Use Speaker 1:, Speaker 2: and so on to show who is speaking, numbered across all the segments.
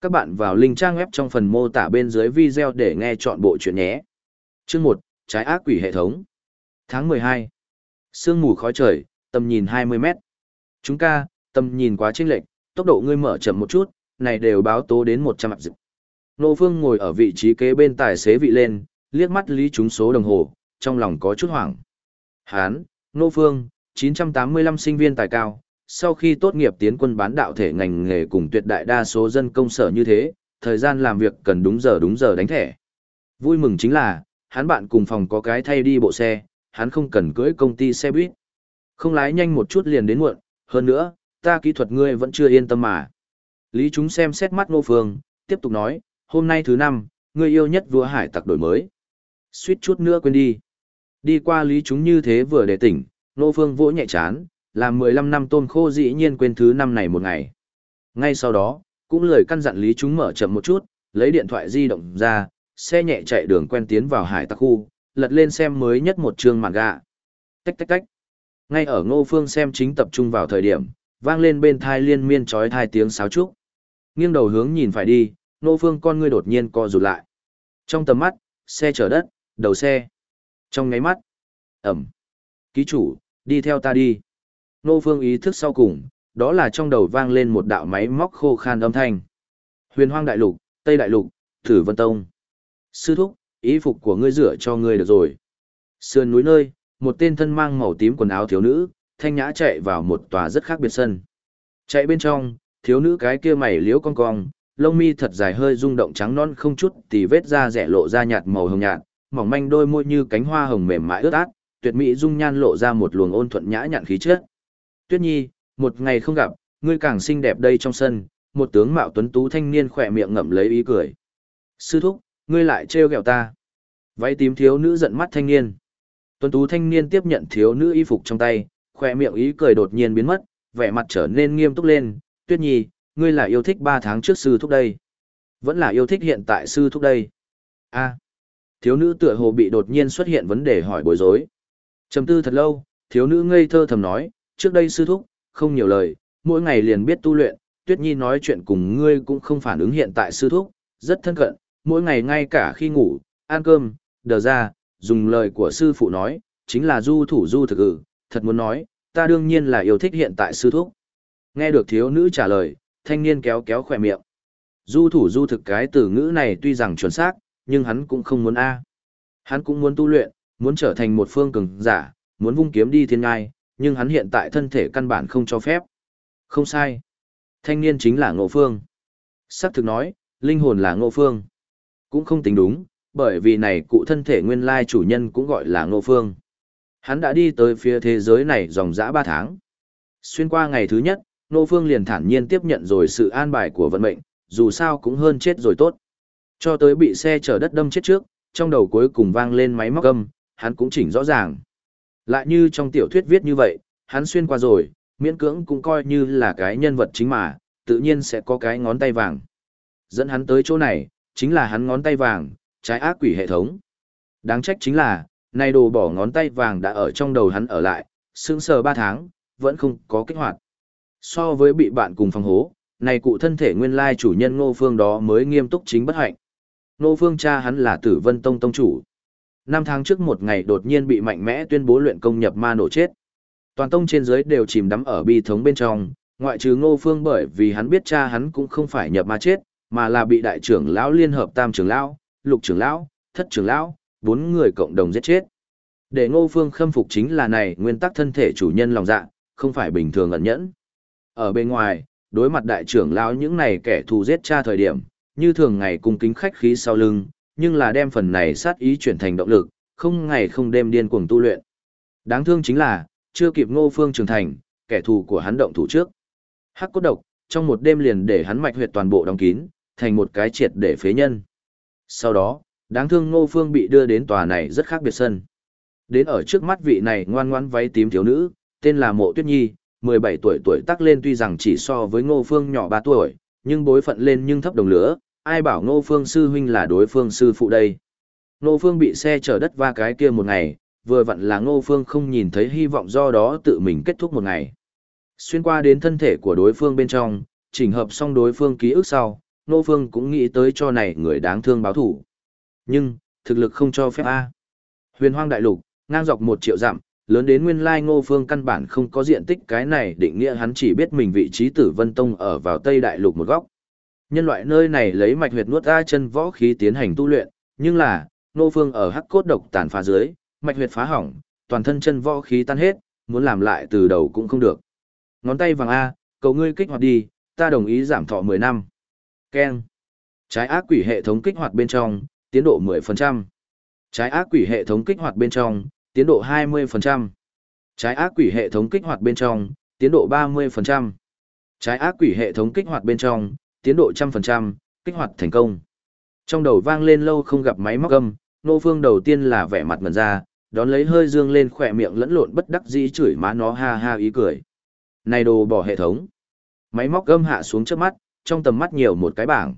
Speaker 1: Các bạn vào link trang web trong phần mô tả bên dưới video để nghe chọn bộ chuyện nhé. Chương 1, Trái ác quỷ hệ thống. Tháng 12. Sương mù khói trời, tầm nhìn 20 mét. Chúng ca, tầm nhìn quá chênh lệch, tốc độ ngươi mở chậm một chút, này đều báo tố đến 100 mặt dịch. Nô Phương ngồi ở vị trí kế bên tài xế vị lên, liếc mắt lý chúng số đồng hồ, trong lòng có chút hoảng. Hán, Nô Phương, 985 sinh viên tài cao, sau khi tốt nghiệp tiến quân bán đạo thể ngành nghề cùng tuyệt đại đa số dân công sở như thế, thời gian làm việc cần đúng giờ đúng giờ đánh thẻ. Vui mừng chính là, hắn bạn cùng phòng có cái thay đi bộ xe, hắn không cần cưỡi công ty xe buýt. Không lái nhanh một chút liền đến muộn, hơn nữa, ta kỹ thuật ngươi vẫn chưa yên tâm mà. Lý chúng xem xét mắt Ngô Phương, tiếp tục nói, hôm nay thứ năm, ngươi yêu nhất vua hải tặc đổi mới. Suýt chút nữa quên đi. Đi qua Lý chúng như thế vừa để tỉnh, Ngô Phương vỗ nhẹ chán, làm 15 năm tôm khô dĩ nhiên quên thứ năm này một ngày. Ngay sau đó, cũng lời căn dặn Lý chúng mở chậm một chút, lấy điện thoại di động ra, xe nhẹ chạy đường quen tiến vào hải tắc khu, lật lên xem mới nhất một chương màn gạ. Tách tách tách. Ngay ở ngô phương xem chính tập trung vào thời điểm, vang lên bên thai liên miên trói thai tiếng sáo trúc. Nghiêng đầu hướng nhìn phải đi, ngô phương con ngươi đột nhiên co rụt lại. Trong tầm mắt, xe chở đất, đầu xe. Trong ngáy mắt, ẩm. Ký chủ, đi theo ta đi. Nô Phương ý thức sau cùng, đó là trong đầu vang lên một đạo máy móc khô khan âm thanh. Huyền Hoang Đại Lục, Tây Đại Lục, Thử Vân Tông. Sư thúc, ý phục của ngươi rửa cho ngươi được rồi. Sườn núi nơi, một tên thân mang màu tím quần áo thiếu nữ, thanh nhã chạy vào một tòa rất khác biệt sân. Chạy bên trong, thiếu nữ cái kia mày liếu cong cong, lông mi thật dài hơi rung động trắng non không chút tì vết da rẻ lộ ra nhạt màu hồng nhạt, mỏng manh đôi môi như cánh hoa hồng mềm mại ướt át, tuyệt mỹ dung nhan lộ ra một luồng ôn thuận nhã nhặn khí chất. Tuyết Nhi, một ngày không gặp, ngươi càng xinh đẹp đây trong sân, một tướng mạo tuấn tú thanh niên khỏe miệng ngậm lấy ý cười. Sư thúc, ngươi lại trêu ghẹo ta. Váy tím thiếu nữ giận mắt thanh niên. Tuấn tú thanh niên tiếp nhận thiếu nữ y phục trong tay, khỏe miệng ý cười đột nhiên biến mất, vẻ mặt trở nên nghiêm túc lên. Tuyết Nhi, ngươi là yêu thích ba tháng trước sư thúc đây. Vẫn là yêu thích hiện tại sư thúc đây. a thiếu nữ tựa hồ bị đột nhiên xuất hiện vấn đề hỏi bối rối. Trầm tư thật lâu, thiếu nữ ngây thơ thầm nói, trước đây sư thúc, không nhiều lời, mỗi ngày liền biết tu luyện, Tuyết Nhi nói chuyện cùng ngươi cũng không phản ứng hiện tại sư thúc, rất thân cận, mỗi ngày ngay cả khi ngủ, ăn cơm, đờ ra, dùng lời của sư phụ nói, chính là du thủ du thực ử, thật muốn nói, ta đương nhiên là yêu thích hiện tại sư thúc. Nghe được thiếu nữ trả lời, thanh niên kéo kéo khỏe miệng. Du thủ du thực cái từ ngữ này tuy rằng chuẩn xác, nhưng hắn cũng không muốn A. Hắn cũng muốn tu luyện, muốn trở thành một phương cường giả, muốn vung kiếm đi thiên ngai, nhưng hắn hiện tại thân thể căn bản không cho phép. Không sai. Thanh niên chính là ngộ phương. Sắc thực nói, linh hồn là ngộ phương. Cũng không tính đúng, bởi vì này cụ thân thể nguyên lai chủ nhân cũng gọi là ngộ phương. Hắn đã đi tới phía thế giới này dòng dã 3 tháng. Xuyên qua ngày thứ nhất, ngộ phương liền thản nhiên tiếp nhận rồi sự an bài của vận mệnh, dù sao cũng hơn chết rồi tốt. Cho tới bị xe chở đất đâm chết trước, trong đầu cuối cùng vang lên máy móc âm, hắn cũng chỉnh rõ ràng. Lại như trong tiểu thuyết viết như vậy, hắn xuyên qua rồi, miễn cưỡng cũng coi như là cái nhân vật chính mà, tự nhiên sẽ có cái ngón tay vàng. Dẫn hắn tới chỗ này, chính là hắn ngón tay vàng, trái ác quỷ hệ thống. Đáng trách chính là, nay đồ bỏ ngón tay vàng đã ở trong đầu hắn ở lại, sững sờ 3 tháng, vẫn không có kích hoạt. So với bị bạn cùng phòng hố, này cụ thân thể nguyên lai chủ nhân Ngô Phương đó mới nghiêm túc chính bất hạnh. Ngô Phương cha hắn là Tử Vân Tông tông chủ năm tháng trước một ngày đột nhiên bị mạnh mẽ tuyên bố luyện công nhập ma nổ chết. Toàn tông trên dưới đều chìm đắm ở bi thống bên trong, ngoại trừ Ngô Phương bởi vì hắn biết cha hắn cũng không phải nhập ma chết, mà là bị đại trưởng lão liên hợp tam trưởng lão, lục trưởng lão, thất trưởng lão, bốn người cộng đồng giết chết. Để Ngô Phương khâm phục chính là này nguyên tắc thân thể chủ nhân lòng dạ, không phải bình thường ẩn nhẫn. Ở bên ngoài, đối mặt đại trưởng lão những này kẻ thù giết cha thời điểm, như thường ngày cung kính khách khí sau lưng, nhưng là đem phần này sát ý chuyển thành động lực, không ngày không đêm điên cuồng tu luyện. Đáng thương chính là, chưa kịp ngô phương trưởng thành, kẻ thù của hắn động thủ trước. Hắc cốt độc, trong một đêm liền để hắn mạch huyệt toàn bộ đóng kín, thành một cái triệt để phế nhân. Sau đó, đáng thương ngô phương bị đưa đến tòa này rất khác biệt sân. Đến ở trước mắt vị này ngoan ngoãn váy tím thiếu nữ, tên là Mộ Tuyết Nhi, 17 tuổi tuổi tác lên tuy rằng chỉ so với ngô phương nhỏ 3 tuổi, nhưng bối phận lên nhưng thấp đồng lửa, ai bảo Ngô Phương sư huynh là đối phương sư phụ đây. Ngô Phương bị xe chở đất va cái kia một ngày, vừa vặn là Ngô Phương không nhìn thấy hy vọng do đó tự mình kết thúc một ngày. Xuyên qua đến thân thể của đối phương bên trong, chỉnh hợp xong đối phương ký ức sau, Ngô Phương cũng nghĩ tới cho này người đáng thương báo thủ. Nhưng, thực lực không cho phép A. Huyền hoang đại lục, ngang dọc một triệu dặm, lớn đến nguyên lai ngô phương căn bản không có diện tích cái này định nghĩa hắn chỉ biết mình vị trí tử vân tông ở vào tây đại lục một góc. Nhân loại nơi này lấy mạch huyệt nuốt ra chân võ khí tiến hành tu luyện, nhưng là, nô phương ở hắc cốt độc tàn phá dưới, mạch huyệt phá hỏng, toàn thân chân võ khí tan hết, muốn làm lại từ đầu cũng không được. Ngón tay vàng A, cầu ngươi kích hoạt đi, ta đồng ý giảm thọ 10 năm. Ken. Trái ác quỷ hệ thống kích hoạt bên trong, tiến độ 10%. Trái ác quỷ hệ thống kích hoạt bên trong, tiến độ 20%. Trái ác quỷ hệ thống kích hoạt bên trong, tiến độ 30%. Trái ác quỷ hệ thống kích hoạt bên trong, tiến độ 100%, kích hoạt thành công. Trong đầu vang lên lâu không gặp máy móc âm, nô phương đầu tiên là vẻ mặt ngần ra, đón lấy hơi dương lên khỏe miệng lẫn lộn bất đắc dĩ chửi má nó ha ha ý cười. Này đồ bỏ hệ thống. Máy móc gâm hạ xuống trước mắt, trong tầm mắt nhiều một cái bảng.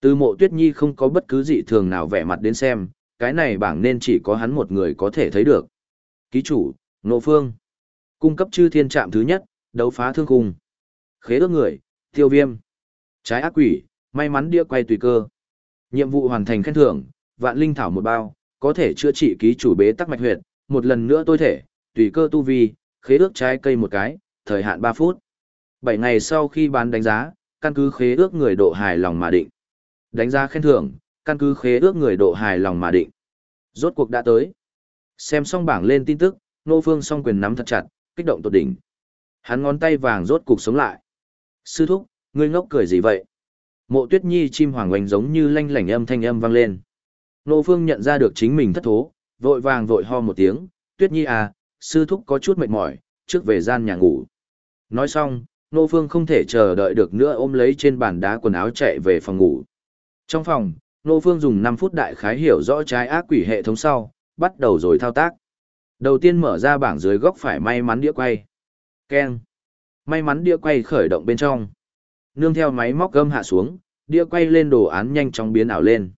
Speaker 1: Từ mộ tuyết nhi không có bất cứ dị thường nào vẻ mặt đến xem, cái này bảng nên chỉ có hắn một người có thể thấy được. Ký chủ, nô Phương. Cung cấp chư thiên trạm thứ nhất, đấu phá thương khung. Khế ước người, tiêu viêm. Trái ác quỷ, may mắn đĩa quay tùy cơ. Nhiệm vụ hoàn thành khen thưởng, vạn linh thảo một bao, có thể chữa trị ký chủ bế tắc mạch huyệt, một lần nữa tôi thể, tùy cơ tu vi, khế ước trái cây một cái, thời hạn 3 phút. 7 ngày sau khi bán đánh giá, căn cứ khế ước người độ hài lòng mà định. Đánh giá khen thưởng, căn cứ khế ước người độ hài lòng mà định. Rốt cuộc đã tới. Xem xong bảng lên tin tức, Nô Phương song quyền nắm thật chặt, kích động tột đỉnh. Hắn ngón tay vàng rốt cục sống lại. Sư thúc, ngươi ngốc cười gì vậy? Mộ Tuyết Nhi chim hoàng oanh giống như lanh lảnh âm thanh âm vang lên. Nô Phương nhận ra được chính mình thất thố, vội vàng vội ho một tiếng, Tuyết Nhi à, sư thúc có chút mệt mỏi, trước về gian nhà ngủ. Nói xong, Nô Phương không thể chờ đợi được nữa ôm lấy trên bàn đá quần áo chạy về phòng ngủ. Trong phòng, Nô Phương dùng 5 phút đại khái hiểu rõ trái ác quỷ hệ thống sau, bắt đầu rồi thao tác. Đầu tiên mở ra bảng dưới góc phải may mắn đĩa quay. Keng. May mắn đĩa quay khởi động bên trong. Nương theo máy móc gâm hạ xuống, đĩa quay lên đồ án nhanh chóng biến ảo lên.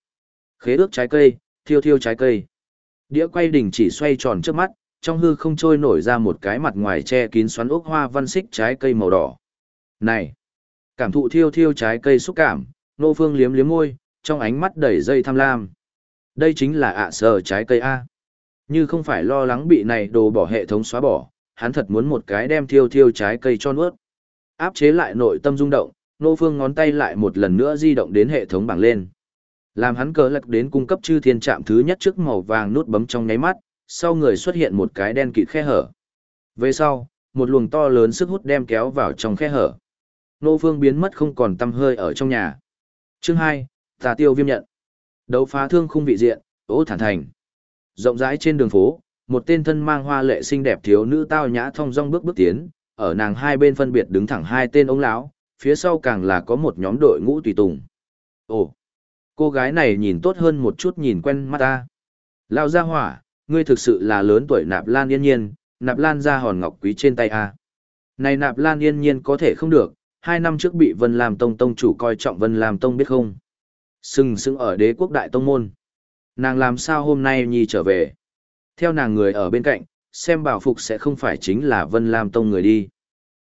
Speaker 1: Khế ước trái cây, thiêu thiêu trái cây. Đĩa quay đỉnh chỉ xoay tròn trước mắt, trong hư không trôi nổi ra một cái mặt ngoài che kín xoắn ốc hoa văn xích trái cây màu đỏ. Này! Cảm thụ thiêu thiêu trái cây xúc cảm, nô phương liếm liếm môi, trong ánh mắt đầy dây tham lam. Đây chính là ạ sờ trái cây A. Như không phải lo lắng bị này đồ bỏ hệ thống xóa bỏ, hắn thật muốn một cái đem thiêu thiêu trái cây cho nuốt. Áp chế lại nội tâm rung động, nô phương ngón tay lại một lần nữa di động đến hệ thống bảng lên. Làm hắn cờ lật đến cung cấp chư thiên trạm thứ nhất trước màu vàng nút bấm trong nháy mắt, sau người xuất hiện một cái đen kịt khe hở. Về sau, một luồng to lớn sức hút đem kéo vào trong khe hở. Nô phương biến mất không còn tâm hơi ở trong nhà. Chương 2, Tà tiêu viêm nhận. Đấu phá thương khung vị diện, ố thản thành. Rộng rãi trên đường phố, một tên thân mang hoa lệ xinh đẹp thiếu nữ tao nhã thong dong bước bước tiến, ở nàng hai bên phân biệt đứng thẳng hai tên ông lão, phía sau càng là có một nhóm đội ngũ tùy tùng. Ồ, cô gái này nhìn tốt hơn một chút nhìn quen mắt ta. Lao ra hỏa, ngươi thực sự là lớn tuổi nạp lan yên nhiên, nạp lan ra hòn ngọc quý trên tay a. Này nạp lan yên nhiên có thể không được, hai năm trước bị Vân Lam Tông Tông chủ coi trọng Vân Lam Tông biết không? Sừng sững ở đế quốc đại tông môn. Nàng làm sao hôm nay nhi trở về? Theo nàng người ở bên cạnh, xem bảo phục sẽ không phải chính là Vân Lam Tông người đi.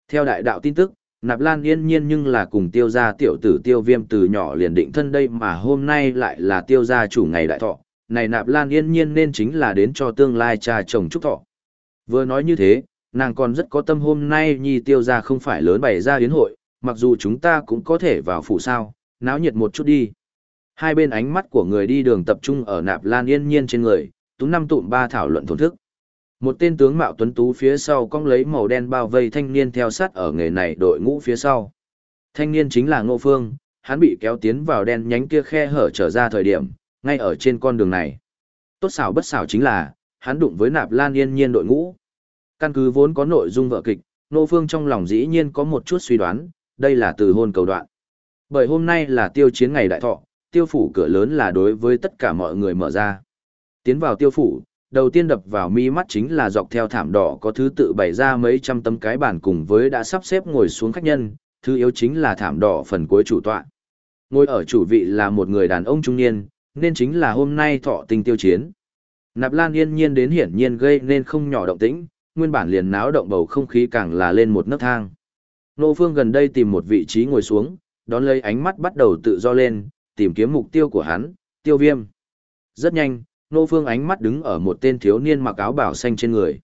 Speaker 1: Theo đại đạo tin tức, Nạp Lan yên nhiên nhưng là cùng tiêu gia tiểu tử tiêu viêm từ nhỏ liền định thân đây mà hôm nay lại là tiêu gia chủ ngày đại thọ. Này Nạp Lan yên nhiên nên chính là đến cho tương lai cha chồng chúc thọ. Vừa nói như thế, nàng còn rất có tâm hôm nay nhi tiêu gia không phải lớn bày ra yến hội, mặc dù chúng ta cũng có thể vào phủ sao, náo nhiệt một chút đi. Hai bên ánh mắt của người đi đường tập trung ở nạp lan yên nhiên trên người, tú năm tụm ba thảo luận thổn thức. Một tên tướng mạo tuấn tú phía sau cong lấy màu đen bao vây thanh niên theo sát ở nghề này đội ngũ phía sau. Thanh niên chính là Ngô Phương, hắn bị kéo tiến vào đen nhánh kia khe hở trở ra thời điểm, ngay ở trên con đường này. Tốt xảo bất xảo chính là, hắn đụng với nạp lan yên nhiên đội ngũ. Căn cứ vốn có nội dung vợ kịch, Ngô Phương trong lòng dĩ nhiên có một chút suy đoán, đây là từ hôn cầu đoạn. Bởi hôm nay là tiêu chiến ngày đại thọ, tiêu phủ cửa lớn là đối với tất cả mọi người mở ra. Tiến vào tiêu phủ, đầu tiên đập vào mi mắt chính là dọc theo thảm đỏ có thứ tự bày ra mấy trăm tấm cái bàn cùng với đã sắp xếp ngồi xuống khách nhân, thứ yếu chính là thảm đỏ phần cuối chủ tọa. Ngồi ở chủ vị là một người đàn ông trung niên, nên chính là hôm nay thọ tình tiêu chiến. Nạp Lan yên nhiên đến hiển nhiên gây nên không nhỏ động tĩnh, nguyên bản liền náo động bầu không khí càng là lên một nấc thang. Nô Phương gần đây tìm một vị trí ngồi xuống, đón lấy ánh mắt bắt đầu tự do lên, tìm kiếm mục tiêu của hắn, tiêu viêm. Rất nhanh, Nô Phương ánh mắt đứng ở một tên thiếu niên mặc áo bảo xanh trên người.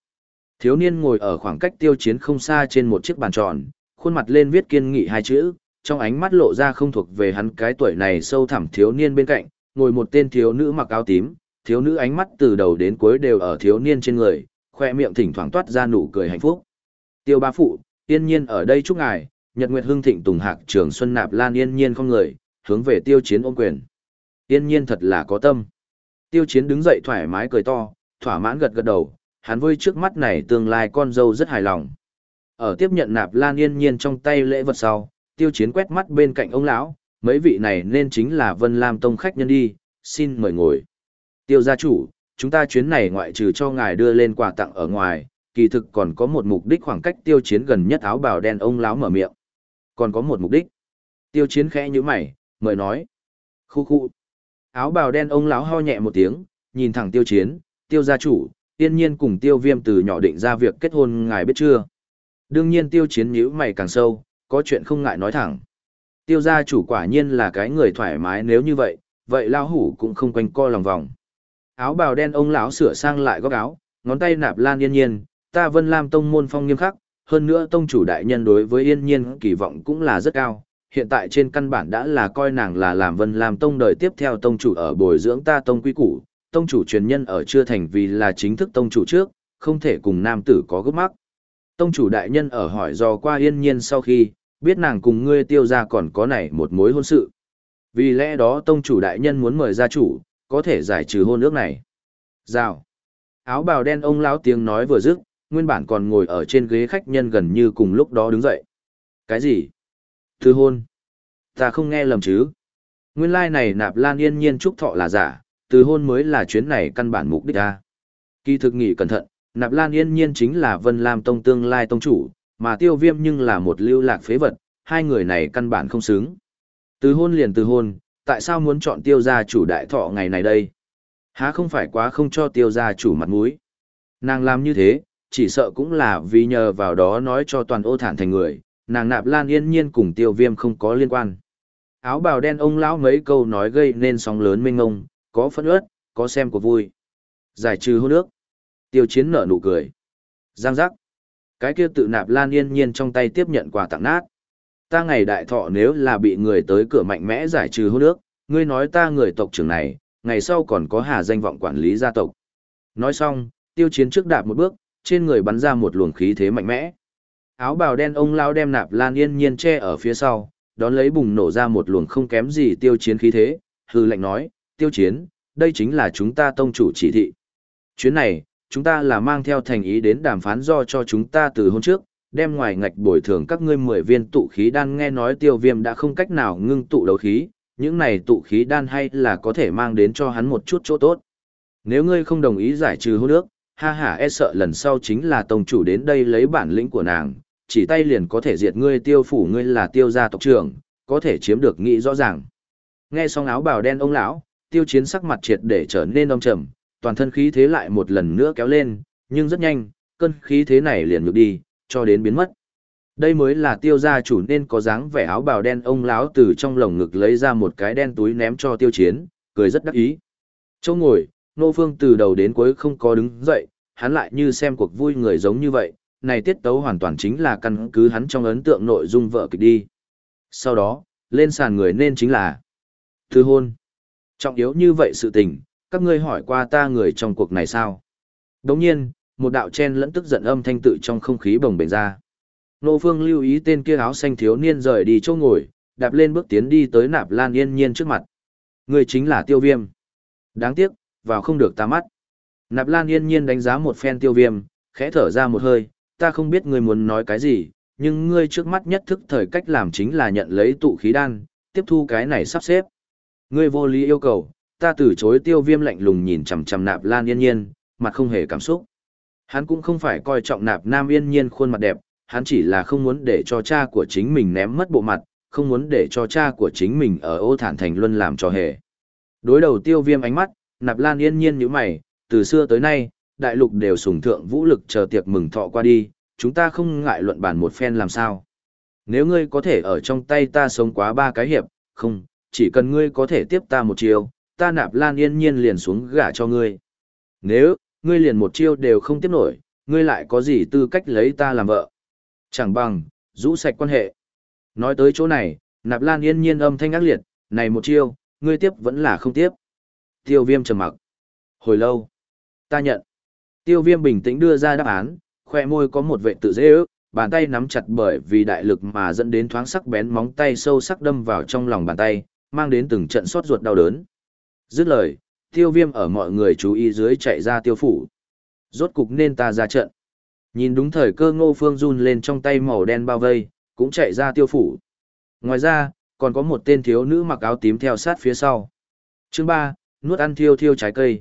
Speaker 1: Thiếu niên ngồi ở khoảng cách tiêu chiến không xa trên một chiếc bàn tròn, khuôn mặt lên viết kiên nghị hai chữ, trong ánh mắt lộ ra không thuộc về hắn cái tuổi này sâu thẳm thiếu niên bên cạnh, ngồi một tên thiếu nữ mặc áo tím, thiếu nữ ánh mắt từ đầu đến cuối đều ở thiếu niên trên người, khoe miệng thỉnh thoảng toát ra nụ cười hạnh phúc. Tiêu bá phụ, yên nhiên ở đây chúc ngài, nhật nguyệt hưng thịnh tùng hạc trường xuân nạp lan yên nhiên không người, hướng về tiêu chiến ôm quyền. Yên nhiên thật là có tâm. Tiêu chiến đứng dậy thoải mái cười to, thỏa mãn gật gật đầu, hắn vui trước mắt này tương lai con dâu rất hài lòng. Ở tiếp nhận nạp lan yên nhiên trong tay lễ vật sau, tiêu chiến quét mắt bên cạnh ông lão, mấy vị này nên chính là Vân Lam Tông khách nhân đi, xin mời ngồi. Tiêu gia chủ, chúng ta chuyến này ngoại trừ cho ngài đưa lên quà tặng ở ngoài, kỳ thực còn có một mục đích khoảng cách tiêu chiến gần nhất áo bào đen ông lão mở miệng. Còn có một mục đích. Tiêu chiến khẽ như mày, mời nói. Khu khu. Áo bào đen ông lão ho nhẹ một tiếng, nhìn thẳng tiêu chiến, tiêu gia chủ, tiên nhiên cùng tiêu viêm từ nhỏ định ra việc kết hôn ngài biết chưa. Đương nhiên tiêu chiến nhíu mày càng sâu, có chuyện không ngại nói thẳng. Tiêu gia chủ quả nhiên là cái người thoải mái nếu như vậy, vậy lao hủ cũng không quanh co lòng vòng. Áo bào đen ông lão sửa sang lại góc áo, ngón tay nạp lan yên nhiên, ta vân lam tông môn phong nghiêm khắc, hơn nữa tông chủ đại nhân đối với yên nhiên kỳ vọng cũng là rất cao. Hiện tại trên căn bản đã là coi nàng là làm vân làm tông đời tiếp theo tông chủ ở bồi dưỡng ta tông quy củ, tông chủ truyền nhân ở chưa thành vì là chính thức tông chủ trước, không thể cùng nam tử có gấp mắc. Tông chủ đại nhân ở hỏi do qua yên nhiên sau khi, biết nàng cùng ngươi tiêu ra còn có này một mối hôn sự. Vì lẽ đó tông chủ đại nhân muốn mời gia chủ, có thể giải trừ hôn ước này. Rào. Áo bào đen ông lão tiếng nói vừa dứt, nguyên bản còn ngồi ở trên ghế khách nhân gần như cùng lúc đó đứng dậy. Cái gì? Thư hôn. Ta không nghe lầm chứ. Nguyên lai like này nạp lan yên nhiên trúc thọ là giả, từ hôn mới là chuyến này căn bản mục đích ta. Kỳ thực nghị cẩn thận, nạp lan yên nhiên chính là Vân Lam Tông tương lai tông chủ, mà tiêu viêm nhưng là một lưu lạc phế vật, hai người này căn bản không xứng. Từ hôn liền từ hôn, tại sao muốn chọn tiêu gia chủ đại thọ ngày này đây? Há không phải quá không cho tiêu gia chủ mặt mũi. Nàng làm như thế, chỉ sợ cũng là vì nhờ vào đó nói cho toàn ô thản thành người, nàng nạp lan yên nhiên cùng tiêu viêm không có liên quan. Áo bào đen ông lão mấy câu nói gây nên sóng lớn mênh ngông, có phân ớt, có xem của vui. Giải trừ hô nước. Tiêu chiến nở nụ cười. Giang giác. Cái kia tự nạp lan yên nhiên trong tay tiếp nhận quà tặng nát. Ta ngày đại thọ nếu là bị người tới cửa mạnh mẽ giải trừ hô nước, ngươi nói ta người tộc trưởng này, ngày sau còn có hà danh vọng quản lý gia tộc. Nói xong, tiêu chiến trước đạp một bước, trên người bắn ra một luồng khí thế mạnh mẽ. Áo bào đen ông lao đem nạp lan yên nhiên che ở phía sau, đón lấy bùng nổ ra một luồng không kém gì tiêu chiến khí thế, hư lệnh nói, tiêu chiến, đây chính là chúng ta tông chủ chỉ thị. Chuyến này, chúng ta là mang theo thành ý đến đàm phán do cho chúng ta từ hôm trước, đem ngoài ngạch bồi thường các ngươi 10 viên tụ khí đan nghe nói tiêu viêm đã không cách nào ngưng tụ đấu khí, những này tụ khí đan hay là có thể mang đến cho hắn một chút chỗ tốt. Nếu ngươi không đồng ý giải trừ hô nước, ha ha e sợ lần sau chính là tông chủ đến đây lấy bản lĩnh của nàng, chỉ tay liền có thể diệt ngươi tiêu phủ ngươi là tiêu gia tộc trưởng, có thể chiếm được nghĩ rõ ràng. Nghe xong áo bào đen ông lão, tiêu chiến sắc mặt triệt để trở nên đông trầm, toàn thân khí thế lại một lần nữa kéo lên, nhưng rất nhanh, cơn khí thế này liền ngược đi, cho đến biến mất. Đây mới là tiêu gia chủ nên có dáng vẻ áo bào đen ông lão từ trong lồng ngực lấy ra một cái đen túi ném cho tiêu chiến, cười rất đắc ý. Châu ngồi, nô phương từ đầu đến cuối không có đứng dậy, hắn lại như xem cuộc vui người giống như vậy, này tiết tấu hoàn toàn chính là căn cứ hắn trong ấn tượng nội dung vợ kịch đi. Sau đó, lên sàn người nên chính là Thư hôn. Trọng yếu như vậy sự tình, các ngươi hỏi qua ta người trong cuộc này sao? Đồng nhiên, một đạo chen lẫn tức giận âm thanh tự trong không khí bồng bềnh ra. Nô Phương lưu ý tên kia áo xanh thiếu niên rời đi chỗ ngồi, đạp lên bước tiến đi tới nạp lan yên nhiên trước mặt. Người chính là tiêu viêm. Đáng tiếc, vào không được ta mắt. Nạp lan yên nhiên đánh giá một phen tiêu viêm, khẽ thở ra một hơi, ta không biết ngươi muốn nói cái gì, nhưng ngươi trước mắt nhất thức thời cách làm chính là nhận lấy tụ khí đan, tiếp thu cái này sắp xếp. Ngươi vô lý yêu cầu, ta từ chối tiêu viêm lạnh lùng nhìn chằm chằm nạp lan yên nhiên, mặt không hề cảm xúc. Hắn cũng không phải coi trọng nạp nam yên nhiên khuôn mặt đẹp, hắn chỉ là không muốn để cho cha của chính mình ném mất bộ mặt, không muốn để cho cha của chính mình ở ô thản thành luân làm cho hề. Đối đầu tiêu viêm ánh mắt, nạp lan yên nhiên như mày, từ xưa tới nay, đại lục đều sùng thượng vũ lực chờ tiệc mừng thọ qua đi, chúng ta không ngại luận bàn một phen làm sao. Nếu ngươi có thể ở trong tay ta sống quá ba cái hiệp, không, chỉ cần ngươi có thể tiếp ta một chiêu, ta nạp lan yên nhiên liền xuống gả cho ngươi. Nếu, ngươi liền một chiêu đều không tiếp nổi, ngươi lại có gì tư cách lấy ta làm vợ? Chẳng bằng, rũ sạch quan hệ. Nói tới chỗ này, nạp lan yên nhiên âm thanh ác liệt, này một chiêu, ngươi tiếp vẫn là không tiếp. Tiêu viêm trầm mặc. Hồi lâu. Ta nhận. Tiêu viêm bình tĩnh đưa ra đáp án, khoe môi có một vệ tự dễ ước, bàn tay nắm chặt bởi vì đại lực mà dẫn đến thoáng sắc bén móng tay sâu sắc đâm vào trong lòng bàn tay, mang đến từng trận xót ruột đau đớn. Dứt lời, tiêu viêm ở mọi người chú ý dưới chạy ra tiêu phủ. Rốt cục nên ta ra trận. Nhìn đúng thời cơ ngô phương run lên trong tay màu đen bao vây, cũng chạy ra tiêu phủ. Ngoài ra, còn có một tên thiếu nữ mặc áo tím theo sát phía sau. Chương 3, nuốt ăn thiêu thiêu trái cây.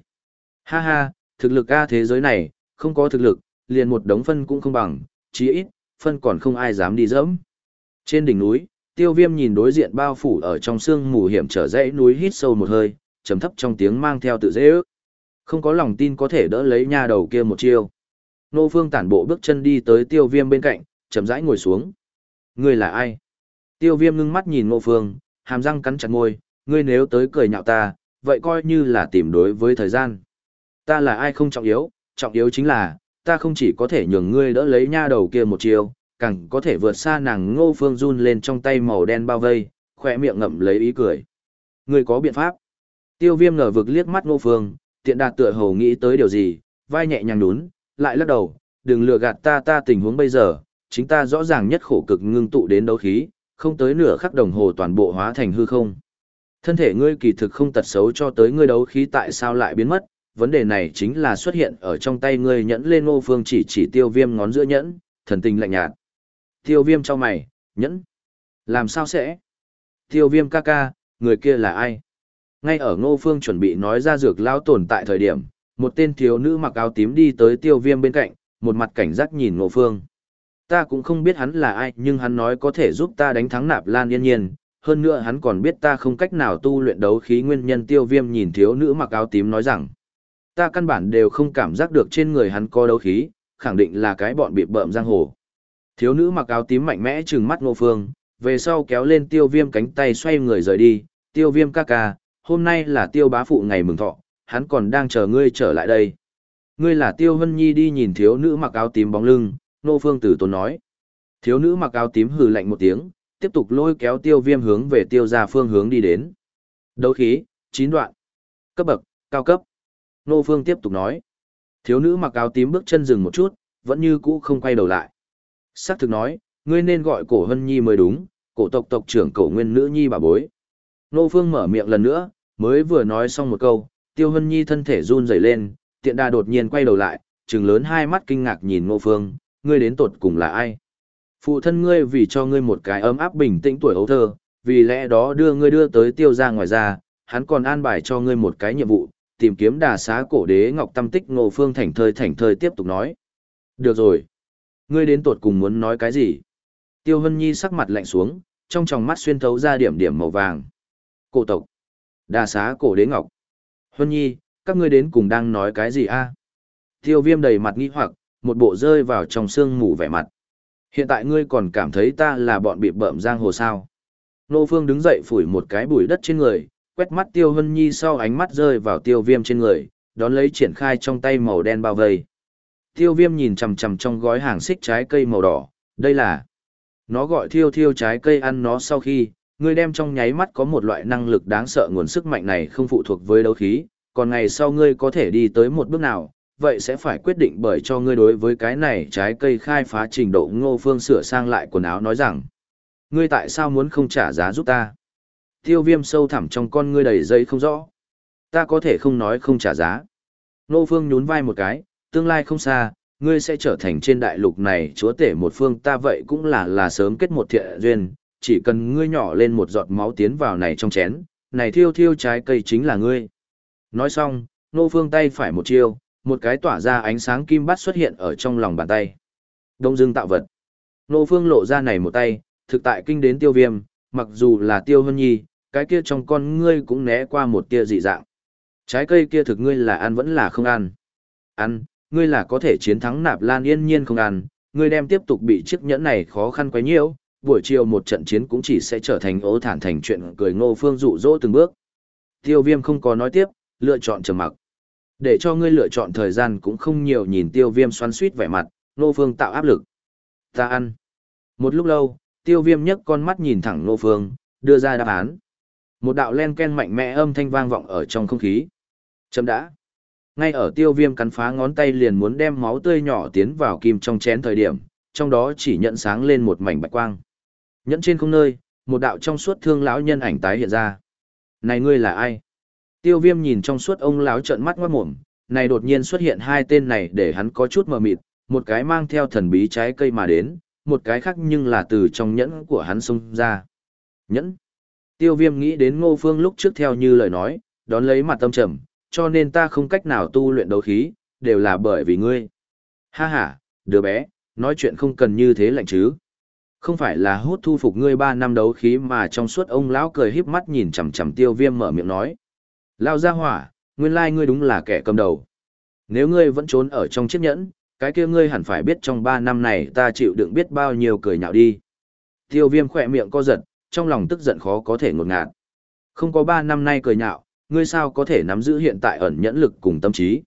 Speaker 1: Ha ha, thực lực A thế giới này, không có thực lực, liền một đống phân cũng không bằng, chí ít, phân còn không ai dám đi dẫm. Trên đỉnh núi, tiêu viêm nhìn đối diện bao phủ ở trong sương mù hiểm trở dãy núi hít sâu một hơi, trầm thấp trong tiếng mang theo tự dễ ước. Không có lòng tin có thể đỡ lấy nha đầu kia một chiêu. Nô phương tản bộ bước chân đi tới tiêu viêm bên cạnh, chậm rãi ngồi xuống. Ngươi là ai? Tiêu viêm ngưng mắt nhìn nô phương, hàm răng cắn chặt môi, ngươi nếu tới cười nhạo ta, vậy coi như là tìm đối với thời gian. Ta là ai không trọng yếu, trọng yếu chính là, ta không chỉ có thể nhường ngươi đỡ lấy nha đầu kia một chiều, càng có thể vượt xa nàng ngô phương run lên trong tay màu đen bao vây, khỏe miệng ngậm lấy ý cười. Ngươi có biện pháp. Tiêu viêm ngờ vực liếc mắt ngô phương, tiện đạt tựa hồ nghĩ tới điều gì, vai nhẹ nhàng đún, lại lắc đầu, đừng lừa gạt ta ta tình huống bây giờ, chính ta rõ ràng nhất khổ cực ngưng tụ đến đấu khí, không tới nửa khắc đồng hồ toàn bộ hóa thành hư không. Thân thể ngươi kỳ thực không tật xấu cho tới ngươi đấu khí tại sao lại biến mất, vấn đề này chính là xuất hiện ở trong tay ngươi nhẫn lên ngô phương chỉ chỉ tiêu viêm ngón giữa nhẫn, thần tình lạnh nhạt. Tiêu viêm cho mày, nhẫn. Làm sao sẽ? Tiêu viêm ca ca, người kia là ai? Ngay ở ngô phương chuẩn bị nói ra dược lao tồn tại thời điểm, một tên thiếu nữ mặc áo tím đi tới tiêu viêm bên cạnh, một mặt cảnh giác nhìn ngô phương. Ta cũng không biết hắn là ai nhưng hắn nói có thể giúp ta đánh thắng nạp lan yên nhiên, hơn nữa hắn còn biết ta không cách nào tu luyện đấu khí nguyên nhân tiêu viêm nhìn thiếu nữ mặc áo tím nói rằng ta căn bản đều không cảm giác được trên người hắn có đấu khí, khẳng định là cái bọn bị bợm giang hồ. Thiếu nữ mặc áo tím mạnh mẽ trừng mắt Ngô Phương, về sau kéo lên tiêu viêm cánh tay xoay người rời đi, tiêu viêm ca ca, hôm nay là tiêu bá phụ ngày mừng thọ, hắn còn đang chờ ngươi trở lại đây. Ngươi là tiêu hân nhi đi nhìn thiếu nữ mặc áo tím bóng lưng, Ngô Phương tử tốn nói. Thiếu nữ mặc áo tím hừ lạnh một tiếng, tiếp tục lôi kéo tiêu viêm hướng về tiêu ra phương hướng đi đến. Đấu khí, chín đoạn. Cấp bậc, cao cấp. Nô Phương tiếp tục nói. Thiếu nữ mặc áo tím bước chân dừng một chút, vẫn như cũ không quay đầu lại. Sắc thực nói, ngươi nên gọi cổ hân nhi mới đúng, cổ tộc tộc trưởng cổ nguyên nữ nhi bà bối. Nô Phương mở miệng lần nữa, mới vừa nói xong một câu, tiêu hân nhi thân thể run rẩy lên, tiện đà đột nhiên quay đầu lại, trừng lớn hai mắt kinh ngạc nhìn Nô Phương, ngươi đến tột cùng là ai? Phụ thân ngươi vì cho ngươi một cái ấm áp bình tĩnh tuổi ấu thơ, vì lẽ đó đưa ngươi đưa tới tiêu ra ngoài ra, hắn còn an bài cho ngươi một cái nhiệm vụ, tìm kiếm đà xá cổ đế ngọc tâm tích ngộ phương thảnh thơi thảnh thơi tiếp tục nói. Được rồi. Ngươi đến tột cùng muốn nói cái gì? Tiêu Hân Nhi sắc mặt lạnh xuống, trong tròng mắt xuyên thấu ra điểm điểm màu vàng. Cổ tộc. Đà xá cổ đế ngọc. Hân Nhi, các ngươi đến cùng đang nói cái gì a? Tiêu viêm đầy mặt nghi hoặc, một bộ rơi vào trong xương mù vẻ mặt. Hiện tại ngươi còn cảm thấy ta là bọn bị bợm giang hồ sao. Nô Phương đứng dậy phủi một cái bụi đất trên người, quét mắt tiêu hân nhi sau ánh mắt rơi vào tiêu viêm trên người, đón lấy triển khai trong tay màu đen bao vây. Tiêu viêm nhìn chằm chằm trong gói hàng xích trái cây màu đỏ, đây là... Nó gọi thiêu thiêu trái cây ăn nó sau khi, ngươi đem trong nháy mắt có một loại năng lực đáng sợ nguồn sức mạnh này không phụ thuộc với đấu khí, còn ngày sau ngươi có thể đi tới một bước nào, vậy sẽ phải quyết định bởi cho ngươi đối với cái này trái cây khai phá trình độ ngô phương sửa sang lại quần áo nói rằng, ngươi tại sao muốn không trả giá giúp ta? Tiêu viêm sâu thẳm trong con ngươi đầy dây không rõ. Ta có thể không nói không trả giá. Nô phương nhún vai một cái, tương lai không xa, ngươi sẽ trở thành trên đại lục này chúa tể một phương ta vậy cũng là là sớm kết một thiện duyên, chỉ cần ngươi nhỏ lên một giọt máu tiến vào này trong chén, này thiêu thiêu trái cây chính là ngươi. Nói xong, nô phương tay phải một chiêu, một cái tỏa ra ánh sáng kim bắt xuất hiện ở trong lòng bàn tay. Đông dương tạo vật. Nô phương lộ ra này một tay, thực tại kinh đến tiêu viêm, mặc dù là tiêu hân nhi, cái kia trong con ngươi cũng né qua một tia dị dạng. Trái cây kia thực ngươi là ăn vẫn là không ăn. Ăn, ngươi là có thể chiến thắng nạp lan yên nhiên không ăn, ngươi đem tiếp tục bị chiếc nhẫn này khó khăn quấy nhiễu, buổi chiều một trận chiến cũng chỉ sẽ trở thành ố thản thành chuyện cười ngô phương dụ dỗ từng bước. Tiêu viêm không có nói tiếp, lựa chọn trầm mặc. Để cho ngươi lựa chọn thời gian cũng không nhiều nhìn tiêu viêm xoắn suýt vẻ mặt, ngô phương tạo áp lực. Ta ăn. Một lúc lâu, tiêu viêm nhấc con mắt nhìn thẳng ngô phương, đưa ra đáp án. Một đạo len ken mạnh mẽ âm thanh vang vọng ở trong không khí. Chấm đã. Ngay ở tiêu viêm cắn phá ngón tay liền muốn đem máu tươi nhỏ tiến vào kim trong chén thời điểm, trong đó chỉ nhận sáng lên một mảnh bạch quang. Nhẫn trên không nơi, một đạo trong suốt thương lão nhân ảnh tái hiện ra. Này ngươi là ai? Tiêu viêm nhìn trong suốt ông lão trợn mắt ngoát mồm, này đột nhiên xuất hiện hai tên này để hắn có chút mờ mịt, một cái mang theo thần bí trái cây mà đến, một cái khác nhưng là từ trong nhẫn của hắn xông ra. Nhẫn. Tiêu viêm nghĩ đến ngô phương lúc trước theo như lời nói, đón lấy mặt tâm trầm, cho nên ta không cách nào tu luyện đấu khí, đều là bởi vì ngươi. Ha ha, đứa bé, nói chuyện không cần như thế lạnh chứ. Không phải là hút thu phục ngươi ba năm đấu khí mà trong suốt ông lão cười híp mắt nhìn chằm chằm tiêu viêm mở miệng nói. Lao ra hỏa, nguyên lai ngươi đúng là kẻ cầm đầu. Nếu ngươi vẫn trốn ở trong chiếc nhẫn, cái kia ngươi hẳn phải biết trong ba năm này ta chịu đựng biết bao nhiêu cười nhạo đi. Tiêu viêm khỏe miệng co giật, trong lòng tức giận khó có thể ngột ngạt. Không có ba năm nay cười nhạo, ngươi sao có thể nắm giữ hiện tại ẩn nhẫn lực cùng tâm trí.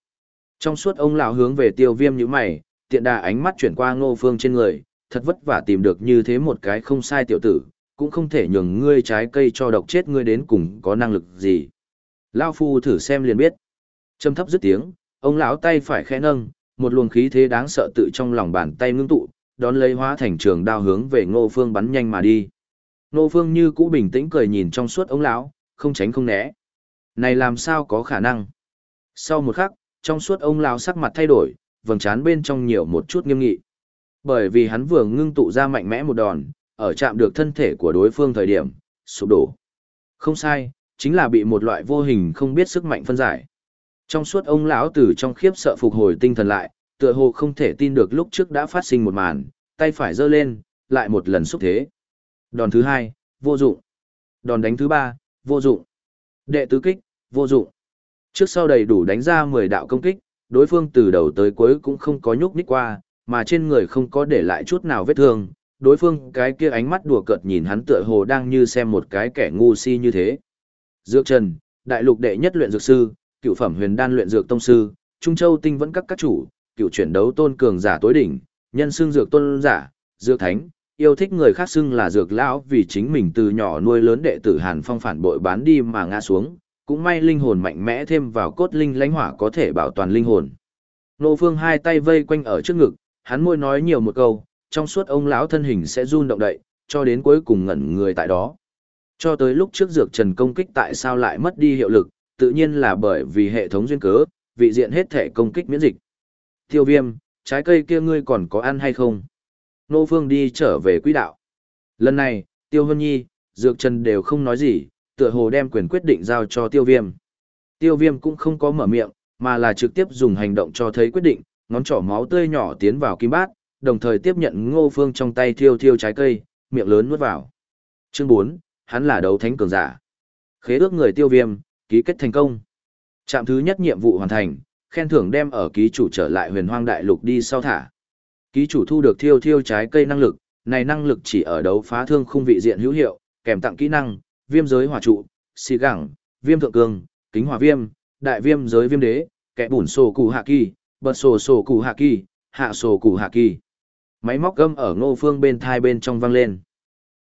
Speaker 1: Trong suốt ông lão hướng về tiêu viêm như mày, tiện đà ánh mắt chuyển qua ngô phương trên người, thật vất vả tìm được như thế một cái không sai tiểu tử, cũng không thể nhường ngươi trái cây cho độc chết ngươi đến cùng có năng lực gì. Lao phu thử xem liền biết. Trầm thấp dứt tiếng, ông lão tay phải khẽ nâng, một luồng khí thế đáng sợ tự trong lòng bàn tay ngưng tụ, đón lấy hóa thành trường đao hướng về Ngô Phương bắn nhanh mà đi. Nô Phương như cũ bình tĩnh cười nhìn trong suốt ông lão, không tránh không né. Này làm sao có khả năng? Sau một khắc, trong suốt ông lão sắc mặt thay đổi, vầng trán bên trong nhiều một chút nghiêm nghị. Bởi vì hắn vừa ngưng tụ ra mạnh mẽ một đòn, ở chạm được thân thể của đối phương thời điểm, sụp đổ. Không sai, chính là bị một loại vô hình không biết sức mạnh phân giải. Trong suốt ông lão từ trong khiếp sợ phục hồi tinh thần lại, tựa hồ không thể tin được lúc trước đã phát sinh một màn, tay phải giơ lên, lại một lần xúc thế. Đòn thứ hai, vô dụng. Đòn đánh thứ ba, vô dụng. Đệ tứ kích, vô dụng. Trước sau đầy đủ đánh ra 10 đạo công kích, đối phương từ đầu tới cuối cũng không có nhúc nhích qua, mà trên người không có để lại chút nào vết thương. Đối phương cái kia ánh mắt đùa cợt nhìn hắn tựa hồ đang như xem một cái kẻ ngu si như thế. Dược Trần, đại lục đệ nhất luyện dược sư, cựu phẩm huyền đan luyện dược tông sư, Trung Châu tinh vẫn các các chủ, cựu chuyển đấu tôn cường giả tối đỉnh, nhân xương dược tôn giả, dược thánh, yêu thích người khác xưng là dược lão vì chính mình từ nhỏ nuôi lớn đệ tử Hàn Phong phản bội bán đi mà ngã xuống, cũng may linh hồn mạnh mẽ thêm vào cốt linh lãnh hỏa có thể bảo toàn linh hồn. Nô Phương hai tay vây quanh ở trước ngực, hắn môi nói nhiều một câu, trong suốt ông lão thân hình sẽ run động đậy, cho đến cuối cùng ngẩn người tại đó. Cho tới lúc trước dược trần công kích tại sao lại mất đi hiệu lực, tự nhiên là bởi vì hệ thống duyên cớ, vị diện hết thể công kích miễn dịch. Tiêu viêm, trái cây kia ngươi còn có ăn hay không? Nô Phương đi trở về quỹ đạo. Lần này, Tiêu Hân Nhi, Dược Trần đều không nói gì, tựa hồ đem quyền quyết định giao cho Tiêu Viêm. Tiêu Viêm cũng không có mở miệng, mà là trực tiếp dùng hành động cho thấy quyết định, ngón trỏ máu tươi nhỏ tiến vào kim bát, đồng thời tiếp nhận Ngô Phương trong tay thiêu thiêu trái cây, miệng lớn nuốt vào. Chương 4, hắn là đấu thánh cường giả. Khế ước người Tiêu Viêm, ký kết thành công. Trạm thứ nhất nhiệm vụ hoàn thành, khen thưởng đem ở ký chủ trở lại huyền hoang đại lục đi sau thả. Ký chủ thu được thiêu thiêu trái cây năng lực, này năng lực chỉ ở đấu phá thương khung vị diện hữu hiệu, kèm tặng kỹ năng, viêm giới hỏa trụ, xì gẳng, viêm thượng cường, kính hỏa viêm, đại viêm giới viêm đế, kẻ bùn sổ cụ hạ kỳ, bật sổ sổ cụ hạ kỳ, hạ sổ cụ hạ kỳ. Máy móc gâm ở ngô phương bên thai bên trong vang lên.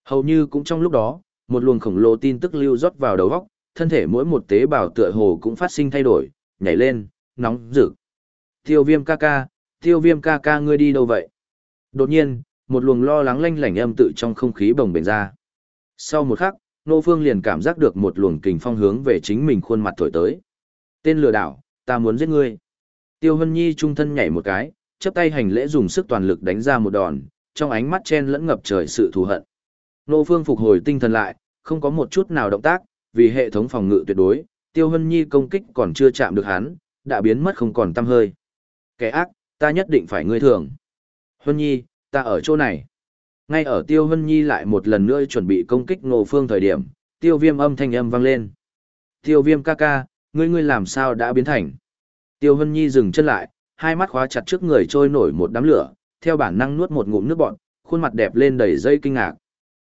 Speaker 1: Hầu như cũng trong lúc đó, một luồng khổng lồ tin tức lưu rót vào đầu óc, thân thể mỗi một tế bào tựa hồ cũng phát sinh thay đổi, nhảy lên, nóng rực. Tiêu viêm ca ca, tiêu viêm ca ca ngươi đi đâu vậy? Đột nhiên, một luồng lo lắng lanh lảnh âm tự trong không khí bồng bềnh ra. Sau một khắc, Nô Phương liền cảm giác được một luồng kình phong hướng về chính mình khuôn mặt thổi tới. Tên lừa đảo, ta muốn giết ngươi. Tiêu Hân Nhi trung thân nhảy một cái, chắp tay hành lễ dùng sức toàn lực đánh ra một đòn, trong ánh mắt chen lẫn ngập trời sự thù hận. Nô Phương phục hồi tinh thần lại, không có một chút nào động tác, vì hệ thống phòng ngự tuyệt đối, Tiêu Hân Nhi công kích còn chưa chạm được hắn, đã biến mất không còn tăm hơi. Kẻ ác, ta nhất định phải ngươi thường. Hân Nhi, ta ở chỗ này. Ngay ở Tiêu Hân Nhi lại một lần nữa chuẩn bị công kích Ngô Phương thời điểm, Tiêu Viêm âm thanh âm vang lên. Tiêu Viêm ca ca, ngươi ngươi làm sao đã biến thành? Tiêu Hân Nhi dừng chân lại, hai mắt khóa chặt trước người trôi nổi một đám lửa, theo bản năng nuốt một ngụm nước bọt, khuôn mặt đẹp lên đầy dây kinh ngạc.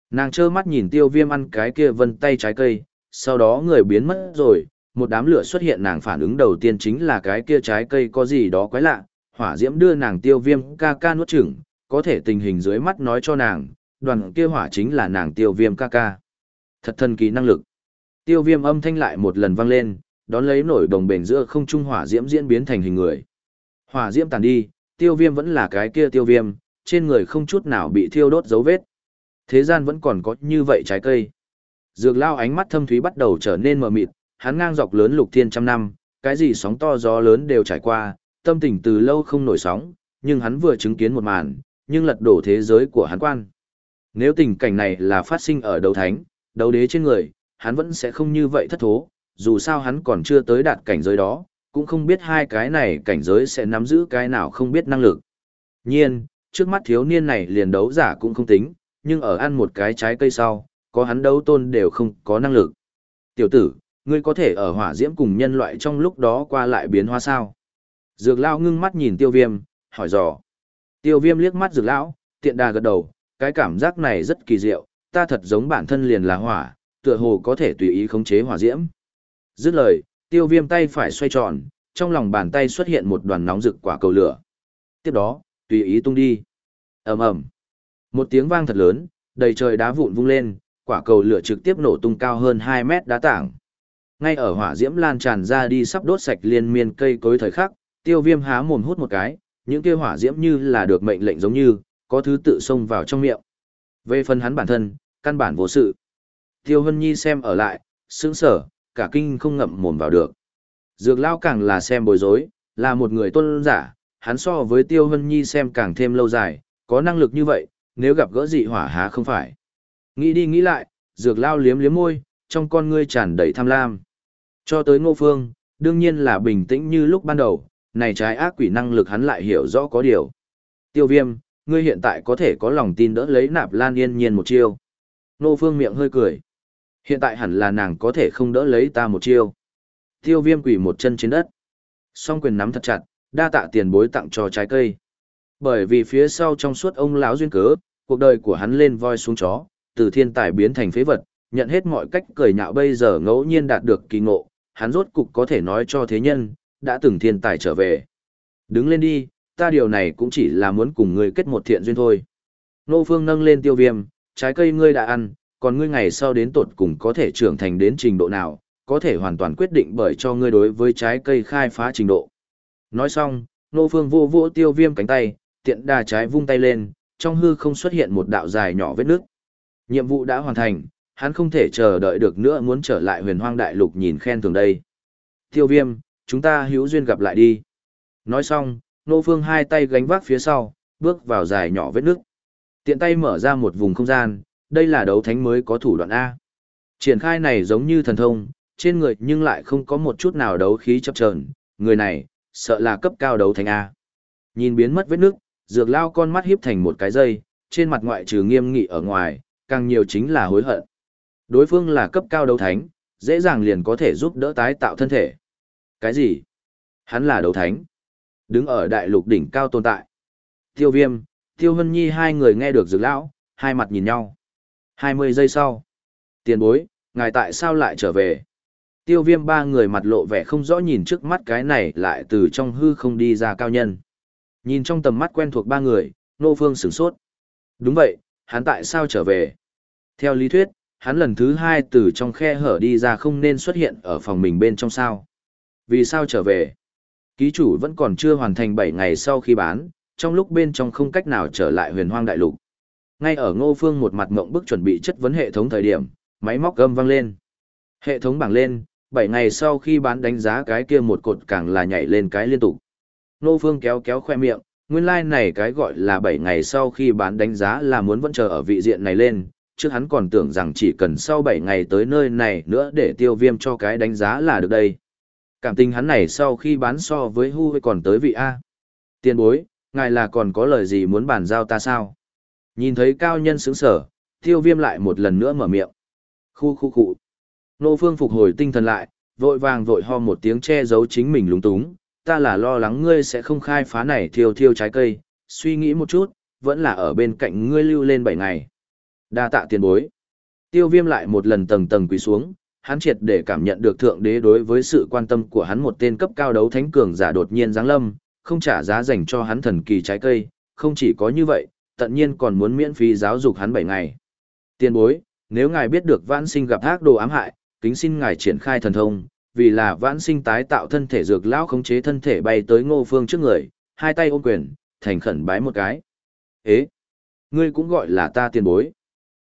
Speaker 1: Nàng trơ mắt nhìn tiêu viêm ăn cái kia vân tay trái cây, sau đó người biến mất rồi, một đám lửa xuất hiện nàng phản ứng đầu tiên chính là cái kia trái cây có gì đó quái lạ, hỏa diễm đưa nàng tiêu viêm ca ca nuốt chửng, có thể tình hình dưới mắt nói cho nàng, đoàn kia hỏa chính là nàng tiêu viêm ca ca. Thật thần kỳ năng lực. Tiêu viêm âm thanh lại một lần vang lên, đón lấy nổi đồng bền giữa không trung hỏa diễm diễn biến thành hình người. Hỏa diễm tàn đi, tiêu viêm vẫn là cái kia tiêu viêm, trên người không chút nào bị thiêu đốt dấu vết. Thế gian vẫn còn có như vậy trái cây. Dược lao ánh mắt thâm thúy bắt đầu trở nên mờ mịt, hắn ngang dọc lớn lục thiên trăm năm, cái gì sóng to gió lớn đều trải qua, tâm tình từ lâu không nổi sóng, nhưng hắn vừa chứng kiến một màn, nhưng lật đổ thế giới của hắn quan. Nếu tình cảnh này là phát sinh ở đấu thánh, đấu đế trên người, hắn vẫn sẽ không như vậy thất thố, dù sao hắn còn chưa tới đạt cảnh giới đó, cũng không biết hai cái này cảnh giới sẽ nắm giữ cái nào không biết năng lực. Nhiên, trước mắt thiếu niên này liền đấu giả cũng không tính, nhưng ở ăn một cái trái cây sau, có hắn đấu tôn đều không có năng lực. Tiểu tử, ngươi có thể ở hỏa diễm cùng nhân loại trong lúc đó qua lại biến hóa sao? Dược lão ngưng mắt nhìn tiêu viêm, hỏi dò. Tiêu viêm liếc mắt dược lão, tiện đà gật đầu, cái cảm giác này rất kỳ diệu, ta thật giống bản thân liền là hỏa, tựa hồ có thể tùy ý khống chế hỏa diễm. Dứt lời, tiêu viêm tay phải xoay tròn, trong lòng bàn tay xuất hiện một đoàn nóng rực quả cầu lửa. Tiếp đó, tùy ý tung đi. ầm ầm Một tiếng vang thật lớn, đầy trời đá vụn vung lên, quả cầu lửa trực tiếp nổ tung cao hơn 2 mét đá tảng. Ngay ở hỏa diễm lan tràn ra đi sắp đốt sạch liên miên cây cối thời khắc, tiêu viêm há mồm hút một cái, những kia hỏa diễm như là được mệnh lệnh giống như, có thứ tự xông vào trong miệng. Về phần hắn bản thân, căn bản vô sự. Tiêu Hân Nhi xem ở lại, sững sở, cả kinh không ngậm mồm vào được. Dược lao càng là xem bối rối, là một người tôn giả, hắn so với Tiêu Hân Nhi xem càng thêm lâu dài, có năng lực như vậy, nếu gặp gỡ dị hỏa há không phải. Nghĩ đi nghĩ lại, dược lao liếm liếm môi, trong con ngươi tràn đầy tham lam. Cho tới ngô phương, đương nhiên là bình tĩnh như lúc ban đầu, này trái ác quỷ năng lực hắn lại hiểu rõ có điều. Tiêu viêm, ngươi hiện tại có thể có lòng tin đỡ lấy nạp lan yên nhiên một chiêu. nô phương miệng hơi cười. Hiện tại hẳn là nàng có thể không đỡ lấy ta một chiêu. Tiêu viêm quỷ một chân trên đất. Song quyền nắm thật chặt, đa tạ tiền bối tặng cho trái cây. Bởi vì phía sau trong suốt ông lão duyên cớ, cuộc đời của hắn lên voi xuống chó, từ thiên tài biến thành phế vật, nhận hết mọi cách cười nhạo bây giờ ngẫu nhiên đạt được kỳ ngộ, hắn rốt cục có thể nói cho thế nhân, đã từng thiên tài trở về. Đứng lên đi, ta điều này cũng chỉ là muốn cùng ngươi kết một thiện duyên thôi. Nô Phương nâng lên tiêu viêm, trái cây ngươi đã ăn, còn ngươi ngày sau đến tột cùng có thể trưởng thành đến trình độ nào, có thể hoàn toàn quyết định bởi cho ngươi đối với trái cây khai phá trình độ. Nói xong, Nô Phương vô vỗ tiêu viêm cánh tay, tiện đà trái vung tay lên, trong hư không xuất hiện một đạo dài nhỏ vết nước. Nhiệm vụ đã hoàn thành, hắn không thể chờ đợi được nữa muốn trở lại huyền hoang đại lục nhìn khen thường đây. Tiêu viêm, chúng ta hữu duyên gặp lại đi. Nói xong, Nô Phương hai tay gánh vác phía sau, bước vào dài nhỏ vết nước. Tiện tay mở ra một vùng không gian, đây là đấu thánh mới có thủ đoạn A. Triển khai này giống như thần thông, trên người nhưng lại không có một chút nào đấu khí chập chờn người này, sợ là cấp cao đấu thánh A. Nhìn biến mất vết nước, dược lao con mắt hiếp thành một cái dây, trên mặt ngoại trừ nghiêm nghị ở ngoài, càng nhiều chính là hối hận. Đối phương là cấp cao đấu thánh, dễ dàng liền có thể giúp đỡ tái tạo thân thể. Cái gì? Hắn là đấu thánh. Đứng ở đại lục đỉnh cao tồn tại. Tiêu viêm, tiêu hân nhi hai người nghe được dược lão, hai mặt nhìn nhau. 20 giây sau. Tiền bối, ngài tại sao lại trở về? Tiêu viêm ba người mặt lộ vẻ không rõ nhìn trước mắt cái này lại từ trong hư không đi ra cao nhân. Nhìn trong tầm mắt quen thuộc ba người, nô phương sửng sốt. Đúng vậy, hắn tại sao trở về? Theo lý thuyết, hắn lần thứ hai từ trong khe hở đi ra không nên xuất hiện ở phòng mình bên trong sao. Vì sao trở về? Ký chủ vẫn còn chưa hoàn thành 7 ngày sau khi bán, trong lúc bên trong không cách nào trở lại huyền hoang đại lục. Ngay ở ngô phương một mặt mộng bức chuẩn bị chất vấn hệ thống thời điểm, máy móc gầm vang lên. Hệ thống bảng lên, 7 ngày sau khi bán đánh giá cái kia một cột càng là nhảy lên cái liên tục. Ngô phương kéo kéo khoe miệng, nguyên lai like này cái gọi là 7 ngày sau khi bán đánh giá là muốn vẫn chờ ở vị diện này lên, trước hắn còn tưởng rằng chỉ cần sau 7 ngày tới nơi này nữa để tiêu viêm cho cái đánh giá là được đây. Cảm tình hắn này sau khi bán so với hu còn tới vị A. Tiên bối, ngài là còn có lời gì muốn bàn giao ta sao? Nhìn thấy cao nhân sững sở, tiêu viêm lại một lần nữa mở miệng. Khu khu khu. Nô phương phục hồi tinh thần lại, vội vàng vội ho một tiếng che giấu chính mình lúng túng. Ta là lo lắng ngươi sẽ không khai phá này thiêu thiêu trái cây, suy nghĩ một chút, vẫn là ở bên cạnh ngươi lưu lên 7 ngày. Đa tạ tiền bối. Tiêu viêm lại một lần tầng tầng quỳ xuống, hắn triệt để cảm nhận được thượng đế đối với sự quan tâm của hắn một tên cấp cao đấu thánh cường giả đột nhiên giáng lâm, không trả giá dành cho hắn thần kỳ trái cây, không chỉ có như vậy, tận nhiên còn muốn miễn phí giáo dục hắn 7 ngày. Tiên bối, nếu ngài biết được vãn sinh gặp ác đồ ám hại, kính xin ngài triển khai thần thông, vì là vãn sinh tái tạo thân thể dược lão khống chế thân thể bay tới ngô phương trước người, hai tay ôm quyền, thành khẩn bái một cái. Ế! Ngươi cũng gọi là ta tiền bối.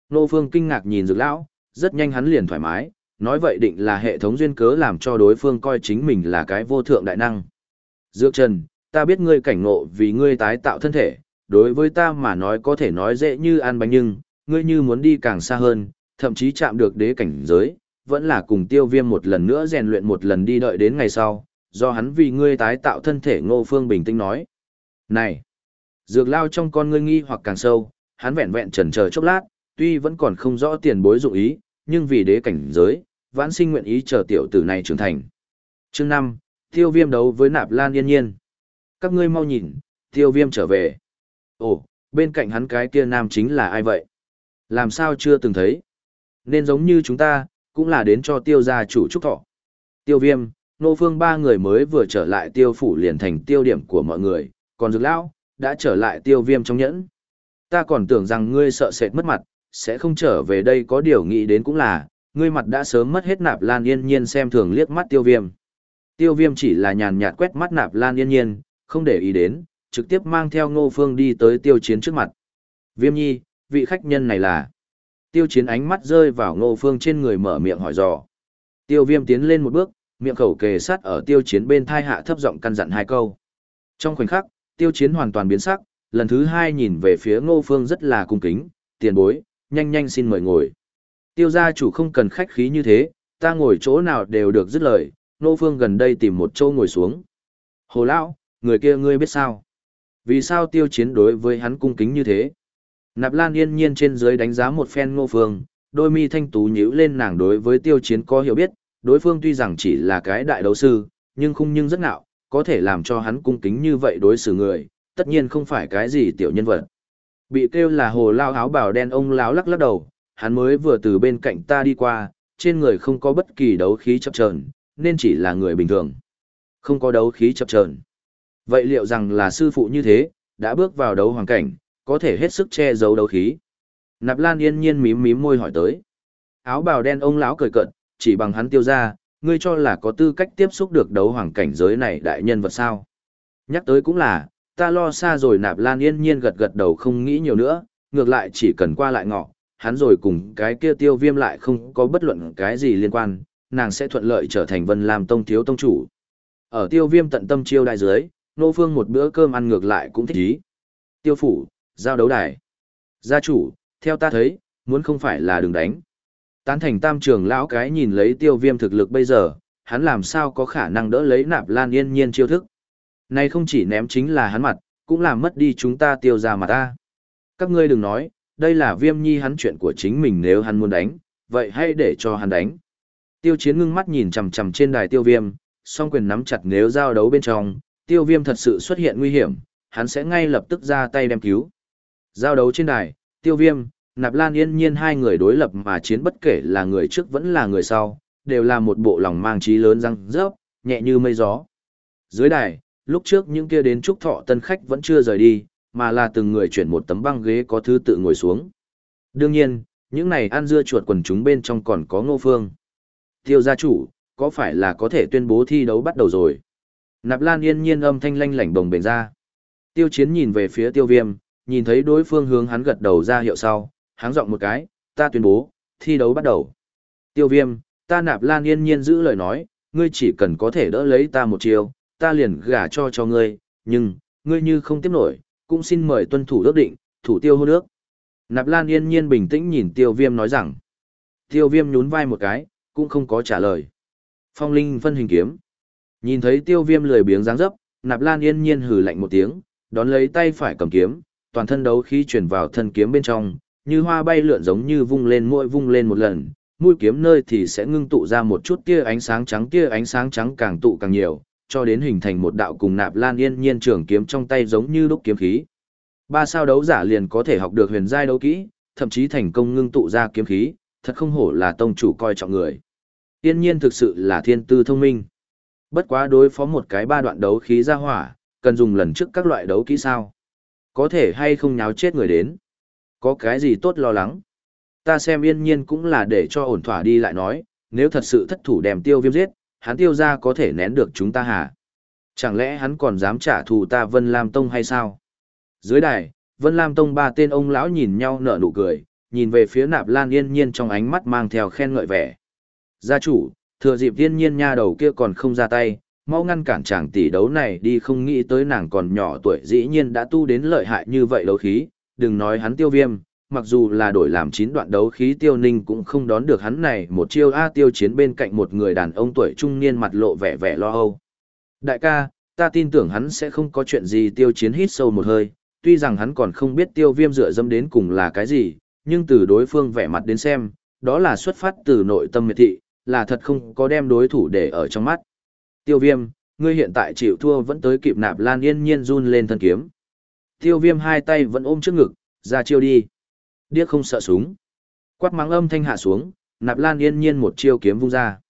Speaker 1: Ngô phương kinh ngạc nhìn dược lão, rất nhanh hắn liền thoải mái, nói vậy định là hệ thống duyên cớ làm cho đối phương coi chính mình là cái vô thượng đại năng. Dược Trần, ta biết ngươi cảnh ngộ vì ngươi tái tạo thân thể, đối với ta mà nói có thể nói dễ như ăn bánh nhưng, ngươi như muốn đi càng xa hơn, thậm chí chạm được đế cảnh giới, vẫn là cùng tiêu viêm một lần nữa rèn luyện một lần đi đợi đến ngày sau, do hắn vì ngươi tái tạo thân thể ngô phương bình tĩnh nói. Này! Dược lao trong con ngươi nghi hoặc càng sâu, hắn vẹn vẹn trần chờ chốc lát, tuy vẫn còn không rõ tiền bối dụng ý, nhưng vì đế cảnh giới, vãn sinh nguyện ý chờ tiểu tử này trưởng thành. Chương 5, tiêu viêm đấu với nạp lan yên nhiên. Các ngươi mau nhìn, tiêu viêm trở về. Ồ, bên cạnh hắn cái kia nam chính là ai vậy? Làm sao chưa từng thấy? Nên giống như chúng ta, cũng là đến cho tiêu gia chủ trúc thọ. Tiêu viêm, nô phương ba người mới vừa trở lại tiêu phủ liền thành tiêu điểm của mọi người, còn dược lão đã trở lại tiêu viêm trong nhẫn. Ta còn tưởng rằng ngươi sợ sệt mất mặt, sẽ không trở về đây có điều nghĩ đến cũng là, ngươi mặt đã sớm mất hết nạp lan yên nhiên xem thường liếc mắt tiêu viêm. Tiêu viêm chỉ là nhàn nhạt quét mắt nạp lan yên nhiên, không để ý đến, trực tiếp mang theo ngô phương đi tới tiêu chiến trước mặt. Viêm nhi, vị khách nhân này là... Tiêu chiến ánh mắt rơi vào ngô phương trên người mở miệng hỏi dò. Tiêu viêm tiến lên một bước, miệng khẩu kề sát ở tiêu chiến bên thai hạ thấp giọng căn dặn hai câu. Trong khoảnh khắc, tiêu chiến hoàn toàn biến sắc, lần thứ hai nhìn về phía ngô phương rất là cung kính, tiền bối, nhanh nhanh xin mời ngồi. Tiêu gia chủ không cần khách khí như thế, ta ngồi chỗ nào đều được dứt lời, Nô phương gần đây tìm một chỗ ngồi xuống. Hồ lão, người kia ngươi biết sao? Vì sao tiêu chiến đối với hắn cung kính như thế? Nạp Lan yên nhiên trên dưới đánh giá một phen ngô phương, đôi mi thanh tú nhíu lên nàng đối với tiêu chiến có hiểu biết, đối phương tuy rằng chỉ là cái đại đấu sư, nhưng không nhưng rất ngạo, có thể làm cho hắn cung kính như vậy đối xử người, tất nhiên không phải cái gì tiểu nhân vật. Bị kêu là hồ lao áo bào đen ông láo lắc lắc đầu, hắn mới vừa từ bên cạnh ta đi qua, trên người không có bất kỳ đấu khí chập chờn, nên chỉ là người bình thường. Không có đấu khí chập chờn. Vậy liệu rằng là sư phụ như thế, đã bước vào đấu hoàng cảnh, có thể hết sức che giấu đấu khí. Nạp Lan yên nhiên mím mím môi hỏi tới. Áo bào đen ông lão cười cợt, chỉ bằng hắn tiêu ra, ngươi cho là có tư cách tiếp xúc được đấu hoàng cảnh giới này đại nhân vật sao. Nhắc tới cũng là, ta lo xa rồi Nạp Lan yên nhiên gật gật đầu không nghĩ nhiều nữa, ngược lại chỉ cần qua lại ngọ, hắn rồi cùng cái kia tiêu viêm lại không có bất luận cái gì liên quan, nàng sẽ thuận lợi trở thành Vân Lam Tông thiếu tông chủ. Ở tiêu viêm tận tâm chiêu đại dưới, nô phương một bữa cơm ăn ngược lại cũng thích ý. Tiêu phủ, giao đấu đài. Gia chủ, theo ta thấy, muốn không phải là đừng đánh. Tán thành tam trường lão cái nhìn lấy tiêu viêm thực lực bây giờ, hắn làm sao có khả năng đỡ lấy nạp lan yên nhiên chiêu thức. Này không chỉ ném chính là hắn mặt, cũng làm mất đi chúng ta tiêu ra mặt ta. Các ngươi đừng nói, đây là viêm nhi hắn chuyện của chính mình nếu hắn muốn đánh, vậy hãy để cho hắn đánh. Tiêu chiến ngưng mắt nhìn chằm chằm trên đài tiêu viêm, song quyền nắm chặt nếu giao đấu bên trong, tiêu viêm thật sự xuất hiện nguy hiểm, hắn sẽ ngay lập tức ra tay đem cứu. Giao đấu trên đài, tiêu viêm, nạp lan yên nhiên hai người đối lập mà chiến bất kể là người trước vẫn là người sau, đều là một bộ lòng mang trí lớn răng rớp, nhẹ như mây gió. Dưới đài, lúc trước những kia đến trúc thọ tân khách vẫn chưa rời đi, mà là từng người chuyển một tấm băng ghế có thứ tự ngồi xuống. Đương nhiên, những này ăn dưa chuột quần chúng bên trong còn có ngô phương. Tiêu gia chủ, có phải là có thể tuyên bố thi đấu bắt đầu rồi? Nạp Lan yên nhiên âm thanh lanh lảnh đồng bền ra. Tiêu chiến nhìn về phía tiêu viêm, nhìn thấy đối phương hướng hắn gật đầu ra hiệu sau, háng giọng một cái, ta tuyên bố, thi đấu bắt đầu. Tiêu viêm, ta nạp lan yên nhiên giữ lời nói, ngươi chỉ cần có thể đỡ lấy ta một chiều, ta liền gả cho cho ngươi, nhưng, ngươi như không tiếp nổi, cũng xin mời tuân thủ ước định, thủ tiêu hôn ước. Nạp lan yên nhiên bình tĩnh nhìn tiêu viêm nói rằng, tiêu viêm nhún vai một cái, cũng không có trả lời. Phong linh phân hình kiếm. Nhìn thấy tiêu viêm lười biếng dáng dấp, nạp lan yên nhiên hừ lạnh một tiếng, đón lấy tay phải cầm kiếm, toàn thân đấu khí chuyển vào thân kiếm bên trong, như hoa bay lượn giống như vung lên mỗi vung lên một lần, mũi kiếm nơi thì sẽ ngưng tụ ra một chút tia ánh sáng trắng tia ánh sáng trắng càng tụ càng nhiều, cho đến hình thành một đạo cùng nạp lan yên nhiên trường kiếm trong tay giống như đúc kiếm khí. Ba sao đấu giả liền có thể học được huyền giai đấu kỹ, thậm chí thành công ngưng tụ ra kiếm khí, thật không hổ là tông chủ coi trọng người. yên nhiên thực sự là thiên tư thông minh. Bất quá đối phó một cái ba đoạn đấu khí ra hỏa, cần dùng lần trước các loại đấu kỹ sao. Có thể hay không nháo chết người đến. Có cái gì tốt lo lắng. Ta xem yên nhiên cũng là để cho ổn thỏa đi lại nói, nếu thật sự thất thủ đem tiêu viêm giết, hắn tiêu ra có thể nén được chúng ta hả? Chẳng lẽ hắn còn dám trả thù ta Vân Lam Tông hay sao? Dưới đài, Vân Lam Tông ba tên ông lão nhìn nhau nở nụ cười, nhìn về phía nạp lan yên nhiên trong ánh mắt mang theo khen ngợi vẻ. Gia chủ, thừa dịp yên nhiên nha đầu kia còn không ra tay, mau ngăn cản chàng tỷ đấu này đi không nghĩ tới nàng còn nhỏ tuổi dĩ nhiên đã tu đến lợi hại như vậy đấu khí, đừng nói hắn tiêu viêm, mặc dù là đổi làm chín đoạn đấu khí tiêu ninh cũng không đón được hắn này một chiêu A tiêu chiến bên cạnh một người đàn ông tuổi trung niên mặt lộ vẻ vẻ lo âu. Đại ca, ta tin tưởng hắn sẽ không có chuyện gì tiêu chiến hít sâu một hơi, tuy rằng hắn còn không biết tiêu viêm dựa dâm đến cùng là cái gì, nhưng từ đối phương vẻ mặt đến xem, đó là xuất phát từ nội tâm miệt thị, là thật không có đem đối thủ để ở trong mắt. Tiêu viêm, ngươi hiện tại chịu thua vẫn tới kịp nạp lan yên nhiên run lên thân kiếm. Tiêu viêm hai tay vẫn ôm trước ngực, ra chiêu đi. Điếc không sợ súng. Quát mắng âm thanh hạ xuống, nạp lan yên nhiên một chiêu kiếm vung ra.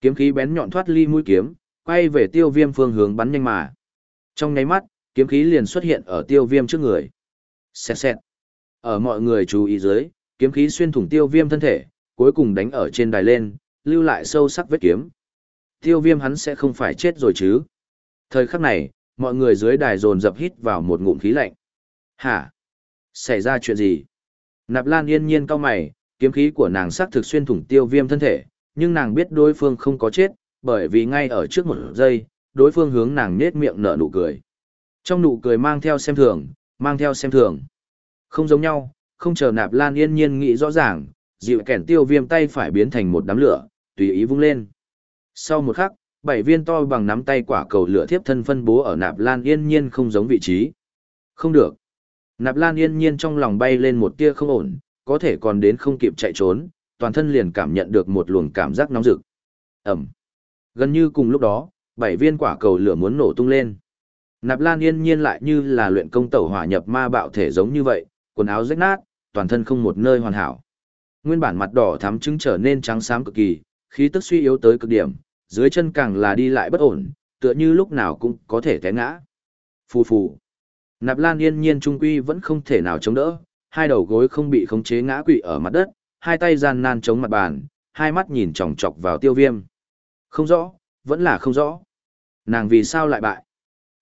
Speaker 1: Kiếm khí bén nhọn thoát ly mũi kiếm, quay về tiêu viêm phương hướng bắn nhanh mà. Trong nháy mắt, kiếm khí liền xuất hiện ở tiêu viêm trước người. Xẹt xẹt. Ở mọi người chú ý dưới, kiếm khí xuyên thủng tiêu viêm thân thể, cuối cùng đánh ở trên đài lên, lưu lại sâu sắc vết kiếm. Tiêu viêm hắn sẽ không phải chết rồi chứ. Thời khắc này, mọi người dưới đài dồn dập hít vào một ngụm khí lạnh. Hả? Xảy ra chuyện gì? Nạp Lan yên nhiên cao mày, kiếm khí của nàng sắc thực xuyên thủng tiêu viêm thân thể, nhưng nàng biết đối phương không có chết, bởi vì ngay ở trước một giây, đối phương hướng nàng nết miệng nở nụ cười. Trong nụ cười mang theo xem thường, mang theo xem thường. Không giống nhau, không chờ Nạp Lan yên nhiên nghĩ rõ ràng, dịu kẻn tiêu viêm tay phải biến thành một đám lửa, tùy ý vung lên. Sau một khắc, bảy viên to bằng nắm tay quả cầu lửa thiếp thân phân bố ở Nạp Lan yên nhiên không giống vị trí. Không được. Nạp Lan yên nhiên trong lòng bay lên một tia không ổn, có thể còn đến không kịp chạy trốn, toàn thân liền cảm nhận được một luồng cảm giác nóng rực. Ẩm. Gần như cùng lúc đó, bảy viên quả cầu lửa muốn nổ tung lên. Nạp Lan yên nhiên lại như là luyện công tẩu hỏa nhập ma bạo thể giống như vậy, quần áo rách nát, toàn thân không một nơi hoàn hảo. Nguyên bản mặt đỏ thắm chứng trở nên trắng xám cực kỳ, khí tức suy yếu tới cực điểm, dưới chân càng là đi lại bất ổn, tựa như lúc nào cũng có thể té ngã. Phù phù. Nạp Lan yên nhiên trung quy vẫn không thể nào chống đỡ, hai đầu gối không bị khống chế ngã quỵ ở mặt đất, hai tay gian nan chống mặt bàn, hai mắt nhìn chòng chọc vào tiêu viêm. Không rõ, vẫn là không rõ. Nàng vì sao lại bại?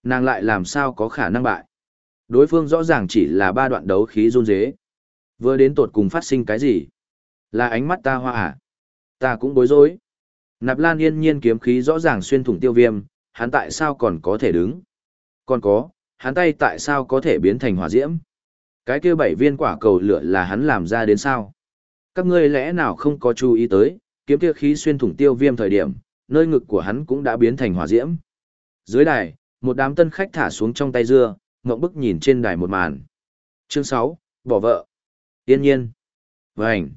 Speaker 1: Nàng lại làm sao có khả năng bại? Đối phương rõ ràng chỉ là ba đoạn đấu khí run dế. Vừa đến tột cùng phát sinh cái gì? Là ánh mắt ta hoa à? Ta cũng bối rối. Nạp Lan yên nhiên kiếm khí rõ ràng xuyên thủng tiêu viêm, hắn tại sao còn có thể đứng? Còn có, hắn tay tại sao có thể biến thành hỏa diễm? Cái kia bảy viên quả cầu lửa là hắn làm ra đến sao? Các ngươi lẽ nào không có chú ý tới, kiếm kia khí xuyên thủng tiêu viêm thời điểm, nơi ngực của hắn cũng đã biến thành hỏa diễm. Dưới đài, một đám tân khách thả xuống trong tay dưa, ngậm bức nhìn trên đài một màn. Chương 6, bỏ vợ. Yên nhiên. Vành.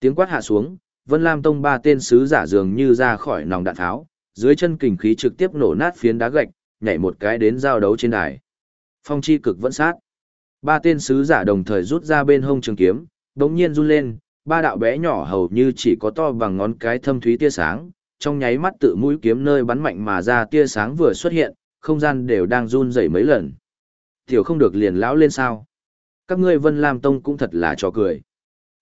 Speaker 1: Tiếng quát hạ xuống, Vân Lam Tông ba tên sứ giả dường như ra khỏi nòng đạn tháo, dưới chân kình khí trực tiếp nổ nát phiến đá gạch, nhảy một cái đến giao đấu trên đài. Phong chi cực vẫn sát. Ba tên sứ giả đồng thời rút ra bên hông trường kiếm, đống nhiên run lên, ba đạo bé nhỏ hầu như chỉ có to bằng ngón cái thâm thúy tia sáng, trong nháy mắt tự mũi kiếm nơi bắn mạnh mà ra tia sáng vừa xuất hiện, không gian đều đang run rẩy mấy lần. Tiểu không được liền lão lên sao? Các ngươi Vân Lam Tông cũng thật là trò cười.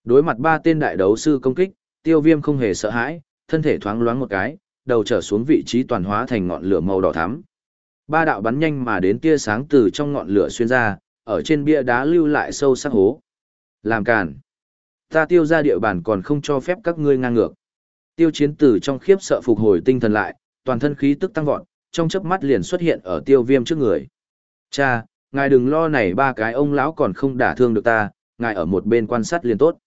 Speaker 1: Đối mặt ba tên đại đấu sư công kích, tiêu viêm không hề sợ hãi, thân thể thoáng loáng một cái, đầu trở xuống vị trí toàn hóa thành ngọn lửa màu đỏ thắm. Ba đạo bắn nhanh mà đến tia sáng từ trong ngọn lửa xuyên ra, ở trên bia đá lưu lại sâu sắc hố. Làm cản. Ta tiêu ra địa bàn còn không cho phép các ngươi ngang ngược. Tiêu chiến tử trong khiếp sợ phục hồi tinh thần lại, toàn thân khí tức tăng vọt, trong chớp mắt liền xuất hiện ở tiêu viêm trước người. Cha, ngài đừng lo này ba cái ông lão còn không đả thương được ta, ngài ở một bên quan sát liền tốt.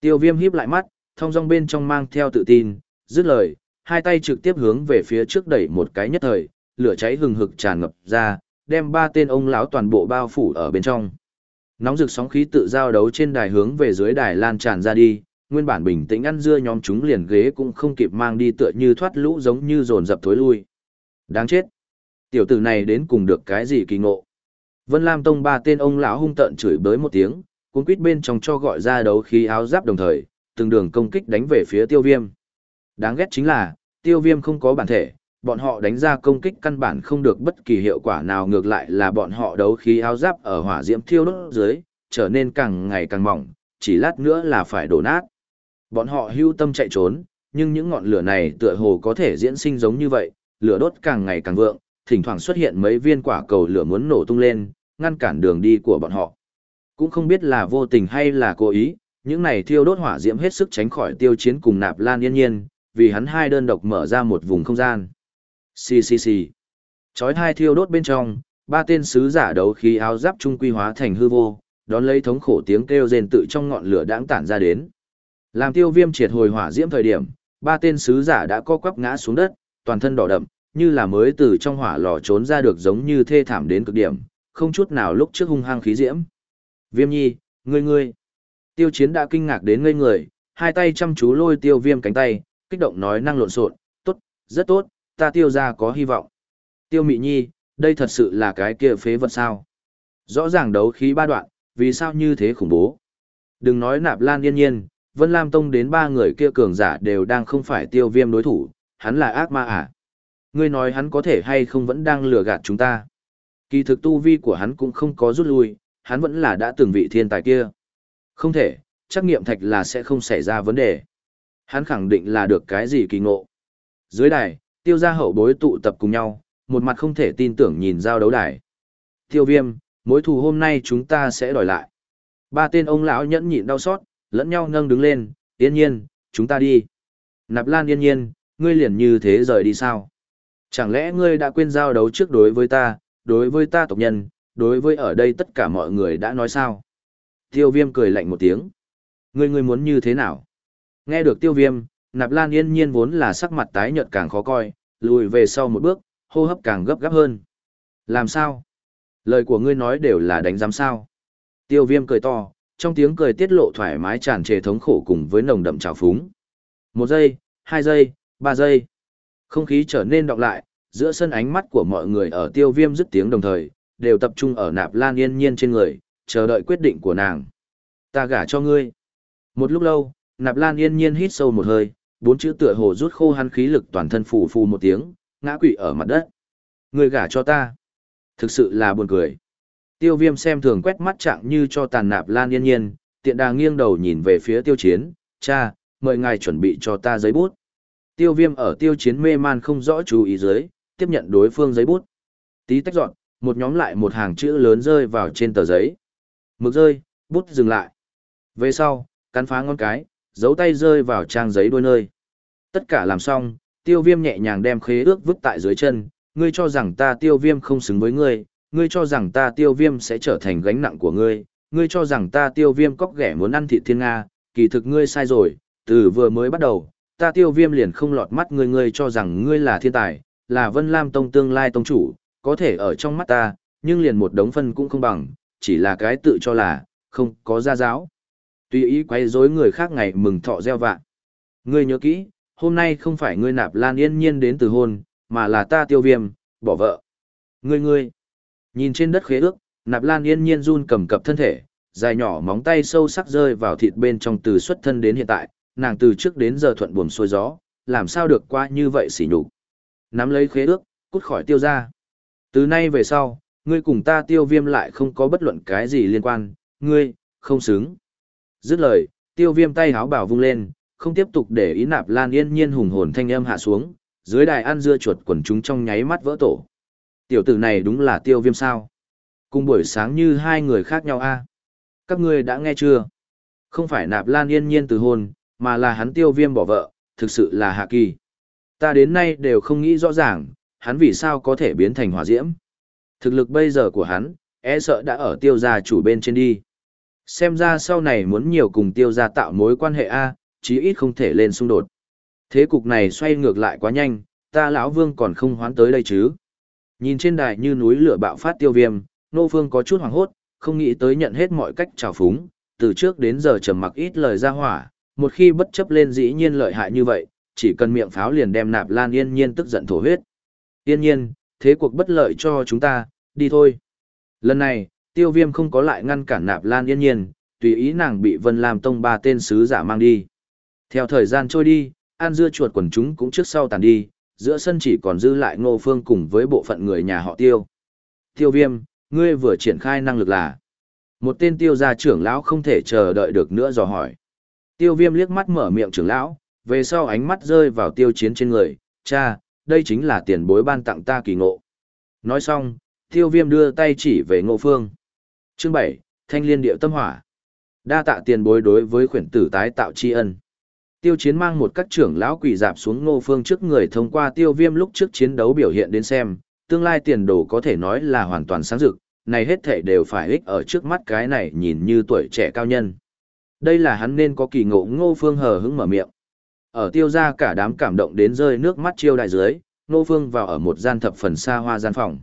Speaker 1: Tiêu viêm híp lại mắt, thông dong bên trong mang theo tự tin, dứt lời, hai tay trực tiếp hướng về phía trước đẩy một cái nhất thời, lửa cháy hừng hực tràn ngập ra, đem ba tên ông lão toàn bộ bao phủ ở bên trong. Nóng rực sóng khí tự giao đấu trên đài hướng về dưới đài lan tràn ra đi, nguyên bản bình tĩnh ăn dưa nhóm chúng liền ghế cũng không kịp mang đi tựa như thoát lũ giống như dồn dập thối lui. Đáng chết. Tiểu tử này đến cùng được cái gì kỳ ngộ. Vân Lam Tông ba tên ông lão hung tợn chửi bới một tiếng, cuốn quýt bên trong cho gọi ra đấu khí áo giáp đồng thời, từng đường công kích đánh về phía tiêu viêm. Đáng ghét chính là, tiêu viêm không có bản thể, bọn họ đánh ra công kích căn bản không được bất kỳ hiệu quả nào ngược lại là bọn họ đấu khí áo giáp ở hỏa diễm thiêu đốt dưới, trở nên càng ngày càng mỏng, chỉ lát nữa là phải đổ nát. Bọn họ hưu tâm chạy trốn, nhưng những ngọn lửa này tựa hồ có thể diễn sinh giống như vậy, lửa đốt càng ngày càng vượng, thỉnh thoảng xuất hiện mấy viên quả cầu lửa muốn nổ tung lên, ngăn cản đường đi của bọn họ. Cũng không biết là vô tình hay là cố ý, những này thiêu đốt hỏa diễm hết sức tránh khỏi tiêu chiến cùng nạp lan yên nhiên, vì hắn hai đơn độc mở ra một vùng không gian. Xì xì xì. Chói hai thiêu đốt bên trong, ba tên sứ giả đấu khí áo giáp trung quy hóa thành hư vô, đón lấy thống khổ tiếng kêu rền tự trong ngọn lửa đãng tản ra đến. Làm tiêu viêm triệt hồi hỏa diễm thời điểm, ba tên sứ giả đã co quắp ngã xuống đất, toàn thân đỏ đậm, như là mới từ trong hỏa lò trốn ra được giống như thê thảm đến cực điểm, không chút nào lúc trước hung hăng khí diễm. Viêm nhi, ngươi ngươi. Tiêu chiến đã kinh ngạc đến ngây người, hai tay chăm chú lôi tiêu viêm cánh tay, kích động nói năng lộn xộn, tốt, rất tốt, ta tiêu ra có hy vọng. Tiêu mị nhi, đây thật sự là cái kia phế vật sao. Rõ ràng đấu khí ba đoạn, vì sao như thế khủng bố. Đừng nói nạp lan yên nhiên, Vân Lam Tông đến ba người kia cường giả đều đang không phải tiêu viêm đối thủ, hắn là ác ma à. Ngươi nói hắn có thể hay không vẫn đang lừa gạt chúng ta. Kỳ thực tu vi của hắn cũng không có rút lui, hắn vẫn là đã từng vị thiên tài kia. Không thể, trắc nghiệm thạch là sẽ không xảy ra vấn đề. Hắn khẳng định là được cái gì kỳ ngộ. Dưới đài, tiêu gia hậu bối tụ tập cùng nhau, một mặt không thể tin tưởng nhìn giao đấu đài. Tiêu viêm, mối thù hôm nay chúng ta sẽ đòi lại. Ba tên ông lão nhẫn nhịn đau xót, lẫn nhau nâng đứng lên, yên nhiên, chúng ta đi. Nạp lan yên nhiên, ngươi liền như thế rời đi sao? Chẳng lẽ ngươi đã quên giao đấu trước đối với ta, đối với ta tộc nhân, đối với ở đây tất cả mọi người đã nói sao? Tiêu viêm cười lạnh một tiếng. Ngươi ngươi muốn như thế nào? Nghe được tiêu viêm, nạp lan yên nhiên vốn là sắc mặt tái nhợt càng khó coi, lùi về sau một bước, hô hấp càng gấp gáp hơn. Làm sao? Lời của ngươi nói đều là đánh giám sao? Tiêu viêm cười to, trong tiếng cười tiết lộ thoải mái tràn trề thống khổ cùng với nồng đậm trào phúng. Một giây, hai giây, ba giây. Không khí trở nên đọng lại, giữa sân ánh mắt của mọi người ở tiêu viêm dứt tiếng đồng thời, đều tập trung ở nạp lan yên nhiên trên người, chờ đợi quyết định của nàng. Ta gả cho ngươi. Một lúc lâu, nạp lan yên nhiên hít sâu một hơi, bốn chữ tựa hồ rút khô hắn khí lực toàn thân phù phù một tiếng, ngã quỵ ở mặt đất. người gả cho ta. Thực sự là buồn cười. Tiêu viêm xem thường quét mắt trạng như cho tàn nạp lan yên nhiên, tiện đà nghiêng đầu nhìn về phía tiêu chiến, cha, mời ngài chuẩn bị cho ta giấy bút. Tiêu viêm ở tiêu chiến mê man không rõ chú ý dưới, tiếp nhận đối phương giấy bút. Tí tách dọn, một nhóm lại một hàng chữ lớn rơi vào trên tờ giấy. Mực rơi, bút dừng lại. Về sau, cắn phá ngón cái, giấu tay rơi vào trang giấy đôi nơi. Tất cả làm xong, tiêu viêm nhẹ nhàng đem khế ước vứt tại dưới chân, ngươi cho rằng ta tiêu viêm không xứng với ngươi, ngươi cho rằng ta tiêu viêm sẽ trở thành gánh nặng của ngươi, ngươi cho rằng ta tiêu viêm cóc ghẻ muốn ăn thịt thiên Nga, kỳ thực ngươi sai rồi, từ vừa mới bắt đầu, ta tiêu viêm liền không lọt mắt ngươi ngươi cho rằng ngươi là thiên tài, là Vân Lam Tông tương lai tông chủ, có thể ở trong mắt ta, nhưng liền một đống phân cũng không bằng, chỉ là cái tự cho là, không có gia giáo. Tùy ý quay rối người khác ngày mừng thọ gieo vạn. Ngươi nhớ kỹ, hôm nay không phải ngươi nạp lan yên nhiên đến từ hôn, mà là ta tiêu viêm, bỏ vợ. Ngươi ngươi. Nhìn trên đất khế ước, nạp lan yên nhiên run cầm cập thân thể, dài nhỏ móng tay sâu sắc rơi vào thịt bên trong từ xuất thân đến hiện tại, nàng từ trước đến giờ thuận buồm xuôi gió, làm sao được qua như vậy xỉ nhục. Nắm lấy khế ước, cút khỏi tiêu ra. Từ nay về sau, ngươi cùng ta tiêu viêm lại không có bất luận cái gì liên quan, ngươi, không xứng. Dứt lời, tiêu viêm tay háo bảo vung lên, không tiếp tục để ý nạp lan yên nhiên hùng hồn thanh âm hạ xuống, dưới đài ăn dưa chuột quần chúng trong nháy mắt vỡ tổ. Tiểu tử này đúng là tiêu viêm sao. Cùng buổi sáng như hai người khác nhau a Các ngươi đã nghe chưa? Không phải nạp lan yên nhiên từ hôn, mà là hắn tiêu viêm bỏ vợ, thực sự là hạ kỳ. Ta đến nay đều không nghĩ rõ ràng, hắn vì sao có thể biến thành hỏa diễm. Thực lực bây giờ của hắn, e sợ đã ở tiêu gia chủ bên trên đi. Xem ra sau này muốn nhiều cùng tiêu gia tạo mối quan hệ A, chí ít không thể lên xung đột. Thế cục này xoay ngược lại quá nhanh, ta lão vương còn không hoán tới đây chứ. Nhìn trên đài như núi lửa bạo phát tiêu viêm, nô phương có chút hoảng hốt, không nghĩ tới nhận hết mọi cách trào phúng, từ trước đến giờ trầm mặc ít lời ra hỏa, một khi bất chấp lên dĩ nhiên lợi hại như vậy, chỉ cần miệng pháo liền đem nạp lan yên nhiên tức giận thổ huyết. Yên nhiên, thế cuộc bất lợi cho chúng ta, đi thôi. Lần này, tiêu viêm không có lại ngăn cản nạp lan yên nhiên, tùy ý nàng bị Vân Lam Tông ba tên sứ giả mang đi. Theo thời gian trôi đi, An dưa chuột quần chúng cũng trước sau tàn đi, giữa sân chỉ còn dư lại Ngô Phương cùng với bộ phận người nhà họ Tiêu. Tiêu Viêm, ngươi vừa triển khai năng lực là? Một tên tiêu gia trưởng lão không thể chờ đợi được nữa dò hỏi. Tiêu Viêm liếc mắt mở miệng trưởng lão, về sau ánh mắt rơi vào tiêu chiến trên người, cha, đây chính là tiền bối ban tặng ta kỳ ngộ. Nói xong, tiêu viêm đưa tay chỉ về ngô phương. Chương 7, Thanh liên điệu tâm hỏa. Đa tạ tiền bối đối với khuyển tử tái tạo tri ân. Tiêu chiến mang một các trưởng lão quỷ dạp xuống ngô phương trước người thông qua tiêu viêm lúc trước chiến đấu biểu hiện đến xem, tương lai tiền đồ có thể nói là hoàn toàn sáng rực, này hết thảy đều phải ích ở trước mắt cái này nhìn như tuổi trẻ cao nhân. Đây là hắn nên có kỳ ngộ ngô phương hờ hững mở miệng. Ở tiêu gia cả đám cảm động đến rơi nước mắt chiêu đại dưới, ngô phương vào ở một gian thập phần xa hoa gian phòng.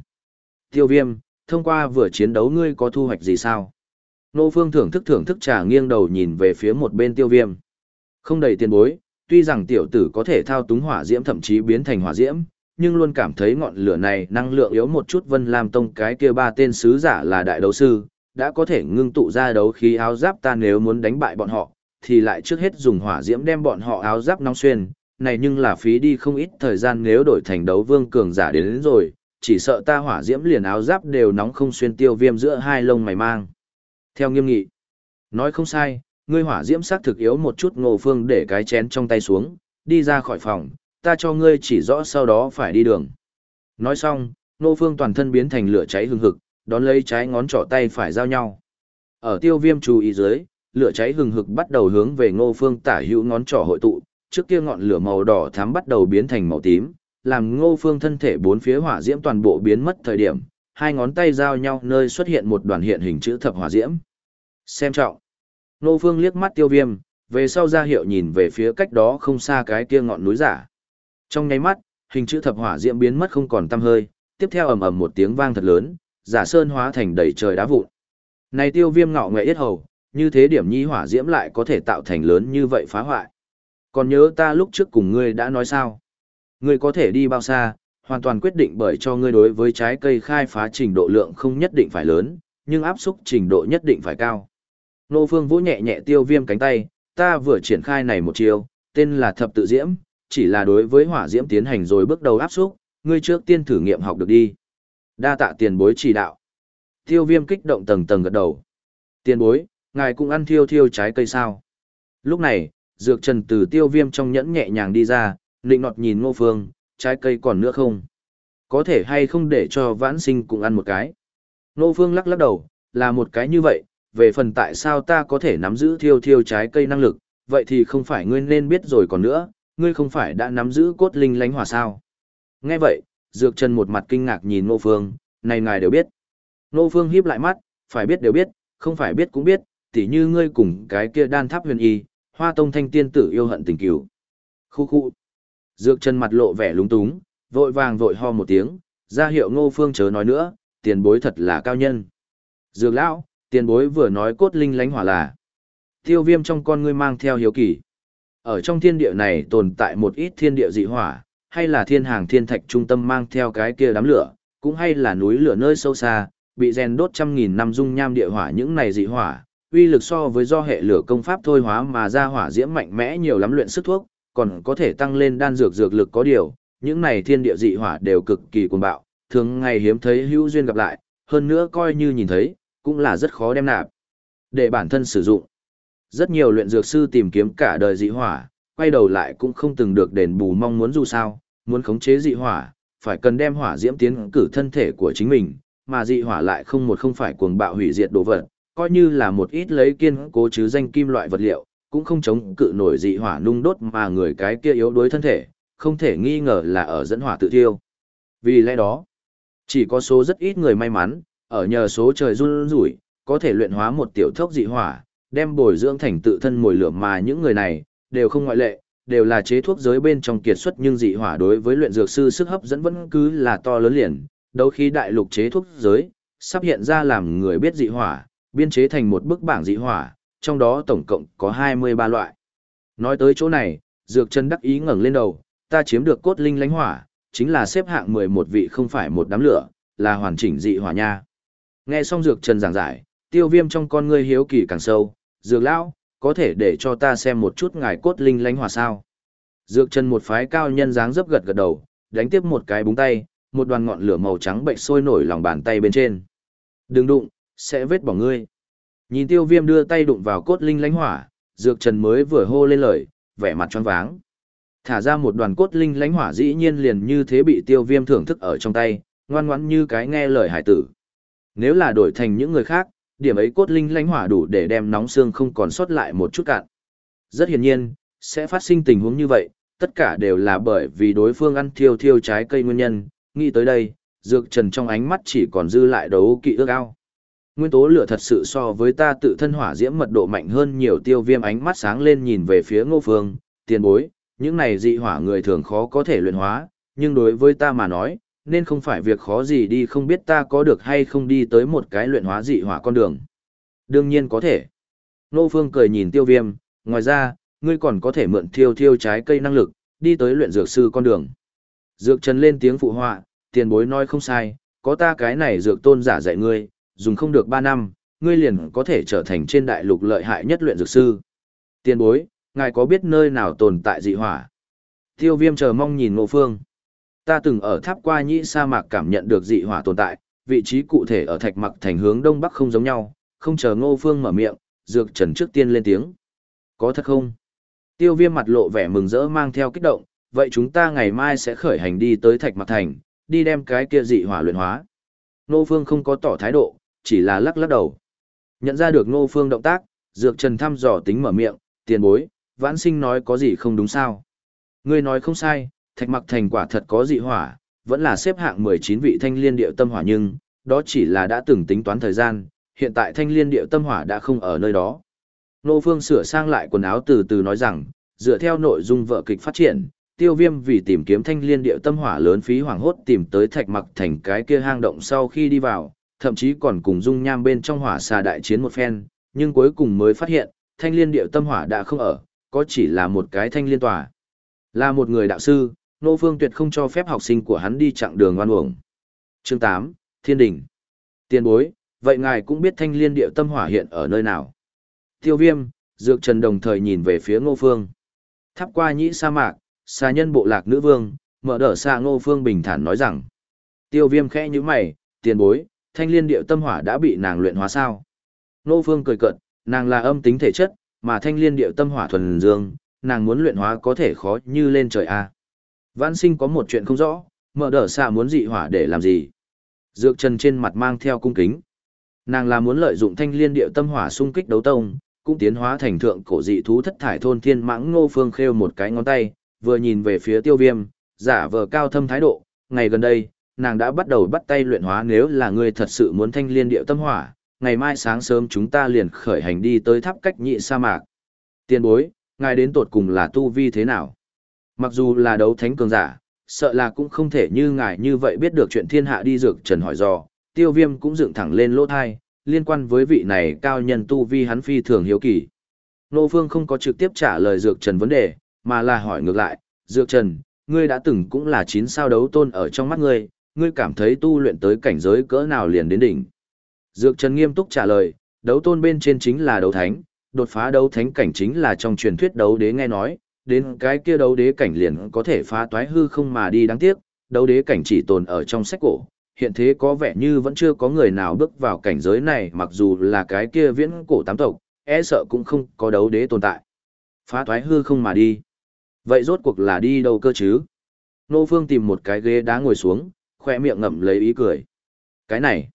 Speaker 1: Tiêu viêm, thông qua vừa chiến đấu ngươi có thu hoạch gì sao? Nô phương thưởng thức thưởng thức trà nghiêng đầu nhìn về phía một bên tiêu viêm. Không đầy tiền bối, tuy rằng tiểu tử có thể thao túng hỏa diễm thậm chí biến thành hỏa diễm, nhưng luôn cảm thấy ngọn lửa này năng lượng yếu một chút Vân Lam Tông cái kia ba tên sứ giả là đại đấu sư, đã có thể ngưng tụ ra đấu khí áo giáp ta nếu muốn đánh bại bọn họ, thì lại trước hết dùng hỏa diễm đem bọn họ áo giáp nóng xuyên, này nhưng là phí đi không ít thời gian nếu đổi thành đấu vương cường giả đến, đến rồi, chỉ sợ ta hỏa diễm liền áo giáp đều nóng không xuyên tiêu viêm giữa hai lông mày mang. Theo nghiêm nghị, nói không sai, ngươi hỏa diễm sắc thực yếu một chút ngộ phương để cái chén trong tay xuống, đi ra khỏi phòng, ta cho ngươi chỉ rõ sau đó phải đi đường. Nói xong, ngộ phương toàn thân biến thành lửa cháy hừng hực, đón lấy trái ngón trỏ tay phải giao nhau. Ở tiêu viêm chú ý dưới, lửa cháy hừng hực bắt đầu hướng về ngô phương tả hữu ngón trỏ hội tụ, trước kia ngọn lửa màu đỏ thắm bắt đầu biến thành màu tím, làm ngô phương thân thể bốn phía hỏa diễm toàn bộ biến mất thời điểm, hai ngón tay giao nhau nơi xuất hiện một đoàn hiện hình chữ thập hỏa diễm. Xem trọng. Ngô phương liếc mắt tiêu viêm, về sau ra hiệu nhìn về phía cách đó không xa cái kia ngọn núi giả. Trong nháy mắt, hình chữ thập hỏa diễm biến mất không còn tăm hơi, tiếp theo ầm ầm một tiếng vang thật lớn, giả sơn hóa thành đầy trời đá vụn. Này tiêu viêm ngạo nghệ yết hầu, như thế điểm nhi hỏa diễm lại có thể tạo thành lớn như vậy phá hoại. Còn nhớ ta lúc trước cùng ngươi đã nói sao? Ngươi có thể đi bao xa, hoàn toàn quyết định bởi cho ngươi đối với trái cây khai phá trình độ lượng không nhất định phải lớn, nhưng áp xúc trình độ nhất định phải cao. Nô Phương vỗ nhẹ nhẹ tiêu viêm cánh tay, ta vừa triển khai này một chiều, tên là thập tự diễm, chỉ là đối với hỏa diễm tiến hành rồi bước đầu áp xúc, ngươi trước tiên thử nghiệm học được đi. Đa tạ tiền bối chỉ đạo. Tiêu viêm kích động tầng tầng gật đầu. Tiền bối, ngài cũng ăn thiêu thiêu trái cây sao. Lúc này, dược trần từ tiêu viêm trong nhẫn nhẹ nhàng đi ra, nịnh nọt nhìn ngô phương, trái cây còn nữa không? Có thể hay không để cho vãn sinh cũng ăn một cái? Ngô phương lắc lắc đầu, là một cái như vậy, về phần tại sao ta có thể nắm giữ thiêu thiêu trái cây năng lực, vậy thì không phải ngươi nên biết rồi còn nữa, ngươi không phải đã nắm giữ cốt linh lánh hỏa sao? Nghe vậy, dược trần một mặt kinh ngạc nhìn ngô phương, này ngài đều biết. Ngô phương híp lại mắt, phải biết đều biết, không phải biết cũng biết, tỉ như ngươi cùng cái kia đan tháp huyền y, hoa tông thanh tiên tử yêu hận tình cứu. Khu khu. Dược chân mặt lộ vẻ lúng túng, vội vàng vội ho một tiếng, ra hiệu ngô phương chớ nói nữa, tiền bối thật là cao nhân. Dược lão, tiền bối vừa nói cốt linh lánh hỏa là. Tiêu viêm trong con ngươi mang theo hiếu kỳ. Ở trong thiên địa này tồn tại một ít thiên địa dị hỏa, hay là thiên hàng thiên thạch trung tâm mang theo cái kia đám lửa, cũng hay là núi lửa nơi sâu xa, bị rèn đốt trăm nghìn năm dung nham địa hỏa những này dị hỏa, uy lực so với do hệ lửa công pháp thôi hóa mà ra hỏa diễm mạnh mẽ nhiều lắm luyện sức thuốc, còn có thể tăng lên đan dược dược lực có điều, những này thiên địa dị hỏa đều cực kỳ cuồng bạo, thường ngày hiếm thấy hữu duyên gặp lại, hơn nữa coi như nhìn thấy, cũng là rất khó đem nạp để bản thân sử dụng. Rất nhiều luyện dược sư tìm kiếm cả đời dị hỏa, quay đầu lại cũng không từng được đền bù mong muốn dù sao, muốn khống chế dị hỏa, phải cần đem hỏa diễm tiến cử thân thể của chính mình, mà dị hỏa lại không một không phải cuồng bạo hủy diệt đồ vật, coi như là một ít lấy kiên cố chứ danh kim loại vật liệu, cũng không chống cự nổi dị hỏa nung đốt mà người cái kia yếu đuối thân thể, không thể nghi ngờ là ở dẫn hỏa tự thiêu. Vì lẽ đó, chỉ có số rất ít người may mắn, ở nhờ số trời run rủi, có thể luyện hóa một tiểu thốc dị hỏa, đem bồi dưỡng thành tự thân mùi lửa mà những người này, đều không ngoại lệ, đều là chế thuốc giới bên trong kiệt xuất nhưng dị hỏa đối với luyện dược sư sức hấp dẫn vẫn cứ là to lớn liền, đấu khi đại lục chế thuốc giới, sắp hiện ra làm người biết dị hỏa, biên chế thành một bức bảng dị hỏa, trong đó tổng cộng có 23 loại. Nói tới chỗ này, Dược Trần đắc ý ngẩng lên đầu, ta chiếm được cốt linh lánh hỏa, chính là xếp hạng 11 vị không phải một đám lửa, là hoàn chỉnh dị hỏa nha. Nghe xong Dược Trần giảng giải, tiêu viêm trong con ngươi hiếu kỳ càng sâu, dược lão, có thể để cho ta xem một chút ngài cốt linh lánh hỏa sao. Dược chân một phái cao nhân dáng dấp gật gật đầu, đánh tiếp một cái búng tay, một đoàn ngọn lửa màu trắng bệnh sôi nổi lòng bàn tay bên trên. Đừng đụng, sẽ vết bỏ ngươi. Nhìn tiêu viêm đưa tay đụng vào cốt linh lánh hỏa, dược trần mới vừa hô lên lời, vẻ mặt choáng váng. Thả ra một đoàn cốt linh lánh hỏa dĩ nhiên liền như thế bị tiêu viêm thưởng thức ở trong tay, ngoan ngoãn như cái nghe lời hải tử. Nếu là đổi thành những người khác, điểm ấy cốt linh lánh hỏa đủ để đem nóng xương không còn sót lại một chút cạn. Rất hiển nhiên, sẽ phát sinh tình huống như vậy, tất cả đều là bởi vì đối phương ăn thiêu thiêu trái cây nguyên nhân, nghĩ tới đây, dược trần trong ánh mắt chỉ còn dư lại đấu kỵ ước ao. Nguyên tố lửa thật sự so với ta tự thân hỏa diễm mật độ mạnh hơn nhiều tiêu viêm ánh mắt sáng lên nhìn về phía ngô phương, tiền bối, những này dị hỏa người thường khó có thể luyện hóa, nhưng đối với ta mà nói, nên không phải việc khó gì đi không biết ta có được hay không đi tới một cái luyện hóa dị hỏa con đường. Đương nhiên có thể. Ngô phương cười nhìn tiêu viêm, ngoài ra, ngươi còn có thể mượn thiêu thiêu trái cây năng lực, đi tới luyện dược sư con đường. Dược trần lên tiếng phụ họa, tiền bối nói không sai, có ta cái này dược tôn giả dạy ngươi, dùng không được 3 năm, ngươi liền có thể trở thành trên đại lục lợi hại nhất luyện dược sư. tiên bối, ngài có biết nơi nào tồn tại dị hỏa? Tiêu viêm chờ mong nhìn ngộ phương. Ta từng ở tháp qua nhĩ sa mạc cảm nhận được dị hỏa tồn tại, vị trí cụ thể ở thạch mặc thành hướng đông bắc không giống nhau, không chờ ngô phương mở miệng, dược trần trước tiên lên tiếng. Có thật không? Tiêu viêm mặt lộ vẻ mừng rỡ mang theo kích động, vậy chúng ta ngày mai sẽ khởi hành đi tới thạch mặc thành, đi đem cái kia dị hỏa luyện hóa. Ngô phương không có tỏ thái độ, chỉ là lắc lắc đầu. Nhận ra được Ngô Phương động tác, Dược Trần thăm dò tính mở miệng, tiền bối, vãn sinh nói có gì không đúng sao. Ngươi nói không sai, thạch mặc thành quả thật có dị hỏa, vẫn là xếp hạng 19 vị thanh liên điệu tâm hỏa nhưng, đó chỉ là đã từng tính toán thời gian, hiện tại thanh liên điệu tâm hỏa đã không ở nơi đó. Nô Phương sửa sang lại quần áo từ từ nói rằng, dựa theo nội dung vợ kịch phát triển, tiêu viêm vì tìm kiếm thanh liên điệu tâm hỏa lớn phí hoàng hốt tìm tới thạch mặc thành cái kia hang động sau khi đi vào, thậm chí còn cùng dung nham bên trong hỏa xà đại chiến một phen, nhưng cuối cùng mới phát hiện, thanh liên điệu tâm hỏa đã không ở, có chỉ là một cái thanh liên tòa. Là một người đạo sư, Nô Phương tuyệt không cho phép học sinh của hắn đi chặng đường oan uổng. Chương 8, Thiên Đình. Tiên bối, vậy ngài cũng biết thanh liên điệu tâm hỏa hiện ở nơi nào. Tiêu viêm, Dược Trần đồng thời nhìn về phía Ngô Phương. Thắp qua nhĩ sa mạc, xa nhân bộ lạc nữ vương, mở đỡ xa Ngô Phương bình thản nói rằng. Tiêu viêm khẽ như mày, tiền bối, thanh liên điệu tâm hỏa đã bị nàng luyện hóa sao. Nô Phương cười cợt, nàng là âm tính thể chất, mà thanh liên điệu tâm hỏa thuần dương, nàng muốn luyện hóa có thể khó như lên trời a. À. Vãn sinh có một chuyện không rõ, mở đỡ xạ muốn dị hỏa để làm gì. Dược trần trên mặt mang theo cung kính. Nàng là muốn lợi dụng thanh liên điệu tâm hỏa xung kích đấu tông, cũng tiến hóa thành thượng cổ dị thú thất thải thôn thiên mãng ngô phương khêu một cái ngón tay, vừa nhìn về phía tiêu viêm, giả vờ cao thâm thái độ, ngày gần đây, nàng đã bắt đầu bắt tay luyện hóa nếu là ngươi thật sự muốn thanh liên điệu tâm hỏa, ngày mai sáng sớm chúng ta liền khởi hành đi tới tháp cách nhị sa mạc. Tiên bối, ngài đến tột cùng là tu vi thế nào? Mặc dù là đấu thánh cường giả, sợ là cũng không thể như ngài như vậy biết được chuyện thiên hạ đi dược trần hỏi dò, tiêu viêm cũng dựng thẳng lên lỗ thai, liên quan với vị này cao nhân tu vi hắn phi thường hiếu kỳ. Nô Phương không có trực tiếp trả lời dược trần vấn đề, mà là hỏi ngược lại, dược trần, ngươi đã từng cũng là chín sao đấu tôn ở trong mắt ngươi, ngươi cảm thấy tu luyện tới cảnh giới cỡ nào liền đến đỉnh. Dược Trần nghiêm túc trả lời, đấu tôn bên trên chính là đấu thánh, đột phá đấu thánh cảnh chính là trong truyền thuyết đấu đế nghe nói, đến cái kia đấu đế cảnh liền có thể phá toái hư không mà đi đáng tiếc, đấu đế cảnh chỉ tồn ở trong sách cổ, hiện thế có vẻ như vẫn chưa có người nào bước vào cảnh giới này mặc dù là cái kia viễn cổ tám tộc, e sợ cũng không có đấu đế tồn tại. Phá toái hư không mà đi. Vậy rốt cuộc là đi đâu cơ chứ? Nô Phương tìm một cái ghế đá ngồi xuống, khoe miệng ngậm lấy ý cười. Cái này,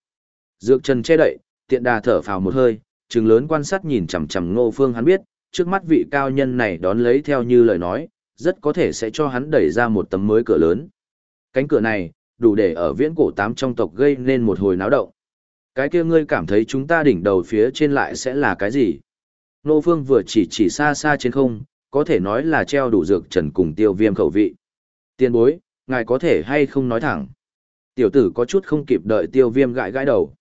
Speaker 1: dược trần che đậy, tiện đà thở phào một hơi, trừng lớn quan sát nhìn chằm chằm ngô phương hắn biết, trước mắt vị cao nhân này đón lấy theo như lời nói, rất có thể sẽ cho hắn đẩy ra một tấm mới cửa lớn. Cánh cửa này, đủ để ở viễn cổ tám trong tộc gây nên một hồi náo động. Cái kia ngươi cảm thấy chúng ta đỉnh đầu phía trên lại sẽ là cái gì? Nô Phương vừa chỉ chỉ xa xa trên không, có thể nói là treo đủ dược trần cùng tiêu viêm khẩu vị. Tiên bối, ngài có thể hay không nói thẳng. Tiểu tử có chút không kịp đợi tiêu viêm gãi gãi đầu.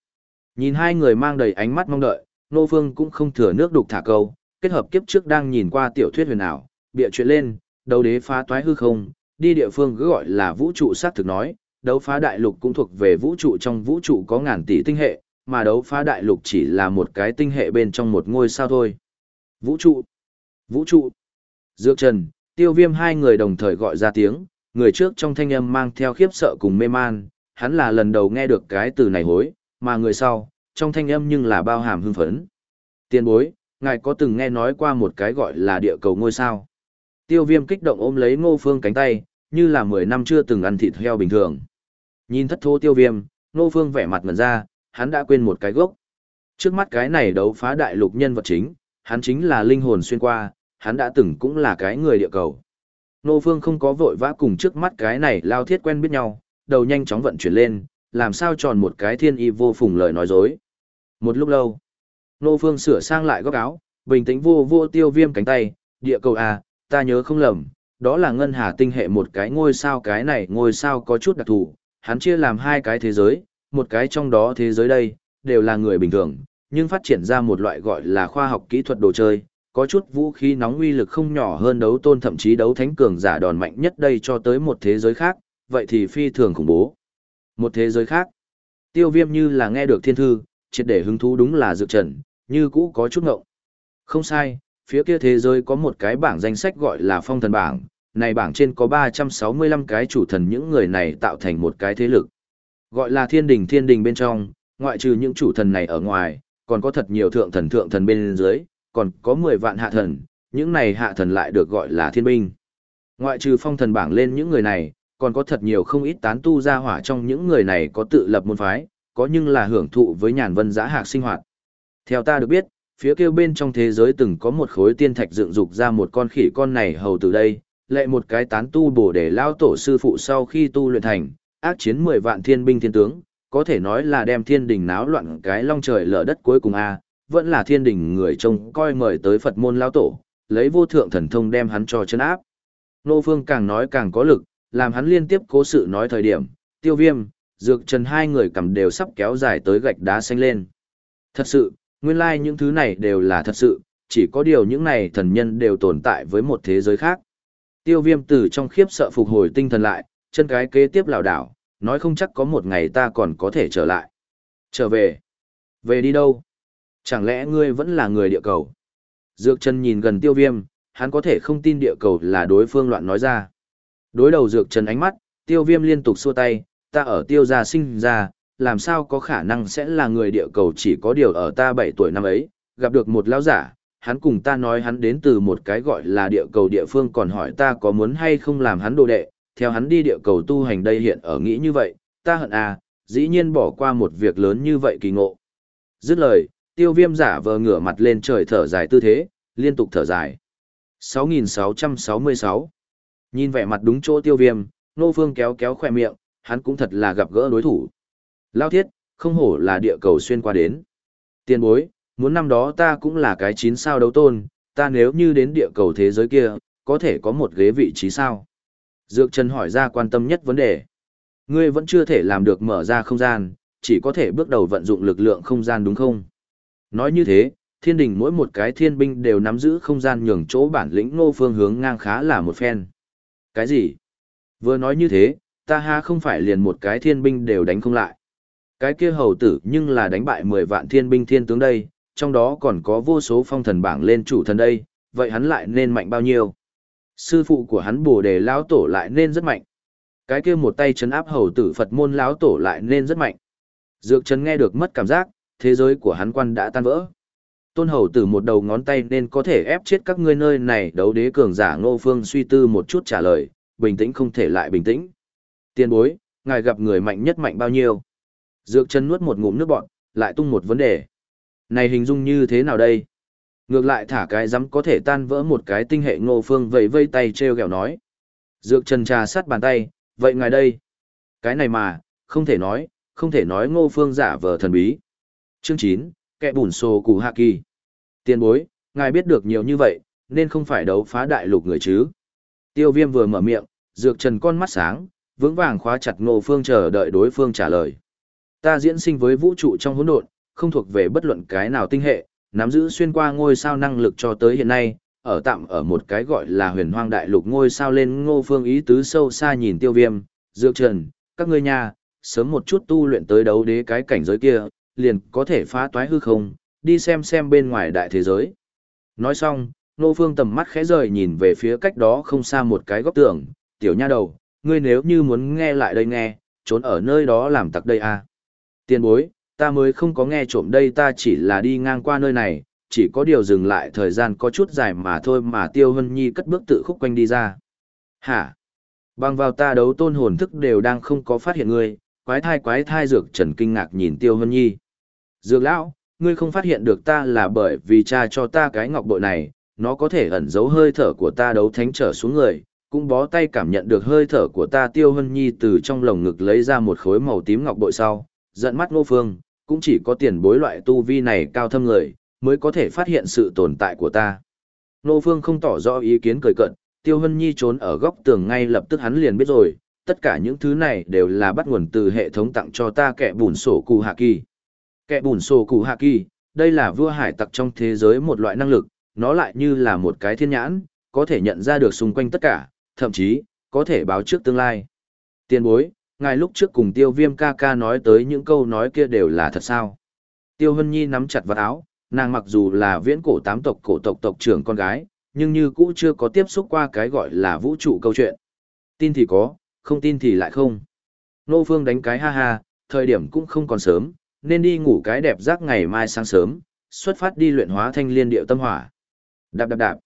Speaker 1: Nhìn hai người mang đầy ánh mắt mong đợi, Nô Phương cũng không thừa nước đục thả câu, kết hợp kiếp trước đang nhìn qua tiểu thuyết huyền ảo, bịa chuyện lên, đấu đế phá toái hư không, đi địa phương cứ gọi là vũ trụ sát thực nói, đấu phá đại lục cũng thuộc về vũ trụ trong vũ trụ có ngàn tỷ tinh hệ, mà đấu phá đại lục chỉ là một cái tinh hệ bên trong một ngôi sao thôi. Vũ trụ! Vũ trụ! Dược Trần, tiêu viêm hai người đồng thời gọi ra tiếng, người trước trong thanh âm mang theo khiếp sợ cùng mê man, hắn là lần đầu nghe được cái từ này hối, mà người sau, trong thanh âm nhưng là bao hàm hưng phấn. Tiên bối, ngài có từng nghe nói qua một cái gọi là địa cầu ngôi sao? Tiêu viêm kích động ôm lấy ngô phương cánh tay, như là 10 năm chưa từng ăn thịt heo bình thường. Nhìn thất thố tiêu viêm, ngô phương vẻ mặt ngần ra, hắn đã quên một cái gốc. Trước mắt cái này đấu phá đại lục nhân vật chính, hắn chính là linh hồn xuyên qua, hắn đã từng cũng là cái người địa cầu. Ngô phương không có vội vã cùng trước mắt cái này lao thiết quen biết nhau, đầu nhanh chóng vận chuyển lên, làm sao tròn một cái thiên y vô phùng lời nói dối. Một lúc lâu, Nô Phương sửa sang lại góc áo, bình tĩnh vô vô tiêu viêm cánh tay, địa cầu à, ta nhớ không lầm, đó là ngân hà tinh hệ một cái ngôi sao cái này ngôi sao có chút đặc thù, hắn chia làm hai cái thế giới, một cái trong đó thế giới đây, đều là người bình thường, nhưng phát triển ra một loại gọi là khoa học kỹ thuật đồ chơi, có chút vũ khí nóng uy lực không nhỏ hơn đấu tôn thậm chí đấu thánh cường giả đòn mạnh nhất đây cho tới một thế giới khác, vậy thì phi thường khủng bố. Một thế giới khác, tiêu viêm như là nghe được thiên thư, triệt để hứng thú đúng là dược trần, như cũ có chút ngộng. Không sai, phía kia thế giới có một cái bảng danh sách gọi là phong thần bảng, này bảng trên có 365 cái chủ thần những người này tạo thành một cái thế lực. Gọi là thiên đình thiên đình bên trong, ngoại trừ những chủ thần này ở ngoài, còn có thật nhiều thượng thần thượng thần bên dưới, còn có 10 vạn hạ thần, những này hạ thần lại được gọi là thiên binh. Ngoại trừ phong thần bảng lên những người này, còn có thật nhiều không ít tán tu ra hỏa trong những người này có tự lập môn phái, có nhưng là hưởng thụ với nhàn vân giã hạc sinh hoạt. Theo ta được biết, phía kêu bên trong thế giới từng có một khối tiên thạch dựng dục ra một con khỉ con này hầu từ đây, lệ một cái tán tu bổ để lao tổ sư phụ sau khi tu luyện thành, ác chiến 10 vạn thiên binh thiên tướng, có thể nói là đem thiên đình náo loạn cái long trời lở đất cuối cùng a vẫn là thiên đình người trông coi mời tới Phật môn lao tổ, lấy vô thượng thần thông đem hắn cho chân áp. Nô Phương càng nói càng có lực, làm hắn liên tiếp cố sự nói thời điểm, tiêu viêm, dược trần hai người cầm đều sắp kéo dài tới gạch đá xanh lên. Thật sự, nguyên lai like những thứ này đều là thật sự, chỉ có điều những này thần nhân đều tồn tại với một thế giới khác. Tiêu viêm từ trong khiếp sợ phục hồi tinh thần lại, chân cái kế tiếp lảo đảo, nói không chắc có một ngày ta còn có thể trở lại. Trở về. Về đi đâu? Chẳng lẽ ngươi vẫn là người địa cầu? Dược chân nhìn gần tiêu viêm, hắn có thể không tin địa cầu là đối phương loạn nói ra. Đối đầu dược trần ánh mắt, tiêu viêm liên tục xua tay, ta ở tiêu gia sinh ra, làm sao có khả năng sẽ là người địa cầu chỉ có điều ở ta 7 tuổi năm ấy, gặp được một lão giả, hắn cùng ta nói hắn đến từ một cái gọi là địa cầu địa phương còn hỏi ta có muốn hay không làm hắn đồ đệ, theo hắn đi địa cầu tu hành đây hiện ở nghĩ như vậy, ta hận à, dĩ nhiên bỏ qua một việc lớn như vậy kỳ ngộ. Dứt lời, tiêu viêm giả vờ ngửa mặt lên trời thở dài tư thế, liên tục thở dài. 6666 Nhìn vẻ mặt đúng chỗ tiêu viêm, nô phương kéo kéo khỏe miệng, hắn cũng thật là gặp gỡ đối thủ. Lao thiết, không hổ là địa cầu xuyên qua đến. Tiên bối, muốn năm đó ta cũng là cái chín sao đấu tôn, ta nếu như đến địa cầu thế giới kia, có thể có một ghế vị trí sao? Dược Trần hỏi ra quan tâm nhất vấn đề. Ngươi vẫn chưa thể làm được mở ra không gian, chỉ có thể bước đầu vận dụng lực lượng không gian đúng không? Nói như thế, thiên đình mỗi một cái thiên binh đều nắm giữ không gian nhường chỗ bản lĩnh ngô phương hướng ngang khá là một phen. Cái gì? Vừa nói như thế, ta ha không phải liền một cái thiên binh đều đánh không lại. Cái kia hầu tử nhưng là đánh bại 10 vạn thiên binh thiên tướng đây, trong đó còn có vô số phong thần bảng lên chủ thần đây, vậy hắn lại nên mạnh bao nhiêu? Sư phụ của hắn bồ đề lão tổ lại nên rất mạnh. Cái kia một tay chấn áp hầu tử Phật môn lão tổ lại nên rất mạnh. Dược trần nghe được mất cảm giác, thế giới của hắn quan đã tan vỡ. Tôn hầu từ một đầu ngón tay nên có thể ép chết các ngươi nơi này đấu đế cường giả ngô phương suy tư một chút trả lời, bình tĩnh không thể lại bình tĩnh. Tiên bối, ngài gặp người mạnh nhất mạnh bao nhiêu? Dược chân nuốt một ngụm nước bọn, lại tung một vấn đề. Này hình dung như thế nào đây? Ngược lại thả cái rắm có thể tan vỡ một cái tinh hệ ngô phương vẫy vây tay treo gẹo nói. Dược chân trà sát bàn tay, vậy ngài đây? Cái này mà, không thể nói, không thể nói ngô phương giả vờ thần bí. Chương 9, kẻ bùn sổ củ hạ kỳ. Tiên bối, ngài biết được nhiều như vậy, nên không phải đấu phá đại lục người chứ. Tiêu viêm vừa mở miệng, dược trần con mắt sáng, vững vàng khóa chặt ngô phương chờ đợi đối phương trả lời. Ta diễn sinh với vũ trụ trong hỗn độn, không thuộc về bất luận cái nào tinh hệ, nắm giữ xuyên qua ngôi sao năng lực cho tới hiện nay, ở tạm ở một cái gọi là huyền hoang đại lục ngôi sao lên ngô phương ý tứ sâu xa nhìn tiêu viêm, dược trần, các ngươi nhà, sớm một chút tu luyện tới đấu đế cái cảnh giới kia, liền có thể phá toái hư không, đi xem xem bên ngoài đại thế giới. Nói xong, Nô Phương tầm mắt khẽ rời nhìn về phía cách đó không xa một cái góc tường, tiểu nha đầu, ngươi nếu như muốn nghe lại đây nghe, trốn ở nơi đó làm tặc đây à. Tiền bối, ta mới không có nghe trộm đây ta chỉ là đi ngang qua nơi này, chỉ có điều dừng lại thời gian có chút dài mà thôi mà Tiêu Hân Nhi cất bước tự khúc quanh đi ra. Hả? Bằng vào ta đấu tôn hồn thức đều đang không có phát hiện ngươi, quái thai quái thai dược trần kinh ngạc nhìn Tiêu Hân Nhi. Dược lão, ngươi không phát hiện được ta là bởi vì cha cho ta cái ngọc bội này, nó có thể ẩn giấu hơi thở của ta đấu thánh trở xuống người, cũng bó tay cảm nhận được hơi thở của ta Tiêu Hân Nhi từ trong lồng ngực lấy ra một khối màu tím ngọc bội sau, giận mắt ngô phương, cũng chỉ có tiền bối loại tu vi này cao thâm người, mới có thể phát hiện sự tồn tại của ta. Ngô phương không tỏ rõ ý kiến cười cận, Tiêu Hân Nhi trốn ở góc tường ngay lập tức hắn liền biết rồi, tất cả những thứ này đều là bắt nguồn từ hệ thống tặng cho ta kẻ bùn sổ cù hạ kỳ. Kẻ bùn sổ cụ hạ kỳ, đây là vua hải tặc trong thế giới một loại năng lực, nó lại như là một cái thiên nhãn, có thể nhận ra được xung quanh tất cả, thậm chí, có thể báo trước tương lai. Tiền bối, ngài lúc trước cùng tiêu viêm ca ca nói tới những câu nói kia đều là thật sao. Tiêu Hân Nhi nắm chặt vật áo, nàng mặc dù là viễn cổ tám tộc cổ tộc tộc trưởng con gái, nhưng như cũ chưa có tiếp xúc qua cái gọi là vũ trụ câu chuyện. Tin thì có, không tin thì lại không. Nô Phương đánh cái ha ha, thời điểm cũng không còn sớm, nên đi ngủ cái đẹp giấc ngày mai sáng sớm, xuất phát đi luyện hóa thanh liên điệu tâm hỏa. Đạp đạp đạp.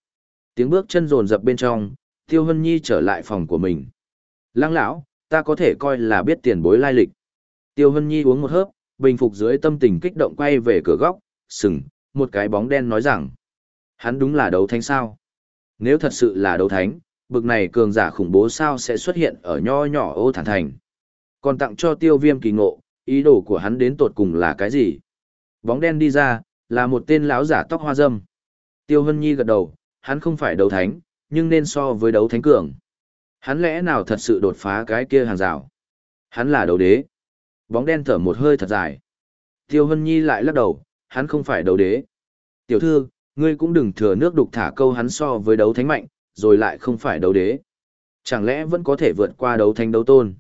Speaker 1: Tiếng bước chân rồn rập bên trong, Tiêu Hân Nhi trở lại phòng của mình. Lăng lão, ta có thể coi là biết tiền bối lai lịch. Tiêu Hân Nhi uống một hớp, bình phục dưới tâm tình kích động quay về cửa góc, sừng, một cái bóng đen nói rằng. Hắn đúng là đấu thánh sao? Nếu thật sự là đấu thánh, bực này cường giả khủng bố sao sẽ xuất hiện ở nho nhỏ ô thản thành. Còn tặng cho tiêu viêm kỳ ngộ, ý đồ của hắn đến tột cùng là cái gì? Bóng đen đi ra, là một tên lão giả tóc hoa dâm. Tiêu Hân Nhi gật đầu, hắn không phải đấu thánh, nhưng nên so với đấu thánh cường. Hắn lẽ nào thật sự đột phá cái kia hàng rào? Hắn là đấu đế. Bóng đen thở một hơi thật dài. Tiêu Hân Nhi lại lắc đầu, hắn không phải đấu đế. Tiểu thư, ngươi cũng đừng thừa nước đục thả câu hắn so với đấu thánh mạnh, rồi lại không phải đấu đế. Chẳng lẽ vẫn có thể vượt qua đấu thánh đấu tôn?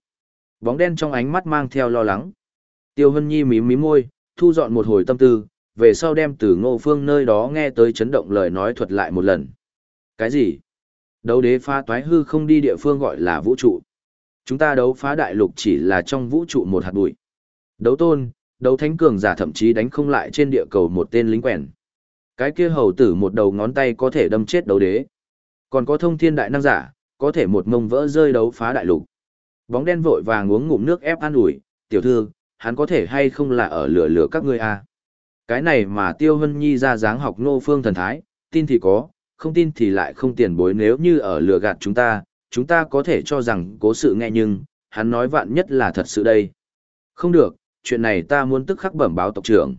Speaker 1: Bóng đen trong ánh mắt mang theo lo lắng. Tiêu Hân Nhi mím mím môi, thu dọn một hồi tâm tư, về sau đem từ ngô phương nơi đó nghe tới chấn động lời nói thuật lại một lần. Cái gì? Đấu đế phá toái hư không đi địa phương gọi là vũ trụ. Chúng ta đấu phá đại lục chỉ là trong vũ trụ một hạt bụi. Đấu tôn, đấu thánh cường giả thậm chí đánh không lại trên địa cầu một tên lính quèn. Cái kia hầu tử một đầu ngón tay có thể đâm chết đấu đế. Còn có thông thiên đại năng giả, có thể một mông vỡ rơi đấu phá đại lục. Bóng đen vội vàng uống ngụm nước ép an ủi, tiểu thư, hắn có thể hay không là ở lửa lửa các ngươi à. Cái này mà Tiêu Hân Nhi ra dáng học nô phương thần thái, tin thì có, không tin thì lại không tiền bối nếu như ở lừa gạt chúng ta, chúng ta có thể cho rằng cố sự nghe nhưng, hắn nói vạn nhất là thật sự đây. Không được, chuyện này ta muốn tức khắc bẩm báo tộc trưởng.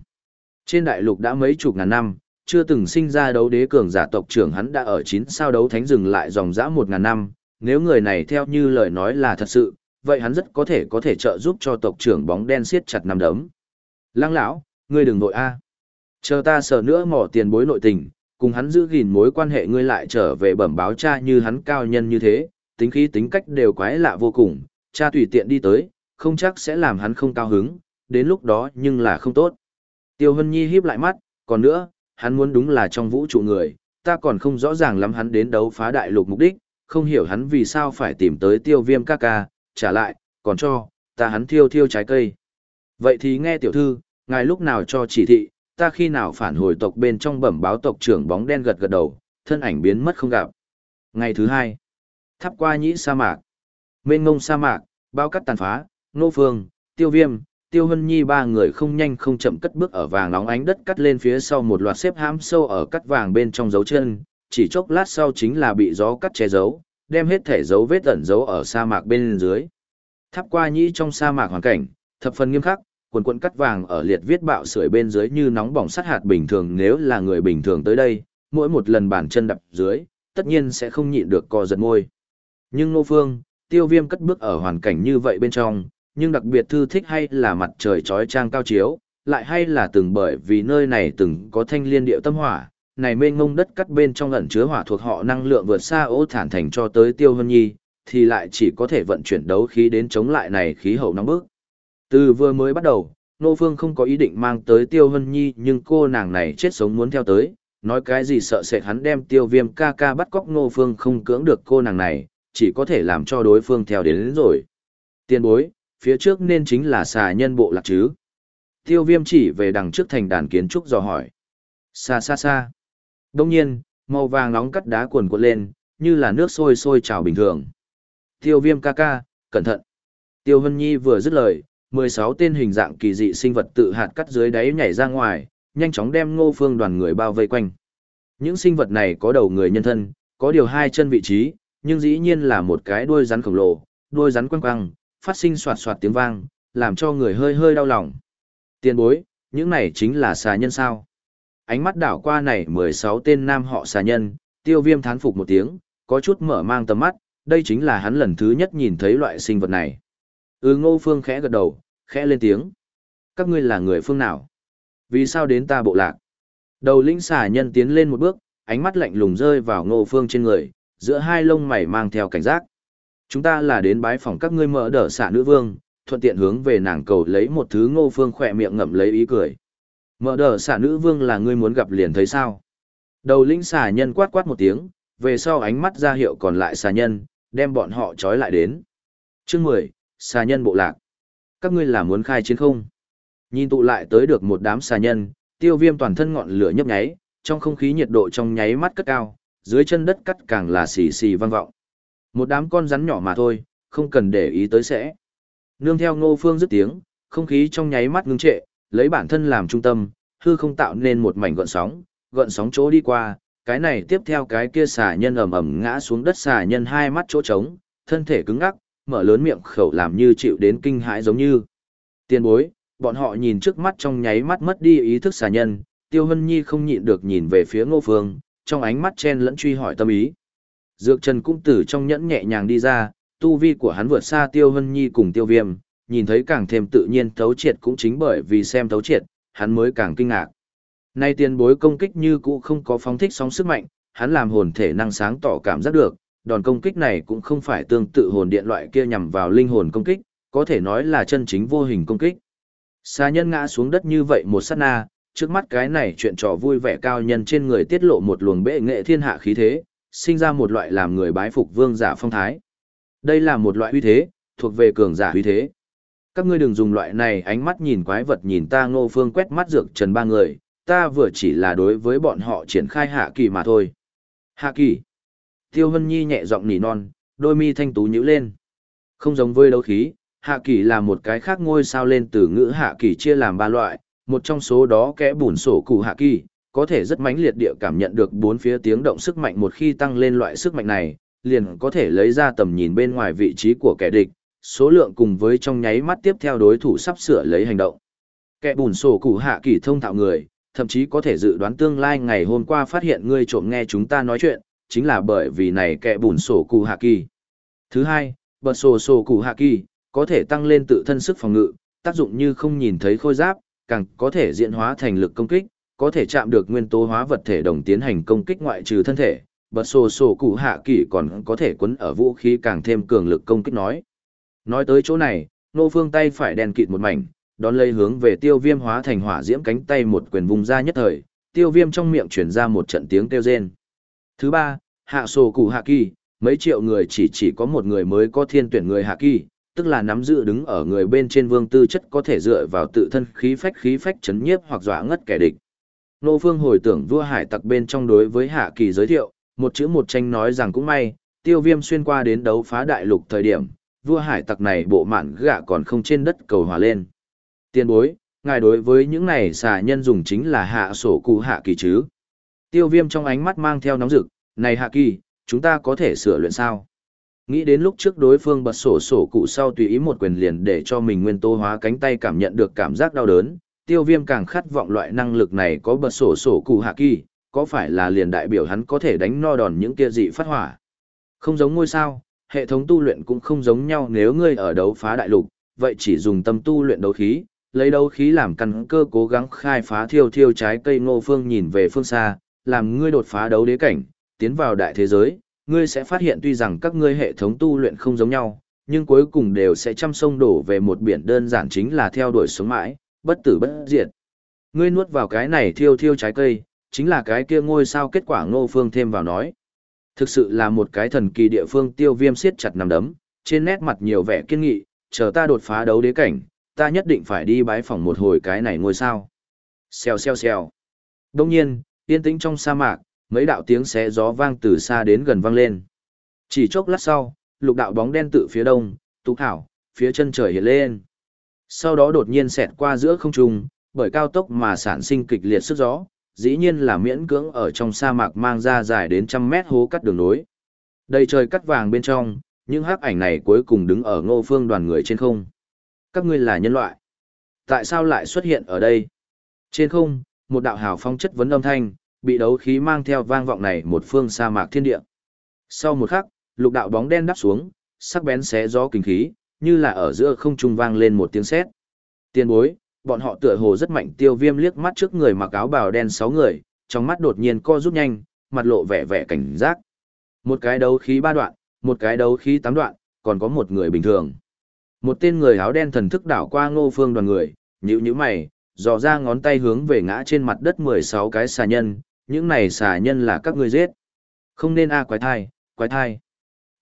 Speaker 1: Trên đại lục đã mấy chục ngàn năm, chưa từng sinh ra đấu đế cường giả tộc trưởng hắn đã ở chín sao đấu thánh dừng lại dòng dã một ngàn năm, nếu người này theo như lời nói là thật sự, vậy hắn rất có thể có thể trợ giúp cho tộc trưởng bóng đen siết chặt nằm đấm. Lăng lão, ngươi đừng nội a. Chờ ta sờ nữa mỏ tiền bối nội tình, cùng hắn giữ gìn mối quan hệ ngươi lại trở về bẩm báo cha như hắn cao nhân như thế, tính khí tính cách đều quái lạ vô cùng, cha tùy tiện đi tới, không chắc sẽ làm hắn không cao hứng, đến lúc đó nhưng là không tốt. Tiêu Hân Nhi híp lại mắt, còn nữa, hắn muốn đúng là trong vũ trụ người, ta còn không rõ ràng lắm hắn đến đấu phá đại lục mục đích, không hiểu hắn vì sao phải tìm tới tiêu viêm ca ca, trả lại, còn cho, ta hắn thiêu thiêu trái cây. Vậy thì nghe tiểu thư, ngài lúc nào cho chỉ thị, ta khi nào phản hồi tộc bên trong bẩm báo tộc trưởng bóng đen gật gật đầu, thân ảnh biến mất không gặp. Ngày thứ hai, thắp qua nhĩ sa mạc, mênh ngông sa mạc, bao cắt tàn phá, nô phương, tiêu viêm, tiêu hân nhi ba người không nhanh không chậm cất bước ở vàng nóng ánh đất cắt lên phía sau một loạt xếp hãm sâu ở cắt vàng bên trong dấu chân, chỉ chốc lát sau chính là bị gió cắt che giấu, đem hết thể dấu vết ẩn dấu ở sa mạc bên dưới. Tháp qua nhĩ trong sa mạc hoàn cảnh, thập phần nghiêm khắc, quần quần cắt vàng ở liệt viết bạo sưởi bên dưới như nóng bỏng sắt hạt bình thường nếu là người bình thường tới đây, mỗi một lần bàn chân đập dưới, tất nhiên sẽ không nhịn được co giật môi. Nhưng Ngô Phương, tiêu viêm cất bước ở hoàn cảnh như vậy bên trong, nhưng đặc biệt thư thích hay là mặt trời trói trang cao chiếu, lại hay là từng bởi vì nơi này từng có thanh liên điệu tâm hỏa, này mênh ngông đất cắt bên trong ẩn chứa hỏa thuộc họ năng lượng vượt xa ô thản thành cho tới tiêu hân nhi, thì lại chỉ có thể vận chuyển đấu khí đến chống lại này khí hậu nóng bức. Từ vừa mới bắt đầu, Nô Phương không có ý định mang tới Tiêu Hân Nhi nhưng cô nàng này chết sống muốn theo tới, nói cái gì sợ sệt hắn đem tiêu viêm ca ca bắt cóc nô phương không cưỡng được cô nàng này, chỉ có thể làm cho đối phương theo đến, đến rồi. Tiên bối, phía trước nên chính là xà nhân bộ lạc chứ. Tiêu viêm chỉ về đằng trước thành đàn kiến trúc dò hỏi. Xa xa xa. Đông nhiên, màu vàng nóng cắt đá cuồn cuộn lên, như là nước sôi sôi trào bình thường. Tiêu viêm ca ca, cẩn thận. Tiêu Hân Nhi vừa dứt lời, 16 tên hình dạng kỳ dị sinh vật tự hạt cắt dưới đáy nhảy ra ngoài, nhanh chóng đem ngô phương đoàn người bao vây quanh. Những sinh vật này có đầu người nhân thân, có điều hai chân vị trí, nhưng dĩ nhiên là một cái đuôi rắn khổng lồ, đuôi rắn quăng quăng, phát sinh soạt soạt tiếng vang, làm cho người hơi hơi đau lòng. Tiên bối, những này chính là xà nhân sao? Ánh mắt đảo qua này 16 tên nam họ xà nhân, tiêu viêm thán phục một tiếng, có chút mở mang tầm mắt, đây chính là hắn lần thứ nhất nhìn thấy loại sinh vật này. Ừ ngô phương khẽ gật đầu, khẽ lên tiếng. Các ngươi là người phương nào? Vì sao đến ta bộ lạc? Đầu lĩnh xà nhân tiến lên một bước, ánh mắt lạnh lùng rơi vào ngô phương trên người, giữa hai lông mày mang theo cảnh giác. Chúng ta là đến bái phỏng các ngươi mở đỡ xà nữ vương, thuận tiện hướng về nàng cầu lấy một thứ ngô phương khỏe miệng ngậm lấy ý cười. Mở đờ xả nữ vương là ngươi muốn gặp liền thấy sao? Đầu lĩnh xà nhân quát quát một tiếng, về sau ánh mắt ra hiệu còn lại xà nhân, đem bọn họ trói lại đến. Chương 10, xà nhân bộ lạc. Các ngươi là muốn khai chiến không? Nhìn tụ lại tới được một đám xà nhân, tiêu viêm toàn thân ngọn lửa nhấp nháy, trong không khí nhiệt độ trong nháy mắt cất cao, dưới chân đất cắt càng là xì xì vang vọng. Một đám con rắn nhỏ mà thôi, không cần để ý tới sẽ. Nương theo ngô phương dứt tiếng, không khí trong nháy mắt ngưng trệ, lấy bản thân làm trung tâm, hư không tạo nên một mảnh gợn sóng, gợn sóng chỗ đi qua, cái này tiếp theo cái kia xà nhân ầm ầm ngã xuống đất xà nhân hai mắt chỗ trống, thân thể cứng ngắc, mở lớn miệng khẩu làm như chịu đến kinh hãi giống như. Tiên bối, bọn họ nhìn trước mắt trong nháy mắt mất đi ý thức xà nhân, Tiêu Hân Nhi không nhịn được nhìn về phía Ngô Phương, trong ánh mắt chen lẫn truy hỏi tâm ý. Dược Trần cũng từ trong nhẫn nhẹ nhàng đi ra, tu vi của hắn vượt xa Tiêu Hân Nhi cùng Tiêu Viêm, nhìn thấy càng thêm tự nhiên thấu triệt cũng chính bởi vì xem thấu triệt, hắn mới càng kinh ngạc. Nay tiền bối công kích như cũ không có phóng thích sóng sức mạnh, hắn làm hồn thể năng sáng tỏ cảm giác được, đòn công kích này cũng không phải tương tự hồn điện loại kia nhằm vào linh hồn công kích, có thể nói là chân chính vô hình công kích. Xa nhân ngã xuống đất như vậy một sát na, trước mắt cái này chuyện trò vui vẻ cao nhân trên người tiết lộ một luồng bệ nghệ thiên hạ khí thế, sinh ra một loại làm người bái phục vương giả phong thái. Đây là một loại uy thế, thuộc về cường giả uy thế. Các ngươi đừng dùng loại này ánh mắt nhìn quái vật nhìn ta ngô phương quét mắt dược trần ba người, ta vừa chỉ là đối với bọn họ triển khai hạ kỳ mà thôi. Hạ kỳ. Tiêu Hân Nhi nhẹ giọng nỉ non, đôi mi thanh tú nhíu lên. Không giống với đấu khí, hạ kỳ là một cái khác ngôi sao lên từ ngữ hạ kỳ chia làm ba loại, một trong số đó kẽ bùn sổ cụ hạ kỳ, có thể rất mãnh liệt địa cảm nhận được bốn phía tiếng động sức mạnh một khi tăng lên loại sức mạnh này, liền có thể lấy ra tầm nhìn bên ngoài vị trí của kẻ địch, số lượng cùng với trong nháy mắt tiếp theo đối thủ sắp sửa lấy hành động. Kẻ bùn sổ cụ hạ kỳ thông thạo người, thậm chí có thể dự đoán tương lai ngày hôm qua phát hiện ngươi trộm nghe chúng ta nói chuyện, chính là bởi vì này kẻ bùn sổ cụ hạ kỳ. Thứ hai, bật sổ sổ cụ hạ kỳ, có thể tăng lên tự thân sức phòng ngự, tác dụng như không nhìn thấy khôi giáp, càng có thể diễn hóa thành lực công kích, có thể chạm được nguyên tố hóa vật thể đồng tiến hành công kích ngoại trừ thân thể. Bật sổ sổ cụ hạ kỳ còn có thể quấn ở vũ khí càng thêm cường lực công kích nói. Nói tới chỗ này, nô phương tay phải đèn kịt một mảnh, đón lấy hướng về tiêu viêm hóa thành hỏa diễm cánh tay một quyền vùng ra nhất thời, tiêu viêm trong miệng chuyển ra một trận tiếng kêu rên. Thứ ba, hạ sổ cụ hạ kỳ, mấy triệu người chỉ chỉ có một người mới có thiên tuyển người hạ kỳ, tức là nắm giữ đứng ở người bên trên vương tư chất có thể dựa vào tự thân khí phách khí phách chấn nhiếp hoặc dọa ngất kẻ địch. Nô Phương hồi tưởng vua hải tặc bên trong đối với hạ kỳ giới thiệu, một chữ một tranh nói rằng cũng may, tiêu viêm xuyên qua đến đấu phá đại lục thời điểm, vua hải tặc này bộ mạn gạ còn không trên đất cầu hòa lên. Tiên bối, ngài đối với những này xà nhân dùng chính là hạ sổ cụ hạ kỳ chứ. Tiêu viêm trong ánh mắt mang theo nóng rực, này hạ kỳ, chúng ta có thể sửa luyện sao? Nghĩ đến lúc trước đối phương bật sổ sổ cụ sau tùy ý một quyền liền để cho mình nguyên tố hóa cánh tay cảm nhận được cảm giác đau đớn, tiêu viêm càng khát vọng loại năng lực này có bật sổ sổ cụ hạ kỳ, có phải là liền đại biểu hắn có thể đánh no đòn những kia dị phát hỏa. Không giống ngôi sao, hệ thống tu luyện cũng không giống nhau nếu ngươi ở đấu phá đại lục, vậy chỉ dùng tâm tu luyện đấu khí, lấy đấu khí làm căn cơ cố gắng khai phá thiêu thiêu trái cây ngô phương nhìn về phương xa, làm ngươi đột phá đấu đế cảnh, tiến vào đại thế giới, ngươi sẽ phát hiện tuy rằng các ngươi hệ thống tu luyện không giống nhau, nhưng cuối cùng đều sẽ chăm sông đổ về một biển đơn giản chính là theo đuổi sống mãi, bất tử bất diệt. Ngươi nuốt vào cái này thiêu thiêu trái cây, chính là cái kia ngôi sao kết quả ngô phương thêm vào nói. Thực sự là một cái thần kỳ địa phương tiêu viêm siết chặt nằm đấm, trên nét mặt nhiều vẻ kiên nghị, chờ ta đột phá đấu đế cảnh, ta nhất định phải đi bái phỏng một hồi cái này ngôi sao. Xèo xèo xèo. Đông nhiên, yên tĩnh trong sa mạc, mấy đạo tiếng xé gió vang từ xa đến gần vang lên. Chỉ chốc lát sau, lục đạo bóng đen tự phía đông, tục thảo, phía chân trời hiện lên. Sau đó đột nhiên xẹt qua giữa không trung, bởi cao tốc mà sản sinh kịch liệt sức gió, dĩ nhiên là miễn cưỡng ở trong sa mạc mang ra dài đến trăm mét hố cắt đường nối. Đầy trời cắt vàng bên trong, những hắc ảnh này cuối cùng đứng ở ngô phương đoàn người trên không. Các ngươi là nhân loại. Tại sao lại xuất hiện ở đây? Trên không, một đạo hào phong chất vấn âm thanh, bị đấu khí mang theo vang vọng này một phương sa mạc thiên địa. Sau một khắc, lục đạo bóng đen đắp xuống, sắc bén xé gió kinh khí, như là ở giữa không trung vang lên một tiếng sét. Tiên bối, bọn họ tựa hồ rất mạnh tiêu viêm liếc mắt trước người mặc áo bào đen sáu người, trong mắt đột nhiên co rút nhanh, mặt lộ vẻ vẻ cảnh giác. Một cái đấu khí ba đoạn, một cái đấu khí tám đoạn, còn có một người bình thường. Một tên người áo đen thần thức đảo qua ngô phương đoàn người, nhíu nhíu mày, dò ra ngón tay hướng về ngã trên mặt đất 16 cái xà nhân, những này xà nhân là các ngươi giết. Không nên a quái thai, quái thai.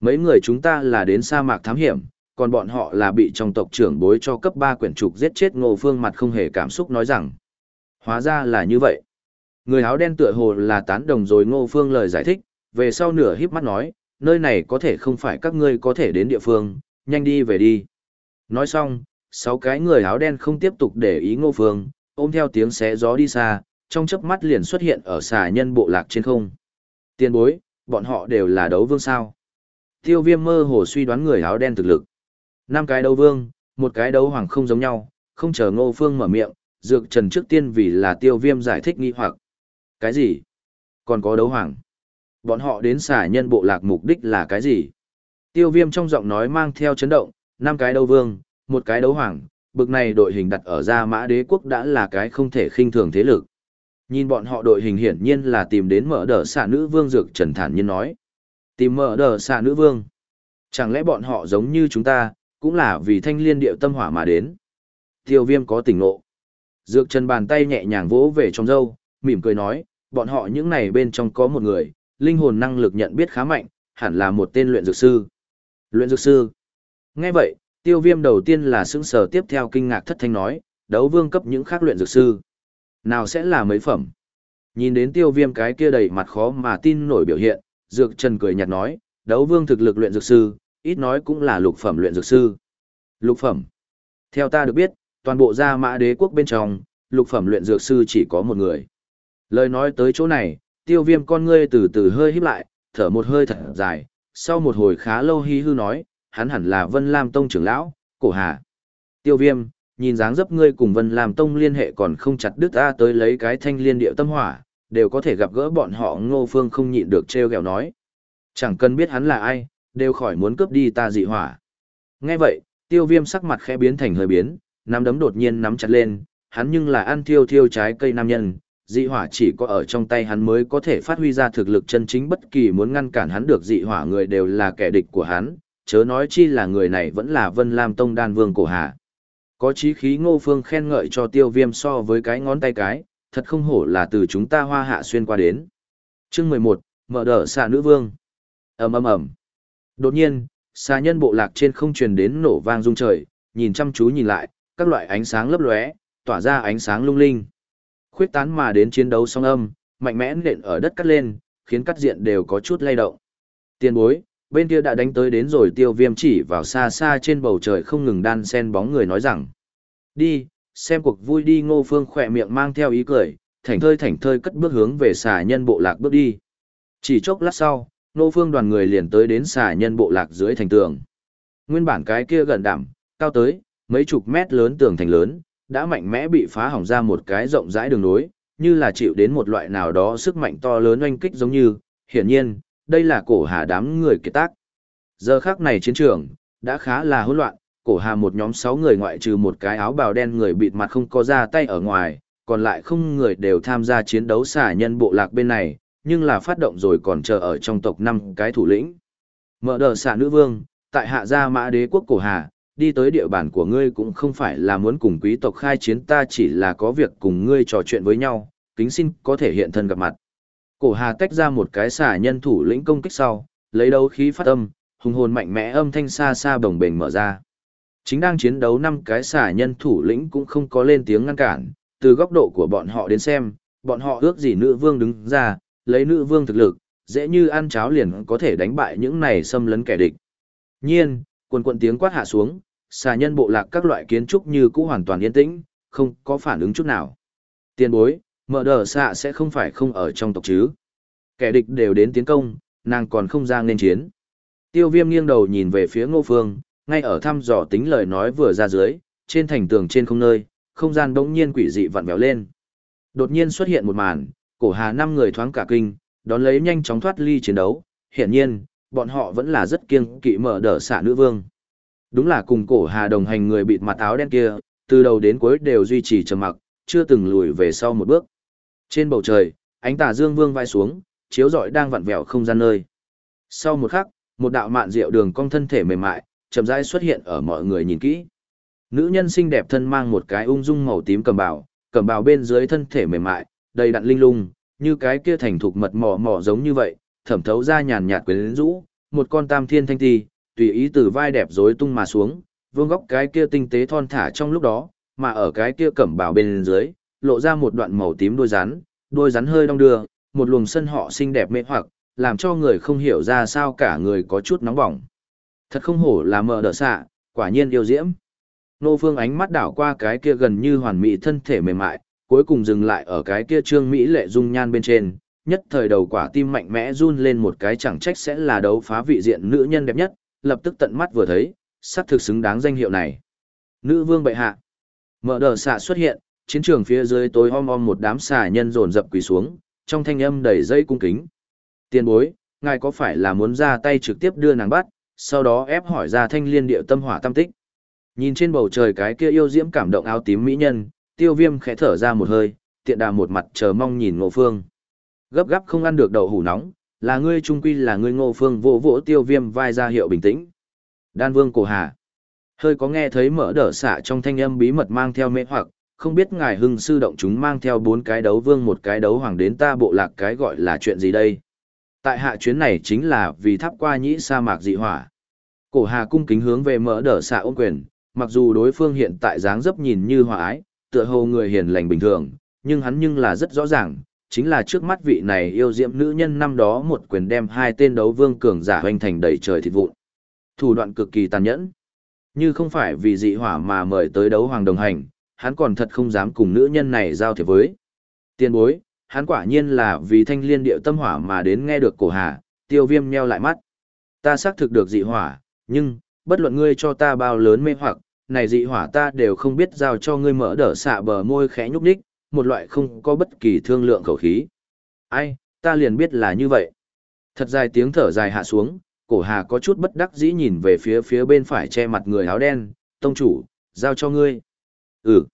Speaker 1: Mấy người chúng ta là đến sa mạc thám hiểm, còn bọn họ là bị trong tộc trưởng bối cho cấp 3 quyển trục giết chết ngô phương mặt không hề cảm xúc nói rằng. Hóa ra là như vậy. Người áo đen tựa hồ là tán đồng rồi ngô phương lời giải thích, về sau nửa híp mắt nói, nơi này có thể không phải các ngươi có thể đến địa phương, nhanh đi về đi. Nói xong, sáu cái người áo đen không tiếp tục để ý ngô phương, ôm theo tiếng xé gió đi xa, trong chớp mắt liền xuất hiện ở xà nhân bộ lạc trên không. Tiên bối, bọn họ đều là đấu vương sao. Tiêu viêm mơ hồ suy đoán người áo đen thực lực năm cái đấu vương, một cái đấu hoàng không giống nhau, không chờ ngô phương mở miệng, dược trần trước tiên vì là tiêu viêm giải thích nghi hoặc. Cái gì? Còn có đấu hoàng. Bọn họ đến xả nhân bộ lạc mục đích là cái gì? Tiêu viêm trong giọng nói mang theo chấn động, năm cái đấu vương, một cái đấu hoàng, bực này đội hình đặt ở gia mã đế quốc đã là cái không thể khinh thường thế lực. Nhìn bọn họ đội hình hiển nhiên là tìm đến mở đờ xạ nữ vương dược trần thản nhiên nói. Tìm mở đờ xạ nữ vương. Chẳng lẽ bọn họ giống như chúng ta, cũng là vì thanh liên điệu tâm hỏa mà đến. Tiêu viêm có tỉnh ngộ. Dược trần bàn tay nhẹ nhàng vỗ về trong râu, mỉm cười nói, bọn họ những này bên trong có một người, linh hồn năng lực nhận biết khá mạnh, hẳn là một tên luyện dược sư. Luyện dược sư. Nghe vậy, tiêu viêm đầu tiên là sững sờ tiếp theo kinh ngạc thất thanh nói, đấu vương cấp những khác luyện dược sư. Nào sẽ là mấy phẩm? Nhìn đến tiêu viêm cái kia đầy mặt khó mà tin nổi biểu hiện, dược trần cười nhạt nói, đấu vương thực lực luyện dược sư, ít nói cũng là lục phẩm luyện dược sư. Lục phẩm. Theo ta được biết, toàn bộ gia mã đế quốc bên trong, lục phẩm luyện dược sư chỉ có một người. Lời nói tới chỗ này, tiêu viêm con ngươi từ từ hơi híp lại, thở một hơi thật dài, sau một hồi khá lâu hí hư nói, hắn hẳn là Vân Lam Tông trưởng lão, cổ hà. Tiêu viêm, nhìn dáng dấp ngươi cùng Vân Lam Tông liên hệ còn không chặt đứt ta tới lấy cái thanh liên điệu tâm hỏa, đều có thể gặp gỡ bọn họ ngô phương không nhịn được treo gẹo nói. Chẳng cần biết hắn là ai, đều khỏi muốn cướp đi ta dị hỏa. Nghe vậy, tiêu viêm sắc mặt khẽ biến thành hơi biến, nắm đấm đột nhiên nắm chặt lên, hắn nhưng là ăn thiêu thiêu trái cây nam nhân, dị hỏa chỉ có ở trong tay hắn mới có thể phát huy ra thực lực chân chính bất kỳ muốn ngăn cản hắn được dị hỏa người đều là kẻ địch của hắn, chớ nói chi là người này vẫn là Vân Lam Tông đan vương cổ hạ. Có chí khí ngô phương khen ngợi cho tiêu viêm so với cái ngón tay cái, thật không hổ là từ chúng ta hoa hạ xuyên qua đến. chương 11, mở đỡ xạ nữ vương. ầm ầm ầm Đột nhiên, xà nhân bộ lạc trên không truyền đến nổ vang rung trời, nhìn chăm chú nhìn lại, các loại ánh sáng lấp lóe, tỏa ra ánh sáng lung linh. Khuyết tán mà đến chiến đấu song âm, mạnh mẽ nện ở đất cắt lên, khiến cắt diện đều có chút lay động. Tiền bối, bên kia đã đánh tới đến rồi tiêu viêm chỉ vào xa xa trên bầu trời không ngừng đan sen bóng người nói rằng. Đi, xem cuộc vui đi ngô phương khỏe miệng mang theo ý cười, thảnh thơi thảnh thơi cất bước hướng về xà nhân bộ lạc bước đi. Chỉ chốc lát sau, Nô phương đoàn người liền tới đến xà nhân bộ lạc dưới thành tường. Nguyên bản cái kia gần đảm, cao tới, mấy chục mét lớn tường thành lớn, đã mạnh mẽ bị phá hỏng ra một cái rộng rãi đường nối, như là chịu đến một loại nào đó sức mạnh to lớn oanh kích giống như, hiển nhiên, đây là cổ hà đám người kiệt tác. Giờ khắc này chiến trường, đã khá là hỗn loạn, cổ hà một nhóm 6 người ngoại trừ một cái áo bào đen người bịt mặt không có ra tay ở ngoài, còn lại không người đều tham gia chiến đấu xả nhân bộ lạc bên này, nhưng là phát động rồi còn chờ ở trong tộc năm cái thủ lĩnh. Mở đờ xả nữ vương, tại hạ gia mã đế quốc cổ hà, đi tới địa bàn của ngươi cũng không phải là muốn cùng quý tộc khai chiến ta chỉ là có việc cùng ngươi trò chuyện với nhau, kính xin có thể hiện thân gặp mặt. Cổ Hà tách ra một cái xả nhân thủ lĩnh công kích sau, lấy đấu khí phát âm, hùng hồn mạnh mẽ âm thanh xa xa bồng bềnh mở ra. Chính đang chiến đấu năm cái xả nhân thủ lĩnh cũng không có lên tiếng ngăn cản, từ góc độ của bọn họ đến xem, bọn họ ước gì nữ vương đứng ra, lấy nữ vương thực lực, dễ như ăn cháo liền có thể đánh bại những này xâm lấn kẻ địch. Nhiên, quần quần tiếng quát hạ xuống, xà nhân bộ lạc các loại kiến trúc như cũ hoàn toàn yên tĩnh, không có phản ứng chút nào. Tiên bối, mở đờ xạ sẽ không phải không ở trong tộc chứ. Kẻ địch đều đến tiến công, nàng còn không ra nên chiến. Tiêu viêm nghiêng đầu nhìn về phía ngô phương, ngay ở thăm dò tính lời nói vừa ra dưới, trên thành tường trên không nơi, không gian bỗng nhiên quỷ dị vặn vẹo lên. Đột nhiên xuất hiện một màn, cổ hà năm người thoáng cả kinh, đón lấy nhanh chóng thoát ly chiến đấu, hiển nhiên, bọn họ vẫn là rất kiêng kỵ mở đỡ xạ nữ vương. Đúng là cùng cổ hà đồng hành người bịt mặt áo đen kia, từ đầu đến cuối đều duy trì trầm mặc, chưa từng lùi về sau một bước. Trên bầu trời, ánh tà dương vương vai xuống, chiếu rọi đang vặn vẹo không gian nơi. Sau một khắc, một đạo mạn diệu đường cong thân thể mềm mại, chậm rãi xuất hiện ở mọi người nhìn kỹ. Nữ nhân xinh đẹp thân mang một cái ung dung màu tím cầm bào, cầm bào bên dưới thân thể mềm mại, đầy đặn linh lung, như cái kia thành thục mật mỏ mỏ giống như vậy, thẩm thấu ra nhàn nhạt quyến rũ, một con tam thiên thanh ti, tùy ý từ vai đẹp rối tung mà xuống, vương góc cái kia tinh tế thon thả trong lúc đó, mà ở cái kia cẩm bào bên dưới, lộ ra một đoạn màu tím đôi rắn, đôi rắn hơi đong đưa, một luồng sân họ xinh đẹp mê hoặc, làm cho người không hiểu ra sao cả người có chút nóng bỏng. Thật không hổ là mờ đỡ xạ, quả nhiên yêu diễm. Nô Phương ánh mắt đảo qua cái kia gần như hoàn mỹ thân thể mềm mại, cuối cùng dừng lại ở cái kia trương mỹ lệ dung nhan bên trên, nhất thời đầu quả tim mạnh mẽ run lên một cái chẳng trách sẽ là đấu phá vị diện nữ nhân đẹp nhất, lập tức tận mắt vừa thấy, sắp thực xứng đáng danh hiệu này. Nữ vương bệ hạ. Mở đờ xạ xuất hiện, chiến trường phía dưới tối om om một đám xà nhân dồn dập quỳ xuống, trong thanh âm đầy dây cung kính. Tiền bối, ngài có phải là muốn ra tay trực tiếp đưa nàng bắt, sau đó ép hỏi ra thanh liên điệu tâm hỏa tâm tích. Nhìn trên bầu trời cái kia yêu diễm cảm động áo tím mỹ nhân, tiêu viêm khẽ thở ra một hơi, tiện đà một mặt chờ mong nhìn ngộ phương. Gấp gáp không ăn được đậu hủ nóng, là ngươi trung quy là ngươi ngô phương vỗ vỗ tiêu viêm vai ra hiệu bình tĩnh. Đan vương cổ hà. Hơi có nghe thấy mở đỡ xạ trong thanh âm bí mật mang theo mê hoặc, không biết ngài hưng sư động chúng mang theo bốn cái đấu vương một cái đấu hoàng đến ta bộ lạc cái gọi là chuyện gì đây. Tại hạ chuyến này chính là vì tháp qua nhĩ sa mạc dị hỏa. Cổ hà cung kính hướng về mở đỡ xạ ôn quyền, mặc dù đối phương hiện tại dáng dấp nhìn như hòa ái, tựa hồ người hiền lành bình thường, nhưng hắn nhưng là rất rõ ràng, chính là trước mắt vị này yêu diễm nữ nhân năm đó một quyền đem hai tên đấu vương cường giả hoành thành đầy trời thịt vụn. Thủ đoạn cực kỳ tàn nhẫn. Như không phải vì dị hỏa mà mời tới đấu hoàng đồng hành, hắn còn thật không dám cùng nữ nhân này giao thiệp với. Tiên bối, hắn quả nhiên là vì thanh liên điệu tâm hỏa mà đến nghe được cổ hà, tiêu viêm nheo lại mắt. Ta xác thực được dị hỏa, nhưng, bất luận ngươi cho ta bao lớn mê hoặc, này dị hỏa ta đều không biết giao cho ngươi mở đỡ xạ bờ môi khẽ nhúc đích, một loại không có bất kỳ thương lượng khẩu khí. Ai, ta liền biết là như vậy. Thật dài tiếng thở dài hạ xuống, cổ hà có chút bất đắc dĩ nhìn về phía phía bên phải che mặt người áo đen, tông chủ, giao cho ngươi. Ừ.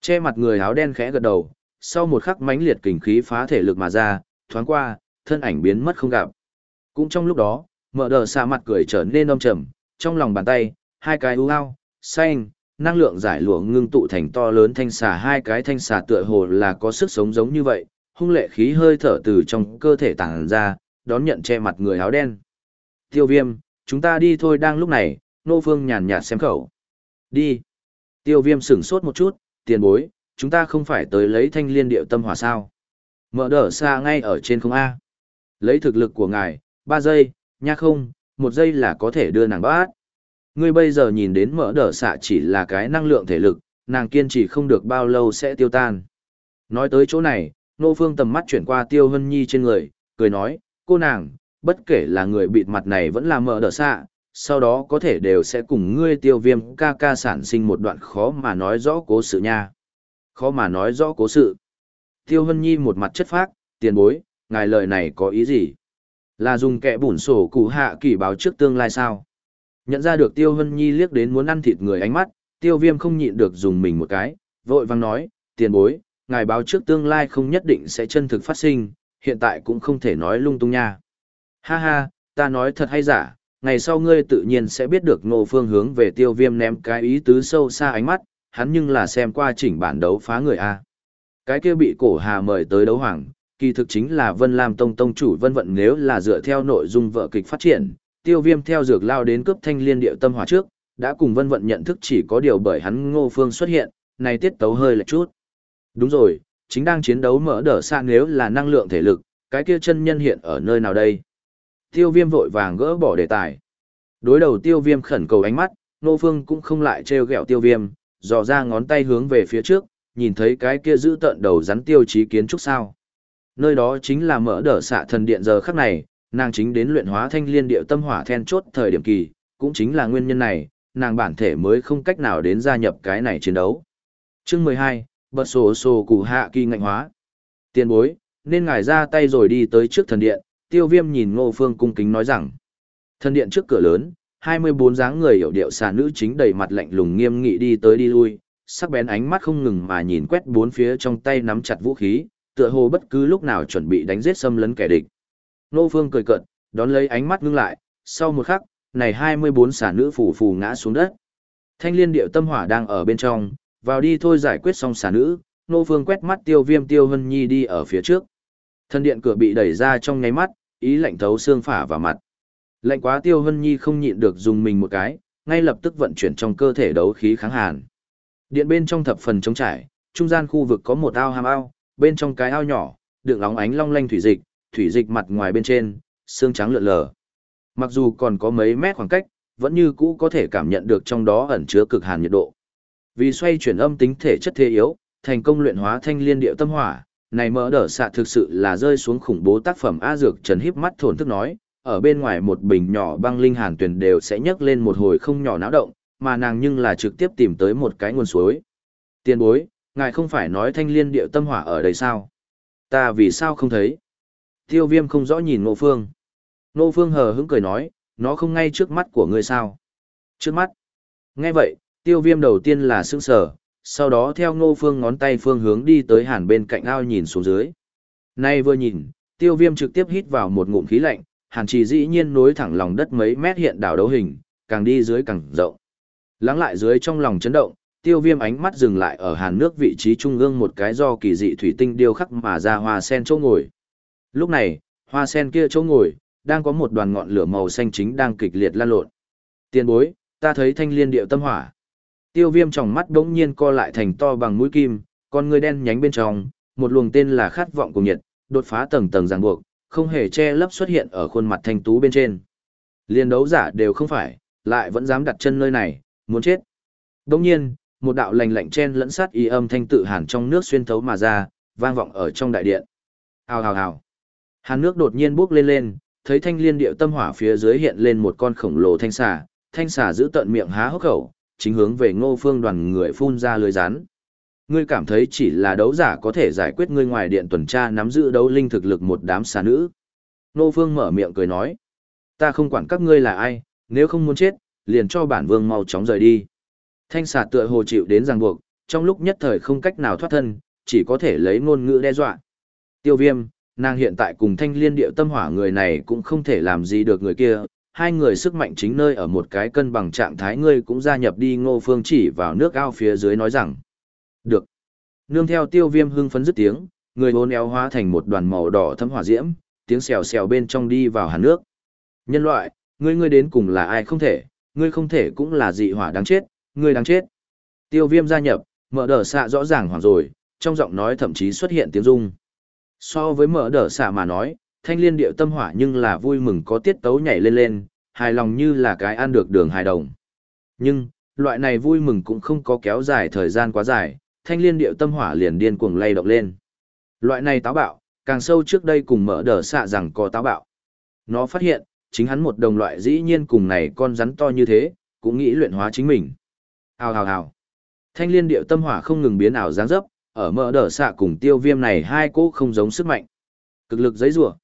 Speaker 1: Che mặt người áo đen khẽ gật đầu, sau một khắc mãnh liệt kình khí phá thể lực mà ra, thoáng qua, thân ảnh biến mất không gặp. Cũng trong lúc đó, mở đờ xạ mặt cười trở nên âm trầm, trong lòng bàn tay, hai cái u ao, xanh, năng lượng giải lụa ngưng tụ thành to lớn thanh xà hai cái thanh xà tựa hồ là có sức sống giống như vậy, hung lệ khí hơi thở từ trong cơ thể tản ra, đón nhận che mặt người áo đen. Tiêu viêm, chúng ta đi thôi đang lúc này, nô phương nhàn nhạt xem khẩu. Đi. Tiêu viêm sửng sốt một chút, tiền bối, chúng ta không phải tới lấy thanh liên điệu tâm hỏa sao. Mở đỡ xa ngay ở trên không A. Lấy thực lực của ngài, ba giây, nha không, một giây là có thể đưa nàng bát. Ngươi bây giờ nhìn đến mỡ đỡ xạ chỉ là cái năng lượng thể lực, nàng kiên trì không được bao lâu sẽ tiêu tan. Nói tới chỗ này, Nô Phương tầm mắt chuyển qua Tiêu Hân Nhi trên người, cười nói, cô nàng, bất kể là người bịt mặt này vẫn là mỡ đỡ xạ, sau đó có thể đều sẽ cùng ngươi tiêu viêm ca ca sản sinh một đoạn khó mà nói rõ cố sự nha. Khó mà nói rõ cố sự. Tiêu Hân Nhi một mặt chất phác, tiền bối, ngài lời này có ý gì? Là dùng kẻ bủn sổ cụ hạ kỳ báo trước tương lai sao? Nhận ra được Tiêu Hân Nhi liếc đến muốn ăn thịt người ánh mắt, Tiêu Viêm không nhịn được dùng mình một cái, vội vang nói, tiền bối, ngài báo trước tương lai không nhất định sẽ chân thực phát sinh, hiện tại cũng không thể nói lung tung nha. Ha ha, ta nói thật hay giả, ngày sau ngươi tự nhiên sẽ biết được ngộ phương hướng về tiêu viêm ném cái ý tứ sâu xa ánh mắt, hắn nhưng là xem qua chỉnh bản đấu phá người A. Cái kia bị cổ hà mời tới đấu hoàng, kỳ thực chính là Vân Lam Tông Tông chủ Vân Vận nếu là dựa theo nội dung vợ kịch phát triển, tiêu viêm theo dược lao đến cướp thanh liên điệu tâm hỏa trước, đã cùng Vân Vận nhận thức chỉ có điều bởi hắn ngô phương xuất hiện, này tiết tấu hơi lệch chút. Đúng rồi, chính đang chiến đấu mở đỡ xa nếu là năng lượng thể lực, cái kia chân nhân hiện ở nơi nào đây? Tiêu viêm vội vàng gỡ bỏ đề tài. Đối đầu tiêu viêm khẩn cầu ánh mắt, Ngô phương cũng không lại trêu ghẹo tiêu viêm, dò ra ngón tay hướng về phía trước, nhìn thấy cái kia giữ tận đầu rắn tiêu chí kiến trúc sao. Nơi đó chính là mở đỡ xạ thần điện giờ khắc này, nàng chính đến luyện hóa thanh liên điệu tâm hỏa then chốt thời điểm kỳ, cũng chính là nguyên nhân này, nàng bản thể mới không cách nào đến gia nhập cái này chiến đấu. Chương 12, bật sổ sổ củ hạ kỳ ngạnh hóa. Tiền bối, nên ngài ra tay rồi đi tới trước thần điện, tiêu viêm nhìn ngô phương cung kính nói rằng. Thần điện trước cửa lớn, 24 dáng người hiểu điệu xà nữ chính đầy mặt lạnh lùng nghiêm nghị đi tới đi lui, sắc bén ánh mắt không ngừng mà nhìn quét bốn phía trong tay nắm chặt vũ khí, tựa hồ bất cứ lúc nào chuẩn bị đánh giết xâm lấn kẻ địch. Nô Phương cười cợt, đón lấy ánh mắt ngưng lại, sau một khắc, này 24 xà nữ phủ phủ ngã xuống đất. Thanh liên điệu tâm hỏa đang ở bên trong, vào đi thôi giải quyết xong xà nữ, Nô Phương quét mắt tiêu viêm tiêu hân nhi đi ở phía trước. Thân điện cửa bị đẩy ra trong ngáy mắt, ý lạnh thấu xương phả vào mặt. Lạnh quá tiêu hân nhi không nhịn được dùng mình một cái, ngay lập tức vận chuyển trong cơ thể đấu khí kháng hàn. Điện bên trong thập phần trống trải, trung gian khu vực có một ao hàm ao, bên trong cái ao nhỏ, đựng lóng ánh long lanh thủy dịch, thủy dịch mặt ngoài bên trên, xương trắng lượn lờ. Mặc dù còn có mấy mét khoảng cách, vẫn như cũ có thể cảm nhận được trong đó ẩn chứa cực hàn nhiệt độ. Vì xoay chuyển âm tính thể chất thế yếu, thành công luyện hóa thanh liên điệu tâm hỏa, này mỡ đỡ xạ thực sự là rơi xuống khủng bố tác phẩm A Dược Trần híp mắt thổn thức nói, ở bên ngoài một bình nhỏ băng linh hàn tuyển đều sẽ nhấc lên một hồi không nhỏ náo động, mà nàng nhưng là trực tiếp tìm tới một cái nguồn suối. Tiên bối, ngài không phải nói thanh liên điệu tâm hỏa ở đây sao? Ta vì sao không thấy? Tiêu viêm không rõ nhìn Ngô Phương. Ngô Phương hờ hững cười nói, nó không ngay trước mắt của ngươi sao? Trước mắt. Nghe vậy, tiêu viêm đầu tiên là sững sờ, sau đó theo Ngô Phương ngón tay phương hướng đi tới hàn bên cạnh ao nhìn xuống dưới. Nay vừa nhìn, tiêu viêm trực tiếp hít vào một ngụm khí lạnh, hàn chỉ dĩ nhiên nối thẳng lòng đất mấy mét hiện đảo đấu hình, càng đi dưới càng rộng. Lắng lại dưới trong lòng chấn động, tiêu viêm ánh mắt dừng lại ở hàn nước vị trí trung ương một cái do kỳ dị thủy tinh điêu khắc mà ra hoa sen chỗ ngồi. Lúc này, hoa sen kia chỗ ngồi, đang có một đoàn ngọn lửa màu xanh chính đang kịch liệt lan lộn. Tiên bối, ta thấy thanh liên điệu tâm hỏa. Tiêu viêm trong mắt đống nhiên co lại thành to bằng mũi kim, con người đen nhánh bên trong, một luồng tên là khát vọng của nhiệt, đột phá tầng tầng ràng buộc, không hề che lấp xuất hiện ở khuôn mặt thanh tú bên trên. Liên đấu giả đều không phải, lại vẫn dám đặt chân nơi này, muốn chết. đống nhiên, một đạo lành lạnh chen lẫn sát y âm thanh tự hàn trong nước xuyên thấu mà ra, vang vọng ở trong đại điện. Hào hào hào. Hàn nước đột nhiên bốc lên lên, thấy thanh liên điệu tâm hỏa phía dưới hiện lên một con khổng lồ thanh xà, thanh xà giữ tận miệng há hốc khẩu, chính hướng về ngô phương đoàn người phun ra lưới rán. Ngươi cảm thấy chỉ là đấu giả có thể giải quyết ngươi ngoài điện tuần tra nắm giữ đấu linh thực lực một đám xà nữ. Ngô phương mở miệng cười nói. Ta không quản các ngươi là ai, nếu không muốn chết, liền cho bản vương mau chóng rời đi. Thanh xà tựa hồ chịu đến ràng buộc, trong lúc nhất thời không cách nào thoát thân, chỉ có thể lấy ngôn ngữ đe dọa. Tiêu viêm, nàng hiện tại cùng thanh liên điệu tâm hỏa người này cũng không thể làm gì được người kia, hai người sức mạnh chính nơi ở một cái cân bằng trạng thái ngươi cũng gia nhập đi ngô phương chỉ vào nước ao phía dưới nói rằng. Được. Nương theo tiêu viêm hưng phấn dứt tiếng, người hôn éo hóa thành một đoàn màu đỏ thấm hỏa diễm, tiếng xèo xèo bên trong đi vào hàn nước. Nhân loại, ngươi ngươi đến cùng là ai không thể, ngươi không thể cũng là dị hỏa đáng chết, ngươi đáng chết. Tiêu viêm gia nhập, mở đờ xạ rõ ràng hoảng rồi, trong giọng nói thậm chí xuất hiện tiếng rung. So với mở đờ xả mà nói, thanh liên điệu tâm hỏa nhưng là vui mừng có tiết tấu nhảy lên lên, hài lòng như là cái ăn được đường hài đồng. Nhưng, loại này vui mừng cũng không có kéo dài thời gian quá dài, thanh liên điệu tâm hỏa liền điên cuồng lay động lên. Loại này táo bạo, càng sâu trước đây cùng mở đờ xạ rằng có táo bạo. Nó phát hiện, chính hắn một đồng loại dĩ nhiên cùng này con rắn to như thế, cũng nghĩ luyện hóa chính mình. Hào hào hào. Thanh liên điệu tâm hỏa không ngừng biến ảo dáng dấp, ở mở đỡ xạ cùng tiêu viêm này hai cỗ không giống sức mạnh. Cực lực giấy rủa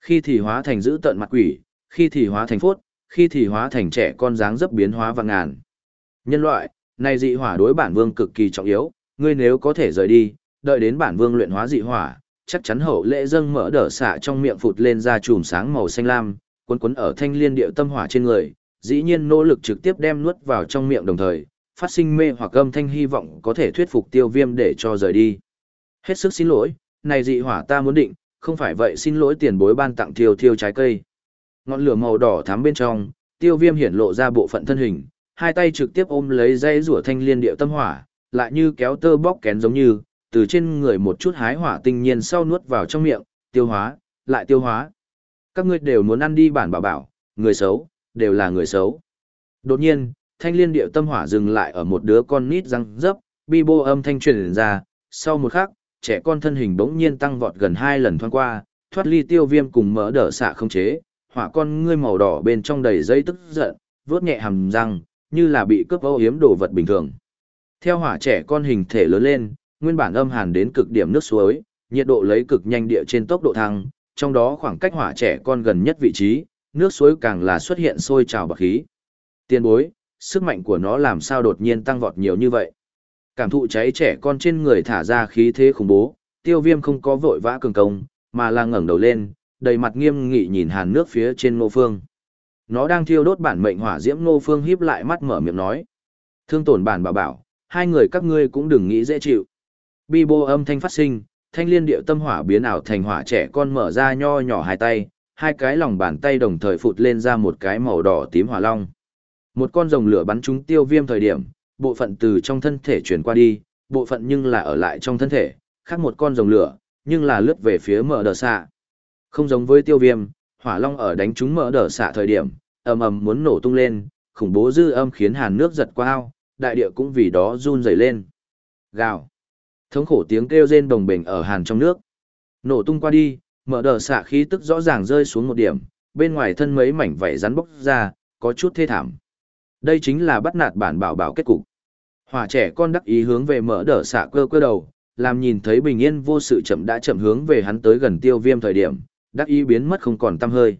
Speaker 1: Khi thì hóa thành giữ tận mặt quỷ, khi thì hóa thành phốt, khi thì hóa thành trẻ con dáng dấp biến hóa vạn ngàn. Nhân loại, này dị hỏa đối bản vương cực kỳ trọng yếu, ngươi nếu có thể rời đi, đợi đến bản vương luyện hóa dị hỏa, chắc chắn hậu lễ dâng mở đỡ xạ trong miệng phụt lên ra chùm sáng màu xanh lam, cuốn cuốn ở thanh liên điệu tâm hỏa trên người, dĩ nhiên nỗ lực trực tiếp đem nuốt vào trong miệng đồng thời, phát sinh mê hoặc âm thanh hy vọng có thể thuyết phục tiêu viêm để cho rời đi. Hết sức xin lỗi, này dị hỏa ta muốn định, không phải vậy xin lỗi tiền bối ban tặng thiêu thiêu trái cây. Ngọn lửa màu đỏ thắm bên trong, tiêu viêm hiển lộ ra bộ phận thân hình, hai tay trực tiếp ôm lấy dây rủa thanh liên điệu tâm hỏa, lại như kéo tơ bóc kén giống như, từ trên người một chút hái hỏa tinh nhiên sau nuốt vào trong miệng, tiêu hóa, lại tiêu hóa. Các ngươi đều muốn ăn đi bản bảo bảo, người xấu, đều là người xấu. Đột nhiên, thanh liên điệu tâm hỏa dừng lại ở một đứa con nít răng dấp, bi bô âm thanh truyền ra, sau một khắc, trẻ con thân hình bỗng nhiên tăng vọt gần hai lần thoáng qua, thoát ly tiêu viêm cùng mỡ đỡ xạ không chế, hỏa con ngươi màu đỏ bên trong đầy dây tức giận, vớt nhẹ hàm răng, như là bị cướp âu hiếm đồ vật bình thường. Theo hỏa trẻ con hình thể lớn lên, nguyên bản âm hàn đến cực điểm nước suối, nhiệt độ lấy cực nhanh địa trên tốc độ thăng, trong đó khoảng cách hỏa trẻ con gần nhất vị trí, nước suối càng là xuất hiện sôi trào bạc khí. Tiên bối, sức mạnh của nó làm sao đột nhiên tăng vọt nhiều như vậy? Cảm thụ cháy trẻ con trên người thả ra khí thế khủng bố, tiêu viêm không có vội vã cường công, mà là ngẩng đầu lên, đầy mặt nghiêm nghị nhìn hàn nước phía trên ngô phương. Nó đang thiêu đốt bản mệnh hỏa diễm ngô phương híp lại mắt mở miệng nói. Thương tổn bản bảo bảo, hai người các ngươi cũng đừng nghĩ dễ chịu. Bi bô âm thanh phát sinh, thanh liên điệu tâm hỏa biến ảo thành hỏa trẻ con mở ra nho nhỏ hai tay, hai cái lòng bàn tay đồng thời phụt lên ra một cái màu đỏ tím hỏa long. Một con rồng lửa bắn trúng tiêu viêm thời điểm, bộ phận từ trong thân thể chuyển qua đi, bộ phận nhưng là ở lại trong thân thể, khác một con rồng lửa, nhưng là lướt về phía mở đờ xạ. Không giống với tiêu viêm, hỏa long ở đánh trúng mở đờ xạ thời điểm, ầm ầm muốn nổ tung lên, khủng bố dư âm khiến hàn nước giật qua ao, đại địa cũng vì đó run rẩy lên. Gào. Thống khổ tiếng kêu rên đồng bình ở hàn trong nước. Nổ tung qua đi, mở đờ xạ khí tức rõ ràng rơi xuống một điểm, bên ngoài thân mấy mảnh vảy rắn bốc ra, có chút thê thảm. Đây chính là bắt nạt bản bảo bảo kết cục. Hỏa trẻ con đắc ý hướng về mở đờ xạ cơ cơ đầu, làm nhìn thấy bình yên vô sự chậm đã chậm hướng về hắn tới gần tiêu viêm thời điểm, đắc ý biến mất không còn tăm hơi.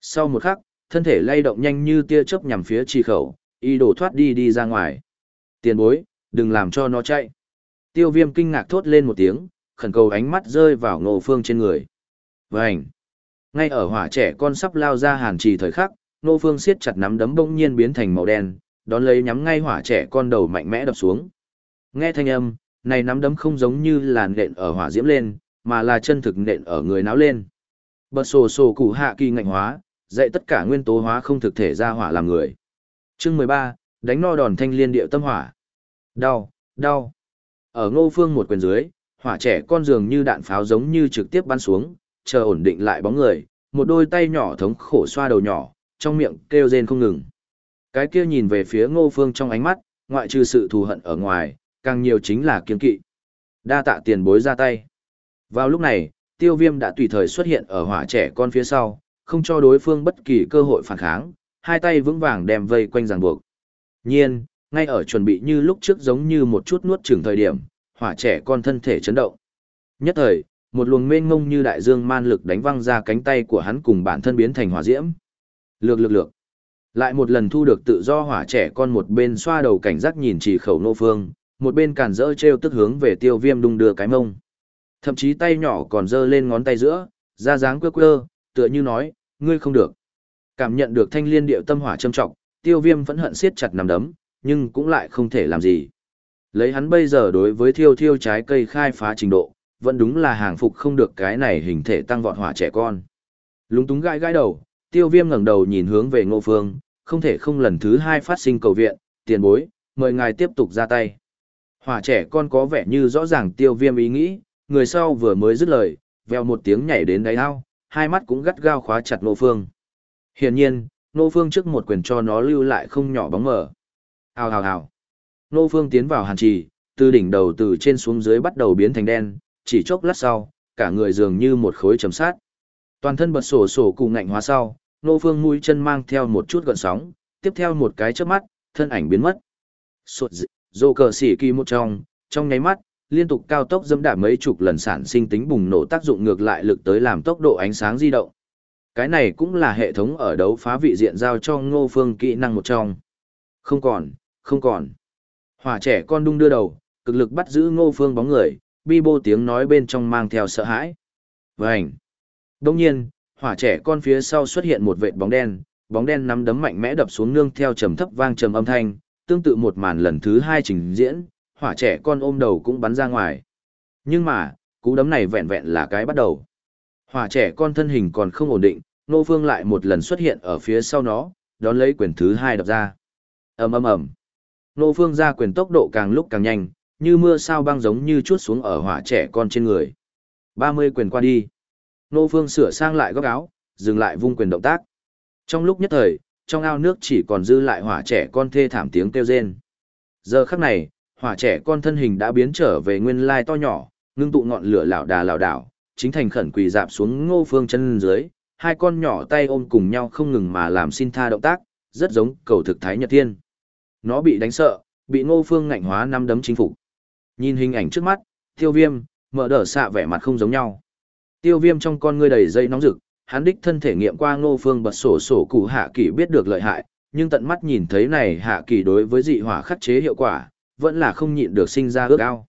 Speaker 1: Sau một khắc, thân thể lay động nhanh như tia chớp nhằm phía trì khẩu, y đổ thoát đi đi ra ngoài. Tiền bối, đừng làm cho nó chạy. Tiêu viêm kinh ngạc thốt lên một tiếng, khẩn cầu ánh mắt rơi vào ngô phương trên người. Vânh! Ngay ở hỏa trẻ con sắp lao ra hàn trì thời khắc, Nô phương siết chặt nắm đấm bỗng nhiên biến thành màu đen, đón lấy nhắm ngay hỏa trẻ con đầu mạnh mẽ đập xuống. Nghe thanh âm, này nắm đấm không giống như là nện ở hỏa diễm lên, mà là chân thực nện ở người náo lên. Bật sổ sổ củ hạ kỳ ngạnh hóa, dạy tất cả nguyên tố hóa không thực thể ra hỏa làm người. Chương 13, đánh no đòn thanh liên điệu tâm hỏa. Đau, đau. Ở ngô phương một quyền dưới, hỏa trẻ con dường như đạn pháo giống như trực tiếp bắn xuống, chờ ổn định lại bóng người, một đôi tay nhỏ thống khổ xoa đầu nhỏ, trong miệng kêu rên không ngừng. Cái kia nhìn về phía ngô phương trong ánh mắt, ngoại trừ sự thù hận ở ngoài, càng nhiều chính là kiên kỵ. Đa tạ tiền bối ra tay. Vào lúc này, tiêu viêm đã tùy thời xuất hiện ở hỏa trẻ con phía sau, không cho đối phương bất kỳ cơ hội phản kháng, hai tay vững vàng đem vây quanh ràng buộc. Nhiên, ngay ở chuẩn bị như lúc trước giống như một chút nuốt chửng thời điểm, hỏa trẻ con thân thể chấn động. Nhất thời, một luồng mênh ngông như đại dương man lực đánh văng ra cánh tay của hắn cùng bản thân biến thành hỏa diễm. Lược lược lược. Lại một lần thu được tự do hỏa trẻ con một bên xoa đầu cảnh giác nhìn chỉ khẩu nô phương, một bên cản rỡ treo tức hướng về tiêu viêm đung đưa cái mông. Thậm chí tay nhỏ còn giơ lên ngón tay giữa, ra dáng quơ quơ, tựa như nói, ngươi không được. Cảm nhận được thanh liên điệu tâm hỏa châm trọng, tiêu viêm vẫn hận siết chặt nằm đấm, nhưng cũng lại không thể làm gì. Lấy hắn bây giờ đối với thiêu thiêu trái cây khai phá trình độ, vẫn đúng là hàng phục không được cái này hình thể tăng vọt hỏa trẻ con. Lúng túng gãi gãi đầu, tiêu viêm ngẩng đầu nhìn hướng về ngô phương, không thể không lần thứ hai phát sinh cầu viện, tiền bối, mời ngài tiếp tục ra tay. Hỏa trẻ con có vẻ như rõ ràng tiêu viêm ý nghĩ, người sau vừa mới dứt lời, veo một tiếng nhảy đến đáy ao, hai mắt cũng gắt gao khóa chặt ngô phương. Hiển nhiên, ngô phương trước một quyền cho nó lưu lại không nhỏ bóng mở. Hào hào hào. Ngô Phương tiến vào hàn trì, từ đỉnh đầu từ trên xuống dưới bắt đầu biến thành đen, chỉ chốc lát sau, cả người dường như một khối chấm sát. Toàn thân bật sổ sổ cùng ngạnh hóa sau, Nô Phương mũi chân mang theo một chút gợn sóng, tiếp theo một cái chớp mắt, thân ảnh biến mất. Sột dị, dô cờ xỉ kỳ một trong, trong nháy mắt, liên tục cao tốc dẫm đạp mấy chục lần sản sinh tính bùng nổ tác dụng ngược lại lực tới làm tốc độ ánh sáng di động. Cái này cũng là hệ thống ở đấu phá vị diện giao cho Ngô Phương kỹ năng một trong. Không còn, không còn. Hỏa trẻ con đung đưa đầu, cực lực bắt giữ ngô phương bóng người, bi bô tiếng nói bên trong mang theo sợ hãi. Vành. Đông nhiên, hỏa trẻ con phía sau xuất hiện một vệt bóng đen, bóng đen nắm đấm mạnh mẽ đập xuống nương theo trầm thấp vang trầm âm thanh, tương tự một màn lần thứ hai trình diễn, hỏa trẻ con ôm đầu cũng bắn ra ngoài. Nhưng mà, cú đấm này vẹn vẹn là cái bắt đầu. Hỏa trẻ con thân hình còn không ổn định, Nô Phương lại một lần xuất hiện ở phía sau nó, đón lấy quyền thứ hai đập ra. ầm ầm ầm. Nô Phương ra quyền tốc độ càng lúc càng nhanh, như mưa sao băng giống như chuốt xuống ở hỏa trẻ con trên người. 30 quyền qua đi. Nô Phương sửa sang lại góc áo, dừng lại vung quyền động tác. Trong lúc nhất thời, trong ao nước chỉ còn dư lại hỏa trẻ con thê thảm tiếng kêu rên. Giờ khắc này, hỏa trẻ con thân hình đã biến trở về nguyên lai to nhỏ, ngưng tụ ngọn lửa lảo đà lảo đảo, chính thành khẩn quỳ dạp xuống Ngô Phương chân dưới, hai con nhỏ tay ôm cùng nhau không ngừng mà làm xin tha động tác, rất giống cầu thực thái nhật thiên. Nó bị đánh sợ, bị Ngô Phương ngạnh hóa năm đấm chính phục. Nhìn hình ảnh trước mắt, Tiêu Viêm, mở đỡ xạ vẻ mặt không giống nhau. Tiêu Viêm trong con ngươi đầy dây nóng rực, hắn đích thân thể nghiệm qua Ngô Phương bật sổ sổ cụ hạ kỳ biết được lợi hại, nhưng tận mắt nhìn thấy này hạ kỳ đối với dị hỏa khắc chế hiệu quả, vẫn là không nhịn được sinh ra ước ao.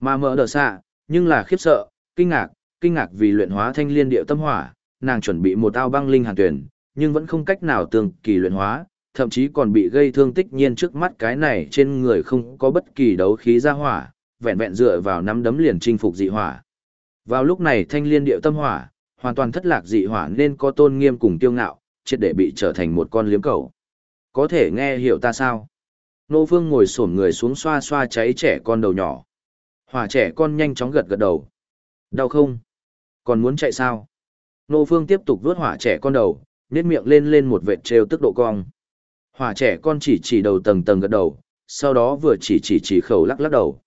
Speaker 1: Mà mở đờ xạ, nhưng là khiếp sợ, kinh ngạc, kinh ngạc vì luyện hóa thanh liên điệu tâm hỏa, nàng chuẩn bị một ao băng linh hàn tuyển, nhưng vẫn không cách nào tường kỳ luyện hóa, thậm chí còn bị gây thương tích nhiên trước mắt cái này trên người không có bất kỳ đấu khí ra hỏa, vẹn vẹn dựa vào nắm đấm liền chinh phục dị hỏa. Vào lúc này thanh liên điệu tâm hỏa, hoàn toàn thất lạc dị hỏa nên có tôn nghiêm cùng tiêu ngạo, triệt để bị trở thành một con liếm cầu. Có thể nghe hiểu ta sao? Nô vương ngồi xổm người xuống xoa xoa cháy trẻ con đầu nhỏ. Hỏa trẻ con nhanh chóng gật gật đầu. Đau không? Còn muốn chạy sao? Nô vương tiếp tục vuốt hỏa trẻ con đầu, nét miệng lên lên một vệt trêu tức độ cong. Hỏa trẻ con chỉ chỉ đầu tầng tầng gật đầu, sau đó vừa chỉ chỉ chỉ khẩu lắc lắc đầu.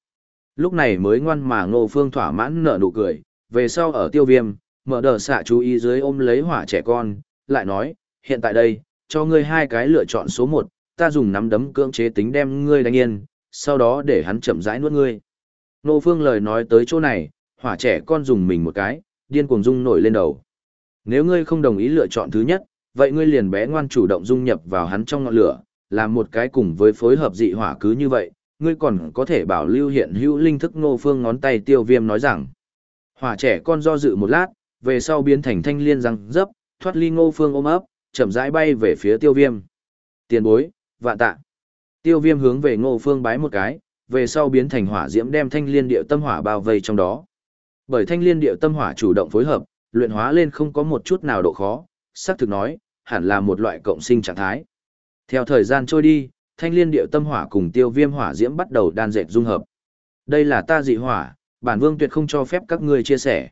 Speaker 1: Lúc này mới ngoan mà Ngô Phương thỏa mãn nở nụ cười, về sau ở tiêu viêm, mở đờ xạ chú ý dưới ôm lấy hỏa trẻ con, lại nói, hiện tại đây, cho ngươi hai cái lựa chọn số một, ta dùng nắm đấm cưỡng chế tính đem ngươi đánh yên, sau đó để hắn chậm rãi nuốt ngươi. Ngô Phương lời nói tới chỗ này, hỏa trẻ con dùng mình một cái, điên cuồng rung nổi lên đầu. Nếu ngươi không đồng ý lựa chọn thứ nhất, vậy ngươi liền bé ngoan chủ động dung nhập vào hắn trong ngọn lửa, làm một cái cùng với phối hợp dị hỏa cứ như vậy, ngươi còn có thể bảo lưu hiện hữu linh thức Ngô phương ngón tay tiêu viêm nói rằng. Hỏa trẻ con do dự một lát, về sau biến thành thanh liên răng dấp, thoát ly ngô phương ôm ấp, chậm rãi bay về phía tiêu viêm. Tiền bối, vạn tạ. Tiêu viêm hướng về ngô phương bái một cái, về sau biến thành hỏa diễm đem thanh liên điệu tâm hỏa bao vây trong đó. Bởi thanh liên điệu tâm hỏa chủ động phối hợp, luyện hóa lên không có một chút nào độ khó, xác thực nói, hẳn là một loại cộng sinh trạng thái. Theo thời gian trôi đi, thanh liên điệu tâm hỏa cùng tiêu viêm hỏa diễm bắt đầu đan dệt dung hợp. Đây là ta dị hỏa, bản vương tuyệt không cho phép các ngươi chia sẻ.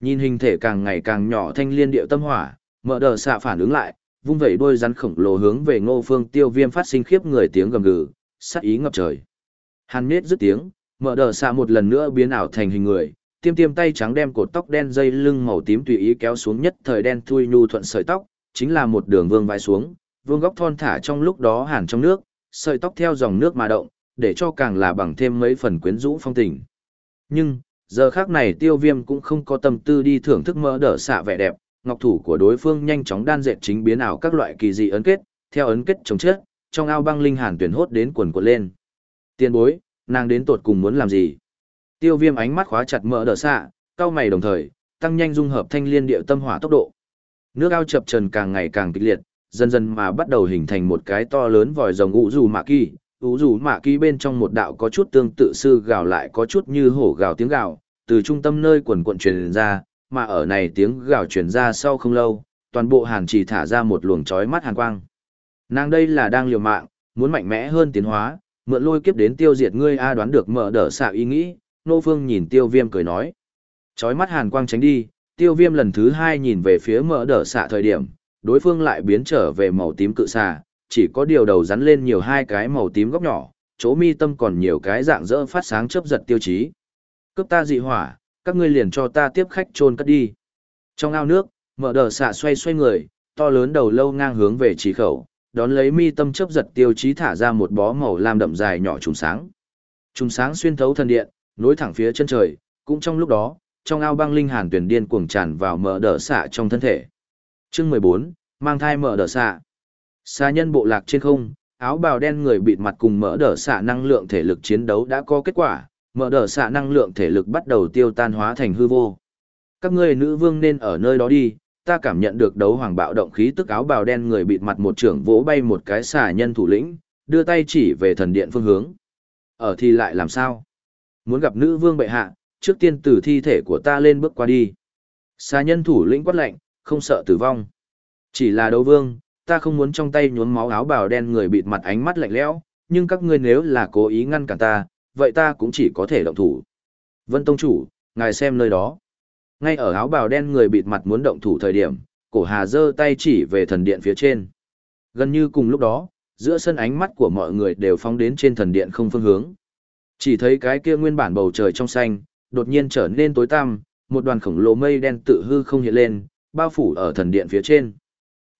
Speaker 1: Nhìn hình thể càng ngày càng nhỏ thanh liên điệu tâm hỏa, mở đờ xạ phản ứng lại, vung vẩy đôi rắn khổng lồ hướng về ngô phương tiêu viêm phát sinh khiếp người tiếng gầm gừ, sát ý ngập trời. Hàn nết dứt tiếng, mở đờ xạ một lần nữa biến ảo thành hình người, tiêm tiêm tay trắng đem cột tóc đen dây lưng màu tím tùy ý kéo xuống nhất thời đen thui nhu thuận sợi tóc, chính là một đường vương vai xuống, vương góc thon thả trong lúc đó hàn trong nước, sợi tóc theo dòng nước mà động, để cho càng là bằng thêm mấy phần quyến rũ phong tình. Nhưng, giờ khác này tiêu viêm cũng không có tâm tư đi thưởng thức mỡ đỡ xạ vẻ đẹp, ngọc thủ của đối phương nhanh chóng đan dệt chính biến ảo các loại kỳ dị ấn kết, theo ấn kết chống chết, trong ao băng linh hàn tuyển hốt đến quần quần lên. Tiên bối, nàng đến tột cùng muốn làm gì? Tiêu viêm ánh mắt khóa chặt mỡ đỡ xạ, cao mày đồng thời, tăng nhanh dung hợp thanh liên điệu tâm hỏa tốc độ. Nước ao chập trần càng ngày càng kịch liệt, dần dần mà bắt đầu hình thành một cái to lớn vòi rồng ủ dù mạ kỳ. ủ dù mạ kỳ bên trong một đạo có chút tương tự sư gào lại có chút như hổ gào tiếng gào, từ trung tâm nơi quần quận truyền ra, mà ở này tiếng gào truyền ra sau không lâu, toàn bộ hàn chỉ thả ra một luồng chói mắt hàn quang. Nàng đây là đang liều mạng, muốn mạnh mẽ hơn tiến hóa, mượn lôi kiếp đến tiêu diệt ngươi a đoán được mở đỡ xạ ý nghĩ, nô phương nhìn tiêu viêm cười nói. Chói mắt hàn quang tránh đi, tiêu viêm lần thứ hai nhìn về phía mở đỡ xạ thời điểm, đối phương lại biến trở về màu tím cự xà, chỉ có điều đầu rắn lên nhiều hai cái màu tím góc nhỏ, chỗ mi tâm còn nhiều cái dạng dỡ phát sáng chớp giật tiêu chí. Cướp ta dị hỏa, các ngươi liền cho ta tiếp khách trôn cất đi. Trong ao nước, mở đờ xạ xoay xoay người, to lớn đầu lâu ngang hướng về trí khẩu, đón lấy mi tâm chớp giật tiêu chí thả ra một bó màu lam đậm dài nhỏ trùng sáng. Trùng sáng xuyên thấu thần điện, nối thẳng phía chân trời, cũng trong lúc đó, trong ao băng linh hàn tuyển điên cuồng tràn vào mở đờ xạ trong thân thể. Chương 14, mang thai mở đờ xạ. Xa nhân bộ lạc trên không, áo bào đen người bịt mặt cùng mở đờ xạ năng lượng thể lực chiến đấu đã có kết quả, mở đờ xạ năng lượng thể lực bắt đầu tiêu tan hóa thành hư vô. Các ngươi nữ vương nên ở nơi đó đi, ta cảm nhận được đấu hoàng bạo động khí tức áo bào đen người bịt mặt một trưởng vỗ bay một cái xà nhân thủ lĩnh, đưa tay chỉ về thần điện phương hướng. Ở thì lại làm sao? Muốn gặp nữ vương bệ hạ, trước tiên từ thi thể của ta lên bước qua đi. Xà nhân thủ lĩnh quát lạnh, không sợ tử vong. Chỉ là đấu vương, ta không muốn trong tay nhuốm máu áo bào đen người bịt mặt ánh mắt lạnh lẽo, nhưng các ngươi nếu là cố ý ngăn cản ta, vậy ta cũng chỉ có thể động thủ. Vân Tông Chủ, ngài xem nơi đó. Ngay ở áo bào đen người bịt mặt muốn động thủ thời điểm, cổ hà giơ tay chỉ về thần điện phía trên. Gần như cùng lúc đó, giữa sân ánh mắt của mọi người đều phóng đến trên thần điện không phương hướng. Chỉ thấy cái kia nguyên bản bầu trời trong xanh, đột nhiên trở nên tối tăm, một đoàn khổng lồ mây đen tự hư không hiện lên, bao phủ ở thần điện phía trên.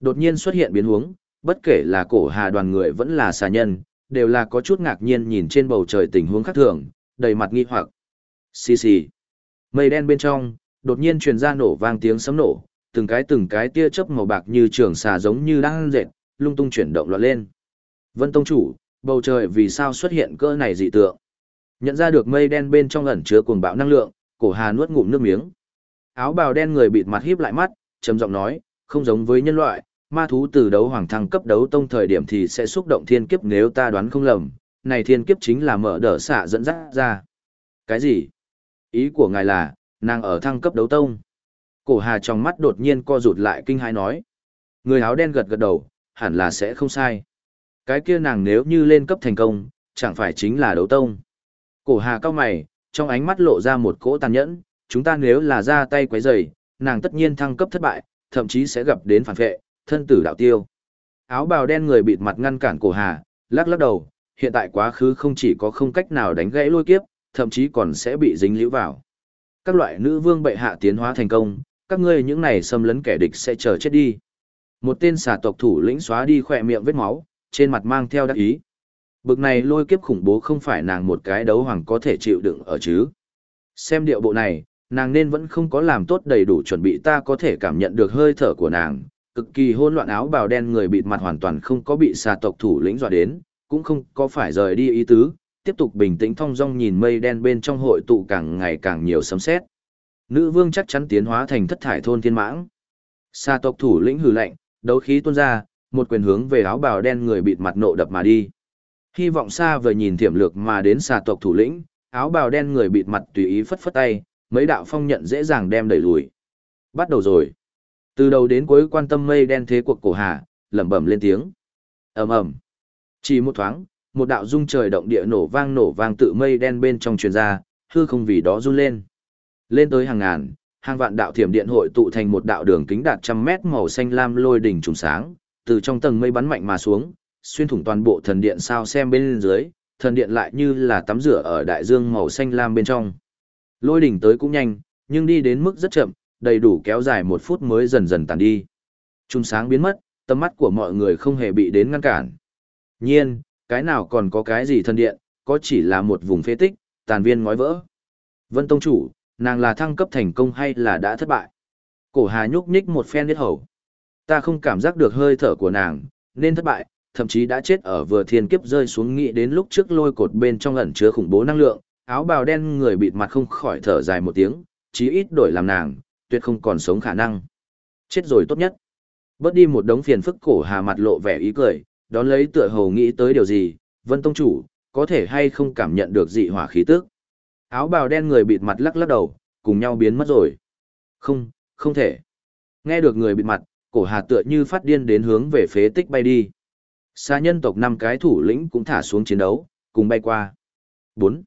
Speaker 1: Đột nhiên xuất hiện biến hướng bất kể là cổ hà đoàn người vẫn là xà nhân, đều là có chút ngạc nhiên nhìn trên bầu trời tình huống khác thường, đầy mặt nghi hoặc. Xì xì. Mây đen bên trong, đột nhiên truyền ra nổ vang tiếng sấm nổ, từng cái từng cái tia chớp màu bạc như trường xà giống như đang dệt, lung tung chuyển động loạn lên. Vân Tông Chủ, bầu trời vì sao xuất hiện cỡ này dị tượng? Nhận ra được mây đen bên trong ẩn chứa cuồng bạo năng lượng, cổ hà nuốt ngụm nước miếng. Áo bào đen người bịt mặt híp lại mắt, trầm giọng nói, không giống với nhân loại, ma thú từ đấu hoàng thăng cấp đấu tông thời điểm thì sẽ xúc động thiên kiếp nếu ta đoán không lầm, này thiên kiếp chính là mở đỡ xạ dẫn dắt ra. Cái gì? Ý của ngài là, nàng ở thăng cấp đấu tông. Cổ hà trong mắt đột nhiên co rụt lại kinh hãi nói. Người áo đen gật gật đầu, hẳn là sẽ không sai. Cái kia nàng nếu như lên cấp thành công, chẳng phải chính là đấu tông. Cổ hà cao mày, trong ánh mắt lộ ra một cỗ tàn nhẫn, chúng ta nếu là ra tay quấy rầy, nàng tất nhiên thăng cấp thất bại, thậm chí sẽ gặp đến phản vệ, thân tử đạo tiêu. Áo bào đen người bịt mặt ngăn cản cổ hà, lắc lắc đầu, hiện tại quá khứ không chỉ có không cách nào đánh gãy lôi kiếp, thậm chí còn sẽ bị dính liễu vào. Các loại nữ vương bệ hạ tiến hóa thành công, các ngươi những này xâm lấn kẻ địch sẽ chờ chết đi. Một tên xà tộc thủ lĩnh xóa đi khỏe miệng vết máu, trên mặt mang theo đắc ý. Bực này lôi kiếp khủng bố không phải nàng một cái đấu hoàng có thể chịu đựng ở chứ. Xem điệu bộ này, nàng nên vẫn không có làm tốt đầy đủ chuẩn bị ta có thể cảm nhận được hơi thở của nàng. Cực kỳ hôn loạn áo bào đen người bịt mặt hoàn toàn không có bị xà tộc thủ lĩnh dọa đến, cũng không có phải rời đi ý tứ, tiếp tục bình tĩnh thong dong nhìn mây đen bên trong hội tụ càng ngày càng nhiều sấm sét. Nữ vương chắc chắn tiến hóa thành thất thải thôn thiên mãng. Xà tộc thủ lĩnh hừ lạnh, đấu khí tuôn ra, một quyền hướng về áo bào đen người bịt mặt nộ đập mà đi. Hy vọng xa vời nhìn tiềm lược mà đến xà tộc thủ lĩnh, áo bào đen người bịt mặt tùy ý phất phất tay, mấy đạo phong nhận dễ dàng đem đẩy lùi. Bắt đầu rồi. Từ đầu đến cuối quan tâm mây đen thế cuộc cổ hà, lẩm bẩm lên tiếng. ầm ầm. Chỉ một thoáng, một đạo rung trời động địa nổ vang nổ vang tự mây đen bên trong truyền ra, hư không vì đó run lên. Lên tới hàng ngàn, hàng vạn đạo thiểm điện hội tụ thành một đạo đường kính đạt trăm mét màu xanh lam lôi đỉnh trùng sáng, từ trong tầng mây bắn mạnh mà xuống, xuyên thủng toàn bộ thần điện sao xem bên dưới, thần điện lại như là tắm rửa ở đại dương màu xanh lam bên trong. Lôi đỉnh tới cũng nhanh, nhưng đi đến mức rất chậm, đầy đủ kéo dài một phút mới dần dần tàn đi. Trung sáng biến mất, tầm mắt của mọi người không hề bị đến ngăn cản. Nhiên, cái nào còn có cái gì thần điện, có chỉ là một vùng phế tích, tàn viên ngói vỡ. Vân Tông Chủ, nàng là thăng cấp thành công hay là đã thất bại? Cổ hà nhúc nhích một phen biết hầu. Ta không cảm giác được hơi thở của nàng, nên thất bại, thậm chí đã chết ở vừa thiên kiếp rơi xuống nghĩ đến lúc trước lôi cột bên trong ẩn chứa khủng bố năng lượng, áo bào đen người bịt mặt không khỏi thở dài một tiếng, chí ít đổi làm nàng, tuyệt không còn sống khả năng. Chết rồi tốt nhất. Bớt đi một đống phiền phức cổ hà mặt lộ vẻ ý cười, đón lấy tựa hồ nghĩ tới điều gì, vân tông chủ, có thể hay không cảm nhận được dị hỏa khí tức. Áo bào đen người bịt mặt lắc lắc đầu, cùng nhau biến mất rồi. Không, không thể. Nghe được người bịt mặt, cổ hà tựa như phát điên đến hướng về phế tích bay đi. Xa nhân tộc năm cái thủ lĩnh cũng thả xuống chiến đấu, cùng bay qua. 4.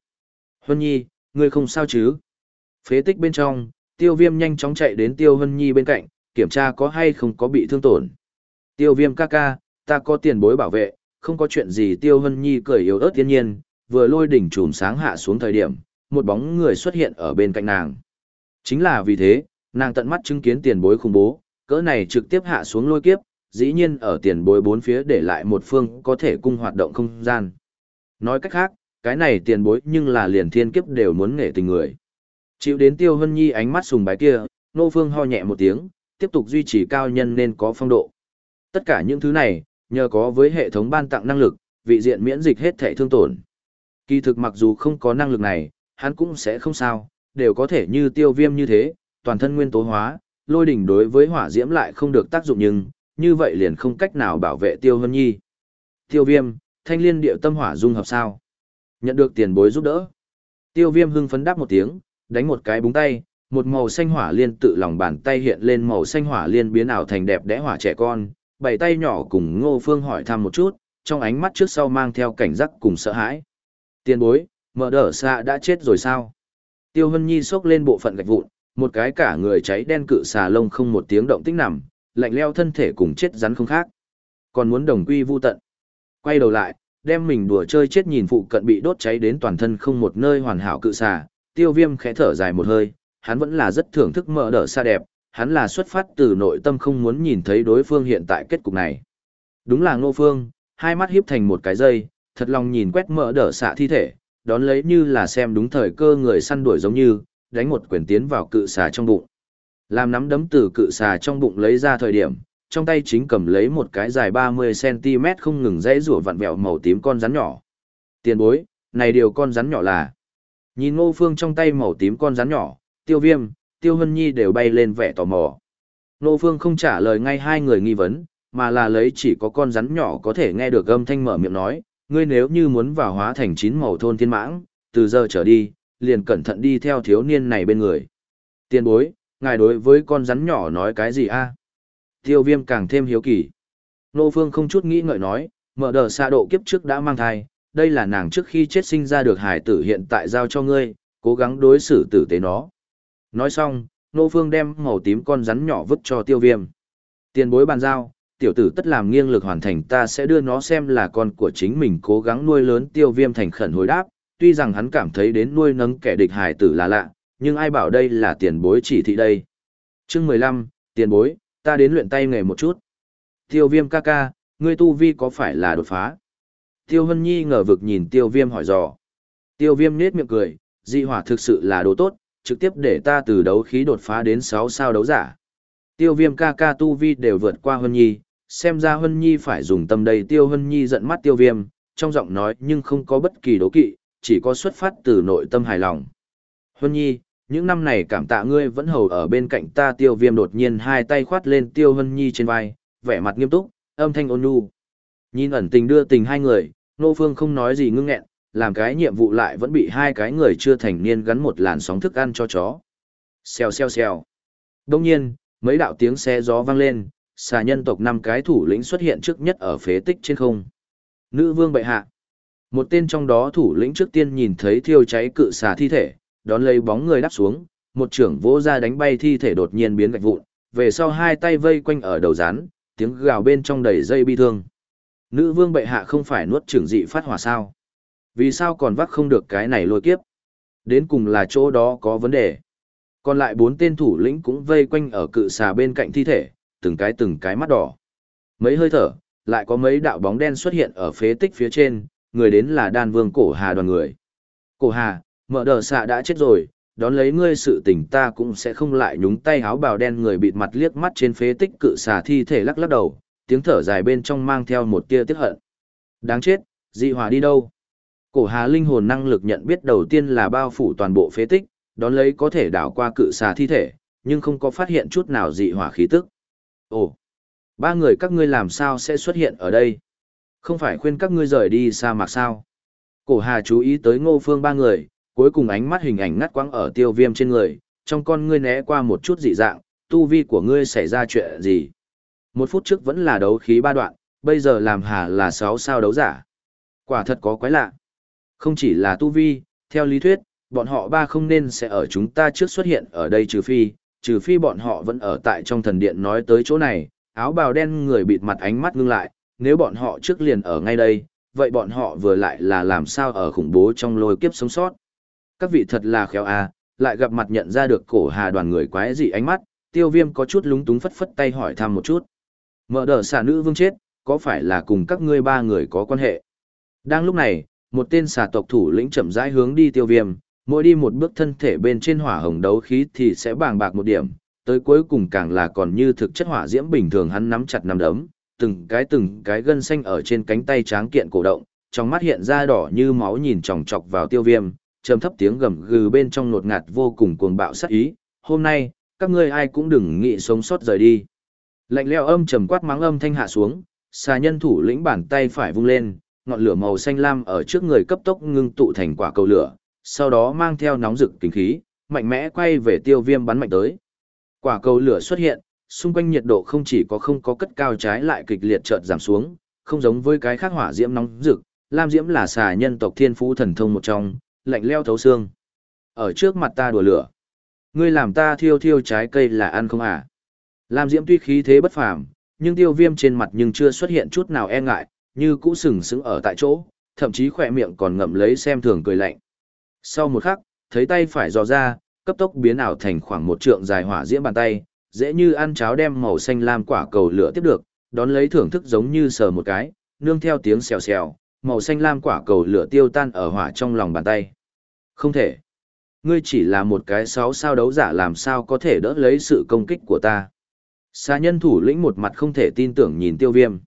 Speaker 1: Hân Nhi, ngươi không sao chứ? Phế tích bên trong, tiêu viêm nhanh chóng chạy đến tiêu Hân Nhi bên cạnh, kiểm tra có hay không có bị thương tổn. Tiêu viêm ca ca, ta có tiền bối bảo vệ, không có chuyện gì tiêu Hân Nhi cười yếu ớt thiên nhiên, vừa lôi đỉnh trùm sáng hạ xuống thời điểm, một bóng người xuất hiện ở bên cạnh nàng. Chính là vì thế, nàng tận mắt chứng kiến tiền bối khủng bố, cỡ này trực tiếp hạ xuống lôi kiếp, dĩ nhiên ở tiền bối bốn phía để lại một phương có thể cung hoạt động không gian. Nói cách khác, cái này tiền bối nhưng là liền thiên kiếp đều muốn nghệ tình người. Chịu đến tiêu hân nhi ánh mắt sùng bái kia, nô phương ho nhẹ một tiếng, tiếp tục duy trì cao nhân nên có phong độ. Tất cả những thứ này, nhờ có với hệ thống ban tặng năng lực, vị diện miễn dịch hết thể thương tổn. Kỳ thực mặc dù không có năng lực này, hắn cũng sẽ không sao, đều có thể như tiêu viêm như thế, toàn thân nguyên tố hóa, lôi đỉnh đối với hỏa diễm lại không được tác dụng nhưng, như vậy liền không cách nào bảo vệ tiêu hân nhi. Tiêu viêm, thanh liên điệu tâm hỏa dung hợp sao? Nhận được tiền bối giúp đỡ. Tiêu viêm hưng phấn đáp một tiếng, đánh một cái búng tay, một màu xanh hỏa liên tự lòng bàn tay hiện lên màu xanh hỏa liên biến ảo thành đẹp đẽ hỏa trẻ con, bảy tay nhỏ cùng Ngô Phương hỏi thăm một chút, trong ánh mắt trước sau mang theo cảnh giác cùng sợ hãi. Tiền bối, mở đỡ xạ đã chết rồi sao? Tiêu Hân Nhi xốc lên bộ phận gạch vụn, một cái cả người cháy đen cự xà lông không một tiếng động tích nằm, lạnh leo thân thể cùng chết rắn không khác. Còn muốn đồng quy vu tận. Quay đầu lại, đem mình đùa chơi chết nhìn phụ cận bị đốt cháy đến toàn thân không một nơi hoàn hảo cự xà, tiêu viêm khẽ thở dài một hơi, hắn vẫn là rất thưởng thức mở đỡ xa đẹp, hắn là xuất phát từ nội tâm không muốn nhìn thấy đối phương hiện tại kết cục này. Đúng là ngô phương, hai mắt hiếp thành một cái dây, thật lòng nhìn quét mở đỡ xạ thi thể, đón lấy như là xem đúng thời cơ người săn đuổi giống như, đánh một quyền tiến vào cự xà trong bụng. Làm nắm đấm từ cự xà trong bụng lấy ra thời điểm, trong tay chính cầm lấy một cái dài 30cm không ngừng dãy rủa vặn vẹo màu tím con rắn nhỏ. Tiền bối, này điều con rắn nhỏ là. Nhìn ngô phương trong tay màu tím con rắn nhỏ, tiêu viêm, tiêu hân nhi đều bay lên vẻ tò mò. Ngô phương không trả lời ngay hai người nghi vấn, mà là lấy chỉ có con rắn nhỏ có thể nghe được âm thanh mở miệng nói, ngươi nếu như muốn vào hóa thành chín màu thôn thiên mãng, từ giờ trở đi, liền cẩn thận đi theo thiếu niên này bên người. Tiên bối, ngài đối với con rắn nhỏ nói cái gì a? Tiêu viêm càng thêm hiếu kỳ. Nô Phương không chút nghĩ ngợi nói, mở đờ xa độ kiếp trước đã mang thai, đây là nàng trước khi chết sinh ra được hải tử hiện tại giao cho ngươi, cố gắng đối xử tử tế nó. Nói xong, Nô Phương đem màu tím con rắn nhỏ vứt cho tiêu viêm. Tiền bối bàn giao, tiểu tử tất làm nghiêng lực hoàn thành ta sẽ đưa nó xem là con của chính mình cố gắng nuôi lớn tiêu viêm thành khẩn hồi đáp, tuy rằng hắn cảm thấy đến nuôi nấng kẻ địch hải tử là lạ, nhưng ai bảo đây là tiền bối chỉ thị đây. chương mười lăm tiền bối, ta đến luyện tay nghề một chút. Tiêu viêm ca ca, ngươi tu vi có phải là đột phá? Tiêu Hân Nhi ngờ vực nhìn tiêu viêm hỏi dò. Tiêu viêm nết miệng cười, dị hỏa thực sự là đồ tốt, trực tiếp để ta từ đấu khí đột phá đến sáu sao đấu giả. Tiêu viêm ca ca tu vi đều vượt qua Hân Nhi, xem ra Hân Nhi phải dùng tâm đầy tiêu Hân Nhi giận mắt tiêu viêm, trong giọng nói nhưng không có bất kỳ đố kỵ, chỉ có xuất phát từ nội tâm hài lòng. Hân Nhi, những năm này cảm tạ ngươi vẫn hầu ở bên cạnh ta tiêu viêm đột nhiên hai tay khoát lên tiêu hân nhi trên vai, vẻ mặt nghiêm túc, âm thanh ôn nhu. Nhìn ẩn tình đưa tình hai người, nô phương không nói gì ngưng nghẹn, làm cái nhiệm vụ lại vẫn bị hai cái người chưa thành niên gắn một làn sóng thức ăn cho chó. Xèo xèo xèo. Đông nhiên, mấy đạo tiếng xe gió vang lên, xà nhân tộc năm cái thủ lĩnh xuất hiện trước nhất ở phế tích trên không. Nữ vương bệ hạ. Một tên trong đó thủ lĩnh trước tiên nhìn thấy thiêu cháy cự xà thi thể, đón lấy bóng người đáp xuống, một trưởng vỗ ra đánh bay thi thể đột nhiên biến gạch vụn, về sau hai tay vây quanh ở đầu rán, tiếng gào bên trong đầy dây bi thương. Nữ vương bệ hạ không phải nuốt trưởng dị phát hỏa sao? Vì sao còn vác không được cái này lôi kiếp? Đến cùng là chỗ đó có vấn đề. Còn lại bốn tên thủ lĩnh cũng vây quanh ở cự xà bên cạnh thi thể, từng cái từng cái mắt đỏ. Mấy hơi thở, lại có mấy đạo bóng đen xuất hiện ở phế tích phía trên, người đến là đan vương cổ hà đoàn người. Cổ hà, mở đờ xạ đã chết rồi, đón lấy ngươi sự tình ta cũng sẽ không lại nhúng tay háo bào đen người bịt mặt liếc mắt trên phế tích cự xà thi thể lắc lắc đầu, tiếng thở dài bên trong mang theo một tia tiếc hận. Đáng chết, dị hỏa đi đâu? Cổ hà linh hồn năng lực nhận biết đầu tiên là bao phủ toàn bộ phế tích, đón lấy có thể đảo qua cự xà thi thể, nhưng không có phát hiện chút nào dị hỏa khí tức. Ồ, ba người các ngươi làm sao sẽ xuất hiện ở đây? Không phải khuyên các ngươi rời đi sa mạc sao? Cổ hà chú ý tới ngô phương ba người, cuối cùng ánh mắt hình ảnh ngắt quãng ở tiêu viêm trên người, trong con ngươi né qua một chút dị dạng, tu vi của ngươi xảy ra chuyện gì? Một phút trước vẫn là đấu khí ba đoạn, bây giờ làm hà là sáu sao đấu giả. Quả thật có quái lạ. Không chỉ là tu vi, theo lý thuyết, bọn họ ba không nên sẽ ở chúng ta trước xuất hiện ở đây trừ phi, trừ phi bọn họ vẫn ở tại trong thần điện nói tới chỗ này, áo bào đen người bịt mặt ánh mắt ngưng lại, nếu bọn họ trước liền ở ngay đây, vậy bọn họ vừa lại là làm sao ở khủng bố trong lôi kiếp sống sót. Các vị thật là khéo à, lại gặp mặt nhận ra được cổ hà đoàn người quái dị ánh mắt, tiêu viêm có chút lúng túng phất phất tay hỏi thăm một chút. Mở đờ xà nữ vương chết, có phải là cùng các ngươi ba người có quan hệ? Đang lúc này, một tên xà tộc thủ lĩnh chậm rãi hướng đi tiêu viêm, mỗi đi một bước thân thể bên trên hỏa hồng đấu khí thì sẽ bàng bạc một điểm, tới cuối cùng càng là còn như thực chất hỏa diễm bình thường hắn nắm chặt nắm đấm, từng cái từng cái gân xanh ở trên cánh tay tráng kiện cổ động, trong mắt hiện ra đỏ như máu nhìn chòng chọc vào tiêu viêm, trầm thấp tiếng gầm gừ bên trong nột ngạt vô cùng cuồng bạo sát ý, hôm nay, các ngươi ai cũng đừng nghĩ sống sót rời đi. Lạnh leo âm trầm quát mắng âm thanh hạ xuống, xà nhân thủ lĩnh bàn tay phải vung lên, ngọn lửa màu xanh lam ở trước người cấp tốc ngưng tụ thành quả cầu lửa, sau đó mang theo nóng rực kinh khí, mạnh mẽ quay về tiêu viêm bắn mạnh tới. Quả cầu lửa xuất hiện, xung quanh nhiệt độ không chỉ có không có cất cao trái lại kịch liệt chợt giảm xuống, không giống với cái khác hỏa diễm nóng rực, lam diễm là xà nhân tộc thiên phú thần thông một trong, lạnh leo thấu xương. Ở trước mặt ta đùa lửa, ngươi làm ta thiêu thiêu trái cây là ăn không à? Lam diễm tuy khí thế bất phàm, nhưng tiêu viêm trên mặt nhưng chưa xuất hiện chút nào e ngại, như cũ sừng sững ở tại chỗ, thậm chí khỏe miệng còn ngậm lấy xem thường cười lạnh. Sau một khắc, thấy tay phải dò ra, cấp tốc biến ảo thành khoảng một trượng dài hỏa diễm bàn tay, dễ như ăn cháo đem màu xanh lam quả cầu lửa tiếp được, đón lấy thưởng thức giống như sờ một cái, nương theo tiếng xèo xèo, màu xanh lam quả cầu lửa tiêu tan ở hỏa trong lòng bàn tay. Không thể. Ngươi chỉ là một cái sáu sao đấu giả làm sao có thể đỡ lấy sự công kích của ta. Xa nhân thủ lĩnh một mặt không thể tin tưởng nhìn tiêu viêm.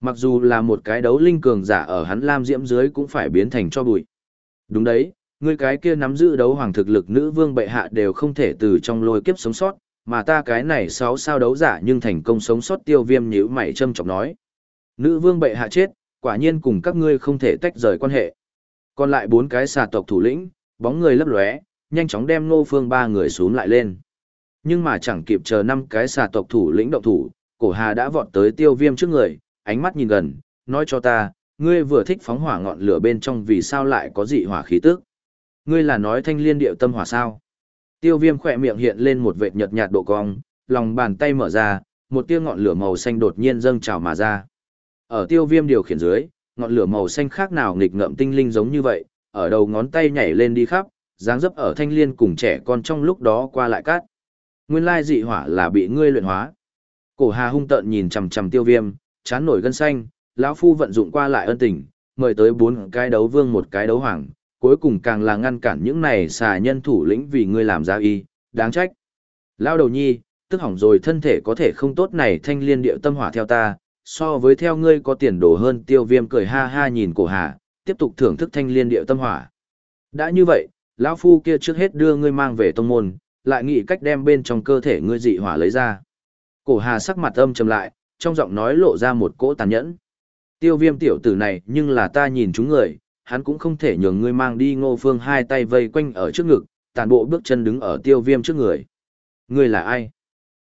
Speaker 1: Mặc dù là một cái đấu linh cường giả ở hắn lam diễm dưới cũng phải biến thành cho bụi. Đúng đấy, ngươi cái kia nắm giữ đấu hoàng thực lực nữ vương bệ hạ đều không thể từ trong lôi kiếp sống sót, mà ta cái này sáu sao đấu giả nhưng thành công sống sót tiêu viêm nhữ mày châm chọc nói. Nữ vương bệ hạ chết, quả nhiên cùng các ngươi không thể tách rời quan hệ. Còn lại bốn cái xà tộc thủ lĩnh, bóng người lấp lóe, nhanh chóng đem Ngô Phương ba người xuống lại lên. Nhưng mà chẳng kịp chờ năm cái xà tộc thủ lĩnh động thủ, cổ hà đã vọt tới tiêu viêm trước người, ánh mắt nhìn gần, nói cho ta, ngươi vừa thích phóng hỏa ngọn lửa bên trong vì sao lại có dị hỏa khí tức. Ngươi là nói thanh liên điệu tâm hỏa sao? Tiêu viêm khỏe miệng hiện lên một vệt nhợt nhạt độ cong, lòng bàn tay mở ra, một tia ngọn lửa màu xanh đột nhiên dâng trào mà ra. Ở tiêu viêm điều khiển dưới, ngọn lửa màu xanh khác nào nghịch ngợm tinh linh giống như vậy, ở đầu ngón tay nhảy lên đi khắp, dáng dấp ở thanh liên cùng trẻ con trong lúc đó qua lại cát. Nguyên lai dị hỏa là bị ngươi luyện hóa. Cổ Hà hung tợn nhìn chằm chằm Tiêu Viêm, chán nổi gân xanh, lão phu vận dụng qua lại ân tình, mời tới bốn cái đấu vương một cái đấu hoàng, cuối cùng càng là ngăn cản những này xà nhân thủ lĩnh vì ngươi làm ra y, đáng trách. lão đầu nhi, tức hỏng rồi thân thể có thể không tốt này thanh liên điệu tâm hỏa theo ta, so với theo ngươi có tiền đồ hơn tiêu viêm cười ha ha nhìn cổ hà, tiếp tục thưởng thức thanh liên điệu tâm hỏa. Đã như vậy, lão phu kia trước hết đưa ngươi mang về tông môn, lại nghĩ cách đem bên trong cơ thể ngươi dị hỏa lấy ra. Cổ hà sắc mặt âm trầm lại, trong giọng nói lộ ra một cỗ tàn nhẫn. Tiêu viêm tiểu tử này nhưng là ta nhìn chúng người, hắn cũng không thể nhường ngươi mang đi ngô phương hai tay vây quanh ở trước ngực, tàn bộ bước chân đứng ở tiêu viêm trước người. Ngươi là ai?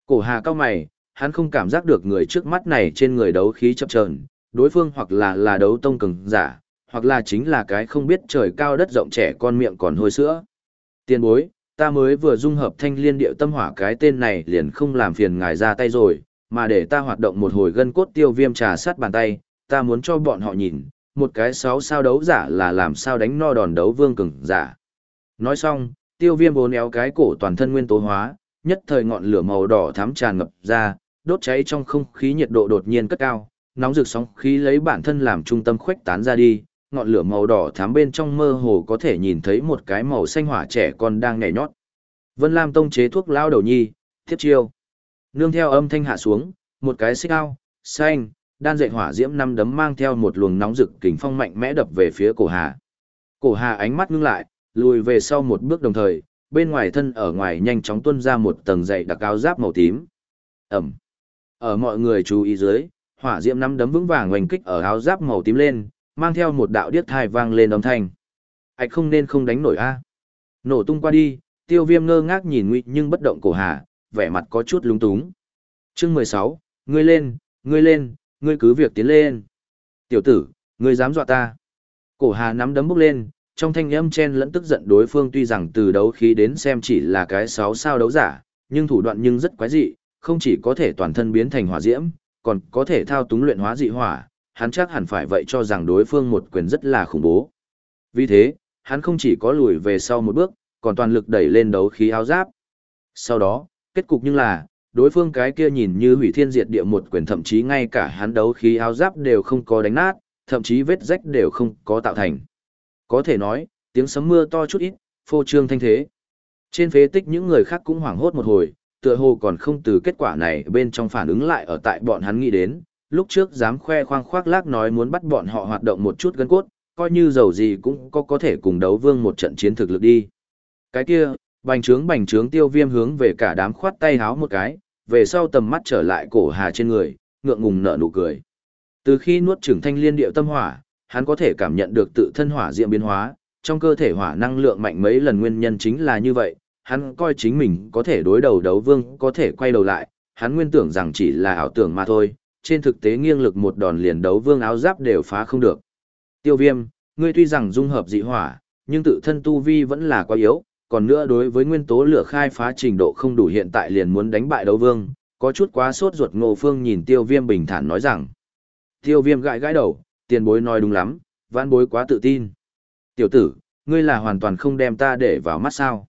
Speaker 1: Cổ hà cao mày, hắn không cảm giác được người trước mắt này trên người đấu khí chập chờn đối phương hoặc là là đấu tông cường giả, hoặc là chính là cái không biết trời cao đất rộng trẻ con miệng còn hôi sữa. Tiên bối, ta mới vừa dung hợp thanh liên điệu tâm hỏa cái tên này liền không làm phiền ngài ra tay rồi, mà để ta hoạt động một hồi gân cốt tiêu viêm trà sát bàn tay, ta muốn cho bọn họ nhìn, một cái sáu sao đấu giả là làm sao đánh no đòn đấu vương cường giả. Nói xong, tiêu viêm bốn éo cái cổ toàn thân nguyên tố hóa, nhất thời ngọn lửa màu đỏ thắm tràn ngập ra, đốt cháy trong không khí nhiệt độ đột nhiên cất cao, nóng rực sóng khí lấy bản thân làm trung tâm khuếch tán ra đi, ngọn lửa màu đỏ thắm bên trong mơ hồ có thể nhìn thấy một cái màu xanh hỏa trẻ con đang nhảy nhót. Vân Lam tông chế thuốc lao đầu nhi, thiết chiêu. Nương theo âm thanh hạ xuống, một cái xích ao, xanh, đan dệt hỏa diễm năm đấm mang theo một luồng nóng rực kình phong mạnh mẽ đập về phía cổ hà. Cổ hà ánh mắt ngưng lại, lùi về sau một bước đồng thời, bên ngoài thân ở ngoài nhanh chóng tuôn ra một tầng dày đặc áo giáp màu tím. Ẩm. Ở mọi người chú ý dưới, hỏa diễm năm đấm vững vàng oanh kích ở áo giáp màu tím lên, mang theo một đạo điếc thai vang lên âm thanh. Ảch không nên không đánh nổi a. Nổ tung qua đi, tiêu viêm ngơ ngác nhìn nguy nhưng bất động cổ hà, vẻ mặt có chút lúng túng. chương mười sáu, ngươi lên, ngươi lên, ngươi cứ việc tiến lên. Tiểu tử, ngươi dám dọa ta. Cổ hà nắm đấm bốc lên, trong thanh âm chen lẫn tức giận đối phương tuy rằng từ đấu khí đến xem chỉ là cái sáu sao đấu giả, nhưng thủ đoạn nhưng rất quái dị, không chỉ có thể toàn thân biến thành hỏa diễm, còn có thể thao túng luyện hóa dị hỏa, hắn chắc hẳn phải vậy cho rằng đối phương một quyền rất là khủng bố. Vì thế, hắn không chỉ có lùi về sau một bước, còn toàn lực đẩy lên đấu khí áo giáp. Sau đó, kết cục nhưng là, đối phương cái kia nhìn như hủy thiên diệt địa một quyền thậm chí ngay cả hắn đấu khí áo giáp đều không có đánh nát, thậm chí vết rách đều không có tạo thành. Có thể nói, tiếng sấm mưa to chút ít, phô trương thanh thế. Trên phế tích những người khác cũng hoảng hốt một hồi, tựa hồ còn không từ kết quả này bên trong phản ứng lại ở tại bọn hắn nghĩ đến, lúc trước dám khoe khoang khoác lác nói muốn bắt bọn họ hoạt động một chút gân cốt, coi như giàu gì cũng có có thể cùng đấu vương một trận chiến thực lực đi. Cái kia, bành trướng bành trướng tiêu viêm hướng về cả đám khoát tay háo một cái, về sau tầm mắt trở lại cổ hà trên người, ngượng ngùng nở nụ cười. Từ khi nuốt trưởng thanh liên điệu tâm hỏa, hắn có thể cảm nhận được tự thân hỏa diệm biến hóa, trong cơ thể hỏa năng lượng mạnh mấy lần nguyên nhân chính là như vậy, hắn coi chính mình có thể đối đầu đấu vương có thể quay đầu lại, hắn nguyên tưởng rằng chỉ là ảo tưởng mà thôi, trên thực tế nghiêng lực một đòn liền đấu vương áo giáp đều phá không được. Tiêu viêm, ngươi tuy rằng dung hợp dị hỏa, nhưng tự thân tu vi vẫn là quá yếu, còn nữa đối với nguyên tố lửa khai phá trình độ không đủ hiện tại liền muốn đánh bại đấu vương, có chút quá sốt ruột ngô phương nhìn tiêu viêm bình thản nói rằng. Tiêu viêm gãi gãi đầu, tiền bối nói đúng lắm, vãn bối quá tự tin. Tiểu tử, ngươi là hoàn toàn không đem ta để vào mắt sao.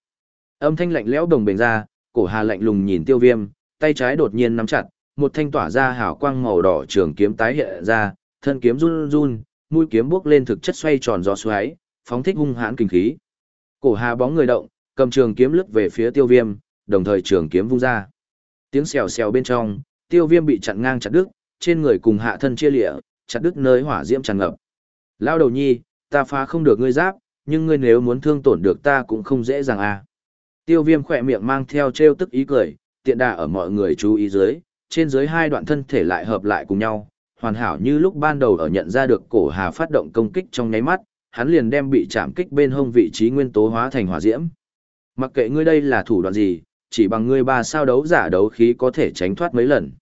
Speaker 1: Âm thanh lạnh lẽo đồng bền ra, cổ hà lạnh lùng nhìn tiêu viêm, tay trái đột nhiên nắm chặt, một thanh tỏa ra hào quang màu đỏ trường kiếm tái hiện ra, thân kiếm run run, mũi kiếm bước lên thực chất xoay tròn gió xoáy, phóng thích hung hãn kinh khí. Cổ hà bóng người động, cầm trường kiếm lướt về phía tiêu viêm, đồng thời trường kiếm vung ra. Tiếng xèo xèo bên trong, tiêu viêm bị chặn ngang chặt đứt, trên người cùng hạ thân chia lìa, chặt đứt nơi hỏa diễm tràn ngập. Lao đầu nhi, ta phá không được ngươi giáp, nhưng ngươi nếu muốn thương tổn được ta cũng không dễ dàng à. Tiêu viêm khỏe miệng mang theo trêu tức ý cười, tiện đà ở mọi người chú ý dưới, trên dưới hai đoạn thân thể lại hợp lại cùng nhau, hoàn hảo như lúc ban đầu ở nhận ra được cổ hà phát động công kích trong nháy mắt, hắn liền đem bị chạm kích bên hông vị trí nguyên tố hóa thành hỏa diễm. Mặc kệ ngươi đây là thủ đoạn gì, chỉ bằng ngươi ba sao đấu giả đấu khí có thể tránh thoát mấy lần.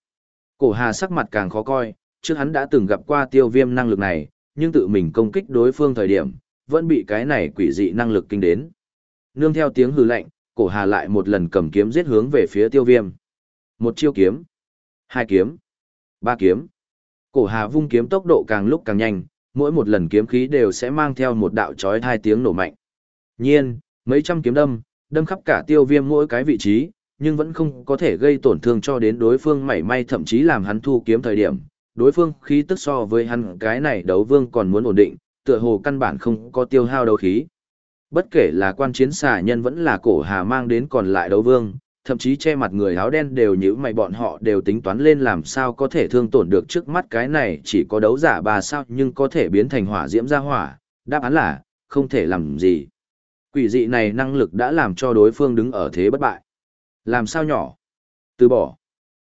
Speaker 1: Cổ hà sắc mặt càng khó coi, trước hắn đã từng gặp qua tiêu viêm năng lực này, nhưng tự mình công kích đối phương thời điểm, vẫn bị cái này quỷ dị năng lực kinh đến. Nương theo tiếng hừ lạnh, cổ hà lại một lần cầm kiếm giết hướng về phía tiêu viêm. Một chiêu kiếm, hai kiếm, ba kiếm. Cổ hà vung kiếm tốc độ càng lúc càng nhanh, mỗi một lần kiếm khí đều sẽ mang theo một đạo chói hai tiếng nổ mạnh. Nhiên, mấy trăm kiếm đâm, đâm khắp cả tiêu viêm mỗi cái vị trí, nhưng vẫn không có thể gây tổn thương cho đến đối phương mảy may thậm chí làm hắn thu kiếm thời điểm. Đối phương khí tức so với hắn cái này đấu vương còn muốn ổn định, tựa hồ căn bản không có tiêu hao đấu khí. Bất kể là quan chiến xà nhân vẫn là cổ hà mang đến còn lại đấu vương, thậm chí che mặt người áo đen đều như mày bọn họ đều tính toán lên làm sao có thể thương tổn được trước mắt cái này chỉ có đấu giả bà sao nhưng có thể biến thành hỏa diễm ra hỏa, đáp án là, không thể làm gì. Quỷ dị này năng lực đã làm cho đối phương đứng ở thế bất bại. Làm sao nhỏ? Từ bỏ.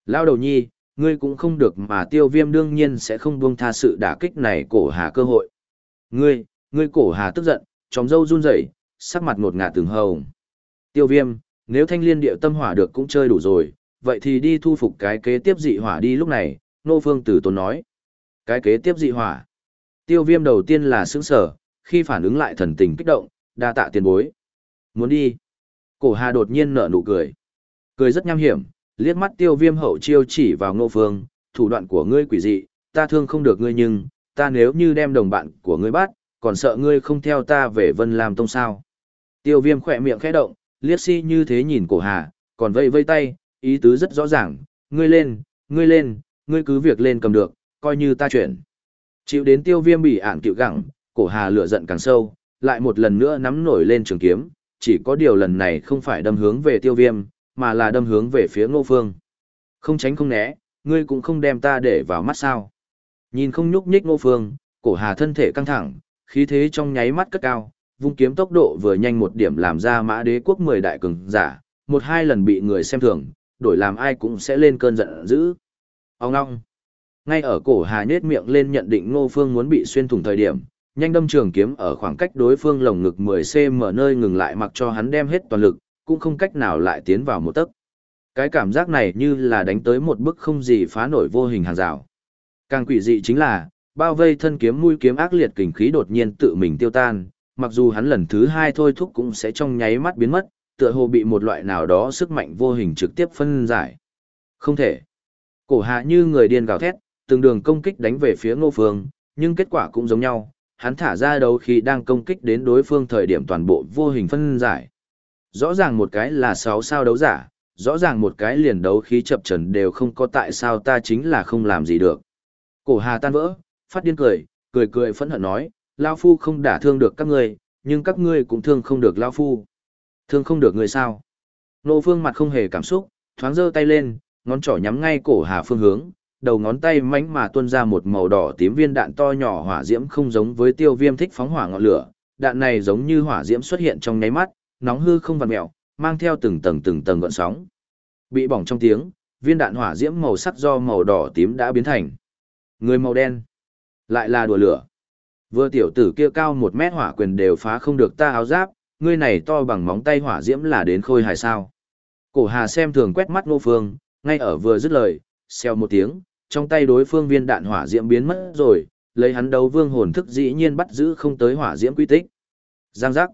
Speaker 1: Lao đầu nhi, ngươi cũng không được mà tiêu viêm đương nhiên sẽ không buông tha sự đả kích này cổ hà cơ hội. Ngươi, ngươi cổ hà tức giận, tróng dâu run rẩy, sắc mặt ngột ngạt từng hồng. Tiêu viêm, nếu thanh liên điệu tâm hỏa được cũng chơi đủ rồi, vậy thì đi thu phục cái kế tiếp dị hỏa đi lúc này, nô phương tử tốn nói. Cái kế tiếp dị hỏa. Tiêu viêm đầu tiên là sững sở, khi phản ứng lại thần tình kích động, đa tạ tiền bối. Muốn đi. Cổ hà đột nhiên nở nụ cười. Cười rất nham hiểm, liếc mắt tiêu viêm hậu chiêu chỉ vào nô phương, thủ đoạn của ngươi quỷ dị, ta thương không được ngươi nhưng, ta nếu như đem đồng bạn của ngươi bắt, còn sợ ngươi không theo ta về Vân Lam Tông sao. Tiêu viêm khỏe miệng khẽ động, liếc si như thế nhìn cổ hà, còn vây vây tay, ý tứ rất rõ ràng, ngươi lên, ngươi lên, ngươi cứ việc lên cầm được, coi như ta chuyển. Chịu đến tiêu viêm bị ản cựu gẳng, cổ hà lửa giận càng sâu, lại một lần nữa nắm nổi lên trường kiếm, chỉ có điều lần này không phải đâm hướng về tiêu viêm, mà là đâm hướng về phía ngô phương. Không tránh không né, ngươi cũng không đem ta để vào mắt sao. Nhìn không nhúc nhích ngô phương, cổ hà thân thể căng thẳng, khí thế trong nháy mắt cất cao, vung kiếm tốc độ vừa nhanh một điểm làm ra mã đế quốc mười đại cường giả, một hai lần bị người xem thường, đổi làm ai cũng sẽ lên cơn giận dữ. Ông ngong. Ngay ở cổ hà nhết miệng lên nhận định ngô phương muốn bị xuyên thủng thời điểm, nhanh đâm trường kiếm ở khoảng cách đối phương lồng ngực 10cm nơi ngừng lại mặc cho hắn đem hết toàn lực, cũng không cách nào lại tiến vào một tấc. Cái cảm giác này như là đánh tới một bức không gì phá nổi vô hình hàng rào. Càng quỷ dị chính là, bao vây thân kiếm mũi kiếm ác liệt kình khí đột nhiên tự mình tiêu tan, mặc dù hắn lần thứ hai thôi thúc cũng sẽ trong nháy mắt biến mất, tựa hồ bị một loại nào đó sức mạnh vô hình trực tiếp phân giải. Không thể. Cổ hạ như người điên gào thét, từng đường công kích đánh về phía ngô phương, nhưng kết quả cũng giống nhau, hắn thả ra đấu khi đang công kích đến đối phương thời điểm toàn bộ vô hình phân giải. Rõ ràng một cái là 6 sao đấu giả, rõ ràng một cái liền đấu khí chập trần đều không có tại sao ta chính là không làm gì được. Cổ hà tan vỡ, phát điên cười, cười cười phẫn hận nói, Lao Phu không đả thương được các ngươi, nhưng các ngươi cũng thương không được Lao Phu. Thương không được người sao? Nô Phương mặt không hề cảm xúc, thoáng giơ tay lên, ngón trỏ nhắm ngay cổ Hà Phương hướng, đầu ngón tay mánh mà tuôn ra một màu đỏ tím viên đạn to nhỏ hỏa diễm không giống với tiêu viêm thích phóng hỏa ngọn lửa, đạn này giống như hỏa diễm xuất hiện trong nháy mắt, nóng hư không vặn mèo, mang theo từng tầng từng tầng gợn sóng. Bị bỏng trong tiếng, viên đạn hỏa diễm màu sắc do màu đỏ tím đã biến thành người màu đen. Lại là đùa lửa. Vừa tiểu tử kia cao một mét hỏa quyền đều phá không được ta áo giáp, ngươi này to bằng móng tay hỏa diễm là đến khôi hài sao. Cổ hà xem thường quét mắt ngô phương, ngay ở vừa dứt lời, xeo một tiếng, trong tay đối phương viên đạn hỏa diễm biến mất rồi, lấy hắn đấu vương hồn thức dĩ nhiên bắt giữ không tới hỏa diễm quy tích. Giang giác.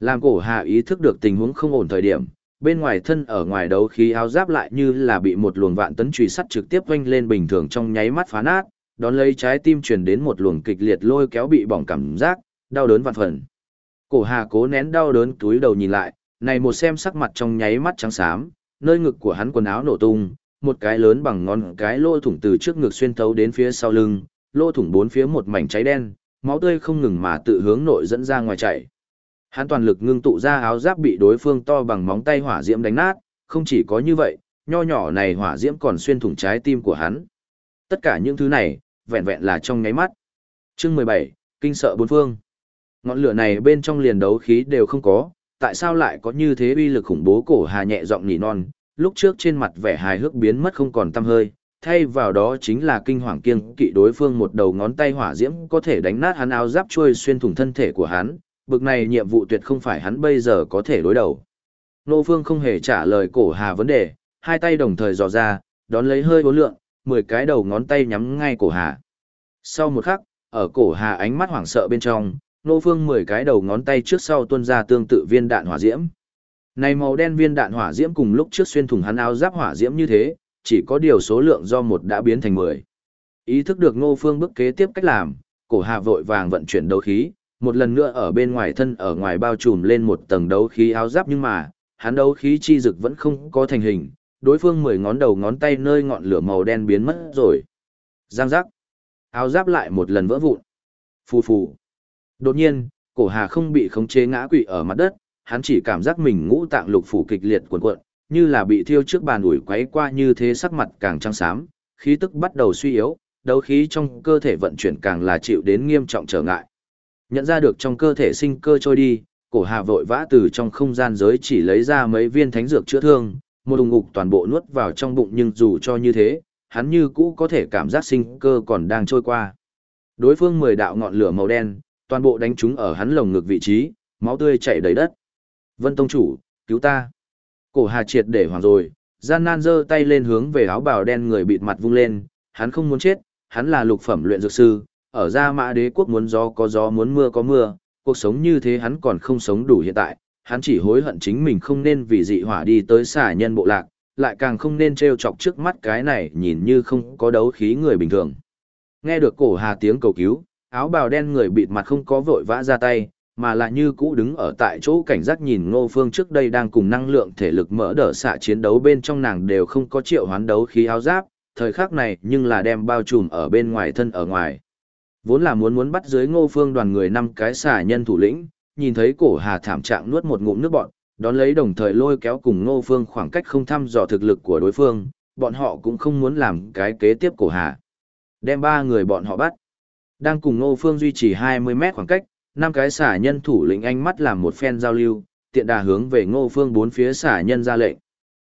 Speaker 1: Làm cổ hà ý thức được tình huống không ổn thời điểm, bên ngoài thân ở ngoài đấu khí áo giáp lại như là bị một luồng vạn tấn truy sắt trực tiếp vanh lên bình thường trong nháy mắt phá nát, đón lấy trái tim truyền đến một luồng kịch liệt lôi kéo bị bỏng cảm giác, đau đớn vạn phần. Cổ Hà cố nén đau đớn túi đầu nhìn lại, này một xem sắc mặt trong nháy mắt trắng xám, nơi ngực của hắn quần áo nổ tung, một cái lớn bằng ngón cái lỗ thủng từ trước ngực xuyên thấu đến phía sau lưng, lỗ thủng bốn phía một mảnh cháy đen, máu tươi không ngừng mà tự hướng nội dẫn ra ngoài chảy. Hắn toàn lực ngưng tụ ra áo giáp bị đối phương to bằng móng tay hỏa diễm đánh nát, không chỉ có như vậy, nho nhỏ này hỏa diễm còn xuyên thủng trái tim của hắn. Tất cả những thứ này, vẹn vẹn là trong nháy mắt. Chương 17, kinh sợ bốn phương. Ngọn lửa này bên trong liền đấu khí đều không có, tại sao lại có như thế uy lực khủng bố cổ hà nhẹ giọng nỉ non, lúc trước trên mặt vẻ hài hước biến mất không còn tăm hơi, thay vào đó chính là kinh hoàng kiêng kỵ đối phương một đầu ngón tay hỏa diễm có thể đánh nát hắn áo giáp trôi xuyên thủng thân thể của hắn, bực này nhiệm vụ tuyệt không phải hắn bây giờ có thể đối đầu. Nô Phương không hề trả lời cổ hà vấn đề, hai tay đồng thời dò ra, đón lấy hơi bốn lượng, mười cái đầu ngón tay nhắm ngay cổ hà. Sau một khắc, ở cổ hà ánh mắt hoảng sợ bên trong, Nô Phương mười cái đầu ngón tay trước sau tuôn ra tương tự viên đạn hỏa diễm. Này màu đen viên đạn hỏa diễm cùng lúc trước xuyên thủng hắn áo giáp hỏa diễm như thế, chỉ có điều số lượng do một đã biến thành mười. Ý thức được Ngô Phương bước kế tiếp cách làm, cổ hà vội vàng vận chuyển đấu khí, một lần nữa ở bên ngoài thân ở ngoài bao trùm lên một tầng đấu khí áo giáp nhưng mà, hắn đấu khí chi dực vẫn không có thành hình, đối phương mười ngón đầu ngón tay nơi ngọn lửa màu đen biến mất rồi. Giang giác. Áo giáp lại một lần vỡ vụn. Phù phù. Đột nhiên, cổ hà không bị khống chế ngã quỵ ở mặt đất, hắn chỉ cảm giác mình ngũ tạng lục phủ kịch liệt cuộn cuộn, như là bị thiêu trước bàn ủi quấy qua như thế sắc mặt càng trắng xám, khí tức bắt đầu suy yếu, đấu khí trong cơ thể vận chuyển càng là chịu đến nghiêm trọng trở ngại. Nhận ra được trong cơ thể sinh cơ trôi đi, cổ hà vội vã từ trong không gian giới chỉ lấy ra mấy viên thánh dược chữa thương, một ủng ngục toàn bộ nuốt vào trong bụng nhưng dù cho như thế, hắn như cũ có thể cảm giác sinh cơ còn đang trôi qua. Đối phương mười đạo ngọn lửa màu đen, toàn bộ đánh trúng ở hắn lồng ngực vị trí, máu tươi chảy đầy đất. Vân Tông Chủ, cứu ta. Cổ hà triệt để hoàng rồi, gian nan giơ tay lên hướng về áo bào đen người bịt mặt vung lên, hắn không muốn chết, hắn là lục phẩm luyện dược sư, ở gia mã đế quốc muốn gió có gió muốn mưa có mưa, cuộc sống như thế hắn còn không sống đủ hiện tại, hắn chỉ hối hận chính mình không nên vì dị hỏa đi tới xả nhân bộ lạc, lại càng không nên trêu chọc trước mắt cái này nhìn như không có đấu khí người bình thường. Nghe được cổ hà tiếng cầu cứu, áo bào đen người bịt mặt không có vội vã ra tay, mà là như cũ đứng ở tại chỗ cảnh giác nhìn ngô phương trước đây đang cùng năng lượng thể lực mở đỡ xạ chiến đấu bên trong nàng đều không có triệu hoán đấu khí áo giáp, thời khắc này nhưng là đem bao trùm ở bên ngoài thân ở ngoài. Vốn là muốn muốn bắt dưới ngô phương đoàn người năm cái xả nhân thủ lĩnh, nhìn thấy cổ hà thảm trạng nuốt một ngụm nước bọn, đón lấy đồng thời lôi kéo cùng ngô phương khoảng cách không thăm dò thực lực của đối phương, bọn họ cũng không muốn làm cái kế tiếp cổ hà. Đem ba người bọn họ bắt. Đang cùng ngô phương duy trì 20 mét khoảng cách, năm cái xả nhân thủ lĩnh ánh mắt làm một phen giao lưu, tiện đà hướng về ngô phương bốn phía xả nhân ra lệnh.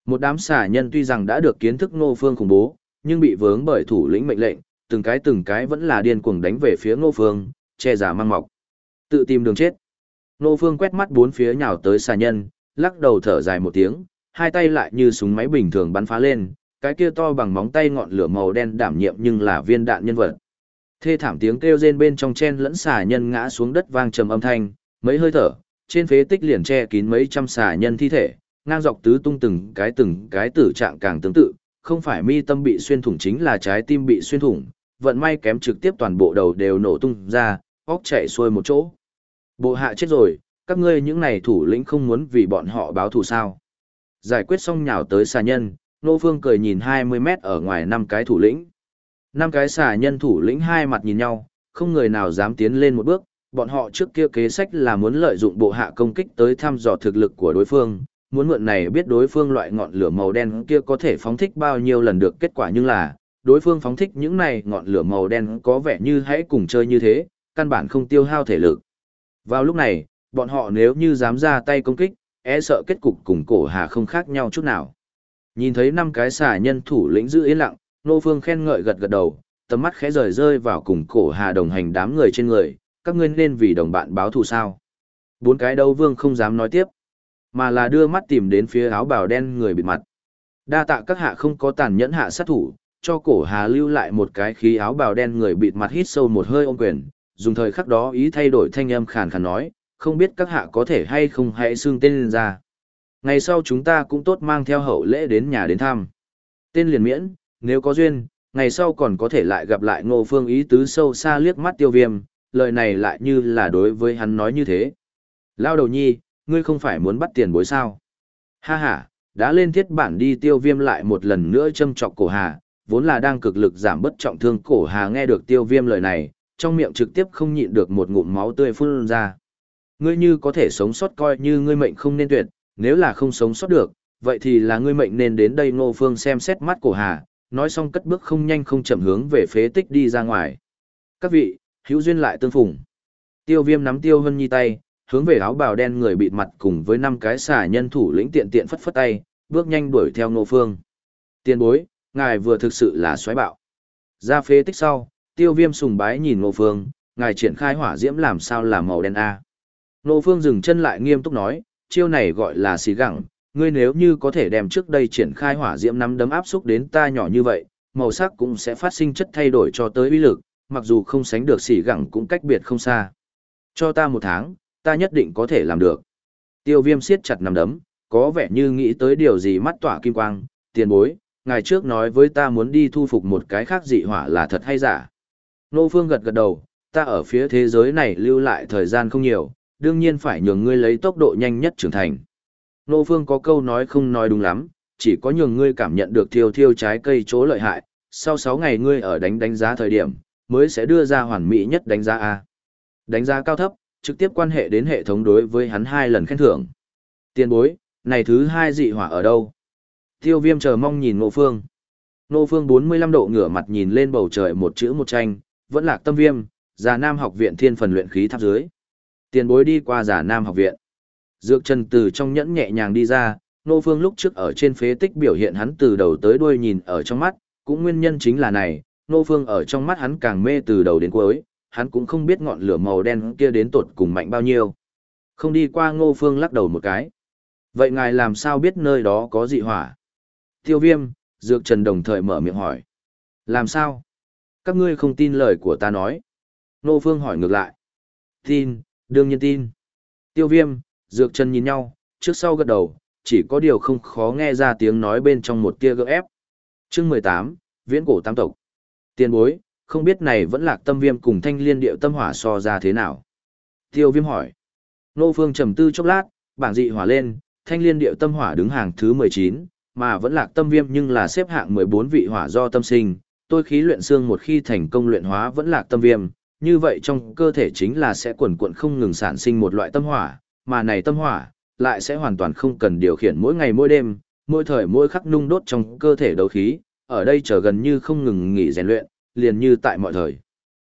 Speaker 1: Một đám xả nhân tuy rằng đã được kiến thức ngô phương khủng bố, nhưng bị vướng bởi thủ lĩnh mệnh lệnh, từng cái từng cái vẫn là điên cuồng đánh về phía ngô phương, che giả mang mọc. Tự tìm đường chết. Nô phương quét mắt bốn phía nhào tới xà nhân, lắc đầu thở dài một tiếng, hai tay lại như súng máy bình thường bắn phá lên, cái kia to bằng móng tay ngọn lửa màu đen đảm nhiệm nhưng là viên đạn nhân vật. Thê thảm tiếng kêu rên bên trong chen lẫn xà nhân ngã xuống đất vang trầm âm thanh, mấy hơi thở, trên phế tích liền che kín mấy trăm xà nhân thi thể, ngang dọc tứ tung từng cái từng cái tử trạng càng tương tự, không phải mi tâm bị xuyên thủng chính là trái tim bị xuyên thủng, vận may kém trực tiếp toàn bộ đầu đều nổ tung ra, óc chạy xuôi một chỗ. Bộ hạ chết rồi, các ngươi những này thủ lĩnh không muốn vì bọn họ báo thù sao. Giải quyết xong nhào tới xà nhân, Nô Phương cười nhìn 20 mét ở ngoài năm cái thủ lĩnh. Năm cái xà nhân thủ lĩnh hai mặt nhìn nhau, không người nào dám tiến lên một bước, bọn họ trước kia kế sách là muốn lợi dụng bộ hạ công kích tới thăm dò thực lực của đối phương, muốn mượn này biết đối phương loại ngọn lửa màu đen kia có thể phóng thích bao nhiêu lần được kết quả nhưng là, đối phương phóng thích những này ngọn lửa màu đen có vẻ như hãy cùng chơi như thế, căn bản không tiêu hao thể lực. Vào lúc này, bọn họ nếu như dám ra tay công kích, e sợ kết cục cùng cổ hà không khác nhau chút nào. Nhìn thấy năm cái xà nhân thủ lĩnh giữ yên lặng, Nô Phương khen ngợi gật gật đầu, tầm mắt khẽ rời rơi vào cùng cổ hà đồng hành đám người trên người, các ngươi nên vì đồng bạn báo thù sao. Bốn cái đấu vương không dám nói tiếp, mà là đưa mắt tìm đến phía áo bào đen người bịt mặt. Đa tạ các hạ không có tàn nhẫn hạ sát thủ, cho cổ hà lưu lại một cái khí áo bào đen người bịt mặt hít sâu một hơi ôm quyền, dùng thời khắc đó ý thay đổi thanh âm khàn khàn nói, không biết các hạ có thể hay không hãy xương tên lên ra. Ngày sau chúng ta cũng tốt mang theo hậu lễ đến nhà đến thăm. Tên liền miễn, nếu có duyên, ngày sau còn có thể lại gặp lại ngô phương ý tứ sâu xa liếc mắt tiêu viêm, lời này lại như là đối với hắn nói như thế. Lao đầu nhi, ngươi không phải muốn bắt tiền bối sao? Ha ha, đã lên thiết bản đi tiêu viêm lại một lần nữa châm trọc cổ hà, vốn là đang cực lực giảm bất trọng thương cổ hà nghe được tiêu viêm lời này, trong miệng trực tiếp không nhịn được một ngụm máu tươi phun ra. Ngươi như có thể sống sót coi như ngươi mệnh không nên tuyệt, nếu là không sống sót được, vậy thì là ngươi mệnh nên đến đây ngô phương xem xét mắt cổ hà, nói xong cất bước không nhanh không chậm hướng về phế tích đi ra ngoài. Các vị, hữu duyên lại tương phùng. Tiêu viêm nắm tiêu hân nhi tay, hướng về áo bào đen người bịt mặt cùng với năm cái xả nhân thủ lĩnh tiện tiện phất phất tay, bước nhanh đuổi theo ngô phương. Tiên bối, ngài vừa thực sự là xoáy bạo. Ra phế tích sau, tiêu viêm sùng bái nhìn ngô phương, ngài triển khai hỏa diễm làm sao là màu đen A. Ngô phương dừng chân lại nghiêm túc nói, chiêu này gọi là xì gẳng, ngươi nếu như có thể đem trước đây triển khai hỏa diễm nắm đấm áp xúc đến ta nhỏ như vậy, màu sắc cũng sẽ phát sinh chất thay đổi cho tới uy lực, mặc dù không sánh được xì gẳng cũng cách biệt không xa. Cho ta một tháng, ta nhất định có thể làm được. Tiêu viêm siết chặt nắm đấm, có vẻ như nghĩ tới điều gì mắt tỏa kim quang, tiền bối, ngày trước nói với ta muốn đi thu phục một cái khác dị hỏa là thật hay giả. Nô Phương gật gật đầu, ta ở phía thế giới này lưu lại thời gian không nhiều, đương nhiên phải nhường ngươi lấy tốc độ nhanh nhất trưởng thành. Nô Phương có câu nói không nói đúng lắm, chỉ có nhường ngươi cảm nhận được thiêu thiêu trái cây chỗ lợi hại, sau 6 ngày ngươi ở đánh đánh giá thời điểm, mới sẽ đưa ra hoàn mỹ nhất đánh giá A. Đánh giá cao thấp, trực tiếp quan hệ đến hệ thống đối với hắn hai lần khen thưởng. Tiền bối, này thứ hai dị hỏa ở đâu? Tiêu viêm chờ mong nhìn Nô Phương. Nô Phương 45 độ ngửa mặt nhìn lên bầu trời một chữ một tranh, vẫn lạc tâm viêm, già nam học viện thiên phần luyện khí tháp dưới. Tiền bối đi qua già nam học viện. Dược Trần từ trong nhẫn nhẹ nhàng đi ra, Nô Phương lúc trước ở trên phế tích biểu hiện hắn từ đầu tới đuôi nhìn ở trong mắt, cũng nguyên nhân chính là này, Nô Phương ở trong mắt hắn càng mê từ đầu đến cuối, hắn cũng không biết ngọn lửa màu đen kia đến tột cùng mạnh bao nhiêu. Không đi qua Ngô Phương lắc đầu một cái. Vậy ngài làm sao biết nơi đó có dị hỏa? Tiêu viêm, Dược Trần đồng thời mở miệng hỏi. Làm sao? Các ngươi không tin lời của ta nói. Nô Phương hỏi ngược lại. Tin, đương nhiên tin. Tiêu viêm, Dược chân nhìn nhau, trước sau gật đầu, chỉ có điều không khó nghe ra tiếng nói bên trong một tia gỡ ép. chương 18, Viễn cổ tam tộc. Tiền bối, không biết này vẫn lạc tâm viêm cùng thanh liên điệu tâm hỏa so ra thế nào. Tiêu viêm hỏi. Nô Phương trầm tư chốc lát, bảng dị hỏa lên, thanh liên điệu tâm hỏa đứng hàng thứ 19, mà vẫn lạc tâm viêm nhưng là xếp hạng 14 vị hỏa do tâm sinh. Tôi khí luyện xương một khi thành công luyện hóa vẫn lạc tâm viêm, như vậy trong cơ thể chính là sẽ quần cuộn không ngừng sản sinh một loại tâm hỏa, mà này tâm hỏa lại sẽ hoàn toàn không cần điều khiển mỗi ngày mỗi đêm, mỗi thời mỗi khắc nung đốt trong cơ thể đấu khí, ở đây chờ gần như không ngừng nghỉ rèn luyện, liền như tại mọi thời.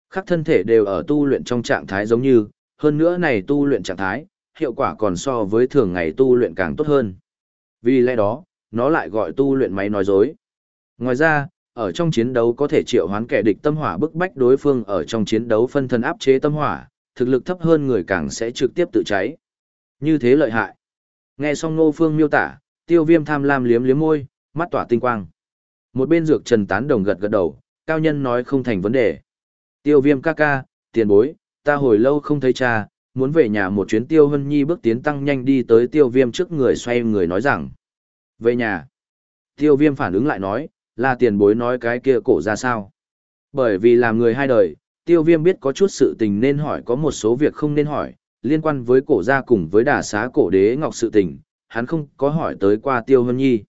Speaker 1: Khắc thân thể đều ở tu luyện trong trạng thái giống như, hơn nữa này tu luyện trạng thái, hiệu quả còn so với thường ngày tu luyện càng tốt hơn. Vì lẽ đó, nó lại gọi tu luyện máy nói dối. Ngoài ra, ở trong chiến đấu có thể triệu hoán kẻ địch tâm hỏa bức bách đối phương ở trong chiến đấu phân thân áp chế tâm hỏa, thực lực thấp hơn người càng sẽ trực tiếp tự cháy. Như thế lợi hại. Nghe xong Ngô Phương miêu tả, Tiêu Viêm tham lam liếm liếm môi, mắt tỏa tinh quang. Một bên dược Trần Tán Đồng gật gật đầu, cao nhân nói không thành vấn đề. Tiêu Viêm ca ca, tiền bối, ta hồi lâu không thấy cha, muốn về nhà một chuyến Tiêu Hân Nhi bước tiến tăng nhanh đi tới Tiêu Viêm trước người xoay người nói rằng. Về nhà. Tiêu Viêm phản ứng lại nói, là tiền bối nói cái kia cổ ra sao. Bởi vì làm người hai đời, Tiêu Viêm biết có chút sự tình nên hỏi có một số việc không nên hỏi, liên quan với cổ gia cùng với đà xá cổ đế ngọc sự tình, hắn không có hỏi tới qua Tiêu Hân Nhi.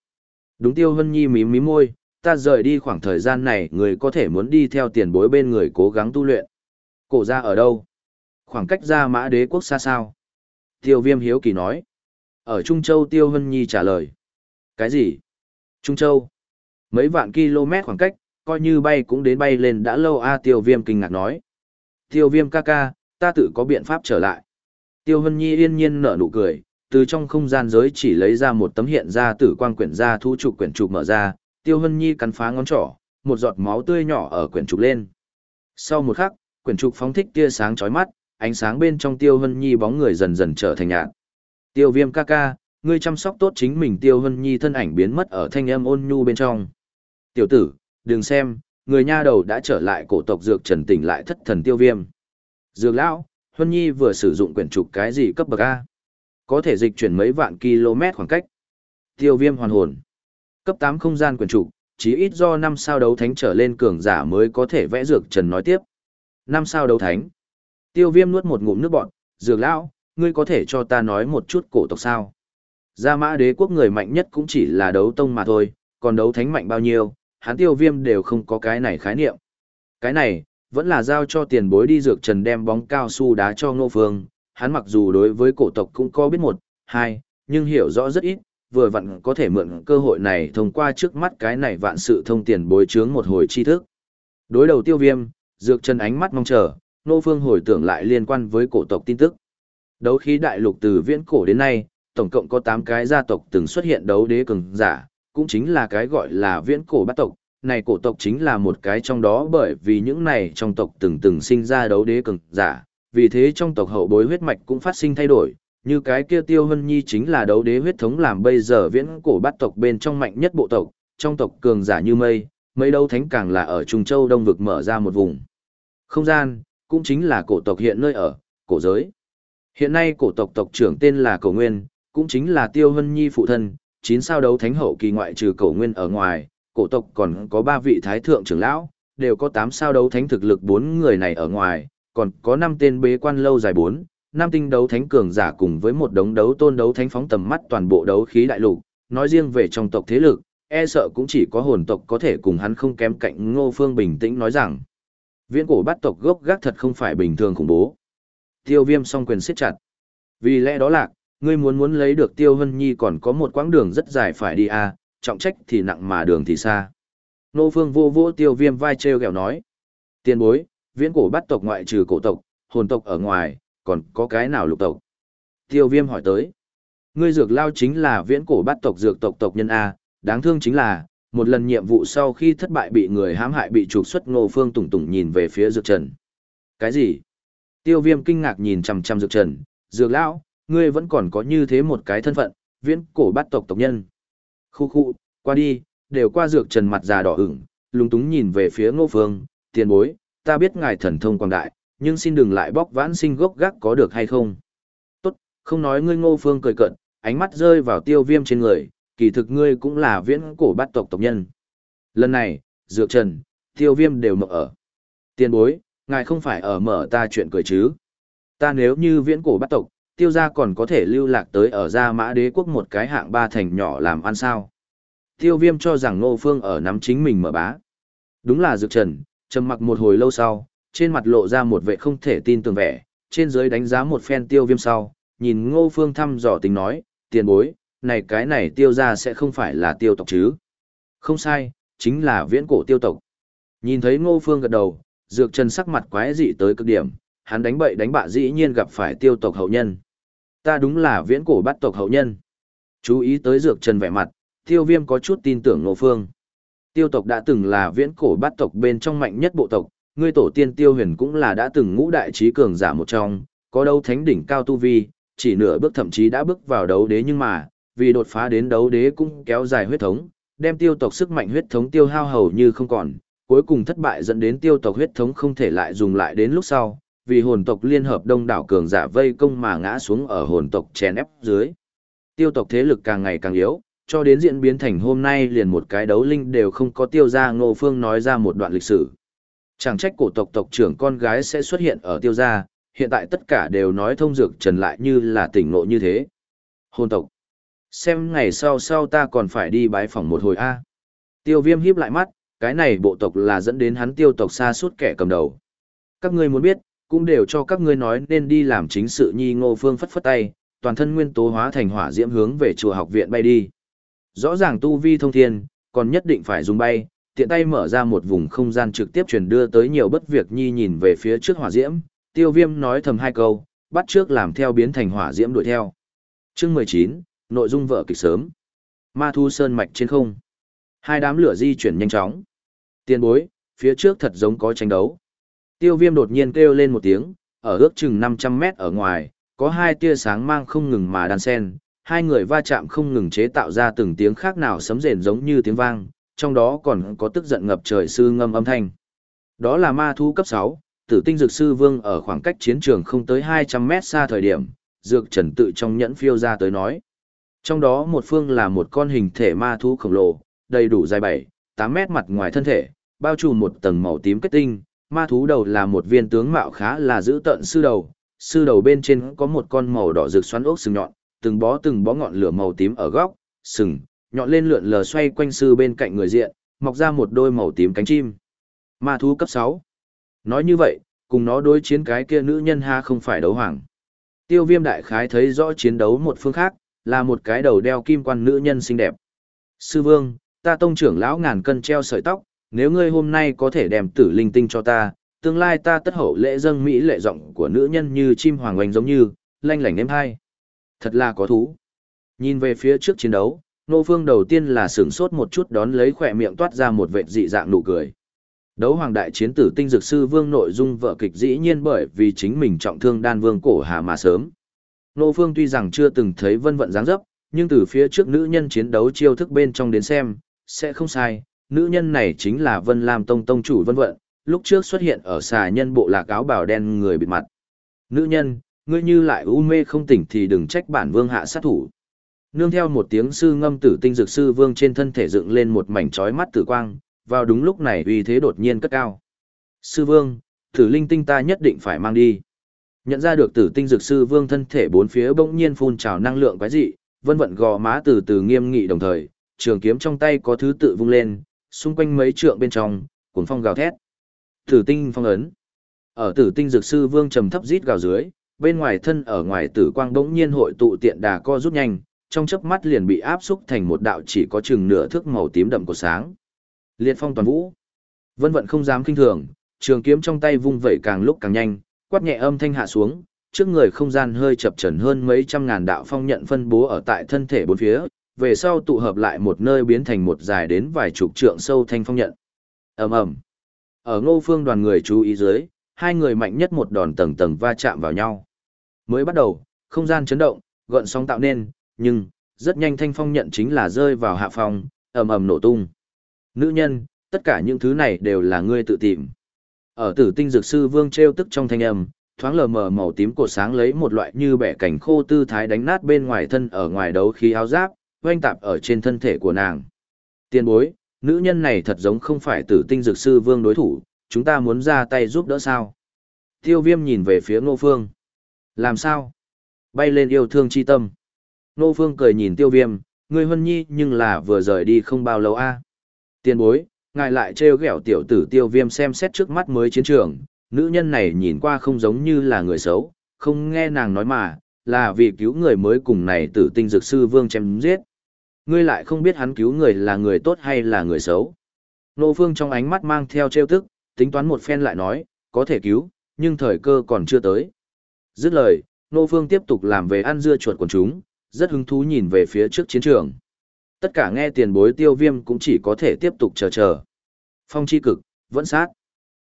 Speaker 1: Đúng Tiêu Hân Nhi mím mím môi, ta rời đi khoảng thời gian này người có thể muốn đi theo tiền bối bên người cố gắng tu luyện. Cổ gia ở đâu? Khoảng cách ra mã đế quốc xa sao? Tiêu Viêm hiếu kỳ nói. Ở Trung Châu Tiêu Hân Nhi trả lời. Cái gì? Trung Châu? Mấy vạn km khoảng cách, coi như bay cũng đến bay lên đã lâu a Tiêu Viêm kinh ngạc nói. Tiêu Viêm ca ca, ta tự có biện pháp trở lại. Tiêu Hân Nhi yên nhiên nở nụ cười, từ trong không gian giới chỉ lấy ra một tấm hiện ra tử quang quyển ra thu trục quyển trục mở ra, Tiêu Hân Nhi cắn phá ngón trỏ, một giọt máu tươi nhỏ ở quyển trục lên. Sau một khắc, quyển trục phóng thích tia sáng chói mắt, ánh sáng bên trong Tiêu Hân Nhi bóng người dần dần trở thành nhạt. Tiêu Viêm ca ca, ngươi chăm sóc tốt chính mình Tiêu Hân Nhi thân ảnh biến mất ở thanh âm ôn nhu bên trong. Tiểu tử, đừng xem, người nha đầu đã trở lại cổ tộc dược trần tỉnh lại thất thần Tiêu Viêm. Dược lão, huân Nhi vừa sử dụng quyển trục cái gì cấp bậc A? Có thể dịch chuyển mấy vạn km khoảng cách. Tiêu Viêm hoàn hồn. Cấp 8 không gian quyển trục, chí ít do năm sao đấu thánh trở lên cường giả mới có thể vẽ dược trần nói tiếp. Năm sao đấu thánh. Tiêu viêm nuốt một ngụm nước bọn, dược lão, ngươi có thể cho ta nói một chút cổ tộc sao. Gia mã đế quốc người mạnh nhất cũng chỉ là đấu tông mà thôi, còn đấu thánh mạnh bao nhiêu, hắn tiêu viêm đều không có cái này khái niệm. Cái này, vẫn là giao cho tiền bối đi dược trần đem bóng cao su đá cho ngô phương, hắn mặc dù đối với cổ tộc cũng có biết một, hai, nhưng hiểu rõ rất ít, vừa vặn có thể mượn cơ hội này thông qua trước mắt cái này vạn sự thông tiền bối chướng một hồi tri thức. Đối đầu tiêu viêm, dược Trần ánh mắt mong chờ, nô phương hồi tưởng lại liên quan với cổ tộc tin tức. Đấu khí đại lục từ viễn cổ đến nay, tổng cộng có 8 cái gia tộc từng xuất hiện đấu đế cường giả, cũng chính là cái gọi là viễn cổ bát tộc. Này cổ tộc chính là một cái trong đó bởi vì những này trong tộc từng từng sinh ra đấu đế cường giả, vì thế trong tộc hậu bối huyết mạch cũng phát sinh thay đổi, như cái kia tiêu hân nhi chính là đấu đế huyết thống làm bây giờ viễn cổ bát tộc bên trong mạnh nhất bộ tộc, trong tộc cường giả như mây, mấy đấu thánh càng là ở Trung Châu Đông vực mở ra một vùng. Không gian, cũng chính là cổ tộc hiện nơi ở, cổ giới. Hiện nay cổ tộc tộc trưởng tên là Cổ Nguyên, cũng chính là Tiêu Hân Nhi phụ thân, chín sao đấu thánh hậu kỳ ngoại trừ Cổ Nguyên ở ngoài, cổ tộc còn có ba vị thái thượng trưởng lão, đều có tám sao đấu thánh thực lực bốn người này ở ngoài, còn có năm tên bế quan lâu dài bốn, năm tinh đấu thánh cường giả cùng với một đống đấu tôn đấu thánh phóng tầm mắt toàn bộ đấu khí đại lục, nói riêng về trong tộc thế lực, e sợ cũng chỉ có hồn tộc có thể cùng hắn không kém cạnh Ngô Phương bình tĩnh nói rằng, viễn cổ bắt tộc gốc gác thật không phải bình thường khủng bố. Tiêu Viêm song quyền siết chặt. Vì lẽ đó là, ngươi muốn muốn lấy được Tiêu Hân Nhi còn có một quãng đường rất dài phải đi a, à, trọng trách thì nặng mà đường thì xa. Nô Phương vô vô Tiêu Viêm vai treo gẹo nói, tiền bối, viễn cổ bắt tộc ngoại trừ cổ tộc, hồn tộc ở ngoài, còn có cái nào lục tộc? Tiêu viêm hỏi tới. Ngươi dược lao chính là viễn cổ bắt tộc dược tộc tộc nhân A, đáng thương chính là, một lần nhiệm vụ sau khi thất bại bị người hãm hại bị trục xuất ngô phương tùng tùng nhìn về phía dược trần. Cái gì? Tiêu viêm kinh ngạc nhìn chằm chằm dược trần, dược lão, ngươi vẫn còn có như thế một cái thân phận, viễn cổ bát tộc tộc nhân. Khu khu, qua đi, đều qua dược trần mặt già đỏ ửng, lúng túng nhìn về phía ngô phương, tiền bối, ta biết ngài thần thông quang đại, nhưng xin đừng lại bóc vãn sinh gốc gác có được hay không. Tốt, không nói ngươi ngô phương cười cận, ánh mắt rơi vào tiêu viêm trên người, kỳ thực ngươi cũng là viễn cổ bát tộc tộc nhân. Lần này, dược trần, tiêu viêm đều mở ở. Tiền bối, ngài không phải ở mở ta chuyện cười chứ. Ta nếu như viễn cổ bát tộc, tiêu gia còn có thể lưu lạc tới ở gia mã đế quốc một cái hạng ba thành nhỏ làm ăn sao. Tiêu viêm cho rằng ngô phương ở nắm chính mình mở bá. Đúng là dược trần, trầm mặc một hồi lâu sau, trên mặt lộ ra một vẻ không thể tin tưởng vẻ, trên dưới đánh giá một phen tiêu viêm sau, nhìn ngô phương thăm dò tính nói, tiền bối, này cái này tiêu gia sẽ không phải là tiêu tộc chứ. Không sai, chính là viễn cổ tiêu tộc. Nhìn thấy ngô phương gật đầu, dược trần sắc mặt quái dị tới cực điểm, hắn đánh bậy đánh bạ dĩ nhiên gặp phải tiêu tộc hậu nhân. Ta đúng là viễn cổ bắt tộc hậu nhân. Chú ý tới dược trần vẻ mặt, tiêu viêm có chút tin tưởng ngô phương. Tiêu tộc đã từng là viễn cổ bắt tộc bên trong mạnh nhất bộ tộc, ngươi tổ tiên tiêu huyền cũng là đã từng ngũ đại trí cường giả một trong, có đâu thánh đỉnh cao tu vi, chỉ nửa bước thậm chí đã bước vào đấu đế nhưng mà, vì đột phá đến đấu đế cũng kéo dài huyết thống, đem tiêu tộc sức mạnh huyết thống tiêu hao hầu như không còn, cuối cùng thất bại dẫn đến tiêu tộc huyết thống không thể lại dùng lại đến lúc sau, vì hồn tộc liên hợp đông đảo cường giả vây công mà ngã xuống ở hồn tộc chèn ép dưới. Tiêu tộc thế lực càng ngày càng yếu, cho đến diễn biến thành hôm nay liền một cái đấu linh đều không có tiêu Gia ngô phương nói ra một đoạn lịch sử. Chẳng trách cổ tộc tộc trưởng con gái sẽ xuất hiện ở tiêu gia, hiện tại tất cả đều nói thông dược trần lại như là tỉnh ngộ như thế. Hồn tộc. Xem ngày sau sau ta còn phải đi bái phỏng một hồi A. Tiêu viêm híp lại mắt, cái này bộ tộc là dẫn đến hắn tiêu tộc xa suốt kẻ cầm đầu. Các ngươi muốn biết, cũng đều cho các ngươi nói nên đi làm chính sự nhi ngô phương phất phất tay, toàn thân nguyên tố hóa thành hỏa diễm hướng về chùa học viện bay đi. Rõ ràng tu vi thông thiên, còn nhất định phải dùng bay, tiện tay mở ra một vùng không gian trực tiếp truyền đưa tới nhiều bất việc nhi nhìn về phía trước hỏa diễm, tiêu viêm nói thầm hai câu, bắt trước làm theo biến thành hỏa diễm đuổi theo. Chương mười chín nội dung vợ kịch sớm. Ma thu sơn mạch trên không. Hai đám lửa di chuyển nhanh chóng. Tiên bối, phía trước thật giống có tranh đấu. Tiêu viêm đột nhiên kêu lên một tiếng, ở ước chừng 500 mét ở ngoài, có hai tia sáng mang không ngừng mà đan sen, hai người va chạm không ngừng chế tạo ra từng tiếng khác nào sấm rền giống như tiếng vang, trong đó còn có tức giận ngập trời sư ngâm âm thanh. Đó là ma thú cấp 6, tử tinh dược sư vương ở khoảng cách chiến trường không tới 200 mét xa thời điểm, dược trần tự trong nhẫn phiêu ra tới nói. Trong đó một phương là một con hình thể ma thú khổng lồ, đầy đủ dài 7, 8 mét mặt ngoài thân thể, bao trùm một tầng màu tím kết tinh, ma thú đầu là một viên tướng mạo khá là dữ tợn sư đầu, sư đầu bên trên có một con màu đỏ rực xoắn ốc sừng nhọn, từng bó từng bó ngọn lửa màu tím ở góc, sừng, nhọn lên lượn lờ xoay quanh sư bên cạnh người diện, mọc ra một đôi màu tím cánh chim. Ma thú cấp 6. Nói như vậy, cùng nó đối chiến cái kia nữ nhân ha không phải đấu hoàng. Tiêu viêm đại khái thấy rõ chiến đấu một phương khác, là một cái đầu đeo kim quan nữ nhân xinh đẹp. Sư vương, ta tông trưởng lão ngàn cân treo sợi tóc, nếu ngươi hôm nay có thể đem tử linh tinh cho ta, tương lai ta tất hậu lễ dâng mỹ lệ giọng của nữ nhân như chim hoàng oanh giống như, lanh lảnh êm hai. Thật là có thú. Nhìn về phía trước chiến đấu, nô phương đầu tiên là sửng sốt một chút đón lấy khỏe miệng toát ra một vệt dị dạng nụ cười. Đấu hoàng đại chiến tử tinh dược sư vương nội dung vợ kịch dĩ nhiên bởi vì chính mình trọng thương đan vương cổ hà mà sớm. Nô phương tuy rằng chưa từng thấy vân vận dáng dấp, nhưng từ phía trước nữ nhân chiến đấu chiêu thức bên trong đến xem, sẽ không sai, nữ nhân này chính là Vân Lam Tông Tông chủ Vân Vận, lúc trước xuất hiện ở xà nhân bộ lạc áo bào đen người bịt mặt. Nữ nhân, ngươi như lại u mê không tỉnh thì đừng trách bản vương hạ sát thủ. Nương theo một tiếng sư ngâm tử tinh dược sư vương trên thân thể dựng lên một mảnh chói mắt tử quang, vào đúng lúc này uy thế đột nhiên cất cao. Sư vương, thử linh tinh ta nhất định phải mang đi. Nhận ra được tử tinh dược sư vương thân thể bốn phía bỗng nhiên phun trào năng lượng quái dị, vân vận gò má từ từ nghiêm nghị đồng thời, trường kiếm trong tay có thứ tự vung lên, xung quanh mấy trượng bên trong, cuồng phong gào thét. Tử tinh phong ấn. Ở tử tinh dược sư vương trầm thấp rít gào dưới, bên ngoài thân ở ngoài tử quang bỗng nhiên hội tụ tiện đà co rút nhanh, trong chớp mắt liền bị áp xúc thành một đạo chỉ có chừng nửa thước màu tím đậm của sáng. Liệt phong toàn vũ. Vân vận không dám kinh thường, trường kiếm trong tay vung vẩy càng lúc càng nhanh, quát nhẹ âm thanh hạ xuống, trước người không gian hơi chập chẩn hơn mấy trăm ngàn đạo phong nhận phân bố ở tại thân thể bốn phía, về sau tụ hợp lại một nơi biến thành một dài đến vài chục trượng sâu thanh phong nhận. ầm ầm Ở ngô phương đoàn người chú ý dưới, hai người mạnh nhất một đòn tầng tầng va chạm vào nhau. Mới bắt đầu, không gian chấn động, gợn sóng tạo nên, nhưng, rất nhanh thanh phong nhận chính là rơi vào hạ phong, ầm ầm nổ tung. Nữ nhân, tất cả những thứ này đều là ngươi tự tìm. Ở tử tinh dược sư vương treo tức trong thanh âm, thoáng lờ mờ màu tím cổ sáng lấy một loại như bẻ cảnh khô tư thái đánh nát bên ngoài thân ở ngoài đấu khí áo giáp, oanh tạp ở trên thân thể của nàng. Tiên bối, nữ nhân này thật giống không phải tử tinh dược sư vương đối thủ, chúng ta muốn ra tay giúp đỡ sao? Tiêu viêm nhìn về phía ngô phương. Làm sao? Bay lên yêu thương chi tâm. Ngô phương cười nhìn tiêu viêm, người huân nhi nhưng là vừa rời đi không bao lâu a Tiên bối, ngài lại trêu ghẹo tiểu tử tiêu viêm xem xét trước mắt mới chiến trường, nữ nhân này nhìn qua không giống như là người xấu, không nghe nàng nói mà, là vì cứu người mới cùng này tử tinh dược sư vương chém giết. Ngươi lại không biết hắn cứu người là người tốt hay là người xấu. Nô Phương trong ánh mắt mang theo trêu tức, tính toán một phen lại nói, có thể cứu, nhưng thời cơ còn chưa tới. Dứt lời, Nô Phương tiếp tục làm về ăn dưa chuột của chúng, rất hứng thú nhìn về phía trước chiến trường. Tất cả nghe tiền bối tiêu viêm cũng chỉ có thể tiếp tục chờ chờ. Phong chi cực, vẫn sát.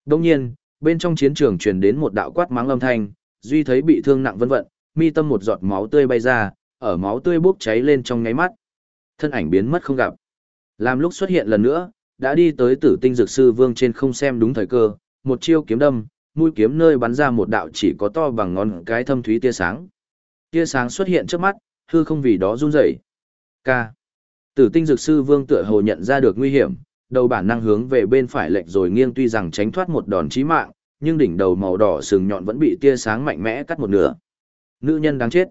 Speaker 1: Đồng nhiên, bên trong chiến trường truyền đến một đạo quát mắng âm thanh, duy thấy bị thương nặng vân vận, mi tâm một giọt máu tươi bay ra, ở máu tươi bốc cháy lên trong ngáy mắt. Thân ảnh biến mất không gặp. Làm lúc xuất hiện lần nữa, đã đi tới tử tinh dược sư vương trên không xem đúng thời cơ, một chiêu kiếm đâm, mũi kiếm nơi bắn ra một đạo chỉ có to bằng ngón cái thâm thúy tia sáng. Tia sáng xuất hiện trước mắt, hư không vì đó run rẩy. K. Tử tinh dược sư vương tựa hồ nhận ra được nguy hiểm, đầu bản năng hướng về bên phải lệch rồi nghiêng tuy rằng tránh thoát một đòn chí mạng, nhưng đỉnh đầu màu đỏ sừng nhọn vẫn bị tia sáng mạnh mẽ cắt một nửa. Nữ nhân đáng chết.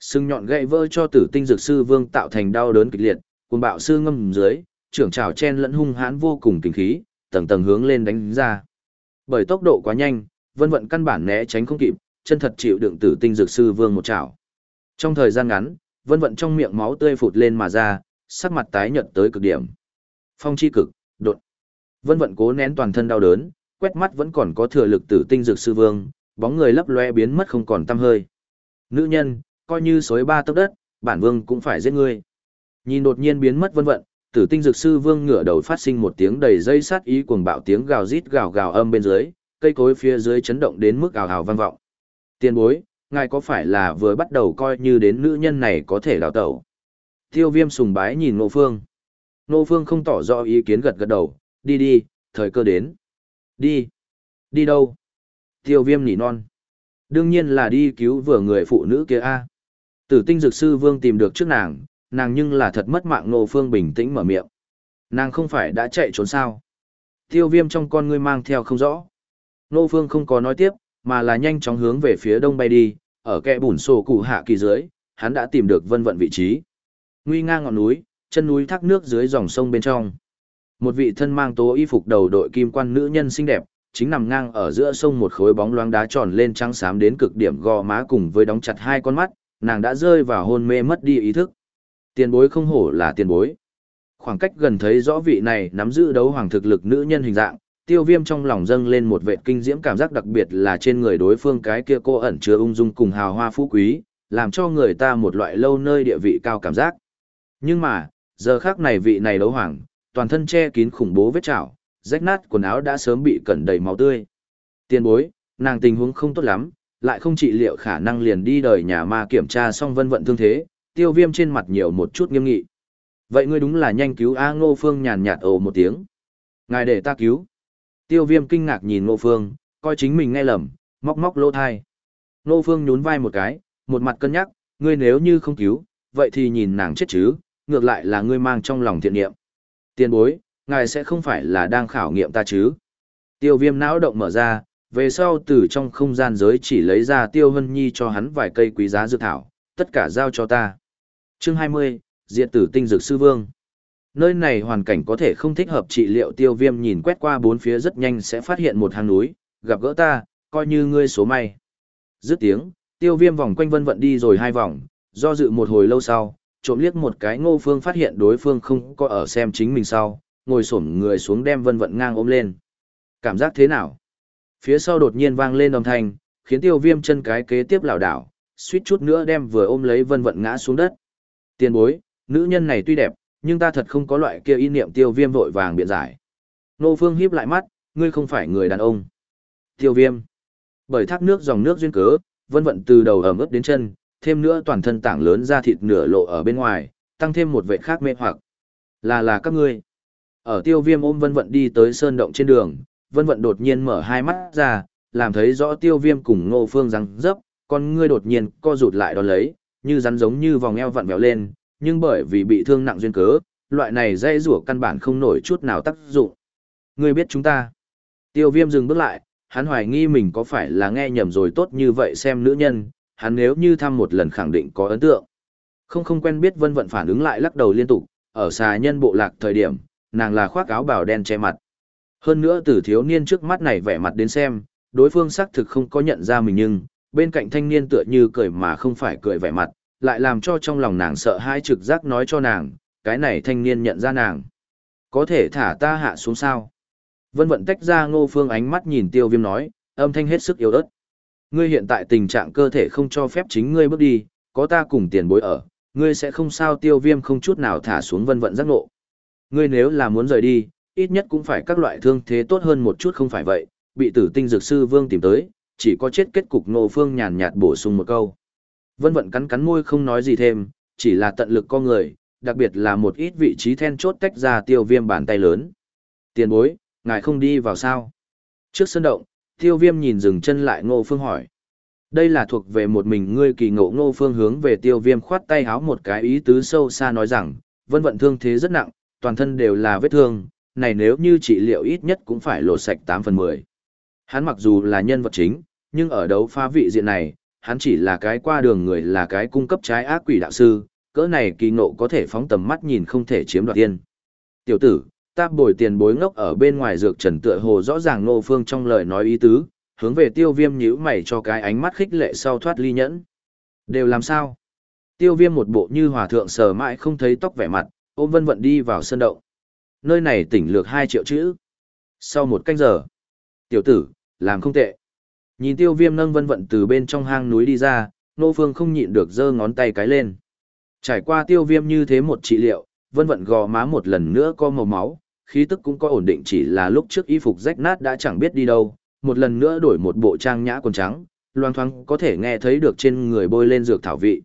Speaker 1: Sưng nhọn gậy vỡ cho tử tinh dược sư vương tạo thành đau đớn kịch liệt, cùng bạo sư ngâm dưới, trưởng trào chen lẫn hung hãn vô cùng kinh khí, tầng tầng hướng lên đánh ra. Bởi tốc độ quá nhanh, vân vận căn bản né tránh không kịp, chân thật chịu đựng tử tinh dược sư vương một chảo. Trong thời gian ngắn, vân vận trong miệng máu tươi phụt lên mà ra, sắc mặt tái nhợt tới cực điểm. Phong chi cực, đột. Vân vận cố nén toàn thân đau đớn, quét mắt vẫn còn có thừa lực tử tinh dược sư vương, bóng người lấp loe biến mất không còn tăm hơi. Nữ nhân, coi như sói ba tấc đất, bản vương cũng phải giết ngươi. Nhìn đột nhiên biến mất vân vận, tử tinh dược sư vương ngửa đầu phát sinh một tiếng đầy dây sát ý cuồng bạo tiếng gào rít gào gào âm bên dưới, cây cối phía dưới chấn động đến mức ào ào vang vọng. Tiền bối, ngài có phải là vừa bắt đầu coi như đến nữ nhân này có thể đào tẩu? Tiêu viêm sùng bái nhìn Ngô Phương. Ngô Phương không tỏ rõ ý kiến gật gật đầu, đi đi, thời cơ đến. Đi. Đi đâu? Tiêu viêm nỉ non. Đương nhiên là đi cứu vừa người phụ nữ kia a. Tử tinh dược sư vương tìm được trước nàng, nàng nhưng là thật mất mạng Ngô Phương bình tĩnh mở miệng. Nàng không phải đã chạy trốn sao? Tiêu viêm trong con ngươi mang theo không rõ. Ngô Phương không có nói tiếp, mà là nhanh chóng hướng về phía đông bay đi, ở kẽ bùn sổ cụ hạ kỳ dưới, hắn đã tìm được vân vận vị trí. Nguy ngang ngọn núi, chân núi thác nước dưới dòng sông bên trong. Một vị thân mang tố y phục đầu đội kim quan nữ nhân xinh đẹp, chính nằm ngang ở giữa sông một khối bóng loáng đá tròn lên trắng xám đến cực điểm gò má cùng với đóng chặt hai con mắt, nàng đã rơi vào hôn mê mất đi ý thức. Tiền bối không hổ là tiền bối. Khoảng cách gần thấy rõ vị này nắm giữ đấu hoàng thực lực nữ nhân hình dạng, tiêu viêm trong lòng dâng lên một vệ kinh diễm cảm giác đặc biệt là trên người đối phương cái kia cô ẩn chứa ung dung cùng hào hoa phú quý, làm cho người ta một loại lâu nơi địa vị cao cảm giác. Nhưng mà, giờ khác này vị này đấu hoàng, toàn thân che kín khủng bố vết chảo, rách nát quần áo đã sớm bị cẩn đầy máu tươi. Tiền bối, nàng tình huống không tốt lắm, lại không trị liệu khả năng liền đi đời nhà ma kiểm tra xong vân vận thương thế, tiêu viêm trên mặt nhiều một chút nghiêm nghị. Vậy ngươi đúng là nhanh cứu A Ngô Phương nhàn nhạt ồ một tiếng. Ngài để ta cứu. Tiêu viêm kinh ngạc nhìn Ngô Phương, coi chính mình nghe lầm, móc móc lỗ thai. Ngô Phương nhún vai một cái, một mặt cân nhắc, ngươi nếu như không cứu, vậy thì nhìn nàng chết chứ, ngược lại là ngươi mang trong lòng thiện niệm. Tiên bối, ngài sẽ không phải là đang khảo nghiệm ta chứ? Tiêu viêm não động mở ra, về sau từ trong không gian giới chỉ lấy ra tiêu hân nhi cho hắn vài cây quý giá dược thảo, tất cả giao cho ta. Chương 20, Diệt tử tinh dược sư vương. Nơi này hoàn cảnh có thể không thích hợp trị liệu tiêu viêm nhìn quét qua bốn phía rất nhanh sẽ phát hiện một hang núi, gặp gỡ ta, coi như ngươi số may. Dứt tiếng, tiêu viêm vòng quanh vân vận đi rồi hai vòng, do dự một hồi lâu sau, trộm liếc một cái ngô phương phát hiện đối phương không có ở xem chính mình sau, ngồi xổm người xuống đem vân vận ngang ôm lên. Cảm giác thế nào? Phía sau đột nhiên vang lên âm thanh, khiến tiêu viêm chân cái kế tiếp lảo đảo, suýt chút nữa đem vừa ôm lấy vân vận ngã xuống đất. Tiền bối, nữ nhân này tuy đẹp, nhưng ta thật không có loại kia ý niệm tiêu viêm vội vàng biện giải. Nô phương híp lại mắt, ngươi không phải người đàn ông. Tiêu viêm. Bởi thác nước dòng nước duyên cớ, vân vận từ đầu ẩm ướt đến chân, thêm nữa toàn thân tảng lớn ra thịt nửa lộ ở bên ngoài, tăng thêm một vệ khác mê hoặc. Là là các ngươi. Ở tiêu viêm ôm vân vận đi tới sơn động trên đường, vân vận đột nhiên mở hai mắt ra, làm thấy rõ tiêu viêm cùng ngô phương răng dấp, con ngươi đột nhiên co rụt lại đón lấy, như rắn giống như vòng eo vặn vẹo lên, nhưng bởi vì bị thương nặng duyên cớ, loại này dây rủa căn bản không nổi chút nào tác dụng. Ngươi biết chúng ta. Tiêu viêm dừng bước lại, hắn hoài nghi mình có phải là nghe nhầm rồi tốt như vậy xem nữ nhân, hắn nếu như thăm một lần khẳng định có ấn tượng. Không không quen biết vân vận phản ứng lại lắc đầu liên tục, ở xà nhân bộ lạc thời điểm, nàng là khoác áo bào đen che mặt. Hơn nữa từ thiếu niên trước mắt này vẻ mặt đến xem, đối phương xác thực không có nhận ra mình nhưng, bên cạnh thanh niên tựa như cười mà không phải cười vẻ mặt, lại làm cho trong lòng nàng sợ hai trực giác nói cho nàng, cái này thanh niên nhận ra nàng. Có thể thả ta hạ xuống sao? Vân vận tách ra ngô phương ánh mắt nhìn tiêu viêm nói, âm thanh hết sức yếu ớt. Ngươi hiện tại tình trạng cơ thể không cho phép chính ngươi bước đi, có ta cùng tiền bối ở, ngươi sẽ không sao tiêu viêm không chút nào thả xuống vân vận giác ngộ. Ngươi nếu là muốn rời đi, ít nhất cũng phải các loại thương thế tốt hơn một chút không phải vậy, bị tử tinh dược sư vương tìm tới, chỉ có chết kết cục nô phương nhàn nhạt bổ sung một câu. Vân vận cắn cắn môi không nói gì thêm, chỉ là tận lực con người, đặc biệt là một ít vị trí then chốt tách ra tiêu viêm bàn tay lớn. Tiền bối, ngài không đi vào sao? Trước sân động, tiêu viêm nhìn dừng chân lại ngô phương hỏi. Đây là thuộc về một mình ngươi kỳ ngộ ngô phương hướng về tiêu viêm khoát tay háo một cái ý tứ sâu xa nói rằng, vân vận thương thế rất nặng, toàn thân đều là vết thương, này nếu như trị liệu ít nhất cũng phải lột sạch 8 phần 10. Hắn mặc dù là nhân vật chính, nhưng ở đấu phá vị diện này, hắn chỉ là cái qua đường người là cái cung cấp trái ác quỷ đạo sư, cỡ này kỳ ngộ có thể phóng tầm mắt nhìn không thể chiếm đoạt tiên. Tiểu tử, ta bồi tiền bối ngốc ở bên ngoài dược trần tựa hồ rõ ràng nô phương trong lời nói ý tứ, hướng về tiêu viêm nhíu mày cho cái ánh mắt khích lệ sau thoát ly nhẫn. Đều làm sao? Tiêu viêm một bộ như hòa thượng sờ mãi không thấy tóc vẻ mặt, ôm vân vận đi vào sân động. Nơi này tỉnh lược 2 triệu chữ. Sau một canh giờ, tiểu tử, làm không tệ. Nhìn tiêu viêm nâng vân vận từ bên trong hang núi đi ra, nô phương không nhịn được giơ ngón tay cái lên. Trải qua tiêu viêm như thế một trị liệu, vân vận gò má một lần nữa có màu máu, khí tức cũng có ổn định chỉ là lúc trước y phục rách nát đã chẳng biết đi đâu, một lần nữa đổi một bộ trang nhã quần trắng, loang thoáng có thể nghe thấy được trên người bôi lên dược thảo vị.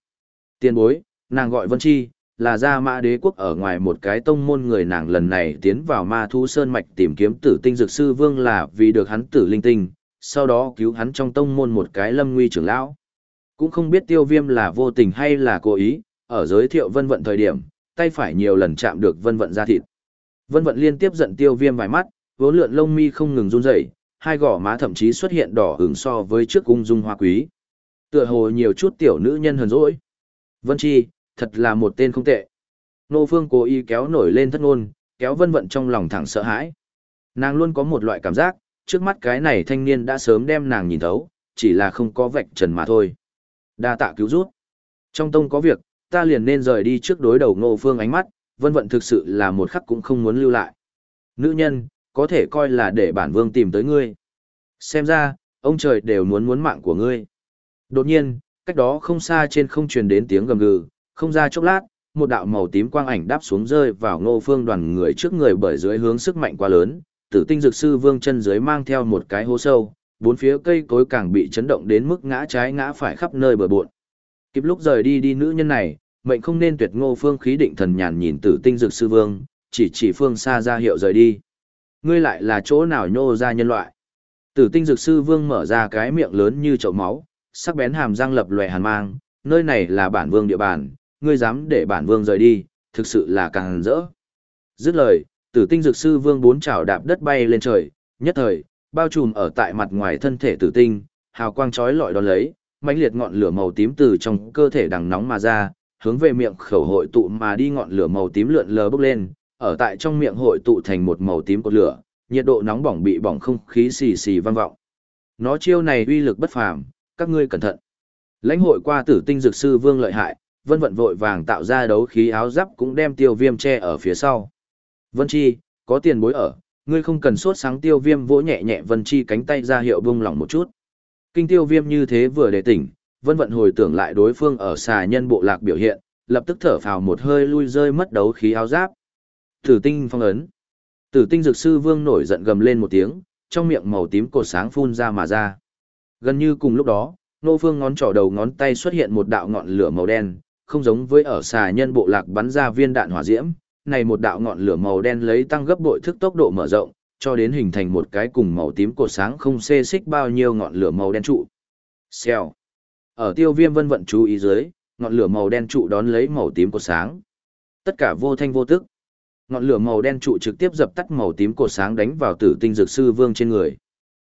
Speaker 1: Tiên bối, nàng gọi Vân Chi, là gia mã đế quốc ở ngoài một cái tông môn người nàng lần này tiến vào ma thu sơn mạch tìm kiếm tử tinh dược sư vương là vì được hắn tử linh tinh, sau đó cứu hắn trong tông môn một cái lâm nguy trưởng lão. Cũng không biết tiêu viêm là vô tình hay là cố ý, ở giới thiệu vân vận thời điểm, tay phải nhiều lần chạm được vân vận ra thịt. Vân vận liên tiếp giận tiêu viêm vài mắt, vốn lượn lông mi không ngừng run rẩy, hai gò má thậm chí xuất hiện đỏ ửng so với trước cung dung hoa quý. Tựa hồ nhiều chút tiểu nữ nhân hờn dỗi. Vân Chi, thật là một tên không tệ. Nô Phương cố ý kéo nổi lên thất ngôn, kéo vân vận trong lòng thẳng sợ hãi. Nàng luôn có một loại cảm giác, trước mắt cái này thanh niên đã sớm đem nàng nhìn thấu, chỉ là không có vạch trần mà thôi. Đa tạ cứu rút. Trong tông có việc, ta liền nên rời đi trước đối đầu Ngô Phương ánh mắt, vân vận thực sự là một khắc cũng không muốn lưu lại. Nữ nhân, có thể coi là để bản vương tìm tới ngươi. Xem ra, ông trời đều muốn muốn mạng của ngươi. Đột nhiên, cách đó không xa trên không truyền đến tiếng gầm gừ, không ra chốc lát, một đạo màu tím quang ảnh đáp xuống rơi vào ngô phương đoàn người trước người bởi dưới hướng sức mạnh quá lớn, tử tinh dược sư vương chân dưới mang theo một cái hố sâu, bốn phía cây cối càng bị chấn động đến mức ngã trái ngã phải khắp nơi bờ bộn. Kịp lúc rời đi đi nữ nhân này, mệnh không nên tuyệt ngô phương khí định thần nhàn nhìn tử tinh dược sư vương, chỉ chỉ phương xa ra hiệu rời đi. Ngươi lại là chỗ nào nhô ra nhân loại? Tử tinh dược sư vương mở ra cái miệng lớn như chậu máu, sắc bén hàm răng lập lòe hàn mang, nơi này là bản vương địa bàn, ngươi dám để bản vương rời đi, thực sự là càng rỡ. Dứt lời, tử tinh dược sư vương bốn chảo đạp đất bay lên trời, nhất thời, bao trùm ở tại mặt ngoài thân thể tử tinh, hào quang chói lọi đón lấy, mãnh liệt ngọn lửa màu tím từ trong cơ thể đằng nóng mà ra, hướng về miệng khẩu hội tụ mà đi ngọn lửa màu tím lượn lờ bốc lên, ở tại trong miệng hội tụ thành một màu tím cột lửa, nhiệt độ nóng bỏng bị bỏng không khí xì xì vang vọng. Nó chiêu này uy lực bất phàm, các ngươi cẩn thận. Lãnh hội qua tử tinh dược sư vương lợi hại, vân vận vội vàng tạo ra đấu khí áo giáp cũng đem tiêu viêm che ở phía sau. Vân Chi, có tiền bối ở, ngươi không cần sốt sáng tiêu viêm vỗ nhẹ nhẹ Vân Chi cánh tay ra hiệu bung lỏng một chút. Kinh tiêu viêm như thế vừa để tỉnh, vân vận hồi tưởng lại đối phương ở xà nhân bộ lạc biểu hiện, lập tức thở phào một hơi lui rơi mất đấu khí áo giáp. Tử tinh phong ấn. Tử tinh dược sư vương nổi giận gầm lên một tiếng, trong miệng màu tím cột sáng phun ra mà ra. Gần như cùng lúc đó, nô phương ngón trỏ đầu ngón tay xuất hiện một đạo ngọn lửa màu đen, không giống với ở xà nhân bộ lạc bắn ra viên đạn hỏa diễm, này một đạo ngọn lửa màu đen lấy tăng gấp bội thức tốc độ mở rộng, cho đến hình thành một cái cùng màu tím cột sáng không xê xích bao nhiêu ngọn lửa màu đen trụ. Xèo. Ở tiêu viêm vân vận chú ý dưới, ngọn lửa màu đen trụ đón lấy màu tím cột sáng. Tất cả vô thanh vô tức. Ngọn lửa màu đen trụ trực tiếp dập tắt màu tím cột sáng đánh vào tử tinh dược sư vương trên người.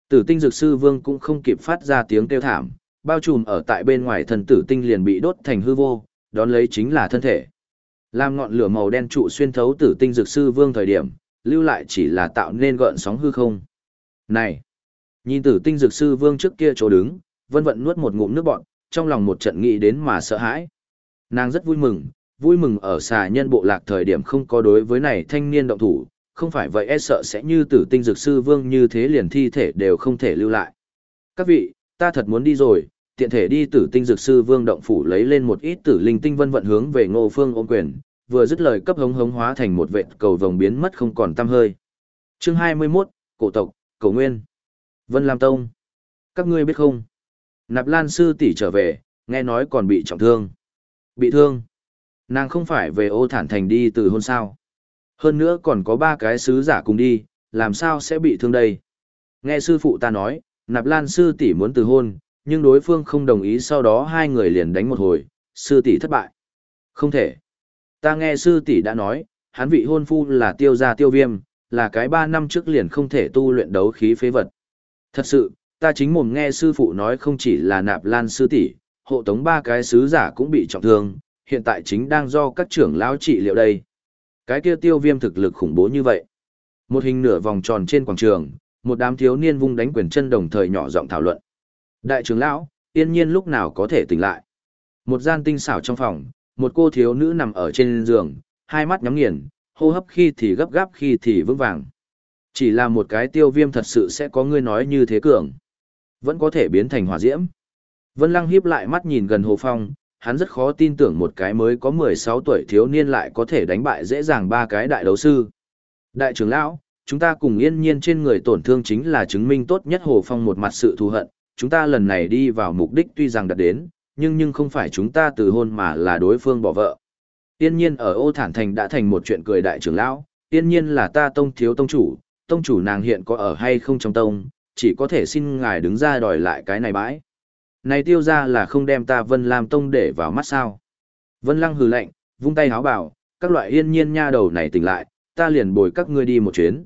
Speaker 1: Tử tinh dược sư vương cũng không kịp phát ra tiếng kêu thảm, bao trùm ở tại bên ngoài thần tử tinh liền bị đốt thành hư vô, đón lấy chính là thân thể. Làm ngọn lửa màu đen trụ xuyên thấu tử tinh dược sư vương thời điểm, lưu lại chỉ là tạo nên gợn sóng hư không. Này! Nhìn tử tinh dược sư vương trước kia chỗ đứng, vân vận nuốt một ngụm nước bọn, trong lòng một trận nghĩ đến mà sợ hãi. Nàng rất vui mừng, vui mừng ở xà nhân bộ lạc thời điểm không có đối với này thanh niên động thủ, không phải vậy e sợ sẽ như tử tinh dược sư vương như thế liền thi thể đều không thể lưu lại. Các vị, ta thật muốn đi rồi, tiện thể đi tử tinh dược sư vương động phủ lấy lên một ít tử linh tinh vân vận hướng về ngô phương ôm quyền, vừa dứt lời cấp hống hống hóa thành một vệt cầu vồng biến mất không còn tăm hơi. Chương 21, Cổ tộc, Cổ Nguyên. Vân Lam Tông. Các ngươi biết không? Nạp Lan sư tỷ trở về, nghe nói còn bị trọng thương. Bị thương? Nàng không phải về ô thản thành đi từ hôn sao. Hơn nữa còn có ba cái sứ giả cùng đi, làm sao sẽ bị thương đây? Nghe sư phụ ta nói, Nạp Lan sư tỷ muốn từ hôn, nhưng đối phương không đồng ý sau đó hai người liền đánh một hồi, sư tỷ thất bại. Không thể. Ta nghe sư tỷ đã nói, hắn vị hôn phu là tiêu gia tiêu viêm, là cái ba năm trước liền không thể tu luyện đấu khí phế vật. Thật sự, ta chính mồm nghe sư phụ nói không chỉ là nạp lan sư tỷ, hộ tống ba cái sứ giả cũng bị trọng thương, hiện tại chính đang do các trưởng lão trị liệu đây. Cái kia tiêu viêm thực lực khủng bố như vậy. Một hình nửa vòng tròn trên quảng trường, một đám thiếu niên vung đánh quyền chân đồng thời nhỏ giọng thảo luận. Đại trưởng lão, yên nhiên lúc nào có thể tỉnh lại. Một gian tinh xảo trong phòng, một cô thiếu nữ nằm ở trên giường, hai mắt nhắm nghiền, hô hấp khi thì gấp gáp khi thì vững vàng. Chỉ là một cái tiêu viêm thật sự sẽ có người nói như thế cường. Vẫn có thể biến thành hỏa diễm. Vân Lăng hiếp lại mắt nhìn gần Hồ Phong, hắn rất khó tin tưởng một cái mới có 16 tuổi thiếu niên lại có thể đánh bại dễ dàng ba cái đại đấu sư. Đại trưởng lão, chúng ta cùng yên nhiên trên người tổn thương chính là chứng minh tốt nhất Hồ Phong một mặt sự thù hận, chúng ta lần này đi vào mục đích tuy rằng đạt đến, nhưng nhưng không phải chúng ta từ hôn mà là đối phương bỏ vợ. Tiên nhiên ở ô thản thành đã thành một chuyện cười đại trưởng lão, tiên nhiên là ta tông thiếu tông chủ, tông chủ nàng hiện có ở hay không trong tông, chỉ có thể xin ngài đứng ra đòi lại cái này bãi. Này tiêu ra là không đem ta Vân Lam Tông để vào mắt sao. Vân Lăng hừ lạnh, vung tay háo bảo, các loại yên nhiên nha đầu này tỉnh lại, ta liền bồi các ngươi đi một chuyến.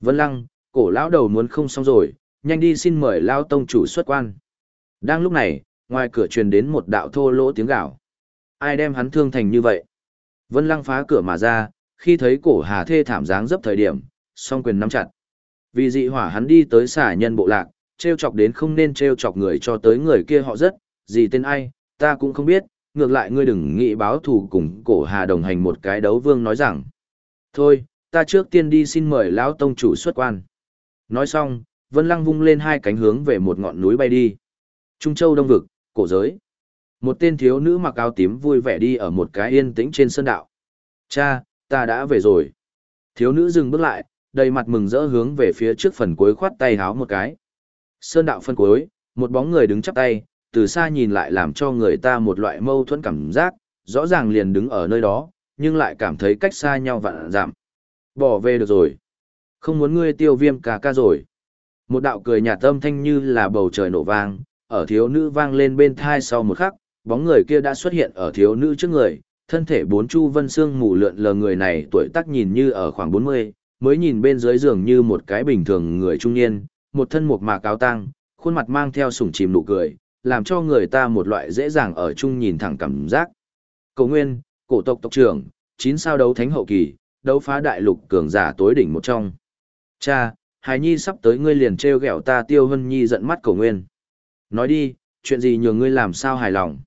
Speaker 1: Vân Lăng, cổ lão đầu muốn không xong rồi, nhanh đi xin mời Lao Tông chủ xuất quan. Đang lúc này, ngoài cửa truyền đến một đạo thô lỗ tiếng gạo. Ai đem hắn thương thành như vậy? Vân Lăng phá cửa mà ra, khi thấy cổ hà thê thảm dáng dấp thời điểm, song quyền nắm chặt. Vì dị hỏa hắn đi tới xả nhân bộ lạc, treo chọc đến không nên treo chọc người cho tới người kia họ rất, gì tên ai, ta cũng không biết, ngược lại ngươi đừng nghĩ báo thù cùng cổ hà đồng hành một cái đấu vương nói rằng. Thôi, ta trước tiên đi xin mời lão tông chủ xuất quan. Nói xong, Vân Lăng vung lên hai cánh hướng về một ngọn núi bay đi. Trung Châu Đông Vực, cổ giới. Một tên thiếu nữ mặc áo tím vui vẻ đi ở một cái yên tĩnh trên sân đạo. Cha, ta đã về rồi. Thiếu nữ dừng bước lại, đầy mặt mừng rỡ hướng về phía trước phần cuối khoát tay háo một cái. Sơn đạo phân cuối, một bóng người đứng chắp tay, từ xa nhìn lại làm cho người ta một loại mâu thuẫn cảm giác, rõ ràng liền đứng ở nơi đó, nhưng lại cảm thấy cách xa nhau vạn giảm. Bỏ về được rồi. Không muốn ngươi tiêu viêm cả ca rồi. Một đạo cười nhạt âm thanh như là bầu trời nổ vang, ở thiếu nữ vang lên bên thai sau một khắc, bóng người kia đã xuất hiện ở thiếu nữ trước người, thân thể bốn chu vân xương mù lượn lờ người này tuổi tác nhìn như ở khoảng 40, mới nhìn bên dưới giường như một cái bình thường người trung niên, một thân một mạc áo tăng, khuôn mặt mang theo sủng chìm nụ cười, làm cho người ta một loại dễ dàng ở chung nhìn thẳng cảm giác. Cầu nguyên, cổ tộc tộc trưởng, chín sao đấu thánh hậu kỳ, đấu phá đại lục cường giả tối đỉnh một trong. Cha, Hải Nhi sắp tới ngươi liền treo gẹo ta Tiêu Hân Nhi giận mắt cầu nguyên. Nói đi, chuyện gì nhường ngươi làm sao hài lòng.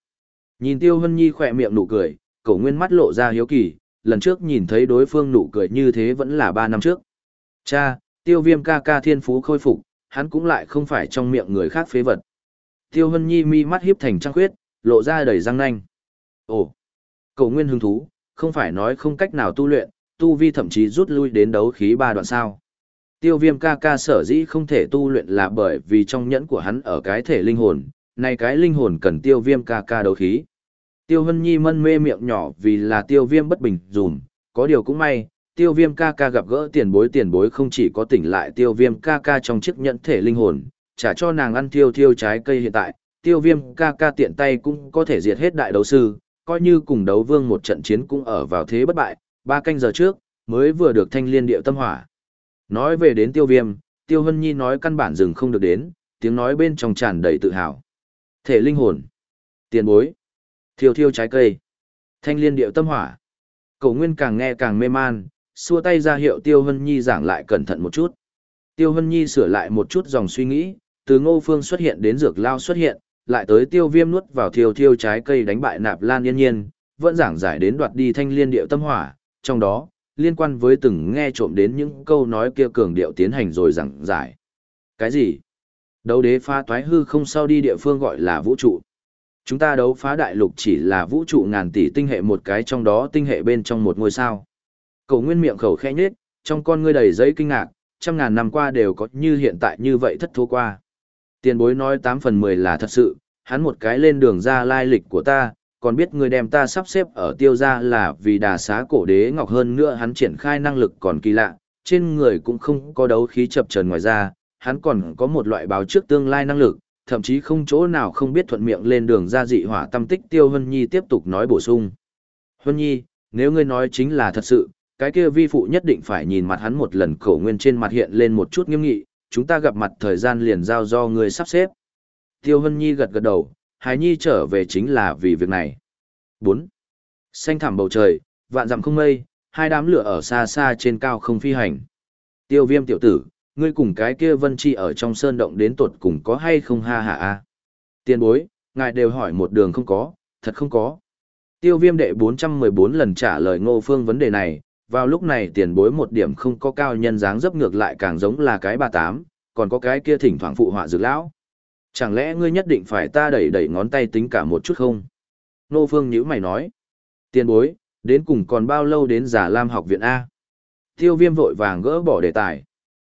Speaker 1: Nhìn Tiêu Hân Nhi khỏe miệng nụ cười, cầu nguyên mắt lộ ra hiếu kỳ, lần trước nhìn thấy đối phương nụ cười như thế vẫn là ba năm trước. Cha, tiêu viêm ca ca thiên phú khôi phục, hắn cũng lại không phải trong miệng người khác phế vật. Tiêu Hân Nhi mi mắt hiếp thành trăng khuyết, lộ ra đầy răng nanh. Ồ, cầu nguyên hứng thú, không phải nói không cách nào tu luyện, tu vi thậm chí rút lui đến đấu khí ba đoạn sao. Tiêu viêm ca ca sở dĩ không thể tu luyện là bởi vì trong nhẫn của hắn ở cái thể linh hồn, này cái linh hồn cần tiêu viêm ca ca đấu khí. Tiêu Hân Nhi mân mê miệng nhỏ vì là tiêu viêm bất bình dùm, có điều cũng may, tiêu viêm ca ca gặp gỡ tiền bối tiền bối không chỉ có tỉnh lại tiêu viêm ca ca trong chiếc nhẫn thể linh hồn, trả cho nàng ăn tiêu tiêu trái cây hiện tại, tiêu viêm ca ca tiện tay cũng có thể diệt hết đại đấu sư, coi như cùng đấu vương một trận chiến cũng ở vào thế bất bại, ba canh giờ trước, mới vừa được thanh liên điệu tâm hỏa. Nói về đến tiêu viêm, tiêu hân nhi nói căn bản dừng không được đến, tiếng nói bên trong tràn đầy tự hào. Thể linh hồn, tiền bối, thiêu thiêu trái cây, thanh liên điệu tâm hỏa. Cổ nguyên càng nghe càng mê man, xua tay ra hiệu tiêu hân nhi giảng lại cẩn thận một chút. Tiêu hân nhi sửa lại một chút dòng suy nghĩ, từ ngô phương xuất hiện đến dược lao xuất hiện, lại tới tiêu viêm nuốt vào thiêu thiêu trái cây đánh bại nạp lan yên nhiên, vẫn giảng giải đến đoạt đi thanh liên điệu tâm hỏa, trong đó, liên quan với từng nghe trộm đến những câu nói kia cường điệu tiến hành rồi giảng giải. Cái gì? Đấu đế phá toái hư không sao đi địa phương gọi là vũ trụ. Chúng ta đấu phá đại lục chỉ là vũ trụ ngàn tỷ tinh hệ một cái trong đó tinh hệ bên trong một ngôi sao. cậu nguyên miệng khẩu khẽ nhết, trong con ngươi đầy giấy kinh ngạc, trăm ngàn năm qua đều có như hiện tại như vậy thất thố qua. Tiền bối nói 8 phần 10 là thật sự, hắn một cái lên đường ra lai lịch của ta, còn biết người đem ta sắp xếp ở tiêu gia là vì đà xá cổ đế ngọc hơn nữa hắn triển khai năng lực còn kỳ lạ, trên người cũng không có đấu khí chập trần ngoài ra, hắn còn có một loại báo trước tương lai năng lực, thậm chí không chỗ nào không biết thuận miệng lên đường ra dị hỏa tâm tích tiêu Hân Nhi tiếp tục nói bổ sung. Hân Nhi, nếu ngươi nói chính là thật sự, cái kia vi phụ nhất định phải nhìn mặt hắn một lần cổ nguyên trên mặt hiện lên một chút nghiêm nghị, chúng ta gặp mặt thời gian liền giao do ngươi sắp xếp. Tiêu Hân Nhi gật gật đầu, Hải Nhi trở về chính là vì việc này. 4. Xanh thẳm bầu trời, vạn dặm không mây, hai đám lửa ở xa xa trên cao không phi hành. Tiêu viêm tiểu tử, ngươi cùng cái kia vân chi ở trong sơn động đến tuột cùng có hay không ha ha a Tiên bối, ngài đều hỏi một đường không có, thật không có. Tiêu viêm đệ 414 lần trả lời ngô phương vấn đề này, vào lúc này tiền bối một điểm không có cao nhân dáng dấp ngược lại càng giống là cái bà tám, còn có cái kia thỉnh thoảng phụ họa dược lão. Chẳng lẽ ngươi nhất định phải ta đẩy đẩy ngón tay tính cả một chút không? Nô Phương nhữ mày nói. Tiền bối, đến cùng còn bao lâu đến giả lam học viện A? Tiêu viêm vội vàng gỡ bỏ đề tài.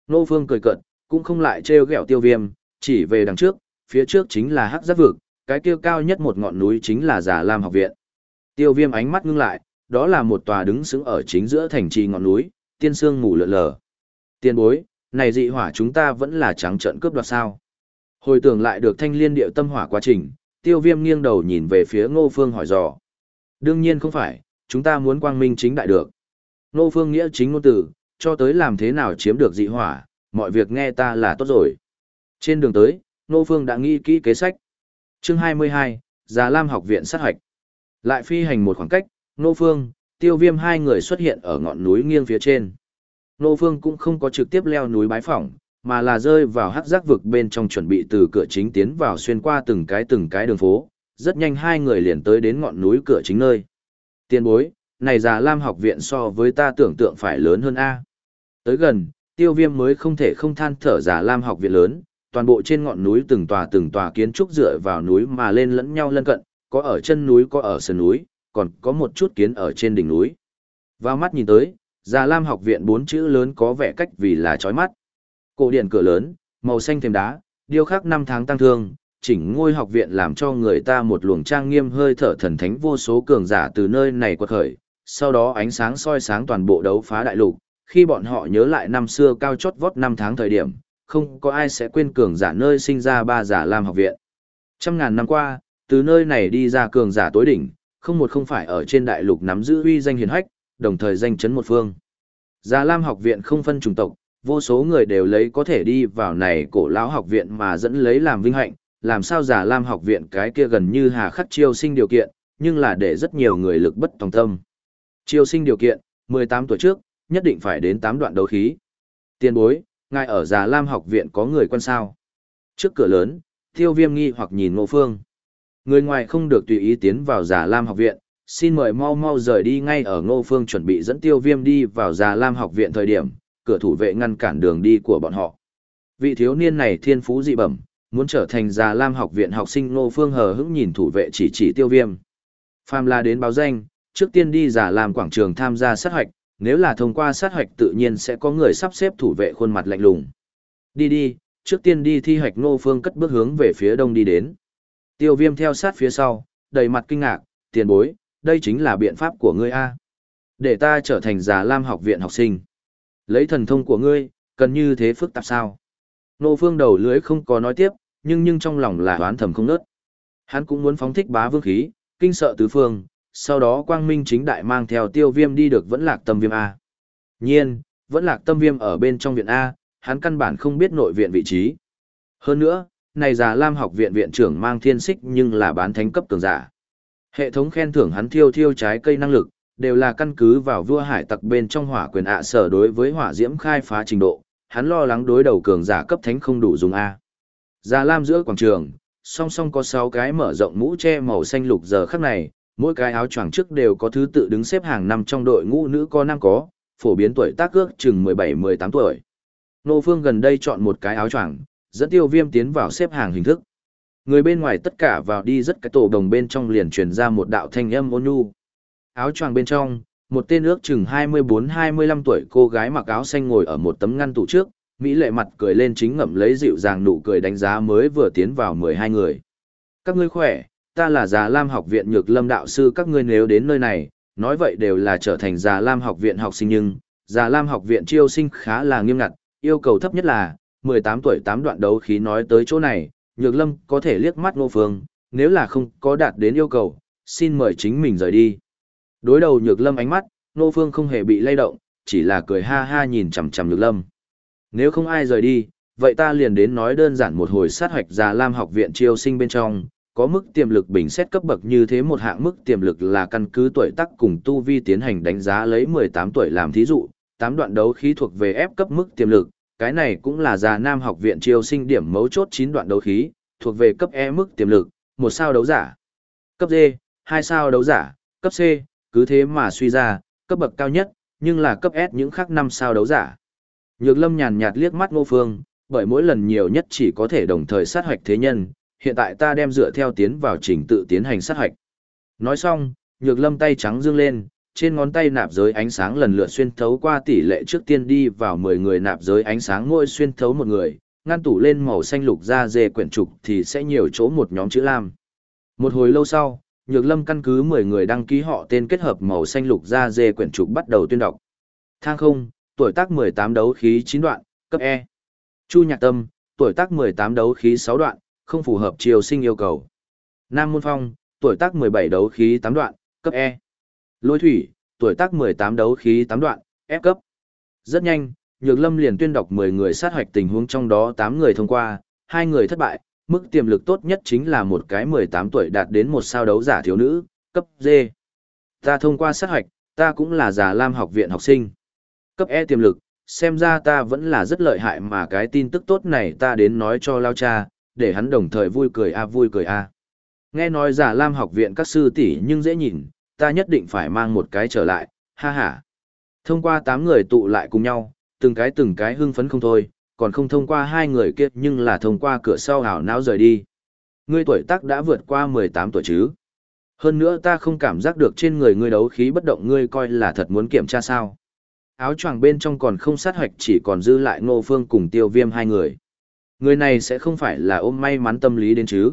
Speaker 1: Nô Phương cười cận, cũng không lại trêu ghẹo tiêu viêm, chỉ về đằng trước, phía trước chính là hắc giác vực, cái kia cao nhất một ngọn núi chính là giả Lam học viện. Tiêu Viêm ánh mắt ngưng lại, đó là một tòa đứng sững ở chính giữa thành trì ngọn núi, tiên sương mù lượn lờ. Tiên bối, này dị hỏa chúng ta vẫn là trắng trợn cướp đoạt sao? Hồi tưởng lại được thanh liên điệu tâm hỏa quá trình, Tiêu Viêm nghiêng đầu nhìn về phía Ngô Phương hỏi dò. Đương nhiên không phải, chúng ta muốn quang minh chính đại được. Ngô Phương nghĩa chính ngôn tử, cho tới làm thế nào chiếm được dị hỏa, mọi việc nghe ta là tốt rồi. Trên đường tới, Ngô Phương đã nghĩ kỹ kế sách. Chương 22, Già Lam học viện sát hoạch. Lại phi hành một khoảng cách, Ngô Phương, Tiêu Viêm hai người xuất hiện ở ngọn núi nghiêng phía trên. Ngô Phương cũng không có trực tiếp leo núi bái phỏng, mà là rơi vào hắc giác vực bên trong chuẩn bị từ cửa chính tiến vào xuyên qua từng cái từng cái đường phố. Rất nhanh hai người liền tới đến ngọn núi cửa chính nơi. Tiên bối, này già lam học viện so với ta tưởng tượng phải lớn hơn A. Tới gần, tiêu viêm mới không thể không than thở già lam học viện lớn, toàn bộ trên ngọn núi từng tòa từng tòa kiến trúc dựa vào núi mà lên lẫn nhau lân cận, có ở chân núi có ở sườn núi, còn có một chút kiến ở trên đỉnh núi. Vào mắt nhìn tới, già lam học viện bốn chữ lớn có vẻ cách vì là chói mắt. Cổ điện cửa lớn, màu xanh thềm đá, điêu khắc năm tháng tăng thương, chỉnh ngôi học viện làm cho người ta một luồng trang nghiêm hơi thở thần thánh vô số cường giả từ nơi này quật khởi, sau đó ánh sáng soi sáng toàn bộ đấu phá đại lục, khi bọn họ nhớ lại năm xưa cao chót vót năm tháng thời điểm, không có ai sẽ quên cường giả nơi sinh ra ba giả Lam học viện. Trăm ngàn năm qua, từ nơi này đi ra cường giả tối đỉnh, không một không phải ở trên đại lục nắm giữ uy danh hiền hách, đồng thời danh chấn một phương. Già Lam học viện không phân chủng tộc, vô số người đều lấy có thể đi vào này cổ lão học viện mà dẫn lấy làm vinh hạnh, làm sao giả lam học viện cái kia gần như hà khắc chiêu sinh điều kiện, nhưng là để rất nhiều người lực bất tòng tâm. Chiêu sinh điều kiện, 18 tuổi trước, nhất định phải đến 8 đoạn đấu khí. Tiên bối, ngài ở giả lam học viện có người quan sao. Trước cửa lớn, tiêu viêm nghi hoặc nhìn ngô phương. Người ngoài không được tùy ý tiến vào giả lam học viện, xin mời mau mau rời đi ngay ở ngô phương chuẩn bị dẫn tiêu viêm đi vào giả lam học viện thời điểm, cửa thủ vệ ngăn cản đường đi của bọn họ. Vị thiếu niên này thiên phú dị bẩm, muốn trở thành già lam học viện học sinh Ngô Phương hờ hững nhìn thủ vệ chỉ chỉ tiêu viêm. Phàm là đến báo danh, trước tiên đi giả làm quảng trường tham gia sát hoạch, nếu là thông qua sát hoạch tự nhiên sẽ có người sắp xếp thủ vệ khuôn mặt lạnh lùng. Đi đi, trước tiên đi thi hoạch Ngô Phương cất bước hướng về phía đông đi đến. Tiêu viêm theo sát phía sau, đầy mặt kinh ngạc, tiền bối, đây chính là biện pháp của ngươi A. Để ta trở thành giả lam học viện học sinh. Lấy thần thông của ngươi, cần như thế phức tạp sao? Nô phương đầu lưới không có nói tiếp, nhưng nhưng trong lòng là đoán thầm không nớt. Hắn cũng muốn phóng thích bá vương khí, kinh sợ tứ phương, sau đó quang minh chính đại mang theo tiêu viêm đi được vẫn lạc tâm viêm A. Nhiên, vẫn lạc tâm viêm ở bên trong viện A, hắn căn bản không biết nội viện vị trí. Hơn nữa, này già lam học viện viện trưởng mang thiên xích nhưng là bán thánh cấp cường giả. Hệ thống khen thưởng hắn thiêu thiêu trái cây năng lực, đều là căn cứ vào vua hải tặc bên trong hỏa quyền ạ sở đối với hỏa diễm khai phá trình độ, hắn lo lắng đối đầu cường giả cấp thánh không đủ dùng A. Già Lam giữa quảng trường, song song có 6 cái mở rộng mũ che màu xanh lục giờ khắc này, mỗi cái áo choàng trước đều có thứ tự đứng xếp hàng năm trong đội ngũ nữ có nam có, phổ biến tuổi tác ước chừng 17-18 tuổi. Nô Phương gần đây chọn một cái áo choàng, dẫn tiêu viêm tiến vào xếp hàng hình thức. Người bên ngoài tất cả vào đi rất cái tổ đồng bên trong liền truyền ra một đạo thanh âm ôn nhu áo choàng bên trong, một tên ước chừng 24-25 tuổi cô gái mặc áo xanh ngồi ở một tấm ngăn tủ trước, Mỹ lệ mặt cười lên chính ngậm lấy dịu dàng nụ cười đánh giá mới vừa tiến vào 12 người. Các ngươi khỏe, ta là già lam học viện nhược lâm đạo sư các ngươi nếu đến nơi này, nói vậy đều là trở thành già lam học viện học sinh nhưng, già lam học viện chiêu sinh khá là nghiêm ngặt, yêu cầu thấp nhất là 18 tuổi 8 đoạn đấu khí nói tới chỗ này, nhược lâm có thể liếc mắt ngô phương, nếu là không có đạt đến yêu cầu, xin mời chính mình rời đi. Đối đầu Nhược Lâm ánh mắt, Nô Phương không hề bị lay động, chỉ là cười ha ha nhìn chằm chằm Nhược Lâm. Nếu không ai rời đi, vậy ta liền đến nói đơn giản một hồi sát hoạch già Lam học viện chiêu sinh bên trong, có mức tiềm lực bình xét cấp bậc như thế một hạng mức tiềm lực là căn cứ tuổi tác cùng tu vi tiến hành đánh giá lấy 18 tuổi làm thí dụ, 8 đoạn đấu khí thuộc về ép cấp mức tiềm lực, cái này cũng là già Nam học viện chiêu sinh điểm mấu chốt 9 đoạn đấu khí, thuộc về cấp E mức tiềm lực, một sao đấu giả, cấp D, hai sao đấu giả, cấp C, cứ thế mà suy ra, cấp bậc cao nhất, nhưng là cấp S những khác năm sao đấu giả. Nhược lâm nhàn nhạt liếc mắt ngô phương, bởi mỗi lần nhiều nhất chỉ có thể đồng thời sát hoạch thế nhân, hiện tại ta đem dựa theo tiến vào trình tự tiến hành sát hoạch. Nói xong, nhược lâm tay trắng dương lên, trên ngón tay nạp giới ánh sáng lần lượt xuyên thấu qua tỷ lệ trước tiên đi vào 10 người nạp giới ánh sáng ngôi xuyên thấu một người, ngăn tủ lên màu xanh lục da dê quyển trục thì sẽ nhiều chỗ một nhóm chữ lam. Một hồi lâu sau, Nhược Lâm căn cứ 10 người đăng ký họ tên kết hợp màu xanh lục da dê quyển trục bắt đầu tuyên đọc. Thang không, tuổi tác 18 đấu khí 9 đoạn, cấp E. Chu Nhạc Tâm, tuổi tác 18 đấu khí 6 đoạn, không phù hợp chiều sinh yêu cầu. Nam Môn Phong, tuổi tác 17 đấu khí 8 đoạn, cấp E. Lôi Thủy, tuổi tác 18 đấu khí 8 đoạn, F cấp. Rất nhanh, Nhược Lâm liền tuyên đọc 10 người sát hoạch tình huống trong đó 8 người thông qua, 2 người thất bại, mức tiềm lực tốt nhất chính là một cái 18 tuổi đạt đến một sao đấu giả thiếu nữ, cấp D. Ta thông qua sát hoạch, ta cũng là giả lam học viện học sinh. Cấp E tiềm lực, xem ra ta vẫn là rất lợi hại mà cái tin tức tốt này ta đến nói cho Lao Cha, để hắn đồng thời vui cười a vui cười a. Nghe nói giả lam học viện các sư tỷ nhưng dễ nhìn, ta nhất định phải mang một cái trở lại, ha ha. Thông qua 8 người tụ lại cùng nhau, từng cái từng cái hưng phấn không thôi, còn không thông qua hai người kia nhưng là thông qua cửa sau hảo não rời đi. Ngươi tuổi tác đã vượt qua 18 tuổi chứ. Hơn nữa ta không cảm giác được trên người ngươi đấu khí bất động ngươi coi là thật muốn kiểm tra sao. Áo choàng bên trong còn không sát hoạch chỉ còn dư lại ngô phương cùng tiêu viêm hai người. Người này sẽ không phải là ôm may mắn tâm lý đến chứ.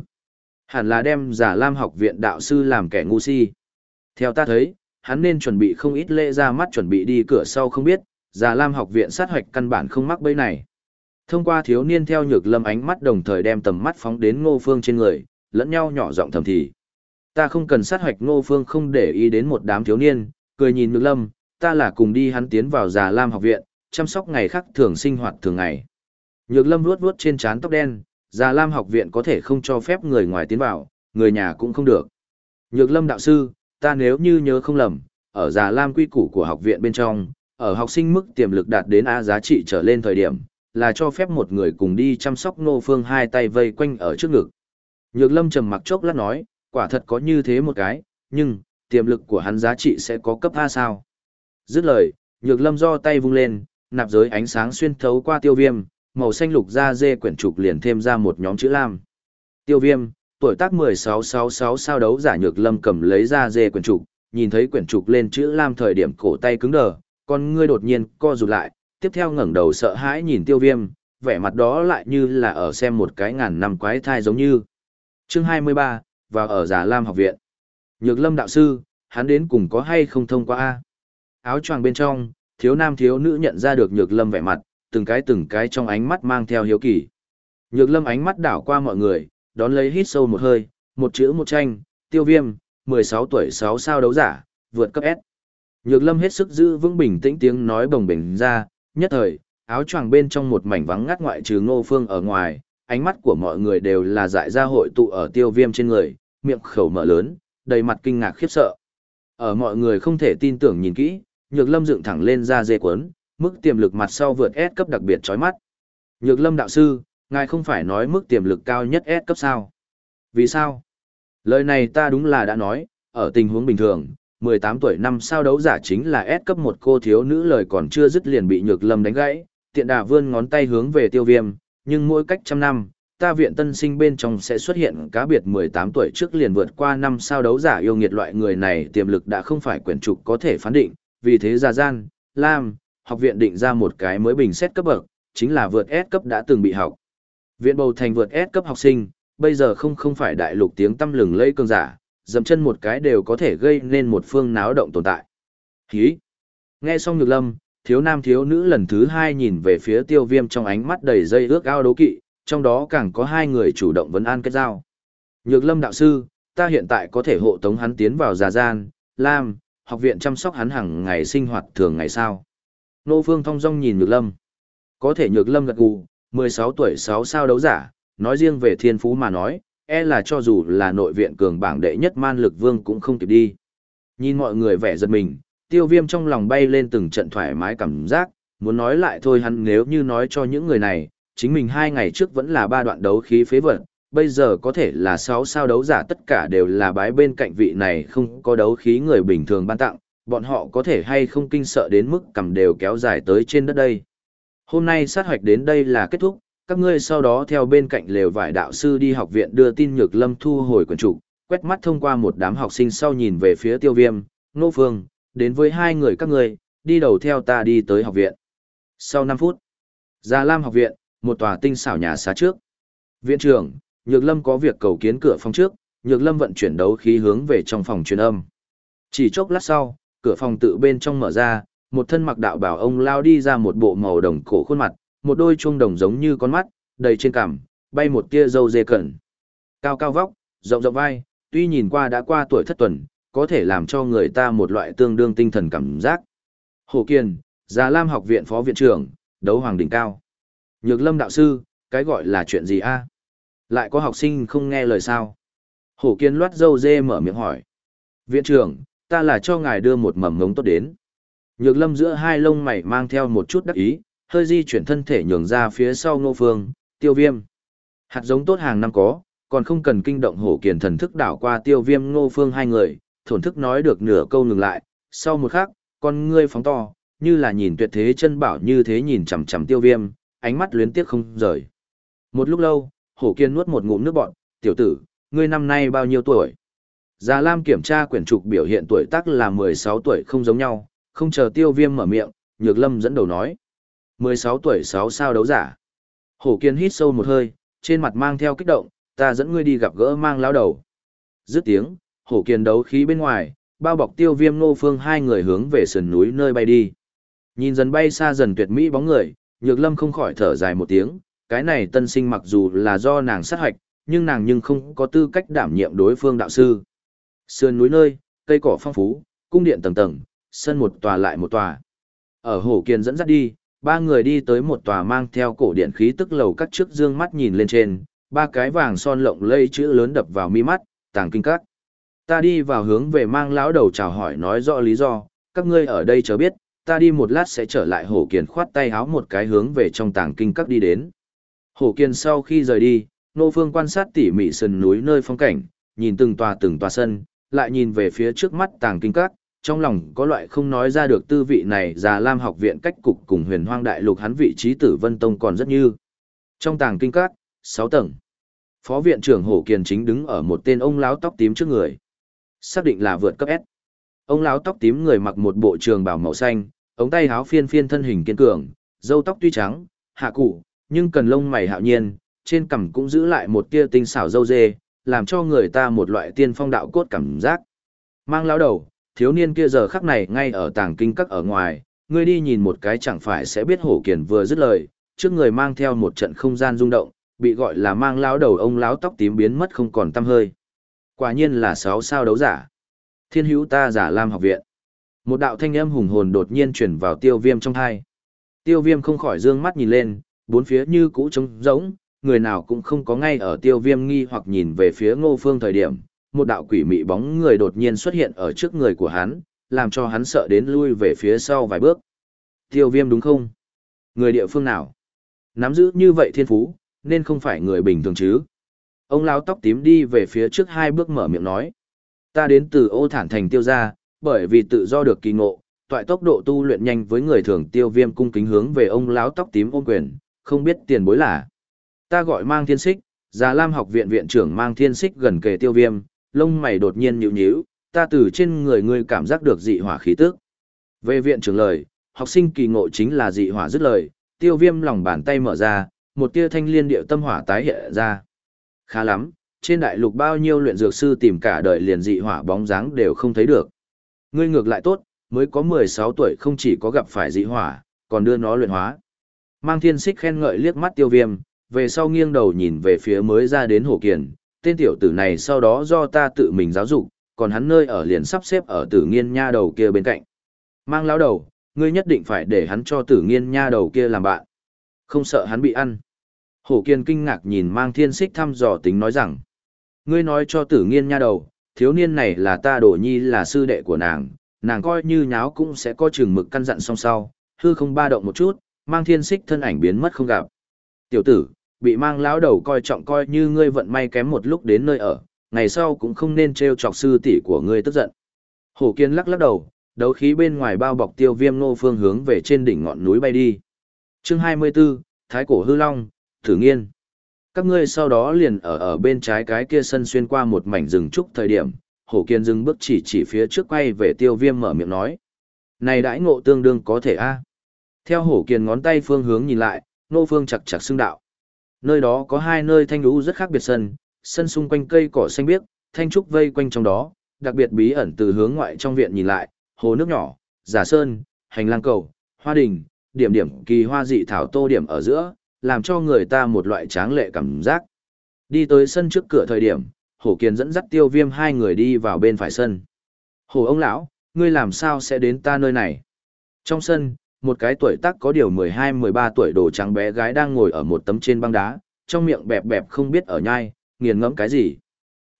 Speaker 1: Hẳn là đem giả lam học viện đạo sư làm kẻ ngu si. Theo ta thấy, hắn nên chuẩn bị không ít lễ ra mắt chuẩn bị đi cửa sau không biết, giả lam học viện sát hoạch căn bản không mắc bẫy này. Thông qua thiếu niên theo nhược lâm ánh mắt đồng thời đem tầm mắt phóng đến ngô phương trên người, lẫn nhau nhỏ giọng thầm thì. Ta không cần sát hoạch ngô phương không để ý đến một đám thiếu niên, cười nhìn nhược lâm, ta là cùng đi hắn tiến vào già lam học viện, chăm sóc ngày khác thường sinh hoạt thường ngày. Nhược lâm vuốt vuốt trên trán tóc đen, già lam học viện có thể không cho phép người ngoài tiến vào, người nhà cũng không được. Nhược lâm đạo sư, ta nếu như nhớ không lầm, ở già lam quy củ của học viện bên trong, ở học sinh mức tiềm lực đạt đến A giá trị trở lên thời điểm, là cho phép một người cùng đi chăm sóc Ngô Phương hai tay vây quanh ở trước ngực. Nhược Lâm trầm mặc chốc lát nói, quả thật có như thế một cái, nhưng, tiềm lực của hắn giá trị sẽ có cấp A sao? Dứt lời, Nhược Lâm do tay vung lên, nạp giới ánh sáng xuyên thấu qua tiêu viêm, màu xanh lục da dê quyển trục liền thêm ra một nhóm chữ lam. Tiêu viêm, tuổi tác 1666 sao đấu giả Nhược Lâm cầm lấy da dê quyển trục, nhìn thấy quyển trục lên chữ lam thời điểm cổ tay cứng đờ, con ngươi đột nhiên co rụt lại, tiếp theo ngẩng đầu sợ hãi nhìn tiêu viêm, vẻ mặt đó lại như là ở xem một cái ngàn năm quái thai giống như. Chương 23, và ở Giả Lam học viện. Nhược lâm đạo sư, hắn đến cùng có hay không thông qua A. Áo choàng bên trong, thiếu nam thiếu nữ nhận ra được nhược lâm vẻ mặt, từng cái từng cái trong ánh mắt mang theo hiếu kỳ. Nhược lâm ánh mắt đảo qua mọi người, đón lấy hít sâu một hơi, một chữ một tranh, tiêu viêm, 16 tuổi 6 sao đấu giả, vượt cấp S. Nhược lâm hết sức giữ vững bình tĩnh tiếng nói bồng bềnh ra, nhất thời, áo choàng bên trong một mảnh vắng ngắt ngoại trừ ngô phương ở ngoài, ánh mắt của mọi người đều là dại ra hội tụ ở tiêu viêm trên người, miệng khẩu mở lớn, đầy mặt kinh ngạc khiếp sợ. Ở mọi người không thể tin tưởng nhìn kỹ, nhược lâm dựng thẳng lên ra dê cuốn, mức tiềm lực mặt sau vượt S cấp đặc biệt chói mắt. Nhược lâm đạo sư, ngài không phải nói mức tiềm lực cao nhất S cấp sao? Vì sao? Lời này ta đúng là đã nói, ở tình huống bình thường, 18 tuổi năm sao đấu giả chính là S cấp một cô thiếu nữ lời còn chưa dứt liền bị nhược lâm đánh gãy, tiện đà vươn ngón tay hướng về tiêu viêm, nhưng mỗi cách trăm năm, ta viện tân sinh bên trong sẽ xuất hiện cá biệt 18 tuổi trước liền vượt qua năm sao đấu giả yêu nghiệt loại người này tiềm lực đã không phải quyển trục có thể phán định, vì thế gia gian, lam, học viện định ra một cái mới bình xét cấp bậc, chính là vượt S cấp đã từng bị học. Viện bầu thành vượt S cấp học sinh, bây giờ không không phải đại lục tiếng tâm lừng lây cường giả, dậm chân một cái đều có thể gây nên một phương náo động tồn tại. Hí! Nghe xong nhược lâm, thiếu nam thiếu nữ lần thứ hai nhìn về phía tiêu viêm trong ánh mắt đầy dây ước ao đấu kỵ, trong đó càng có hai người chủ động vấn an kết giao. Nhược lâm đạo sư, ta hiện tại có thể hộ tống hắn tiến vào già gian, lam, học viện chăm sóc hắn hàng ngày sinh hoạt thường ngày sao. Nô phương thong dong nhìn nhược lâm. Có thể nhược lâm gật gù, 16 tuổi 6 sao đấu giả, nói riêng về thiên phú mà nói, e là cho dù là nội viện cường bảng đệ nhất man lực vương cũng không kịp đi. Nhìn mọi người vẻ giật mình, tiêu viêm trong lòng bay lên từng trận thoải mái cảm giác, muốn nói lại thôi hắn nếu như nói cho những người này, chính mình hai ngày trước vẫn là ba đoạn đấu khí phế vật, bây giờ có thể là sáu sao đấu giả tất cả đều là bái bên cạnh vị này không có đấu khí người bình thường ban tặng, bọn họ có thể hay không kinh sợ đến mức cầm đều kéo dài tới trên đất đây. Hôm nay sát hoạch đến đây là kết thúc, các ngươi sau đó theo bên cạnh lều vải đạo sư đi học viện đưa tin nhược lâm thu hồi quần trục, quét mắt thông qua một đám học sinh sau nhìn về phía tiêu viêm, nô phương, đến với hai người các ngươi, đi đầu theo ta đi tới học viện. Sau 5 phút, Gia Lam học viện, một tòa tinh xảo nhà xá trước. Viện trưởng, Nhược Lâm có việc cầu kiến cửa phòng trước, Nhược Lâm vận chuyển đấu khí hướng về trong phòng truyền âm. Chỉ chốc lát sau, cửa phòng tự bên trong mở ra, một thân mặc đạo bảo ông lao đi ra một bộ màu đồng cổ khuôn mặt, một đôi chuông đồng giống như con mắt, đầy trên cằm, bay một tia râu dê cẩn. Cao cao vóc, rộng rộng vai, tuy nhìn qua đã qua tuổi thất tuần, có thể làm cho người ta một loại tương đương tinh thần cảm giác. Hồ Kiên, Già Lam học viện phó viện trưởng, đấu hoàng đỉnh cao. Nhược lâm đạo sư, cái gọi là chuyện gì a? Lại có học sinh không nghe lời sao? Hổ Kiên loát dâu dê mở miệng hỏi. Viện trưởng, ta là cho ngài đưa một mầm ngống tốt đến. Nhược lâm giữa hai lông mày mang theo một chút đắc ý, hơi di chuyển thân thể nhường ra phía sau ngô phương, tiêu viêm. Hạt giống tốt hàng năm có, còn không cần kinh động hổ kiền thần thức đảo qua tiêu viêm ngô phương hai người, thổn thức nói được nửa câu ngừng lại, sau một khắc, con ngươi phóng to, như là nhìn tuyệt thế chân bảo như thế nhìn chằm chằm tiêu viêm, ánh mắt luyến tiếc không rời. Một lúc lâu, hổ kiên nuốt một ngụm nước bọn, tiểu tử, ngươi năm nay bao nhiêu tuổi? Già Lam kiểm tra quyển trục biểu hiện tuổi tác là 16 tuổi không giống nhau, không chờ tiêu viêm mở miệng, nhược lâm dẫn đầu nói. 16 tuổi 6 sao đấu giả. Hổ kiên hít sâu một hơi, trên mặt mang theo kích động, ta dẫn ngươi đi gặp gỡ mang lão đầu. Dứt tiếng, hổ kiên đấu khí bên ngoài, bao bọc tiêu viêm nô phương hai người hướng về sườn núi nơi bay đi. Nhìn dần bay xa dần tuyệt mỹ bóng người, nhược lâm không khỏi thở dài một tiếng, cái này tân sinh mặc dù là do nàng sát hoạch, nhưng nàng nhưng không có tư cách đảm nhiệm đối phương đạo sư. Sườn núi nơi, cây cỏ phong phú, cung điện tầng tầng, sân một tòa lại một tòa. Ở Hổ Kiên dẫn dắt đi, ba người đi tới một tòa mang theo cổ điện khí tức lầu các trước dương mắt nhìn lên trên, ba cái vàng son lộng lây chữ lớn đập vào mi mắt, tàng kinh các. Ta đi vào hướng về mang lão đầu chào hỏi nói rõ lý do, các ngươi ở đây chờ biết, ta đi một lát sẽ trở lại Hổ kiền khoát tay háo một cái hướng về trong tàng kinh các đi đến. Hổ kiền sau khi rời đi, Nô Phương quan sát tỉ mỉ sườn núi nơi phong cảnh, nhìn từng tòa từng tòa sân, lại nhìn về phía trước mắt tàng kinh các, trong lòng có loại không nói ra được tư vị này già lam học viện cách cục cùng huyền hoang đại lục hắn vị trí tử vân tông còn rất như. Trong tàng kinh các, sáu tầng, phó viện trưởng Hổ Kiền chính đứng ở một tên ông láo tóc tím trước người. Xác định là vượt cấp S. Ông láo tóc tím người mặc một bộ trường bảo màu xanh, ống tay háo phiên phiên thân hình kiên cường, râu tóc tuy trắng, hạ cụ, nhưng cần lông mày hạo nhiên, trên cằm cũng giữ lại một tia tinh xảo râu dê, làm cho người ta một loại tiên phong đạo cốt cảm giác. Mang lão đầu, thiếu niên kia giờ khắc này ngay ở tàng kinh các ở ngoài, ngươi đi nhìn một cái chẳng phải sẽ biết hổ kiền vừa dứt lời, trước người mang theo một trận không gian rung động, bị gọi là mang lão đầu ông lão tóc tím biến mất không còn tăm hơi. Quả nhiên là sáu sao đấu giả. Thiên hữu ta giả lam học viện. Một đạo thanh âm hùng hồn đột nhiên chuyển vào tiêu viêm trong hai. Tiêu viêm không khỏi dương mắt nhìn lên, bốn phía như cũ trống rỗng, người nào cũng không có ngay ở tiêu viêm nghi hoặc nhìn về phía ngô phương thời điểm, một đạo quỷ mị bóng người đột nhiên xuất hiện ở trước người của hắn, làm cho hắn sợ đến lui về phía sau vài bước. Tiêu viêm đúng không? Người địa phương nào? Nắm giữ như vậy thiên phú, nên không phải người bình thường chứ? Ông lão tóc tím đi về phía trước hai bước mở miệng nói. Ta đến từ ô thản thành tiêu gia, bởi vì tự do được kỳ ngộ, toại tốc độ tu luyện nhanh với người thường tiêu viêm cung kính hướng về ông lão tóc tím ôm quyền, không biết tiền bối là. Ta gọi mang thiên xích, Già Lam học viện viện trưởng mang thiên xích gần kề tiêu viêm, lông mày đột nhiên nhíu nhíu, ta từ trên người ngươi cảm giác được dị hỏa khí tức. Về viện trưởng lời, học sinh kỳ ngộ chính là dị hỏa dứt lời, tiêu viêm lòng bàn tay mở ra, một tia thanh liên điệu tâm hỏa tái hiện ra. Khá lắm, trên đại lục bao nhiêu luyện dược sư tìm cả đời liền dị hỏa bóng dáng đều không thấy được. Ngươi ngược lại tốt, mới có 16 tuổi không chỉ có gặp phải dị hỏa, còn đưa nó luyện hóa. Mang thiên xích khen ngợi liếc mắt tiêu viêm, về sau nghiêng đầu nhìn về phía mới ra đến hổ kiền, tên tiểu tử này sau đó do ta tự mình giáo dục, còn hắn nơi ở liền sắp xếp ở tử nghiên nha đầu kia bên cạnh. Mang lão đầu, ngươi nhất định phải để hắn cho tử nghiên nha đầu kia làm bạn. Không sợ hắn bị ăn. Hổ kiên kinh ngạc nhìn mang thiên xích thăm dò tính nói rằng. Ngươi nói cho tử nghiên nha đầu, thiếu niên này là ta đổ nhi là sư đệ của nàng, nàng coi như nháo cũng sẽ có chừng mực căn dặn song sau, hư không ba động một chút, mang thiên xích thân ảnh biến mất không gặp. Tiểu tử, bị mang lão đầu coi trọng coi như ngươi vận may kém một lúc đến nơi ở, ngày sau cũng không nên trêu chọc sư tỷ của ngươi tức giận. Hổ Kiên lắc lắc đầu, đấu khí bên ngoài bao bọc tiêu viêm nô phương hướng về trên đỉnh ngọn núi bay đi. Chương 24, Thái cổ hư long, thử nghiên. Các ngươi sau đó liền ở ở bên trái cái kia sân xuyên qua một mảnh rừng trúc thời điểm, Hổ Kiên dừng bước chỉ chỉ phía trước quay về tiêu viêm mở miệng nói. Này đãi ngộ tương đương có thể a Theo Hổ Kiên ngón tay phương hướng nhìn lại, Nô Phương chặt chặt xương đạo. Nơi đó có hai nơi thanh lũ rất khác biệt sân, sân xung quanh cây cỏ xanh biếc, thanh trúc vây quanh trong đó, đặc biệt bí ẩn từ hướng ngoại trong viện nhìn lại, hồ nước nhỏ, giả sơn, hành lang cầu, hoa đình, điểm điểm kỳ hoa dị thảo tô điểm ở giữa, làm cho người ta một loại tráng lệ cảm giác. Đi tới sân trước cửa thời điểm, Hổ Kiền dẫn dắt Tiêu Viêm hai người đi vào bên phải sân. "Hổ ông lão, ngươi làm sao sẽ đến ta nơi này?" Trong sân, một cái tuổi tác có điều 12-13 tuổi đồ trắng bé gái đang ngồi ở một tấm trên băng đá, trong miệng bẹp bẹp không biết ở nhai, nghiền ngẫm cái gì.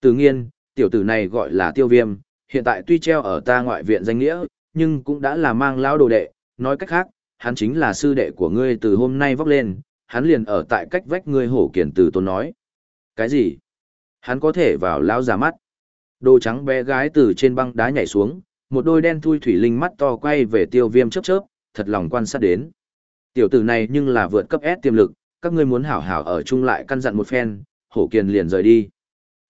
Speaker 1: Tự nhiên, tiểu tử này gọi là tiêu viêm, hiện tại tuy treo ở ta ngoại viện danh nghĩa, nhưng cũng đã là mang lão đồ đệ, nói cách khác, hắn chính là sư đệ của ngươi từ hôm nay vóc lên, hắn liền ở tại cách vách ngươi hổ kiển từ tôn nói. Cái gì? Hắn có thể vào lão già mắt. Đồ trắng bé gái từ trên băng đá nhảy xuống, một đôi đen thui thủy linh mắt to quay về tiêu viêm chớp chớp, thật lòng quan sát đến. Tiểu tử này nhưng là vượt cấp S tiềm lực, các ngươi muốn hảo hảo ở chung lại căn dặn một phen, hổ kiền liền rời đi.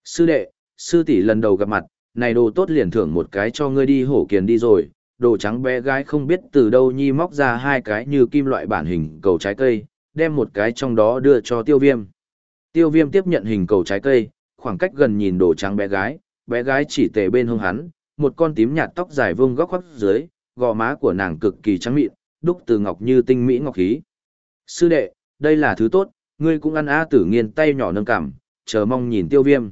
Speaker 1: Sư đệ, sư tỷ lần đầu gặp mặt, này đồ tốt liền thưởng một cái cho ngươi đi hổ kiền đi rồi, đồ trắng bé gái không biết từ đâu nhi móc ra hai cái như kim loại bản hình cầu trái cây, đem một cái trong đó đưa cho tiêu viêm. Tiêu viêm tiếp nhận hình cầu trái cây, khoảng cách gần nhìn đồ trắng bé gái, bé gái chỉ tề bên hông hắn, một con tím nhạt tóc dài vương góc khắp dưới, gò má của nàng cực kỳ trắng mịn, đúc từ ngọc như tinh mỹ ngọc khí. Sư đệ, đây là thứ tốt, ngươi cũng ăn á tử nghiên tay nhỏ nâng cảm, chờ mong nhìn tiêu viêm.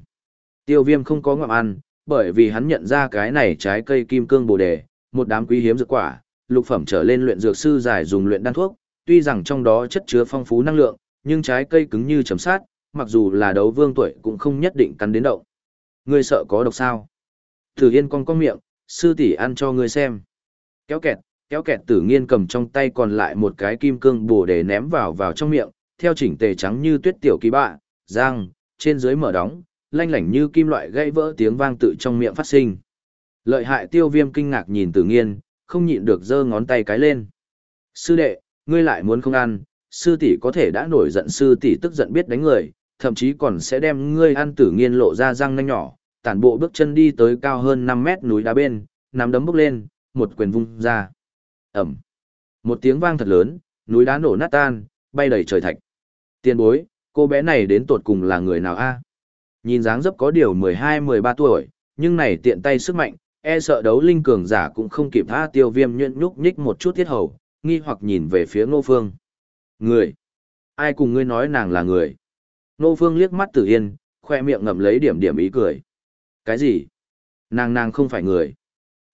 Speaker 1: Tiêu viêm không có ngậm ăn, bởi vì hắn nhận ra cái này trái cây kim cương bồ đề, một đám quý hiếm dược quả, lục phẩm trở lên luyện dược sư giải dùng luyện đan thuốc, tuy rằng trong đó chất chứa phong phú năng lượng, nhưng trái cây cứng như chấm sát, mặc dù là đấu vương tuổi cũng không nhất định cắn đến động. Ngươi sợ có độc sao? Tử Yên con cong miệng, sư tỷ ăn cho ngươi xem. Kéo kẹt, kéo kẹt tử nghiên cầm trong tay còn lại một cái kim cương bổ để ném vào vào trong miệng, theo chỉnh tề trắng như tuyết tiểu kỳ bạ, giang, trên dưới mở đóng, lanh lảnh như kim loại gãy vỡ tiếng vang tự trong miệng phát sinh. Lợi hại tiêu viêm kinh ngạc nhìn tử nghiên, không nhịn được giơ ngón tay cái lên. Sư đệ, ngươi lại muốn không ăn, sư tỷ có thể đã nổi giận sư tỷ tức giận biết đánh người, thậm chí còn sẽ đem ngươi ăn tử nghiên lộ ra răng nanh nhỏ, tản bộ bước chân đi tới cao hơn 5 mét núi đá bên, nắm đấm bước lên, một quyền vung ra. Ẩm. Một tiếng vang thật lớn, núi đá nổ nát tan, bay đầy trời thạch. Tiên bối, cô bé này đến tột cùng là người nào a? Nhìn dáng dấp có điều 12-13 tuổi, nhưng này tiện tay sức mạnh, e sợ đấu linh cường giả cũng không kịp tha tiêu viêm nhuyễn nhúc nhích một chút thiết hầu, nghi hoặc nhìn về phía ngô phương. Người? Ai cùng ngươi nói nàng là người? Ngô phương liếc mắt tử yên, khoe miệng ngậm lấy điểm điểm ý cười. Cái gì? Nàng nàng không phải người.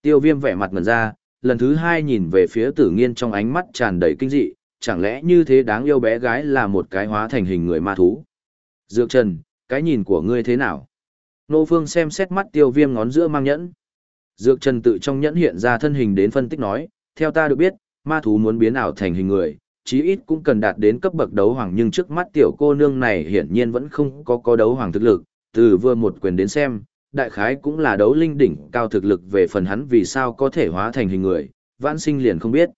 Speaker 1: Tiêu viêm vẻ mặt ngần ra, lần thứ hai nhìn về phía tử nghiên trong ánh mắt tràn đầy kinh dị, chẳng lẽ như thế đáng yêu bé gái là một cái hóa thành hình người ma thú. Dược Trần, cái nhìn của ngươi thế nào? Nô Phương xem xét mắt tiêu viêm ngón giữa mang nhẫn. Dược Trần tự trong nhẫn hiện ra thân hình đến phân tích nói, theo ta được biết, ma thú muốn biến ảo thành hình người, chí ít cũng cần đạt đến cấp bậc đấu hoàng nhưng trước mắt tiểu cô nương này hiển nhiên vẫn không có có đấu hoàng thực lực, từ vừa một quyền đến xem, đại khái cũng là đấu linh đỉnh cao thực lực về phần hắn vì sao có thể hóa thành hình người, vãn sinh liền không biết.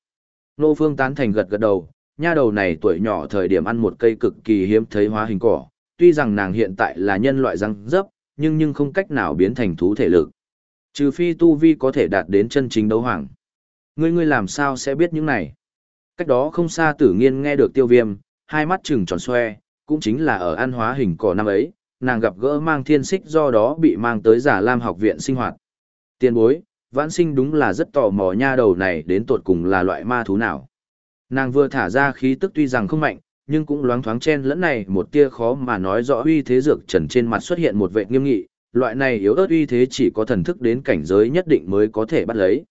Speaker 1: Nô Phương tán thành gật gật đầu, nha đầu này tuổi nhỏ thời điểm ăn một cây cực kỳ hiếm thấy hóa hình cỏ, tuy rằng nàng hiện tại là nhân loại răng dấp, nhưng nhưng không cách nào biến thành thú thể lực. Trừ phi tu vi có thể đạt đến chân chính đấu hoàng. Ngươi ngươi làm sao sẽ biết những này? Cách đó không xa tử nghiên nghe được tiêu viêm, hai mắt trừng tròn xoe, cũng chính là ở ăn hóa hình cỏ năm ấy, nàng gặp gỡ mang thiên xích do đó bị mang tới giả lam học viện sinh hoạt. Tiên bối, vãn sinh đúng là rất tò mò nha đầu này đến tột cùng là loại ma thú nào. Nàng vừa thả ra khí tức tuy rằng không mạnh, nhưng cũng loáng thoáng chen lẫn này một tia khó mà nói rõ uy thế dược trần trên mặt xuất hiện một vệ nghiêm nghị, loại này yếu ớt uy thế chỉ có thần thức đến cảnh giới nhất định mới có thể bắt lấy.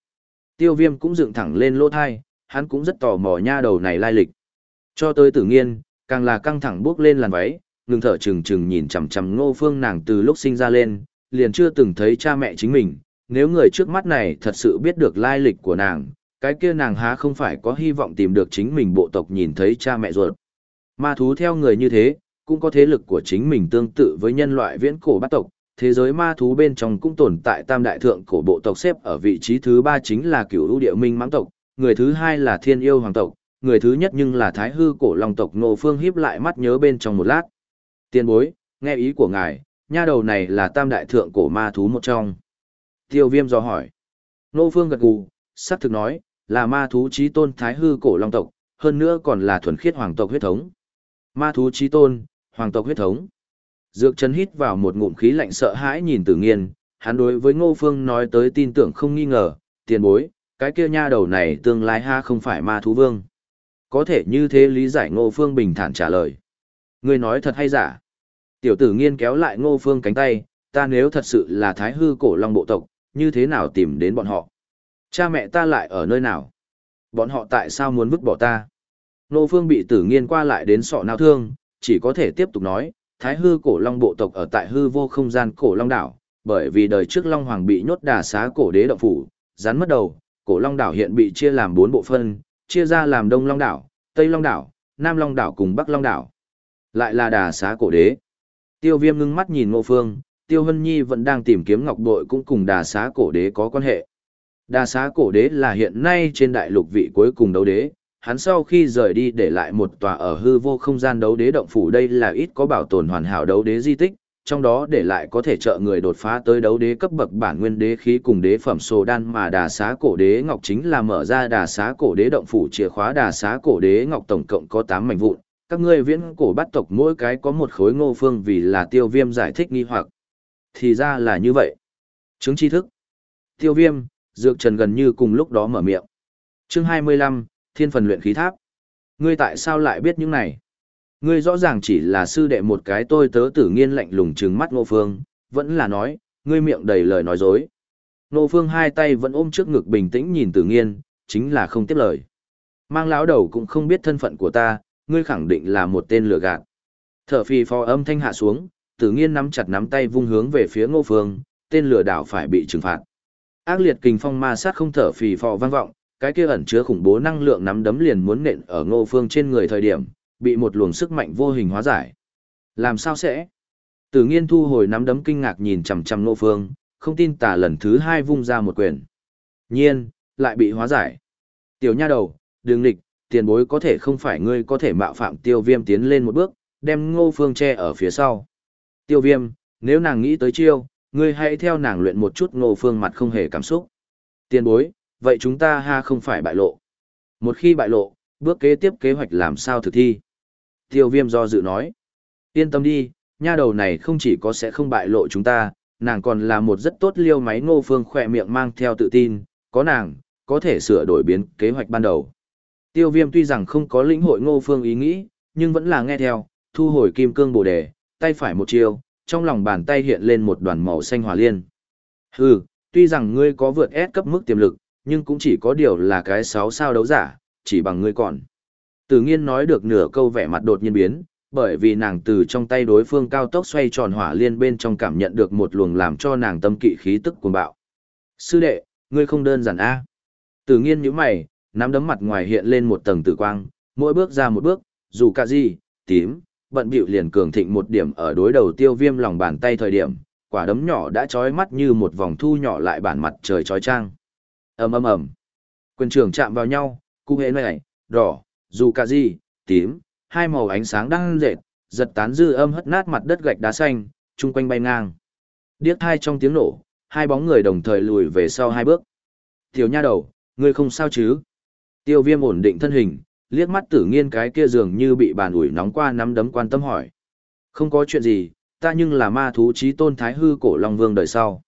Speaker 1: Tiêu viêm cũng dựng thẳng lên lỗ thai, hắn cũng rất tò mò nha đầu này lai lịch. Cho tới tử nghiên, càng là căng thẳng bước lên làn váy, ngừng thở chừng chừng nhìn chằm chằm ngô phương nàng từ lúc sinh ra lên, liền chưa từng thấy cha mẹ chính mình, nếu người trước mắt này thật sự biết được lai lịch của nàng, cái kia nàng há không phải có hy vọng tìm được chính mình bộ tộc nhìn thấy cha mẹ ruột. Ma thú theo người như thế, cũng có thế lực của chính mình tương tự với nhân loại viễn cổ bát tộc, thế giới ma thú bên trong cũng tồn tại tam đại thượng cổ bộ tộc xếp ở vị trí thứ ba chính là cửu lũ địa minh mãng tộc, người thứ hai là thiên yêu hoàng tộc, người thứ nhất nhưng là thái hư cổ long tộc nô phương híp lại mắt nhớ bên trong một lát. Tiên bối, nghe ý của ngài, nha đầu này là tam đại thượng cổ ma thú một trong. Tiêu viêm do hỏi. Nô phương gật gù, sắc thực nói, là ma thú trí tôn thái hư cổ long tộc, hơn nữa còn là thuần khiết hoàng tộc huyết thống. Ma thú chí tôn, hoàng tộc huyết thống. Dược chân hít vào một ngụm khí lạnh sợ hãi nhìn Tử Nghiên, hắn đối với Ngô Phương nói tới tin tưởng không nghi ngờ, tiền bối, cái kia nha đầu này tương lai ha không phải ma thú vương. Có thể như thế lý giải Ngô Phương bình thản trả lời. Ngươi nói thật hay giả? Tiểu tử nghiên kéo lại Ngô Phương cánh tay, ta nếu thật sự là thái hư cổ long bộ tộc, như thế nào tìm đến bọn họ? Cha mẹ ta lại ở nơi nào? Bọn họ tại sao muốn vứt bỏ ta? Ngô Phương bị tử nghiên qua lại đến sọ nào thương, chỉ có thể tiếp tục nói, thái hư cổ long bộ tộc ở tại hư vô không gian cổ long đảo, bởi vì đời trước long hoàng bị nhốt đà xá cổ đế động phủ, rắn mất đầu, cổ long đảo hiện bị chia làm bốn bộ phân, chia ra làm đông long đảo, tây long đảo, nam long đảo cùng bắc long đảo. Lại là đà xá cổ đế. Tiêu viêm ngưng mắt nhìn ngô phương, tiêu hân nhi vẫn đang tìm kiếm ngọc bội cũng cùng đà xá cổ đế có quan hệ. Đà xá cổ đế là hiện nay trên đại lục vị cuối cùng đấu đế, hắn sau khi rời đi để lại một tòa ở hư vô không gian đấu đế động phủ đây là ít có bảo tồn hoàn hảo đấu đế di tích, trong đó để lại có thể trợ người đột phá tới đấu đế cấp bậc bản nguyên đế khí cùng đế phẩm sồ đan mà đà xá cổ đế ngọc chính là mở ra đà xá cổ đế động phủ chìa khóa đà xá cổ đế ngọc tổng cộng có 8 mảnh vụn. Các ngươi viễn cổ bắt tộc mỗi cái có một khối ngô phương vì là tiêu viêm giải thích nghi hoặc. Thì ra là như vậy. Chứng tri thức. Tiêu viêm, dược trần gần như cùng lúc đó mở miệng. Chương 25, Thiên phần luyện khí tháp. Ngươi tại sao lại biết những này? Ngươi rõ ràng chỉ là sư đệ một cái tôi tớ tử nghiên lạnh lùng trừng mắt Ngô Phương, vẫn là nói, ngươi miệng đầy lời nói dối. Ngô Phương hai tay vẫn ôm trước ngực bình tĩnh nhìn tử nghiên, chính là không tiếp lời. Mang lão đầu cũng không biết thân phận của ta, ngươi khẳng định là một tên lừa gạt. Thở phì phò âm thanh hạ xuống, tử nghiên nắm chặt nắm tay vung hướng về phía Ngô Phương, tên lừa đảo phải bị trừng phạt. Ác liệt kình phong ma sát không thở phì phò vang vọng, cái kia ẩn chứa khủng bố năng lượng nắm đấm liền muốn nện ở Ngô Phương trên người thời điểm, bị một luồng sức mạnh vô hình hóa giải. Làm sao sẽ? Tử nghiên thu hồi nắm đấm kinh ngạc nhìn chằm chằm Ngô Phương, không tin tả lần thứ hai vung ra một quyền. Nhiên, lại bị hóa giải. Tiểu nha đầu, đường lịch, tiền bối có thể không phải ngươi có thể mạo phạm tiêu viêm tiến lên một bước, đem Ngô Phương che ở phía sau. Tiêu viêm, nếu nàng nghĩ tới chiêu, ngươi hãy theo nàng luyện một chút Ngô Phương mặt không hề cảm xúc. Tiền bối, vậy chúng ta ha không phải bại lộ. Một khi bại lộ, bước kế tiếp kế hoạch làm sao thực thi. Tiêu viêm do dự nói. Yên tâm đi, nha đầu này không chỉ có sẽ không bại lộ chúng ta, nàng còn là một rất tốt liêu máy ngô phương khỏe miệng mang theo tự tin, có nàng, có thể sửa đổi biến kế hoạch ban đầu. Tiêu viêm tuy rằng không có lĩnh hội ngô phương ý nghĩ, nhưng vẫn là nghe theo, thu hồi kim cương bồ đề, tay phải một chiều, trong lòng bàn tay hiện lên một đoàn màu xanh hỏa liên. Hừ, tuy rằng ngươi có vượt S cấp mức tiềm lực, nhưng cũng chỉ có điều là cái sáu sao đấu giả, chỉ bằng ngươi còn. Tử nghiên nói được nửa câu vẻ mặt đột nhiên biến, bởi vì nàng từ trong tay đối phương cao tốc xoay tròn hỏa liên bên trong cảm nhận được một luồng làm cho nàng tâm kỵ khí tức cuồng bạo. Sư đệ, ngươi không đơn giản a. Tử nghiên nhíu mày, nắm đấm mặt ngoài hiện lên một tầng tử quang, mỗi bước ra một bước, dù cả gì, tím, bận bịu liền cường thịnh một điểm ở đối đầu tiêu viêm lòng bàn tay thời điểm, quả đấm nhỏ đã trói mắt như một vòng thu nhỏ lại bản mặt trời trói trang ầm ầm ầm. Quyền trường chạm vào nhau cú hệ này đỏ dù cả gì tím hai màu ánh sáng đang dệt giật tán dư âm hất nát mặt đất gạch đá xanh chung quanh bay ngang. Điếc hai trong tiếng nổ hai bóng người đồng thời lùi về sau hai bước. Tiểu nha đầu ngươi không sao chứ? Tiêu viêm ổn định thân hình liếc mắt tử nghiên cái kia dường như bị bàn ủi nóng qua nắm đấm quan tâm hỏi không có chuyện gì ta nhưng là ma thú trí tôn thái hư cổ long vương đời sau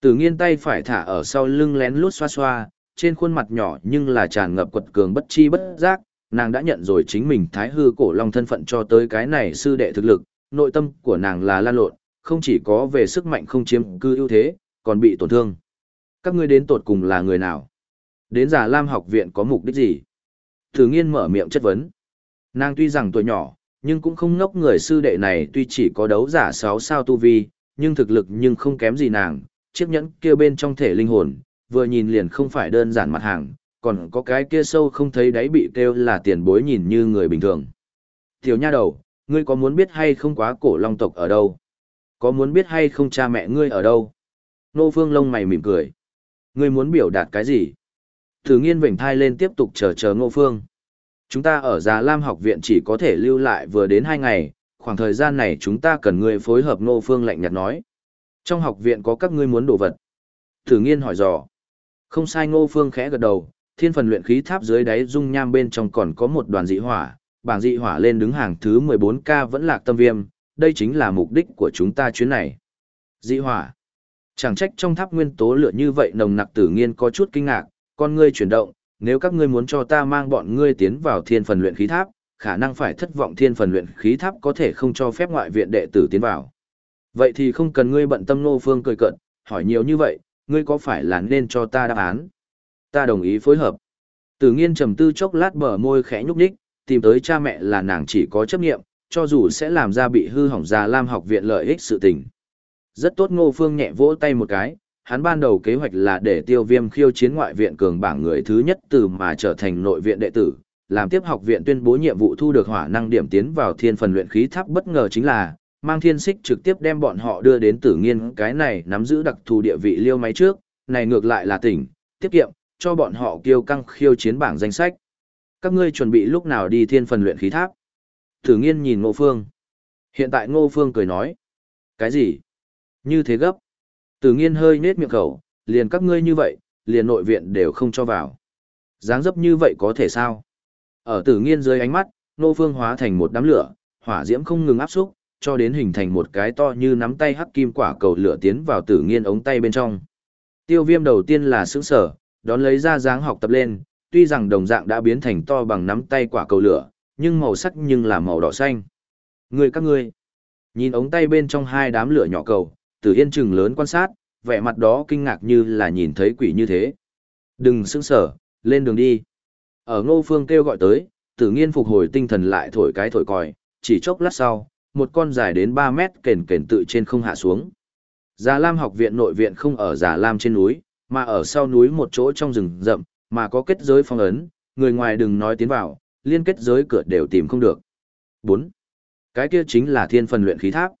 Speaker 1: Tử nghiên tay phải thả ở sau lưng lén lút xoa xoa, trên khuôn mặt nhỏ nhưng là tràn ngập quật cường bất chi bất giác, nàng đã nhận rồi chính mình thái hư cổ long thân phận cho tới cái này sư đệ thực lực, nội tâm của nàng là lan lộn, không chỉ có về sức mạnh không chiếm cư ưu thế, còn bị tổn thương. Các ngươi đến tột cùng là người nào? Đến giả lam học viện có mục đích gì? Thử nghiên mở miệng chất vấn. Nàng tuy rằng tuổi nhỏ, nhưng cũng không ngốc người sư đệ này tuy chỉ có đấu giả 6 sao tu vi, nhưng thực lực nhưng không kém gì nàng, chiếc nhẫn kia bên trong thể linh hồn, vừa nhìn liền không phải đơn giản mặt hàng, còn có cái kia sâu không thấy đáy bị kêu là tiền bối nhìn như người bình thường. Tiểu nha đầu, ngươi có muốn biết hay không quá cổ long tộc ở đâu? Có muốn biết hay không cha mẹ ngươi ở đâu? Nô phương lông mày mỉm cười. Ngươi muốn biểu đạt cái gì? Thử nghiên vểnh thai lên tiếp tục chờ chờ ngô phương. Chúng ta ở Già Lam học viện chỉ có thể lưu lại vừa đến hai ngày, khoảng thời gian này chúng ta cần người phối hợp ngô phương lạnh nhạt nói. Trong học viện có các ngươi muốn đồ vật. Thử nghiên hỏi dò. Không sai ngô phương khẽ gật đầu, thiên phần luyện khí tháp dưới đáy dung nham bên trong còn có một đoàn dị hỏa, bảng dị hỏa lên đứng hàng thứ 14K vẫn lạc tâm viêm, đây chính là mục đích của chúng ta chuyến này. Dị hỏa. Chẳng trách trong tháp nguyên tố lửa như vậy nồng nặc tử nghiên có chút kinh ngạc, con ngươi chuyển động, nếu các ngươi muốn cho ta mang bọn ngươi tiến vào thiên phần luyện khí tháp, khả năng phải thất vọng thiên phần luyện khí tháp có thể không cho phép ngoại viện đệ tử tiến vào. Vậy thì không cần ngươi bận tâm Ngô Phương cười cợt, hỏi nhiều như vậy, ngươi có phải là nên cho ta đáp án? Ta đồng ý phối hợp. Tử nghiên trầm tư chốc lát bờ môi khẽ nhúc nhích, tìm tới cha mẹ là nàng chỉ có chấp nghiệm, cho dù sẽ làm ra bị hư hỏng già lam học viện lợi ích sự tình. Rất tốt Ngô Phương nhẹ vỗ tay một cái, hắn ban đầu kế hoạch là để tiêu viêm khiêu chiến ngoại viện cường bảng người thứ nhất từ mà trở thành nội viện đệ tử, làm tiếp học viện tuyên bố nhiệm vụ thu được hỏa năng điểm tiến vào thiên phần luyện khí tháp bất ngờ chính là, mang thiên xích trực tiếp đem bọn họ đưa đến tử nghiên cái này nắm giữ đặc thù địa vị liêu máy trước, này ngược lại là tỉnh, tiết kiệm, cho bọn họ kiêu căng khiêu chiến bảng danh sách. Các ngươi chuẩn bị lúc nào đi thiên phần luyện khí tháp? Tử nghiên nhìn ngô phương. Hiện tại ngô phương cười nói. Cái gì? Như thế gấp. Tử nghiên hơi nết miệng khẩu, liền các ngươi như vậy, liền nội viện đều không cho vào. dáng dấp như vậy có thể sao? Ở tử nghiên dưới ánh mắt, Nô phương hóa thành một đám lửa, hỏa diễm không ngừng áp xúc, cho đến hình thành một cái to như nắm tay hắc kim quả cầu lửa tiến vào tử nghiên ống tay bên trong. Tiêu viêm đầu tiên là sững sở, đón lấy ra dáng học tập lên, tuy rằng đồng dạng đã biến thành to bằng nắm tay quả cầu lửa, nhưng màu sắc nhưng là màu đỏ xanh. Người các ngươi, nhìn ống tay bên trong hai đám lửa nhỏ cầu, tử yên chừng lớn quan sát, vẻ mặt đó kinh ngạc như là nhìn thấy quỷ như thế. Đừng sững sở, lên đường đi. Ở ngô phương kêu gọi tới, tử nghiên phục hồi tinh thần lại thổi cái thổi còi, chỉ chốc lát sau, một con dài đến 3 mét kền kền tự trên không hạ xuống. Già Lam học viện nội viện không ở Già Lam trên núi, mà ở sau núi một chỗ trong rừng rậm, mà có kết giới phong ấn, người ngoài đừng nói tiến vào, liên kết giới cửa đều tìm không được. 4. Cái kia chính là thiên phần luyện khí tháp.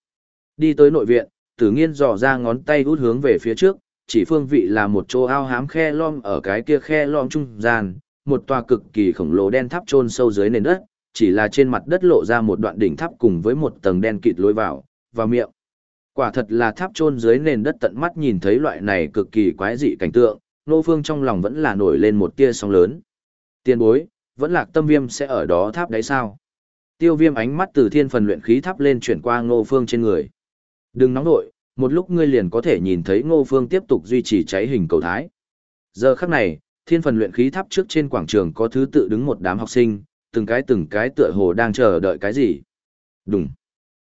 Speaker 1: Đi tới nội viện, tử nghiên dò ra ngón tay út hướng về phía trước, chỉ phương vị là một chỗ ao hám khe lom ở cái kia khe lom trung gian, một tòa cực kỳ khổng lồ đen tháp chôn sâu dưới nền đất, chỉ là trên mặt đất lộ ra một đoạn đỉnh tháp cùng với một tầng đen kịt lối vào, và miệng. Quả thật là tháp chôn dưới nền đất tận mắt nhìn thấy loại này cực kỳ quái dị cảnh tượng, nô phương trong lòng vẫn là nổi lên một tia sóng lớn. Tiên bối, vẫn lạc tâm viêm sẽ ở đó tháp đấy sao? Tiêu viêm ánh mắt từ thiên phần luyện khí tháp lên chuyển qua ngô phương trên người. Đừng nóng nội, một lúc ngươi liền có thể nhìn thấy ngô phương tiếp tục duy trì cháy hình cầu thái. Giờ khắc này, thiên phần luyện khí tháp trước trên quảng trường có thứ tự đứng một đám học sinh, từng cái từng cái tựa hồ đang chờ đợi cái gì. Đúng.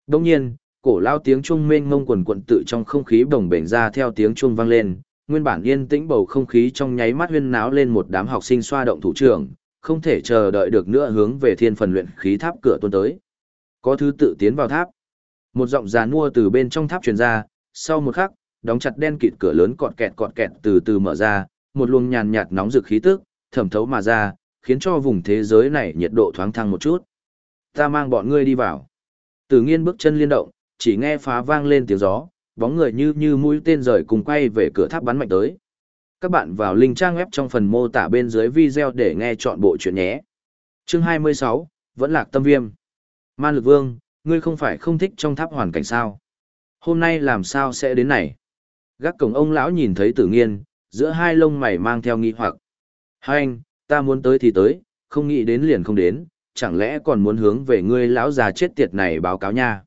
Speaker 1: Đông nhiên, cổ lao tiếng chuông mênh mông quần quận tự trong không khí đồng bềnh ra theo tiếng chuông vang lên, nguyên bản yên tĩnh bầu không khí trong nháy mắt huyên náo lên một đám học sinh xoa động thủ trưởng, không thể chờ đợi được nữa hướng về thiên phần luyện khí tháp cửa tuôn tới. Có thứ tự tiến vào tháp. Một giọng già nua từ bên trong tháp truyền ra, sau một khắc, đóng chặt đen kịt cửa lớn cọt kẹt cọt kẹt từ từ mở ra, một luồng nhàn nhạt nóng rực khí tức, thẩm thấu mà ra, khiến cho vùng thế giới này nhiệt độ thoáng thăng một chút. Ta mang bọn ngươi đi vào. Tử nghiên bước chân liên động, chỉ nghe phá vang lên tiếng gió, bóng người như như mũi tên rời cùng quay về cửa tháp bắn mạnh tới. Các bạn vào link trang web trong phần mô tả bên dưới video để nghe chọn bộ chuyện nhé. Chương 26, vẫn lạc tâm viêm. Man lực vương, ngươi không phải không thích trong tháp hoàn cảnh sao? Hôm nay làm sao sẽ đến này? Gác cổng ông lão nhìn thấy tử nghiên, giữa hai lông mày mang theo nghi hoặc. Hai anh, ta muốn tới thì tới, không nghĩ đến liền không đến, chẳng lẽ còn muốn hướng về ngươi lão già chết tiệt này báo cáo nha.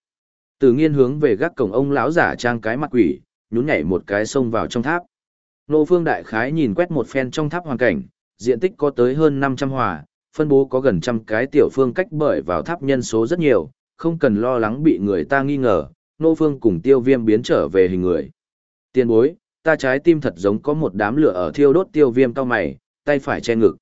Speaker 1: Tử nghiên hướng về gác cổng ông lão giả trang cái mặt quỷ, nhún nhảy một cái xông vào trong tháp. Nô phương đại khái nhìn quét một phen trong tháp hoàn cảnh, diện tích có tới hơn 500 hòa, phân bố có gần trăm cái tiểu phương cách bởi vào tháp nhân số rất nhiều, không cần lo lắng bị người ta nghi ngờ, nô phương cùng tiêu viêm biến trở về hình người. Tiên bối, ta trái tim thật giống có một đám lửa ở thiêu đốt tiêu viêm cao mày, tay phải che ngực.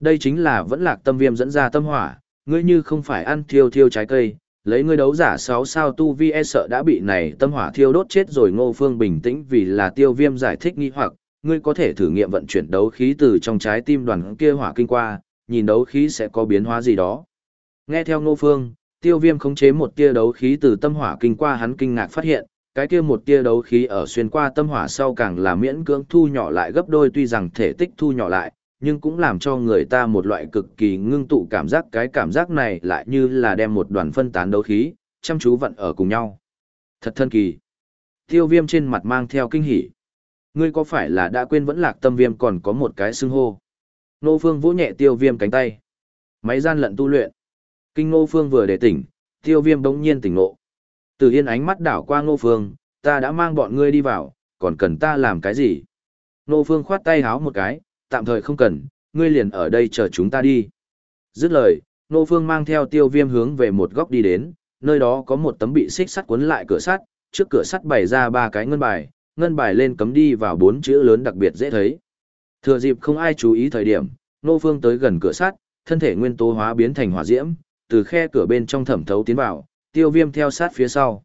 Speaker 1: Đây chính là vẫn lạc tâm viêm dẫn ra tâm hỏa, ngươi như không phải ăn thiêu thiêu trái cây, lấy ngươi đấu giả 6 sao tu vi e sợ đã bị này tâm hỏa thiêu đốt chết rồi ngô phương bình tĩnh vì là tiêu viêm giải thích nghi hoặc, ngươi có thể thử nghiệm vận chuyển đấu khí từ trong trái tim đoàn kia hỏa kinh qua, nhìn đấu khí sẽ có biến hóa gì đó. Nghe theo ngô phương, tiêu viêm khống chế một tia đấu khí từ tâm hỏa kinh qua hắn kinh ngạc phát hiện, cái kia một tia đấu khí ở xuyên qua tâm hỏa sau càng là miễn cưỡng thu nhỏ lại gấp đôi tuy rằng thể tích thu nhỏ lại, nhưng cũng làm cho người ta một loại cực kỳ ngưng tụ cảm giác cái cảm giác này lại như là đem một đoàn phân tán đấu khí, chăm chú vận ở cùng nhau. Thật thân kỳ. Tiêu viêm trên mặt mang theo kinh hỉ. Ngươi có phải là đã quên vẫn lạc tâm viêm còn có một cái xưng hô? Nô phương vỗ nhẹ tiêu viêm cánh tay. Máy gian lận tu luyện. Kinh Ngô Phương vừa để tỉnh, Tiêu Viêm bỗng nhiên tỉnh ngộ. Từ Yên ánh mắt đảo qua Ngô Phương, ta đã mang bọn ngươi đi vào, còn cần ta làm cái gì? Ngô Phương khoát tay háo một cái, tạm thời không cần, ngươi liền ở đây chờ chúng ta đi. Dứt lời, Ngô Phương mang theo Tiêu Viêm hướng về một góc đi đến, nơi đó có một tấm bị xích sắt cuốn lại cửa sắt, trước cửa sắt bày ra ba cái ngân bài, ngân bài lên cấm đi vào bốn chữ lớn đặc biệt dễ thấy. Thừa dịp không ai chú ý thời điểm, Ngô Phương tới gần cửa sắt, thân thể nguyên tố hóa biến thành hỏa diễm, từ khe cửa bên trong thẩm thấu tiến vào, tiêu viêm theo sát phía sau.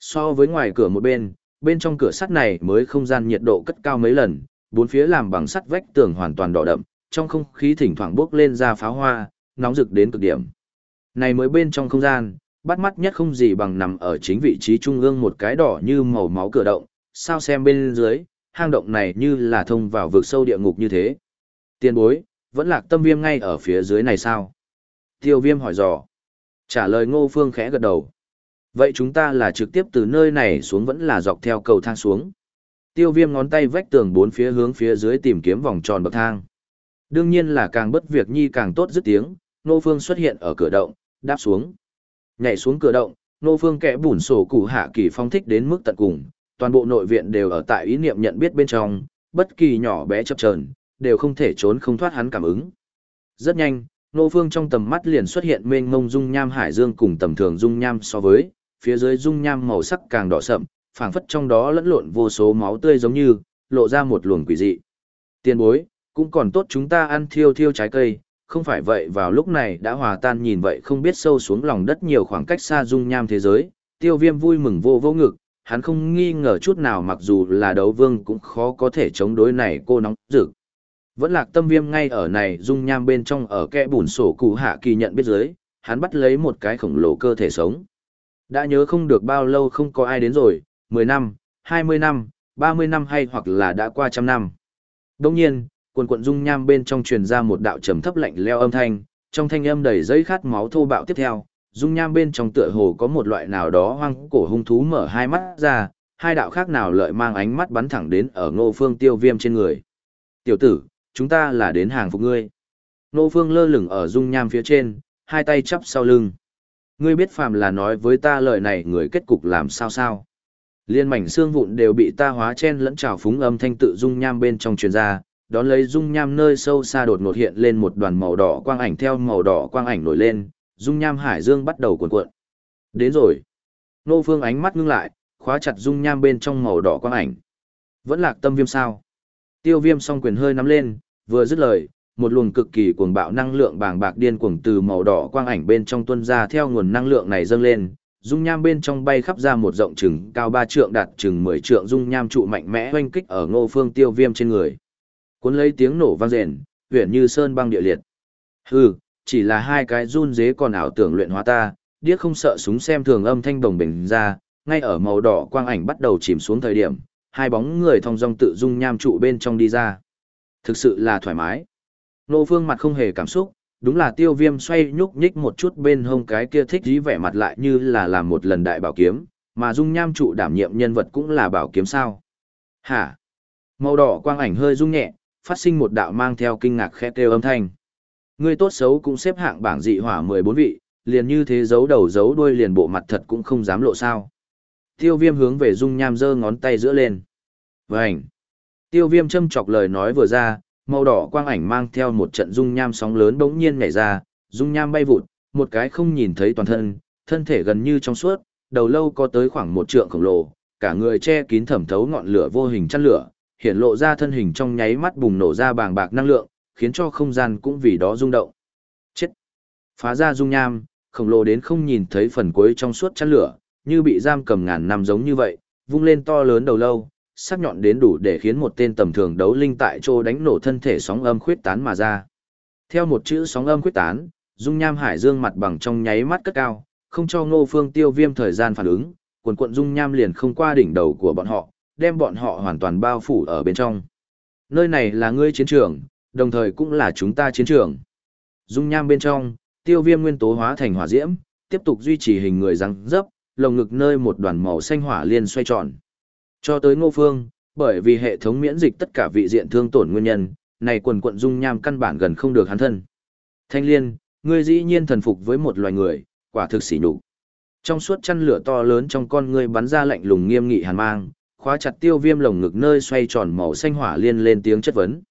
Speaker 1: So với ngoài cửa một bên, bên trong cửa sắt này mới không gian nhiệt độ cất cao mấy lần, bốn phía làm bằng sắt vách tường hoàn toàn đỏ đậm, trong không khí thỉnh thoảng bốc lên ra pháo hoa, nóng rực đến cực điểm. Này mới bên trong không gian, bắt mắt nhất không gì bằng nằm ở chính vị trí trung ương một cái đỏ như màu máu cửa động, sao xem bên dưới, hang động này như là thông vào vực sâu địa ngục như thế. Tiên bối, vẫn lạc tâm viêm ngay ở phía dưới này sao? Tiêu viêm hỏi dò. Trả lời ngô phương khẽ gật đầu. Vậy chúng ta là trực tiếp từ nơi này xuống vẫn là dọc theo cầu thang xuống. Tiêu viêm ngón tay vách tường bốn phía hướng phía dưới tìm kiếm vòng tròn bậc thang. Đương nhiên là càng bất việc nhi càng tốt dứt tiếng, Ngô Phương xuất hiện ở cửa động, đáp xuống. Nhảy xuống cửa động, Ngô Phương kẽ bùn sổ củ hạ kỳ phong thích đến mức tận cùng, toàn bộ nội viện đều ở tại ý niệm nhận biết bên trong, bất kỳ nhỏ bé chập chờn đều không thể trốn không thoát hắn cảm ứng. Rất nhanh, Nô Phương trong tầm mắt liền xuất hiện mênh mông dung nham hải dương cùng tầm thường dung nham so với, phía dưới dung nham màu sắc càng đỏ sậm, phảng phất trong đó lẫn lộn vô số máu tươi giống như, lộ ra một luồng quỷ dị. Tiên bối, cũng còn tốt chúng ta ăn thiêu thiêu trái cây, không phải vậy vào lúc này đã hòa tan nhìn vậy không biết sâu xuống lòng đất nhiều khoảng cách xa dung nham thế giới, tiêu viêm vui mừng vô vô ngực, hắn không nghi ngờ chút nào mặc dù là đấu vương cũng khó có thể chống đối này cô nóng rực. Vẫn lạc tâm viêm ngay ở này dung nham bên trong ở kẽ bùn sổ cụ hạ kỳ nhận biết dưới, hắn bắt lấy một cái khổng lồ cơ thể sống. Đã nhớ không được bao lâu không có ai đến rồi, 10 năm, 20 năm, 30 năm hay hoặc là đã qua trăm năm. Đồng nhiên, quần quận dung nham bên trong truyền ra một đạo trầm thấp lạnh leo âm thanh, trong thanh âm đầy giấy khát máu thô bạo tiếp theo, dung nham bên trong tựa hồ có một loại nào đó hoang cổ hung thú mở hai mắt ra, hai đạo khác nào lợi mang ánh mắt bắn thẳng đến ở ngô phương tiêu viêm trên người. Tiểu tử, chúng ta là đến hàng phục ngươi. Nô Phương lơ lửng ở dung nham phía trên, hai tay chắp sau lưng. Ngươi biết phàm là nói với ta lời này người kết cục làm sao sao. Liên mảnh xương vụn đều bị ta hóa chen lẫn trào phúng âm thanh tự dung nham bên trong truyền ra, đón lấy dung nham nơi sâu xa đột ngột hiện lên một đoàn màu đỏ quang ảnh theo màu đỏ quang ảnh nổi lên, dung nham hải dương bắt đầu cuộn cuộn. Đến rồi. Nô Phương ánh mắt ngưng lại, khóa chặt dung nham bên trong màu đỏ quang ảnh. Vẫn lạc tâm viêm sao? Tiêu viêm song quyền hơi nắm lên, vừa dứt lời, một luồng cực kỳ cuồng bạo năng lượng bàng bạc điên cuồng từ màu đỏ quang ảnh bên trong tuân ra theo nguồn năng lượng này dâng lên, dung nham bên trong bay khắp ra một rộng chừng cao ba trượng đạt chừng mười trượng dung nham trụ mạnh mẽ oanh kích ở ngô phương tiêu viêm trên người. Cuốn lấy tiếng nổ vang rền, huyền như sơn băng địa liệt. Hừ, chỉ là hai cái run dế còn ảo tưởng luyện hóa ta, điếc không sợ súng xem thường âm thanh đồng bình ra, ngay ở màu đỏ quang ảnh bắt đầu chìm xuống thời điểm, hai bóng người thong dong tự dung nham trụ bên trong đi ra. Thực sự là thoải mái. Nô phương mặt không hề cảm xúc, đúng là tiêu viêm xoay nhúc nhích một chút bên hông cái kia thích dí vẻ mặt lại như là làm một lần đại bảo kiếm, mà dung nham trụ đảm nhiệm nhân vật cũng là bảo kiếm sao. Hả? Màu đỏ quang ảnh hơi rung nhẹ, phát sinh một đạo mang theo kinh ngạc khẽ kêu âm thanh. Người tốt xấu cũng xếp hạng bảng dị hỏa 14 vị, liền như thế giấu đầu giấu đuôi liền bộ mặt thật cũng không dám lộ sao. Tiêu viêm hướng về dung nham giơ ngón tay giữa lên. Vânh! Tiêu viêm châm chọc lời nói vừa ra, màu đỏ quang ảnh mang theo một trận dung nham sóng lớn bỗng nhiên nhảy ra, dung nham bay vụt, một cái không nhìn thấy toàn thân, thân thể gần như trong suốt, đầu lâu có tới khoảng một trượng khổng lồ, cả người che kín thẩm thấu ngọn lửa vô hình chăn lửa, hiện lộ ra thân hình trong nháy mắt bùng nổ ra bàng bạc năng lượng, khiến cho không gian cũng vì đó rung động. Chết! Phá ra dung nham, khổng lồ đến không nhìn thấy phần cuối trong suốt chăn lửa, như bị giam cầm ngàn năm giống như vậy, vung lên to lớn đầu lâu, sắc nhọn đến đủ để khiến một tên tầm thường đấu linh tại chỗ đánh nổ thân thể sóng âm khuyết tán mà ra. Theo một chữ sóng âm khuyết tán, dung nham hải dương mặt bằng trong nháy mắt cất cao, không cho Ngô Phương Tiêu Viêm thời gian phản ứng, quần quận dung nham liền không qua đỉnh đầu của bọn họ, đem bọn họ hoàn toàn bao phủ ở bên trong. Nơi này là ngươi chiến trường, đồng thời cũng là chúng ta chiến trường. Dung nham bên trong, Tiêu Viêm nguyên tố hóa thành hỏa diễm, tiếp tục duy trì hình người răng dấp, lồng ngực nơi một đoàn màu xanh hỏa liên xoay tròn. Cho tới ngô phương, bởi vì hệ thống miễn dịch tất cả vị diện thương tổn nguyên nhân, này quần quận dung nham căn bản gần không được hắn thân. Thanh liên, ngươi dĩ nhiên thần phục với một loài người, quả thực sỉ nhục. Trong suốt chăn lửa to lớn trong con ngươi bắn ra lạnh lùng nghiêm nghị hàn mang, khóa chặt tiêu viêm lồng ngực nơi xoay tròn màu xanh hỏa liên lên tiếng chất vấn.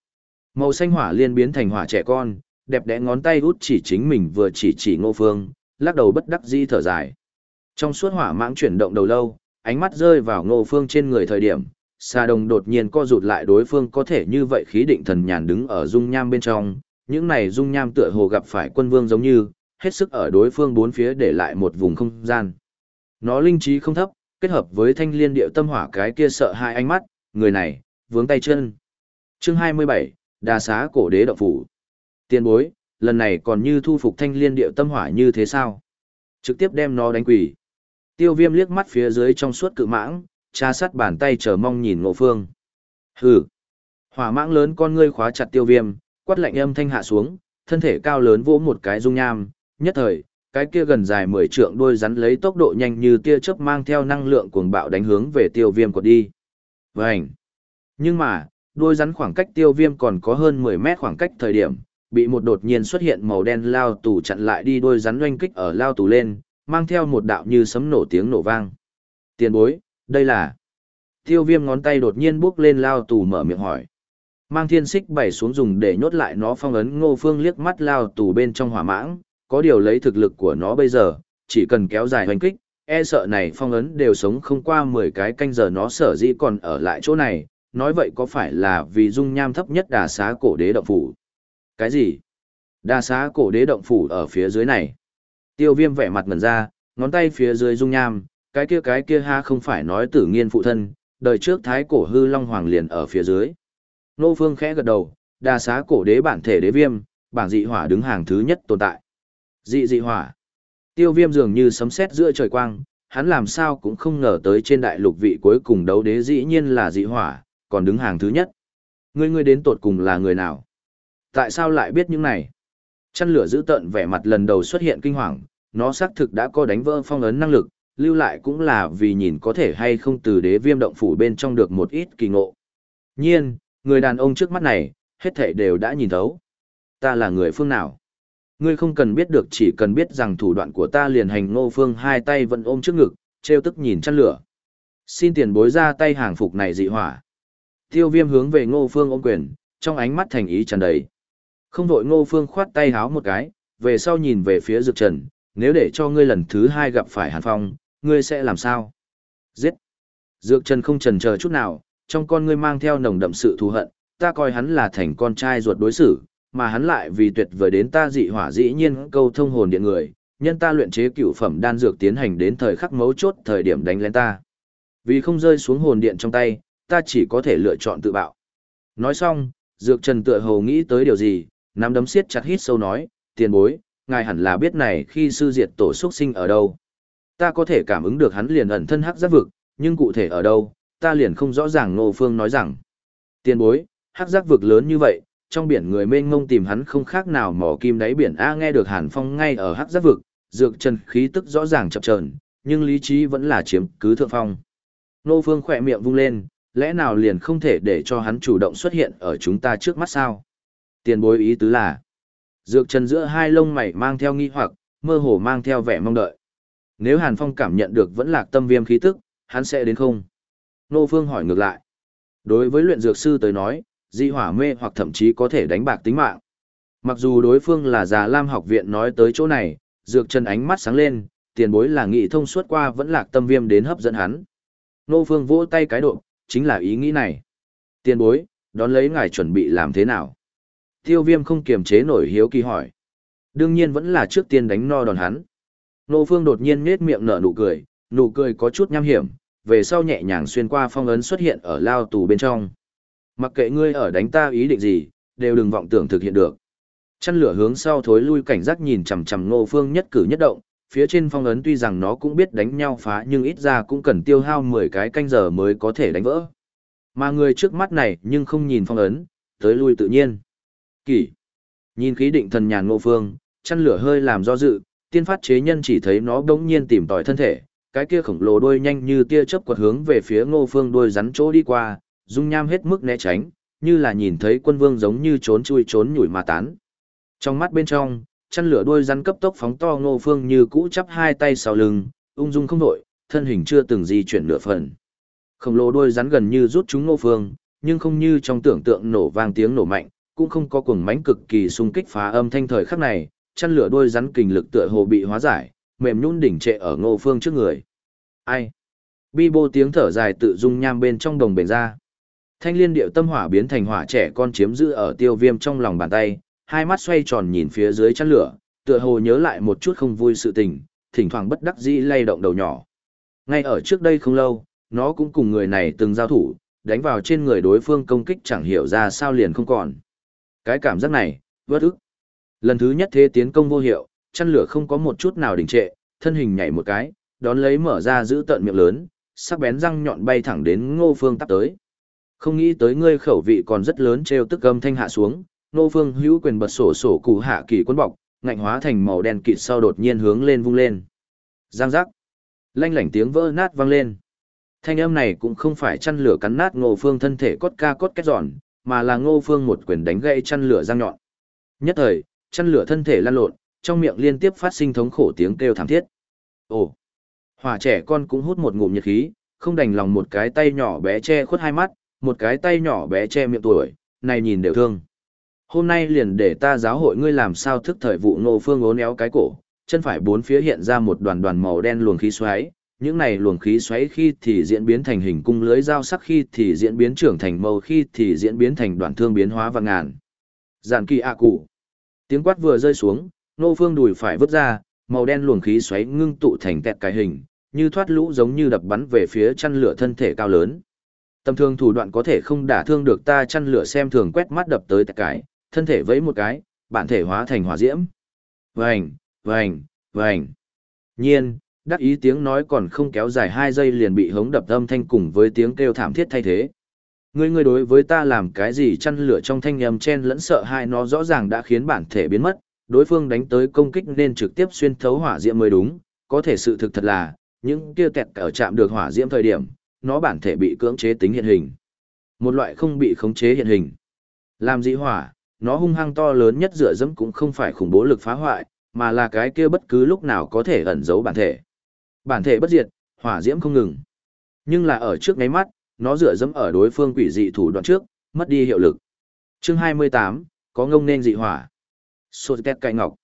Speaker 1: Màu xanh hỏa liên biến thành hỏa trẻ con, đẹp đẽ ngón tay út chỉ chính mình vừa chỉ chỉ ngô phương, lắc đầu bất đắc dĩ thở dài. Trong suốt hỏa mãng chuyển động đầu lâu, ánh mắt rơi vào ngô phương trên người thời điểm, xà đồng đột nhiên co rụt lại đối phương có thể như vậy khí định thần nhàn đứng ở dung nham bên trong, những này dung nham tựa hồ gặp phải quân vương giống như, hết sức ở đối phương bốn phía để lại một vùng không gian. Nó linh trí không thấp, kết hợp với thanh liên điệu tâm hỏa cái kia sợ hai ánh mắt, người này, vướng tay chân. Chương 27, Đà xá cổ đế động phủ. Tiên bối, lần này còn như thu phục thanh liên điệu tâm hỏa như thế sao? Trực tiếp đem nó đánh quỷ. Tiêu viêm liếc mắt phía dưới trong suốt cự mãng, tra sát bàn tay chờ mong nhìn ngộ phương. Hừ. Hỏa mãng lớn con ngươi khóa chặt tiêu viêm, quát lạnh âm thanh hạ xuống, thân thể cao lớn vỗ một cái dung nham, nhất thời, cái kia gần dài 10 trượng đôi rắn lấy tốc độ nhanh như tia chớp mang theo năng lượng cuồng bạo đánh hướng về tiêu viêm quật đi. Vành. Nhưng mà, đôi rắn khoảng cách tiêu viêm còn có hơn 10 mét khoảng cách thời điểm, bị một đột nhiên xuất hiện màu đen lao tù chặn lại đi đôi rắn oanh kích ở lao tù lên, mang theo một đạo như sấm nổ tiếng nổ vang. Tiền bối, đây là... Tiêu viêm ngón tay đột nhiên bước lên lao tù mở miệng hỏi. Mang thiên xích bảy xuống dùng để nhốt lại nó phong ấn ngô phương liếc mắt lao tù bên trong hỏa mãng, có điều lấy thực lực của nó bây giờ, chỉ cần kéo dài hoành kích, e sợ này phong ấn đều sống không qua 10 cái canh giờ nó sở dĩ còn ở lại chỗ này, nói vậy có phải là vì dung nham thấp nhất đà xá cổ đế động phủ? Cái gì? Đà xá cổ đế động phủ ở phía dưới này. Tiêu viêm vẻ mặt ngần ra, ngón tay phía dưới dung nham, cái kia cái kia ha không phải nói tử nghiên phụ thân, đời trước thái cổ hư long hoàng liền ở phía dưới. Nô phương khẽ gật đầu, đà xá cổ đế bản thể đế viêm, bảng dị hỏa đứng hàng thứ nhất tồn tại. Dị dị hỏa. Tiêu viêm dường như sấm sét giữa trời quang, hắn làm sao cũng không ngờ tới trên đại lục vị cuối cùng đấu đế dĩ nhiên là dị hỏa, còn đứng hàng thứ nhất. Ngươi ngươi đến tột cùng là người nào? Tại sao lại biết những này? Chăn lửa giữ tợn vẻ mặt lần đầu xuất hiện kinh hoàng, nó xác thực đã có đánh vỡ phong ấn năng lực, lưu lại cũng là vì nhìn có thể hay không từ đế viêm động phủ bên trong được một ít kỳ ngộ. Nhiên, người đàn ông trước mắt này, hết thảy đều đã nhìn thấu. Ta là người phương nào? Ngươi không cần biết được chỉ cần biết rằng thủ đoạn của ta liền hành ngô phương hai tay vẫn ôm trước ngực, treo tức nhìn chăn lửa. Xin tiền bối ra tay hàng phục này dị hỏa. Tiêu viêm hướng về ngô phương ôm quyền, trong ánh mắt thành ý tràn đầy. Không vội ngô phương khoát tay háo một cái, về sau nhìn về phía dược trần, nếu để cho ngươi lần thứ hai gặp phải hàn phong, ngươi sẽ làm sao? Giết! Dược trần không trần chờ chút nào, trong con ngươi mang theo nồng đậm sự thù hận, ta coi hắn là thành con trai ruột đối xử, mà hắn lại vì tuyệt vời đến ta dị hỏa dĩ nhiên câu thông hồn điện người, nhân ta luyện chế cửu phẩm đan dược tiến hành đến thời khắc mấu chốt thời điểm đánh lên ta. Vì không rơi xuống hồn điện trong tay, ta chỉ có thể lựa chọn tự bạo. Nói xong, Dược Trần tựa hồ nghĩ tới điều gì, nắm đấm siết chặt hít sâu nói, tiền bối, ngài hẳn là biết này khi sư diệt tổ xuất sinh ở đâu. Ta có thể cảm ứng được hắn liền ẩn thân hắc giác vực, nhưng cụ thể ở đâu, ta liền không rõ ràng Ngô Phương nói rằng. Tiền bối, hắc giác vực lớn như vậy, trong biển người mênh mông tìm hắn không khác nào mỏ kim đáy biển A nghe được Hàn Phong ngay ở hắc giác vực, dược trần khí tức rõ ràng chập chờn, nhưng lý trí vẫn là chiếm cứ thượng phong. Nô Phương khỏe miệng vung lên, lẽ nào liền không thể để cho hắn chủ động xuất hiện ở chúng ta trước mắt sao? Tiền bối ý tứ là, dược trần giữa hai lông mày mang theo nghi hoặc, mơ hồ mang theo vẻ mong đợi. Nếu Hàn Phong cảm nhận được vẫn lạc tâm viêm khí tức, hắn sẽ đến không? Nô Phương hỏi ngược lại. Đối với luyện dược sư tới nói, dị hỏa mê hoặc thậm chí có thể đánh bạc tính mạng. Mặc dù đối phương là già lam học viện nói tới chỗ này, dược chân ánh mắt sáng lên, tiền bối là nghị thông suốt qua vẫn lạc tâm viêm đến hấp dẫn hắn. Nô phương vỗ tay cái độ, chính là ý nghĩ này. Tiền bối, đón lấy ngài chuẩn bị làm thế nào? Tiêu viêm không kiềm chế nổi hiếu kỳ hỏi. Đương nhiên vẫn là trước tiên đánh no đòn hắn. Nô phương đột nhiên nết miệng nở nụ cười, nụ cười có chút nham hiểm, về sau nhẹ nhàng xuyên qua phong ấn xuất hiện ở lao tù bên trong. Mặc kệ ngươi ở đánh ta ý định gì, đều đừng vọng tưởng thực hiện được. Chăn lửa hướng sau thối lui cảnh giác nhìn chằm chằm Ngô Phương nhất cử nhất động, phía trên phong ấn tuy rằng nó cũng biết đánh nhau phá nhưng ít ra cũng cần tiêu hao 10 cái canh giờ mới có thể đánh vỡ. Mà người trước mắt này nhưng không nhìn phong ấn, tới lui tự nhiên. Kỷ. Nhìn khí định thần nhàn Ngô Phương, chăn lửa hơi làm do dự, tiên phát chế nhân chỉ thấy nó đống nhiên tìm tòi thân thể, cái kia khổng lồ đuôi nhanh như tia chớp quật hướng về phía Ngô Phương đuôi rắn chỗ đi qua, dung nham hết mức né tránh, như là nhìn thấy quân vương giống như trốn chui trốn nhủi mà tán. Trong mắt bên trong, chăn lửa đuôi rắn cấp tốc phóng to ngô phương như cũ chắp hai tay sau lưng, ung dung không đổi, thân hình chưa từng di chuyển nửa phần. Khổng lồ đuôi rắn gần như rút chúng ngô phương, nhưng không như trong tưởng tượng nổ vang tiếng nổ mạnh, cũng không có cuồng mãnh cực kỳ xung kích phá âm thanh thời khắc này, chăn lửa đôi rắn kình lực tựa hồ bị hóa giải, mềm nhũn đỉnh trệ ở ngô phương trước người. Ai? Bi bô tiếng thở dài tự dung nham bên trong đồng bền ra. Thanh liên điệu tâm hỏa biến thành hỏa trẻ con chiếm giữ ở tiêu viêm trong lòng bàn tay, hai mắt xoay tròn nhìn phía dưới chăn lửa, tựa hồ nhớ lại một chút không vui sự tình, thỉnh thoảng bất đắc dĩ lay động đầu nhỏ. Ngay ở trước đây không lâu, nó cũng cùng người này từng giao thủ, đánh vào trên người đối phương công kích chẳng hiểu ra sao liền không còn. Cái cảm giác này, vớt ức. Lần thứ nhất thế tiến công vô hiệu, chăn lửa không có một chút nào đình trệ, thân hình nhảy một cái, đón lấy mở ra giữ tận miệng lớn, sắc bén răng nhọn bay thẳng đến ngô phương tắp tới. Không nghĩ tới ngươi khẩu vị còn rất lớn treo tức gầm thanh hạ xuống, ngô phương hữu quyền bật sổ sổ cụ hạ kỳ quân bọc, ngạnh hóa thành màu đen kịt sau đột nhiên hướng lên vung lên. Giang giác. Lanh lảnh tiếng vỡ nát vang lên. Thanh âm này cũng không phải chăn lửa cắn nát ngô phương thân thể cốt ca cốt kết giòn, mà là ngô phương một quyền đánh gãy chăn lửa răng nhọn. Nhất thời, chăn lửa thân thể lăn lộn, trong miệng liên tiếp phát sinh thống khổ tiếng kêu thảm thiết. Ồ! Hỏa trẻ con cũng hút một ngụm nhiệt khí, không đành lòng một cái tay nhỏ bé che khuất hai mắt, một cái tay nhỏ bé che miệng tuổi, này nhìn đều thương. Hôm nay liền để ta giáo hội ngươi làm sao thức thời vụ Ngô phương ốn éo cái cổ, chân phải bốn phía hiện ra một đoàn đoàn màu đen luồng khí xoáy, những này luồng khí xoáy khi thì diễn biến thành hình cung lưới dao sắc khi thì diễn biến trưởng thành màu khi thì diễn biến thành đoạn thương biến hóa và ngàn. Giản kỳ ạ cụ. Tiếng quát vừa rơi xuống, nô phương đùi phải vứt ra, màu đen luồng khí xoáy ngưng tụ thành tẹt cái hình, như thoát lũ giống như đập bắn về phía chăn lửa thân thể cao lớn. Tầm thường thủ đoạn có thể không đả thương được ta chăn lửa xem thường quét mắt đập tới tẹt cái, thân thể vẫy một cái, bản thể hóa thành hỏa diễm. Vành, vành, vành. Nhiên, đắc ý tiếng nói còn không kéo dài hai giây liền bị hống đập âm thanh cùng với tiếng kêu thảm thiết thay thế. Ngươi ngươi đối với ta làm cái gì chăn lửa trong thanh âm chen lẫn sợ hai nó rõ ràng đã khiến bản thể biến mất, đối phương đánh tới công kích nên trực tiếp xuyên thấu hỏa diễm mới đúng, có thể sự thực thật là, những kia kẹt ở chạm được hỏa diễm thời điểm, nó bản thể bị cưỡng chế tính hiện hình. Một loại không bị khống chế hiện hình. Làm gì hỏa, nó hung hăng to lớn nhất dựa dẫm cũng không phải khủng bố lực phá hoại, mà là cái kia bất cứ lúc nào có thể ẩn giấu bản thể. Bản thể bất diệt, hỏa diễm không ngừng. Nhưng là ở trước ngáy mắt, nó dựa dẫm ở đối phương quỷ dị thủ đoạn trước, mất đi hiệu lực. Chương 28, có ngông nên dị hỏa. Sột két cạnh ngọc.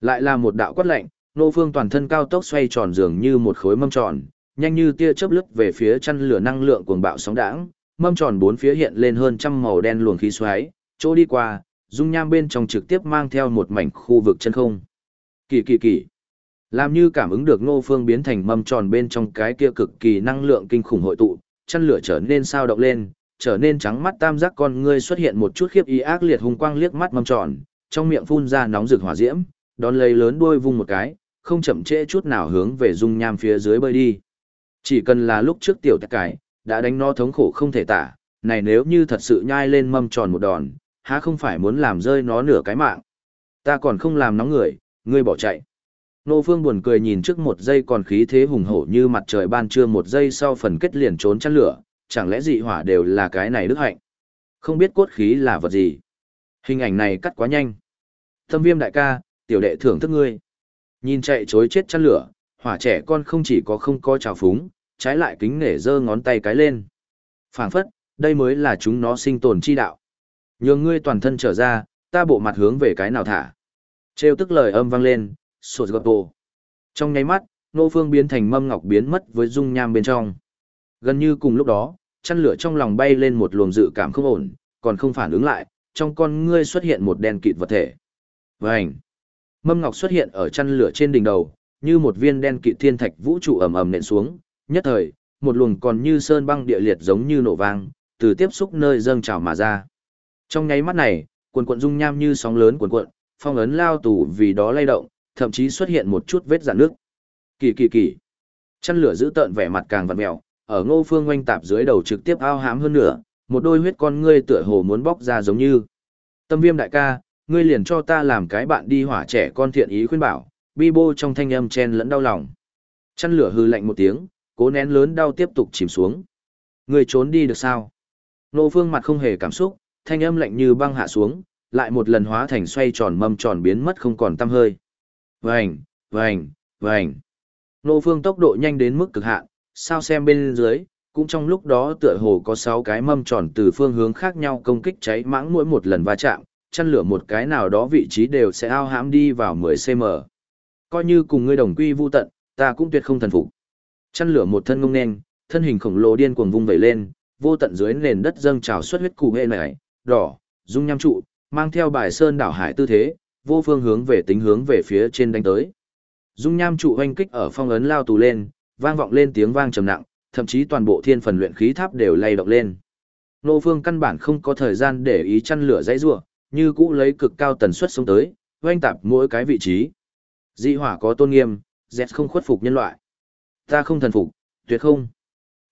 Speaker 1: Lại là một đạo quát lạnh, nô phương toàn thân cao tốc xoay tròn dường như một khối mâm tròn, nhanh như tia chớp lướt về phía chăn lửa năng lượng cuồng bạo sóng đãng, mâm tròn bốn phía hiện lên hơn trăm màu đen luồng khí xoáy, chỗ đi qua, dung nham bên trong trực tiếp mang theo một mảnh khu vực chân không. Kỳ kỳ kỳ. Làm như cảm ứng được ngô phương biến thành mâm tròn bên trong cái kia cực kỳ năng lượng kinh khủng hội tụ, chân lửa trở nên sao động lên, trở nên trắng mắt tam giác con ngươi xuất hiện một chút khiếp ý ác liệt hung quang liếc mắt mâm tròn, trong miệng phun ra nóng rực hỏa diễm, đón lấy lớn đuôi vung một cái, không chậm trễ chút nào hướng về dung nham phía dưới bơi đi. Chỉ cần là lúc trước tiểu tạc cải, đã đánh nó thống khổ không thể tả, này nếu như thật sự nhai lên mâm tròn một đòn, há không phải muốn làm rơi nó nửa cái mạng. Ta còn không làm nóng người, ngươi bỏ chạy. Nô Phương buồn cười nhìn trước một giây còn khí thế hùng hổ như mặt trời ban trưa một giây sau phần kết liền trốn chăn lửa, chẳng lẽ dị hỏa đều là cái này đức hạnh. Không biết cốt khí là vật gì. Hình ảnh này cắt quá nhanh. Thâm viêm đại ca, tiểu đệ thưởng thức ngươi. Nhìn chạy chối chết chăn lửa, hỏa trẻ con không chỉ có không có trào phúng, trái lại kính nể giơ ngón tay cái lên. phảng phất, đây mới là chúng nó sinh tồn chi đạo. Nhường ngươi toàn thân trở ra, ta bộ mặt hướng về cái nào thả. Trêu tức lời âm vang lên, sột gập bộ. Trong nháy mắt, nô phương biến thành mâm ngọc biến mất với dung nham bên trong. Gần như cùng lúc đó, chăn lửa trong lòng bay lên một luồng dự cảm không ổn, còn không phản ứng lại, trong con ngươi xuất hiện một đen kịt vật thể. Vành! Mâm ngọc xuất hiện ở chăn lửa trên đỉnh đầu, như một viên đen kịt thiên thạch vũ trụ ầm ầm nện xuống, nhất thời, một luồng còn như sơn băng địa liệt giống như nổ vang, từ tiếp xúc nơi dâng trào mà ra. Trong nháy mắt này, quần quận dung nham như sóng lớn quần quận, phong ấn lao tù vì đó lay động, thậm chí xuất hiện một chút vết dạn nước. Kỳ kỳ kỳ. Chăn lửa giữ tợn vẻ mặt càng vặn mèo, ở Ngô Phương oanh tạp dưới đầu trực tiếp ao hám hơn nữa, một đôi huyết con ngươi tựa hồ muốn bóc ra giống như. Tâm Viêm đại ca, ngươi liền cho ta làm cái bạn đi hỏa trẻ con thiện ý khuyên bảo, bi bô trong thanh âm chen lẫn đau lòng. Chăn lửa hư lạnh một tiếng, cố nén lớn đau tiếp tục chìm xuống. Ngươi trốn đi được sao? Ngô Phương mặt không hề cảm xúc, thanh âm lạnh như băng hạ xuống, lại một lần hóa thành xoay tròn mâm tròn biến mất không còn tăm hơi. Vành, vành, vành. Nô phương tốc độ nhanh đến mức cực hạn, sao xem bên dưới, cũng trong lúc đó tựa hồ có 6 cái mâm tròn từ phương hướng khác nhau công kích cháy mãng mỗi một lần va chạm, chăn lửa một cái nào đó vị trí đều sẽ ao hãm đi vào 10cm. Coi như cùng ngươi đồng quy vu tận, ta cũng tuyệt không thần phục. Chăn lửa một thân ngông nên, thân hình khổng lồ điên cuồng vung vẩy lên, vô tận dưới nền đất dâng trào xuất huyết cụ hệ này, đỏ, dung nham trụ, mang theo bài sơn đảo hải tư thế, vô phương hướng về tính hướng về phía trên đánh tới. Dung nham trụ hoanh kích ở phong ấn lao tù lên, vang vọng lên tiếng vang trầm nặng, thậm chí toàn bộ thiên phần luyện khí tháp đều lay động lên. Nô Phương căn bản không có thời gian để ý chăn lửa dãy rủa, như cũ lấy cực cao tần suất xuống tới, hoanh tạp mỗi cái vị trí. Dị hỏa có tôn nghiêm, dẹt không khuất phục nhân loại. Ta không thần phục, tuyệt không.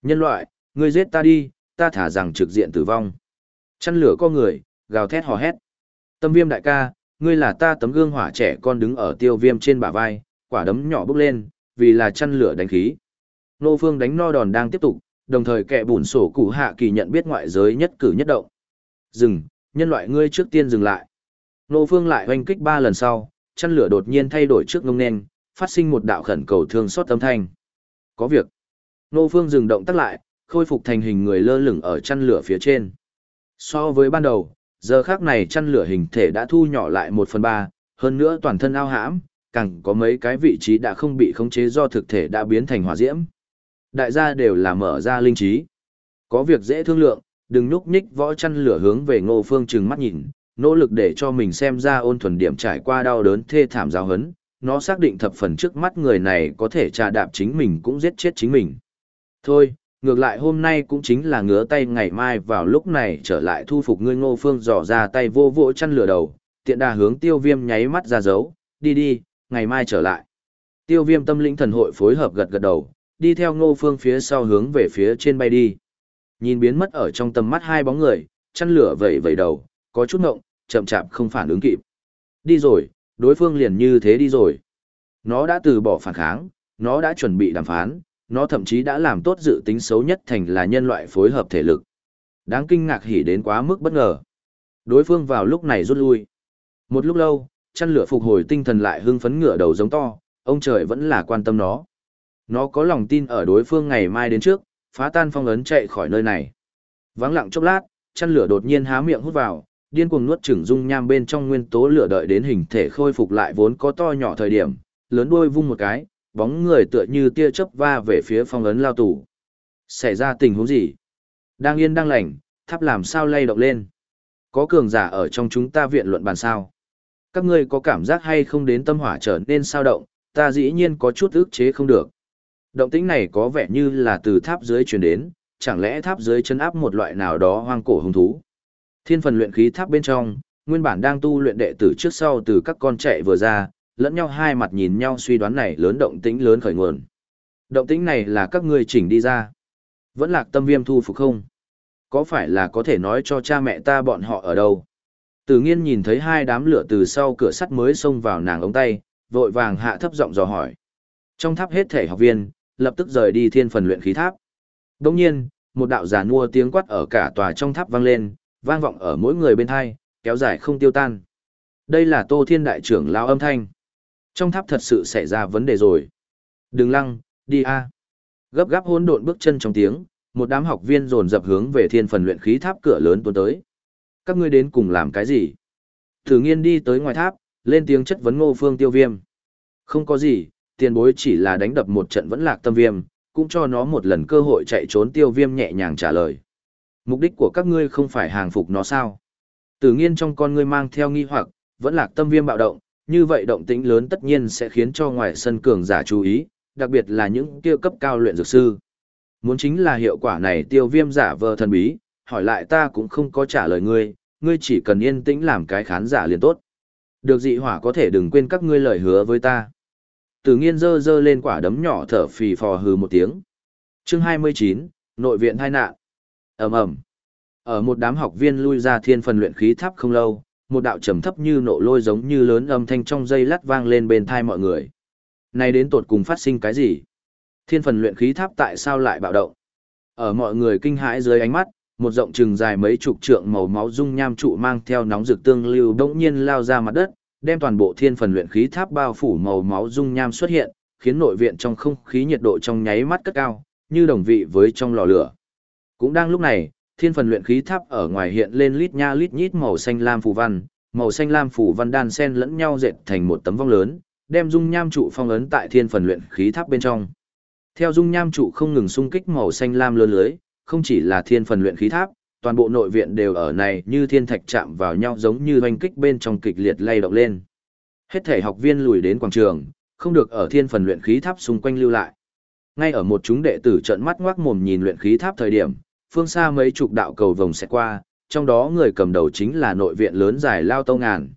Speaker 1: Nhân loại, ngươi giết ta đi, ta thả rằng trực diện tử vong. Chăn lửa co người, gào thét hò hét. Tâm viêm đại ca, ngươi là ta tấm gương hỏa trẻ con đứng ở tiêu viêm trên bả vai, quả đấm nhỏ bước lên, vì là chăn lửa đánh khí. Nô phương đánh no đòn đang tiếp tục, đồng thời kẻ bùn sổ cụ hạ kỳ nhận biết ngoại giới nhất cử nhất động. Dừng, nhân loại ngươi trước tiên dừng lại. Nô phương lại hoanh kích ba lần sau, chăn lửa đột nhiên thay đổi trước ngông nen, phát sinh một đạo khẩn cầu thương xót âm thanh. Có việc. Nô phương dừng động tắt lại, khôi phục thành hình người lơ lửng ở chăn lửa phía trên. So với ban đầu, giờ khác này chăn lửa hình thể đã thu nhỏ lại một phần ba, hơn nữa toàn thân ao hãm, càng có mấy cái vị trí đã không bị khống chế do thực thể đã biến thành hỏa diễm. Đại gia đều là mở ra linh trí. Có việc dễ thương lượng, đừng nhúc nhích võ chăn lửa hướng về ngô phương trừng mắt nhìn, nỗ lực để cho mình xem ra ôn thuần điểm trải qua đau đớn thê thảm giáo hấn. Nó xác định thập phần trước mắt người này có thể trà đạp chính mình cũng giết chết chính mình. Thôi, ngược lại hôm nay cũng chính là ngứa tay ngày mai vào lúc này trở lại thu phục ngươi ngô phương dò ra tay vô vỗ chăn lửa đầu, tiện đà hướng tiêu viêm nháy mắt ra dấu, đi đi, ngày mai trở lại. Tiêu viêm tâm lĩnh thần hội phối hợp gật gật đầu, đi theo ngô phương phía sau hướng về phía trên bay đi. Nhìn biến mất ở trong tầm mắt hai bóng người, chăn lửa vẩy vẩy đầu, có chút ngộng, chậm chạp không phản ứng kịp. Đi rồi, đối phương liền như thế đi rồi. Nó đã từ bỏ phản kháng, nó đã chuẩn bị đàm phán, nó thậm chí đã làm tốt dự tính xấu nhất thành là nhân loại phối hợp thể lực. Đáng kinh ngạc hỉ đến quá mức bất ngờ. Đối phương vào lúc này rút lui. Một lúc lâu, chăn lửa phục hồi tinh thần lại hưng phấn ngửa đầu giống to, ông trời vẫn là quan tâm nó. Nó có lòng tin ở đối phương ngày mai đến trước, phá tan phong ấn chạy khỏi nơi này. Vắng lặng chốc lát, chăn lửa đột nhiên há miệng hút vào, điên cuồng nuốt chửng dung nham bên trong nguyên tố lửa đợi đến hình thể khôi phục lại vốn có to nhỏ thời điểm, lớn đuôi vung một cái, bóng người tựa như tia chớp va về phía phong ấn lao tù. Xảy ra tình huống gì? Đang yên đang lành, tháp làm sao lay động lên? Có cường giả ở trong chúng ta viện luận bàn sao? Các ngươi có cảm giác hay không đến tâm hỏa trở nên sao động, ta dĩ nhiên có chút ức chế không được. Động tĩnh này có vẻ như là từ tháp dưới truyền đến, chẳng lẽ tháp dưới chân áp một loại nào đó hoang cổ hung thú. Thiên phần luyện khí tháp bên trong, nguyên bản đang tu luyện đệ tử trước sau từ các con chạy vừa ra, lẫn nhau hai mặt nhìn nhau suy đoán này lớn động tĩnh lớn khởi nguồn. Động tĩnh này là các ngươi chỉnh đi ra. Vẫn lạc tâm viêm thu phục không? Có phải là có thể nói cho cha mẹ ta bọn họ ở đâu? Tử nghiên nhìn thấy hai đám lửa từ sau cửa sắt mới xông vào nàng ống tay, vội vàng hạ thấp giọng dò hỏi. Trong tháp hết thể học viên, lập tức rời đi thiên phần luyện khí tháp. Đồng nhiên, một đạo giả mua tiếng quát ở cả tòa trong tháp vang lên, vang vọng ở mỗi người bên thai, kéo dài không tiêu tan. Đây là Tô Thiên Đại trưởng lao âm thanh. Trong tháp thật sự xảy ra vấn đề rồi. Đừng lăng, đi a. Gấp gáp hỗn độn bước chân trong tiếng, một đám học viên dồn dập hướng về thiên phần luyện khí tháp cửa lớn tuôn tới. Các ngươi đến cùng làm cái gì? Thử nghiên đi tới ngoài tháp, lên tiếng chất vấn ngô phương tiêu viêm. Không có gì, tiền bối chỉ là đánh đập một trận vẫn lạc tâm viêm, cũng cho nó một lần cơ hội chạy trốn tiêu viêm nhẹ nhàng trả lời. Mục đích của các ngươi không phải hàng phục nó sao? Tử nghiên trong con ngươi mang theo nghi hoặc, vẫn lạc tâm viêm bạo động, như vậy động tĩnh lớn tất nhiên sẽ khiến cho ngoài sân cường giả chú ý, đặc biệt là những kia cấp cao luyện dược sư. Muốn chính là hiệu quả này tiêu viêm giả vờ thần bí, hỏi lại ta cũng không có trả lời ngươi, ngươi chỉ cần yên tĩnh làm cái khán giả liền tốt. Được dị hỏa có thể đừng quên các ngươi lời hứa với ta. Tử nghiên dơ dơ lên quả đấm nhỏ thở phì phò hừ một tiếng. Chương 29, Nội viện thai nạn. ầm ầm Ở một đám học viên lui ra thiên phần luyện khí tháp không lâu, một đạo trầm thấp như nộ lôi giống như lớn âm thanh trong dây lát vang lên bên thai mọi người. Này đến tột cùng phát sinh cái gì? Thiên phần luyện khí tháp tại sao lại bạo động? Ở mọi người kinh hãi dưới ánh mắt, một rộng chừng dài mấy chục trượng màu máu dung nham trụ mang theo nóng rực tương lưu bỗng nhiên lao ra mặt đất, đem toàn bộ thiên phần luyện khí tháp bao phủ màu máu dung nham xuất hiện, khiến nội viện trong không khí nhiệt độ trong nháy mắt cất cao, như đồng vị với trong lò lửa. Cũng đang lúc này, thiên phần luyện khí tháp ở ngoài hiện lên lít nha lít nhít màu xanh lam phù văn, màu xanh lam phù văn đan xen lẫn nhau dệt thành một tấm vong lớn, đem dung nham trụ phong ấn tại thiên phần luyện khí tháp bên trong. Theo dung nham trụ không ngừng xung kích màu xanh lam lớn lưới, không chỉ là thiên phần luyện khí tháp, toàn bộ nội viện đều ở này như thiên thạch chạm vào nhau giống như hoành kích bên trong kịch liệt lay động lên. Hết thể học viên lùi đến quảng trường, không được ở thiên phần luyện khí tháp xung quanh lưu lại. Ngay ở một chúng đệ tử trợn mắt ngoác mồm nhìn luyện khí tháp thời điểm, phương xa mấy chục đạo cầu vồng sẽ qua, trong đó người cầm đầu chính là nội viện lớn dài lao tâu ngàn.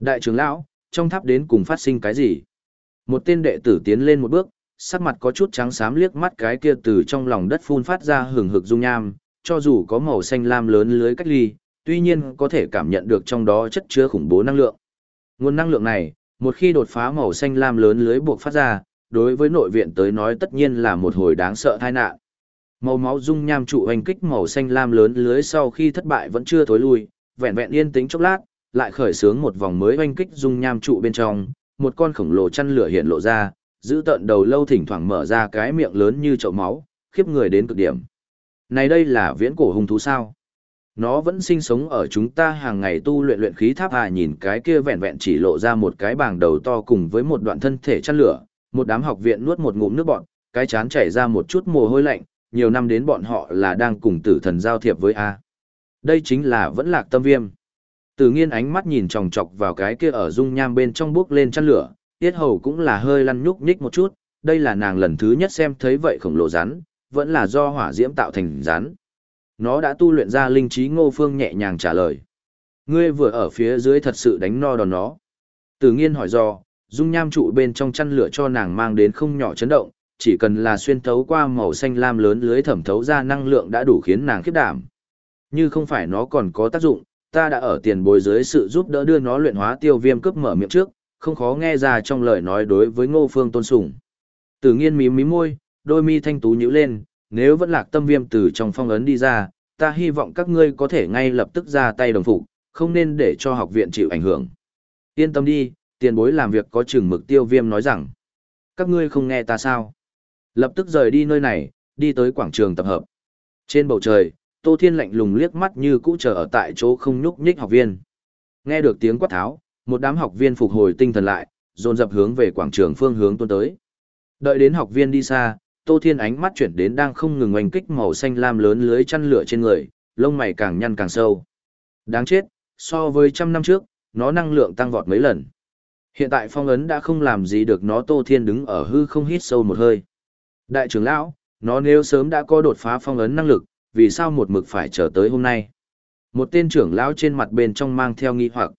Speaker 1: Đại trưởng lão, trong tháp đến cùng phát sinh cái gì? Một tên đệ tử tiến lên một bước, sắc mặt có chút trắng xám liếc mắt cái kia từ trong lòng đất phun phát ra hừng hực dung nham, cho dù có màu xanh lam lớn lưới cách ly, tuy nhiên có thể cảm nhận được trong đó chất chứa khủng bố năng lượng. Nguồn năng lượng này, một khi đột phá màu xanh lam lớn lưới buộc phát ra, đối với nội viện tới nói tất nhiên là một hồi đáng sợ tai nạn. Màu máu dung nham trụ hành kích màu xanh lam lớn lưới sau khi thất bại vẫn chưa thối lui, vẹn vẹn yên tĩnh chốc lát, lại khởi xướng một vòng mới hành kích dung nham trụ bên trong, một con khổng lồ chăn lửa hiện lộ ra, giữ tận đầu lâu thỉnh thoảng mở ra cái miệng lớn như chậu máu, khiếp người đến cực điểm. Này đây là viễn cổ hung thú sao? Nó vẫn sinh sống ở chúng ta hàng ngày tu luyện luyện khí tháp à nhìn cái kia vẹn vẹn chỉ lộ ra một cái bảng đầu to cùng với một đoạn thân thể chăn lửa, một đám học viện nuốt một ngụm nước bọt cái chán chảy ra một chút mồ hôi lạnh, nhiều năm đến bọn họ là đang cùng tử thần giao thiệp với A. Đây chính là vẫn lạc tâm viêm. Tử nghiên ánh mắt nhìn tròng trọc vào cái kia ở dung nham bên trong bước lên chăn lửa, tiết hầu cũng là hơi lăn nhúc nhích một chút, đây là nàng lần thứ nhất xem thấy vậy khổng lồ rắn, vẫn là do hỏa diễm tạo thành rắn. Nó đã tu luyện ra linh trí ngô phương nhẹ nhàng trả lời. Ngươi vừa ở phía dưới thật sự đánh no đòn nó. Tử nghiên hỏi do, dung nham trụ bên trong chăn lửa cho nàng mang đến không nhỏ chấn động, chỉ cần là xuyên thấu qua màu xanh lam lớn lưới thẩm thấu ra năng lượng đã đủ khiến nàng khiếp đảm. Như không phải nó còn có tác dụng, ta đã ở tiền bối dưới sự giúp đỡ đưa nó luyện hóa tiêu viêm cướp mở miệng trước, không khó nghe ra trong lời nói đối với ngô phương tôn sùng. Tử nghiên mím mím môi, đôi mi thanh tú nhíu lên, nếu vẫn lạc tâm viêm từ trong phong ấn đi ra, ta hy vọng các ngươi có thể ngay lập tức ra tay đồng phục, không nên để cho học viện chịu ảnh hưởng. Yên tâm đi, tiền bối làm việc có chừng mực tiêu viêm nói rằng, các ngươi không nghe ta sao? Lập tức rời đi nơi này, đi tới quảng trường tập hợp. Trên bầu trời, Tô Thiên lạnh lùng liếc mắt như cũ chờ ở tại chỗ không nhúc nhích học viên. Nghe được tiếng quát tháo, một đám học viên phục hồi tinh thần lại, dồn dập hướng về quảng trường phương hướng tuôn tới. Đợi đến học viên đi xa, Tô Thiên ánh mắt chuyển đến đang không ngừng oanh kích màu xanh lam lớn lưới chăn lửa trên người, lông mày càng nhăn càng sâu. Đáng chết, so với trăm năm trước, nó năng lượng tăng vọt mấy lần. Hiện tại phong ấn đã không làm gì được nó Tô Thiên đứng ở hư không hít sâu một hơi. Đại trưởng lão, nó nếu sớm đã có đột phá phong ấn năng lực, vì sao một mực phải chờ tới hôm nay? Một tên trưởng lão trên mặt bên trong mang theo nghi hoặc.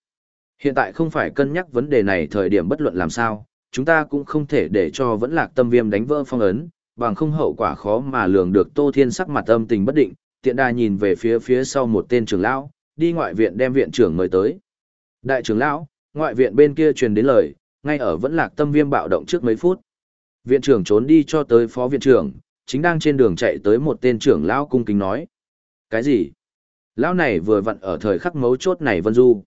Speaker 1: Hiện tại không phải cân nhắc vấn đề này thời điểm bất luận làm sao, chúng ta cũng không thể để cho vẫn lạc tâm viêm đánh vỡ phong ấn, bằng không hậu quả khó mà lường được Tô Thiên sắc mặt âm tình bất định, tiện đà nhìn về phía phía sau một tên trưởng lão, đi ngoại viện đem viện trưởng mời tới. Đại trưởng lão, ngoại viện bên kia truyền đến lời, ngay ở vẫn lạc tâm viêm bạo động trước mấy phút. Viện trưởng trốn đi cho tới phó viện trưởng, chính đang trên đường chạy tới một tên trưởng lão cung kính nói. Cái gì? Lão này vừa vặn ở thời khắc mấu chốt này vân du.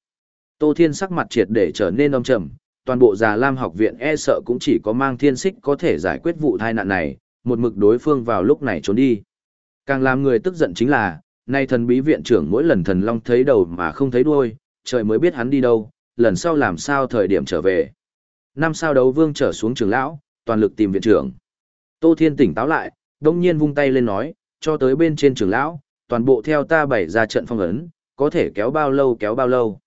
Speaker 1: Tô Thiên sắc mặt triệt để trở nên âm trầm, toàn bộ già lam học viện e sợ cũng chỉ có mang thiên xích có thể giải quyết vụ tai nạn này, một mực đối phương vào lúc này trốn đi. Càng làm người tức giận chính là, nay thần bí viện trưởng mỗi lần thần long thấy đầu mà không thấy đuôi, trời mới biết hắn đi đâu, lần sau làm sao thời điểm trở về. Năm sao đấu vương trở xuống trường lão, toàn lực tìm viện trưởng. Tô Thiên tỉnh táo lại, đông nhiên vung tay lên nói, cho tới bên trên trưởng lão, toàn bộ theo ta bày ra trận phong ấn, có thể kéo bao lâu kéo bao lâu.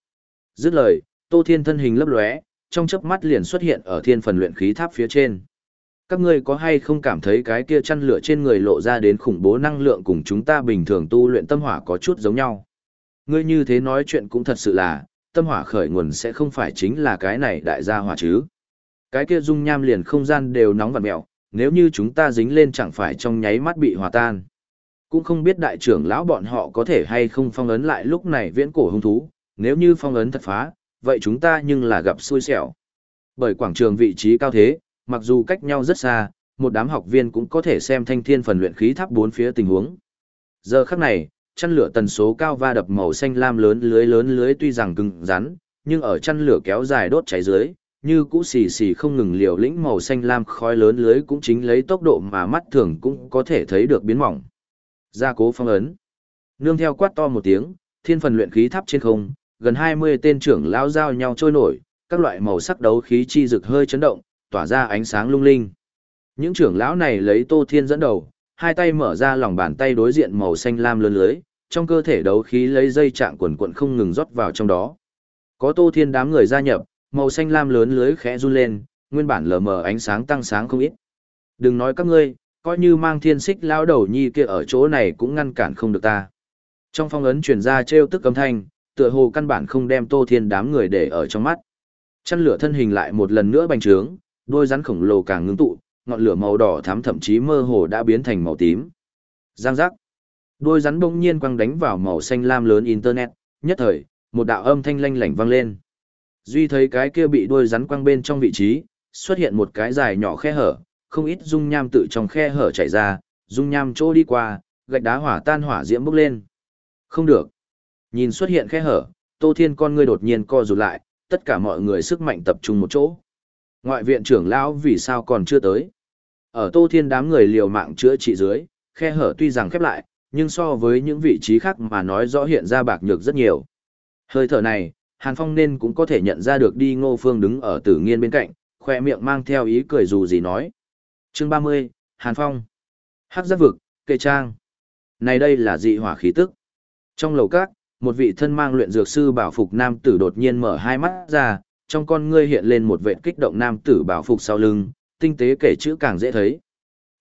Speaker 1: Dứt lời, Tô Thiên thân hình lấp lóe, trong chớp mắt liền xuất hiện ở thiên phần luyện khí tháp phía trên. Các ngươi có hay không cảm thấy cái kia chăn lửa trên người lộ ra đến khủng bố năng lượng cùng chúng ta bình thường tu luyện tâm hỏa có chút giống nhau? Ngươi như thế nói chuyện cũng thật sự là, tâm hỏa khởi nguồn sẽ không phải chính là cái này đại gia hỏa chứ. Cái kia dung nham liền không gian đều nóng vặn mẹo, nếu như chúng ta dính lên chẳng phải trong nháy mắt bị hòa tan. Cũng không biết đại trưởng lão bọn họ có thể hay không phong ấn lại lúc này viễn cổ hung thú, nếu như phong ấn thật phá, vậy chúng ta nhưng là gặp xui xẻo. Bởi quảng trường vị trí cao thế, mặc dù cách nhau rất xa, một đám học viên cũng có thể xem thanh thiên phần luyện khí tháp bốn phía tình huống. Giờ khắc này, chăn lửa tần số cao va đập màu xanh lam lớn lưới lớn lưới tuy rằng cứng rắn, nhưng ở chăn lửa kéo dài đốt cháy dưới, như cũ xì xì không ngừng liều lĩnh màu xanh lam khói lớn lưới cũng chính lấy tốc độ mà mắt thường cũng có thể thấy được biến mỏng. Gia cố phong ấn. Nương theo quát to một tiếng, thiên phần luyện khí tháp trên không, gần 20 tên trưởng lão giao nhau trôi nổi, các loại màu sắc đấu khí chi rực hơi chấn động, tỏa ra ánh sáng lung linh. Những trưởng lão này lấy Tô Thiên dẫn đầu, hai tay mở ra lòng bàn tay đối diện màu xanh lam lớn lưới, trong cơ thể đấu khí lấy dây trạng quần quận không ngừng rót vào trong đó. Có Tô Thiên đám người gia nhập, màu xanh lam lớn lưới khẽ run lên, nguyên bản lờ mờ ánh sáng tăng sáng không ít. Đừng nói các ngươi, coi như mang thiên xích lao đầu nhi kia ở chỗ này cũng ngăn cản không được ta. Trong phong ấn truyền ra trêu tức âm thanh, tựa hồ căn bản không đem Tô Thiên đám người để ở trong mắt. Chân lửa thân hình lại một lần nữa bành trướng, đôi rắn khổng lồ càng ngưng tụ, ngọn lửa màu đỏ thắm thậm chí mơ hồ đã biến thành màu tím. Giang giác. Đôi rắn bỗng nhiên quăng đánh vào màu xanh lam lớn internet, nhất thời, một đạo âm thanh lanh lảnh vang lên. Duy thấy cái kia bị đuôi rắn quăng bên trong vị trí, xuất hiện một cái dài nhỏ khe hở, không ít dung nham tự trong khe hở chảy ra, dung nham chỗ đi qua, gạch đá hỏa tan hỏa diễm bốc lên. Không được. Nhìn xuất hiện khe hở, Tô Thiên con ngươi đột nhiên co rụt lại, tất cả mọi người sức mạnh tập trung một chỗ. Ngoại viện trưởng lão vì sao còn chưa tới? Ở Tô Thiên đám người liều mạng chữa trị dưới, khe hở tuy rằng khép lại, nhưng so với những vị trí khác mà nói rõ hiện ra bạc nhược rất nhiều. Hơi thở này, Hàn Phong nên cũng có thể nhận ra được đi ngô phương đứng ở tử nghiên bên cạnh, khoe miệng mang theo ý cười dù gì nói. Chương 30, Hàn Phong. Hắc giác vực, kệ trang. Này đây là dị hỏa khí tức. Trong lầu các, một vị thân mang luyện dược sư bảo phục nam tử đột nhiên mở hai mắt ra, trong con ngươi hiện lên một vệ kích động nam tử bảo phục sau lưng, tinh tế kể chữ càng dễ thấy.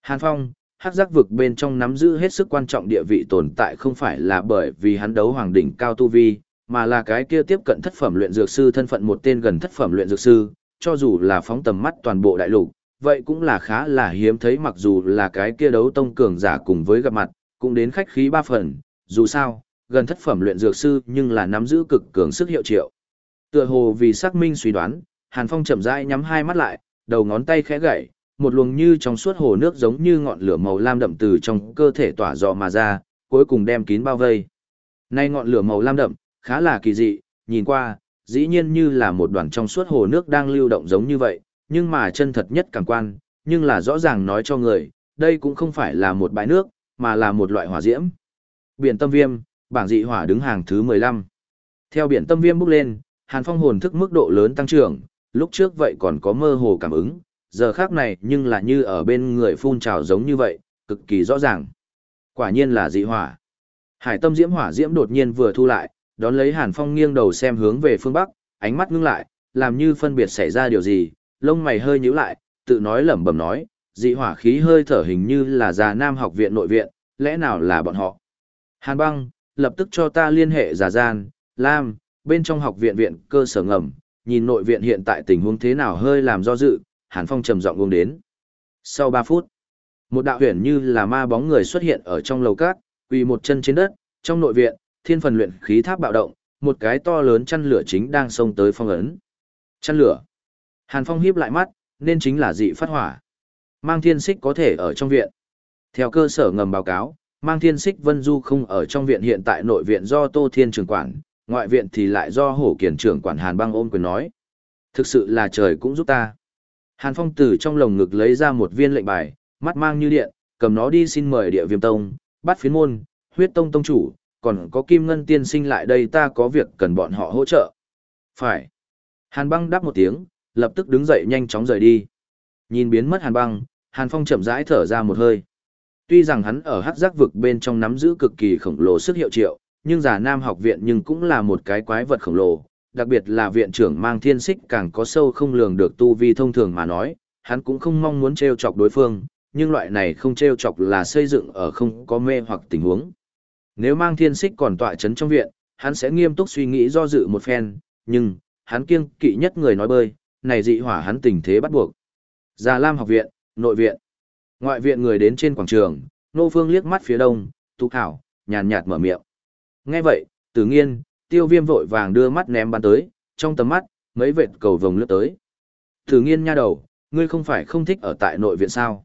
Speaker 1: Hàn Phong, hắc giác vực bên trong nắm giữ hết sức quan trọng địa vị tồn tại không phải là bởi vì hắn đấu hoàng đỉnh cao tu vi, mà là cái kia tiếp cận thất phẩm luyện dược sư thân phận một tên gần thất phẩm luyện dược sư, cho dù là phóng tầm mắt toàn bộ đại lục, vậy cũng là khá là hiếm thấy mặc dù là cái kia đấu tông cường giả cùng với gặp mặt, cũng đến khách khí ba phần, dù sao, gần thất phẩm luyện dược sư nhưng là nắm giữ cực cường sức hiệu triệu. Tựa hồ vì xác minh suy đoán, Hàn Phong chậm rãi nhắm hai mắt lại, đầu ngón tay khẽ gảy, một luồng như trong suốt hồ nước giống như ngọn lửa màu lam đậm từ trong cơ thể tỏa rọ mà ra, cuối cùng đem kín bao vây. Nay ngọn lửa màu lam đậm, khá là kỳ dị, nhìn qua, dĩ nhiên như là một đoàn trong suốt hồ nước đang lưu động giống như vậy, nhưng mà chân thật nhất cảm quan, nhưng là rõ ràng nói cho người, đây cũng không phải là một bãi nước, mà là một loại hỏa diễm. Biển tâm viêm, bảng dị hỏa đứng hàng thứ 15. Theo biển tâm viêm bước lên, Hàn Phong hồn thức mức độ lớn tăng trưởng, lúc trước vậy còn có mơ hồ cảm ứng, giờ khác này nhưng là như ở bên người phun trào giống như vậy, cực kỳ rõ ràng. Quả nhiên là dị hỏa. Hải tâm diễm hỏa diễm đột nhiên vừa thu lại, đón lấy Hàn Phong nghiêng đầu xem hướng về phương Bắc, ánh mắt ngưng lại, làm như phân biệt xảy ra điều gì, lông mày hơi nhíu lại, tự nói lẩm bẩm nói, dị hỏa khí hơi thở hình như là già nam học viện nội viện, lẽ nào là bọn họ. Hàn băng, lập tức cho ta liên hệ giả gian, Lam, bên trong học viện viện cơ sở ngầm, nhìn nội viện hiện tại tình huống thế nào hơi làm do dự, Hàn Phong trầm giọng uống đến. Sau 3 phút, một đạo huyền như là ma bóng người xuất hiện ở trong lầu cát, quỳ một chân trên đất, trong nội viện, thiên phần luyện khí tháp bạo động, một cái to lớn chăn lửa chính đang xông tới phong ấn. Chăn lửa. Hàn Phong híp lại mắt, nên chính là dị phát hỏa. Mang thiên xích có thể ở trong viện. Theo cơ sở ngầm báo cáo, mang thiên xích vân du không ở trong viện hiện tại nội viện do Tô Thiên trưởng quản, ngoại viện thì lại do hổ kiển trưởng quản Hàn băng ôm quyền nói. Thực sự là trời cũng giúp ta. Hàn Phong từ trong lồng ngực lấy ra một viên lệnh bài, mắt mang như điện, cầm nó đi xin mời địa viêm tông, bắt phiến môn, huyết tông tông chủ, còn có kim ngân tiên sinh lại đây ta có việc cần bọn họ hỗ trợ. Phải. Hàn băng đáp một tiếng, lập tức đứng dậy nhanh chóng rời đi. Nhìn biến mất hàn băng, hàn phong chậm rãi thở ra một hơi. Tuy rằng hắn ở hắc giác vực bên trong nắm giữ cực kỳ khổng lồ sức hiệu triệu, nhưng giả nam học viện nhưng cũng là một cái quái vật khổng lồ, đặc biệt là viện trưởng mang thiên xích càng có sâu không lường được tu vi thông thường mà nói, hắn cũng không mong muốn treo chọc đối phương, nhưng loại này không treo chọc là xây dựng ở không có mê hoặc tình huống. Nếu mang thiên xích còn tọa chấn trong viện, hắn sẽ nghiêm túc suy nghĩ do dự một phen, nhưng, hắn kiêng kỵ nhất người nói bơi, này dị hỏa hắn tình thế bắt buộc. Già Lam học viện, nội viện, ngoại viện người đến trên quảng trường, Nô Phương liếc mắt phía đông, Tục Hảo, nhàn nhạt mở miệng. Nghe vậy, tử nghiên, tiêu viêm vội vàng đưa mắt ném bắn tới, trong tầm mắt, mấy vệt cầu vồng lướt tới. Tử nghiên nha đầu, ngươi không phải không thích ở tại nội viện sao?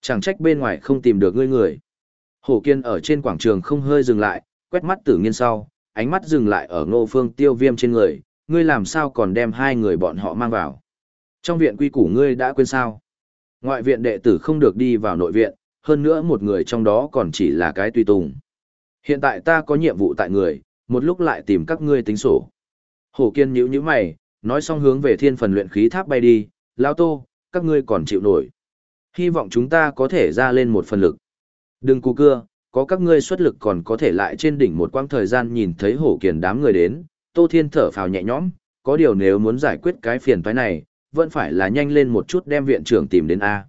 Speaker 1: Chẳng trách bên ngoài không tìm được ngươi người. Hổ kiên ở trên quảng trường không hơi dừng lại, quét mắt tử nghiên sau, ánh mắt dừng lại ở ngô phương tiêu viêm trên người, ngươi làm sao còn đem hai người bọn họ mang vào. Trong viện quy củ ngươi đã quên sao. Ngoại viện đệ tử không được đi vào nội viện, hơn nữa một người trong đó còn chỉ là cái tùy tùng. Hiện tại ta có nhiệm vụ tại người, một lúc lại tìm các ngươi tính sổ. Hổ kiên nhíu nhíu mày, nói xong hướng về thiên phần luyện khí tháp bay đi, lao tô, các ngươi còn chịu nổi. Hy vọng chúng ta có thể ra lên một phần lực. Đừng cù cưa, có các ngươi xuất lực còn có thể lại trên đỉnh một quãng thời gian nhìn thấy hổ kiền đám người đến, tô thiên thở phào nhẹ nhõm, có điều nếu muốn giải quyết cái phiền toái này, vẫn phải là nhanh lên một chút đem viện trưởng tìm đến A.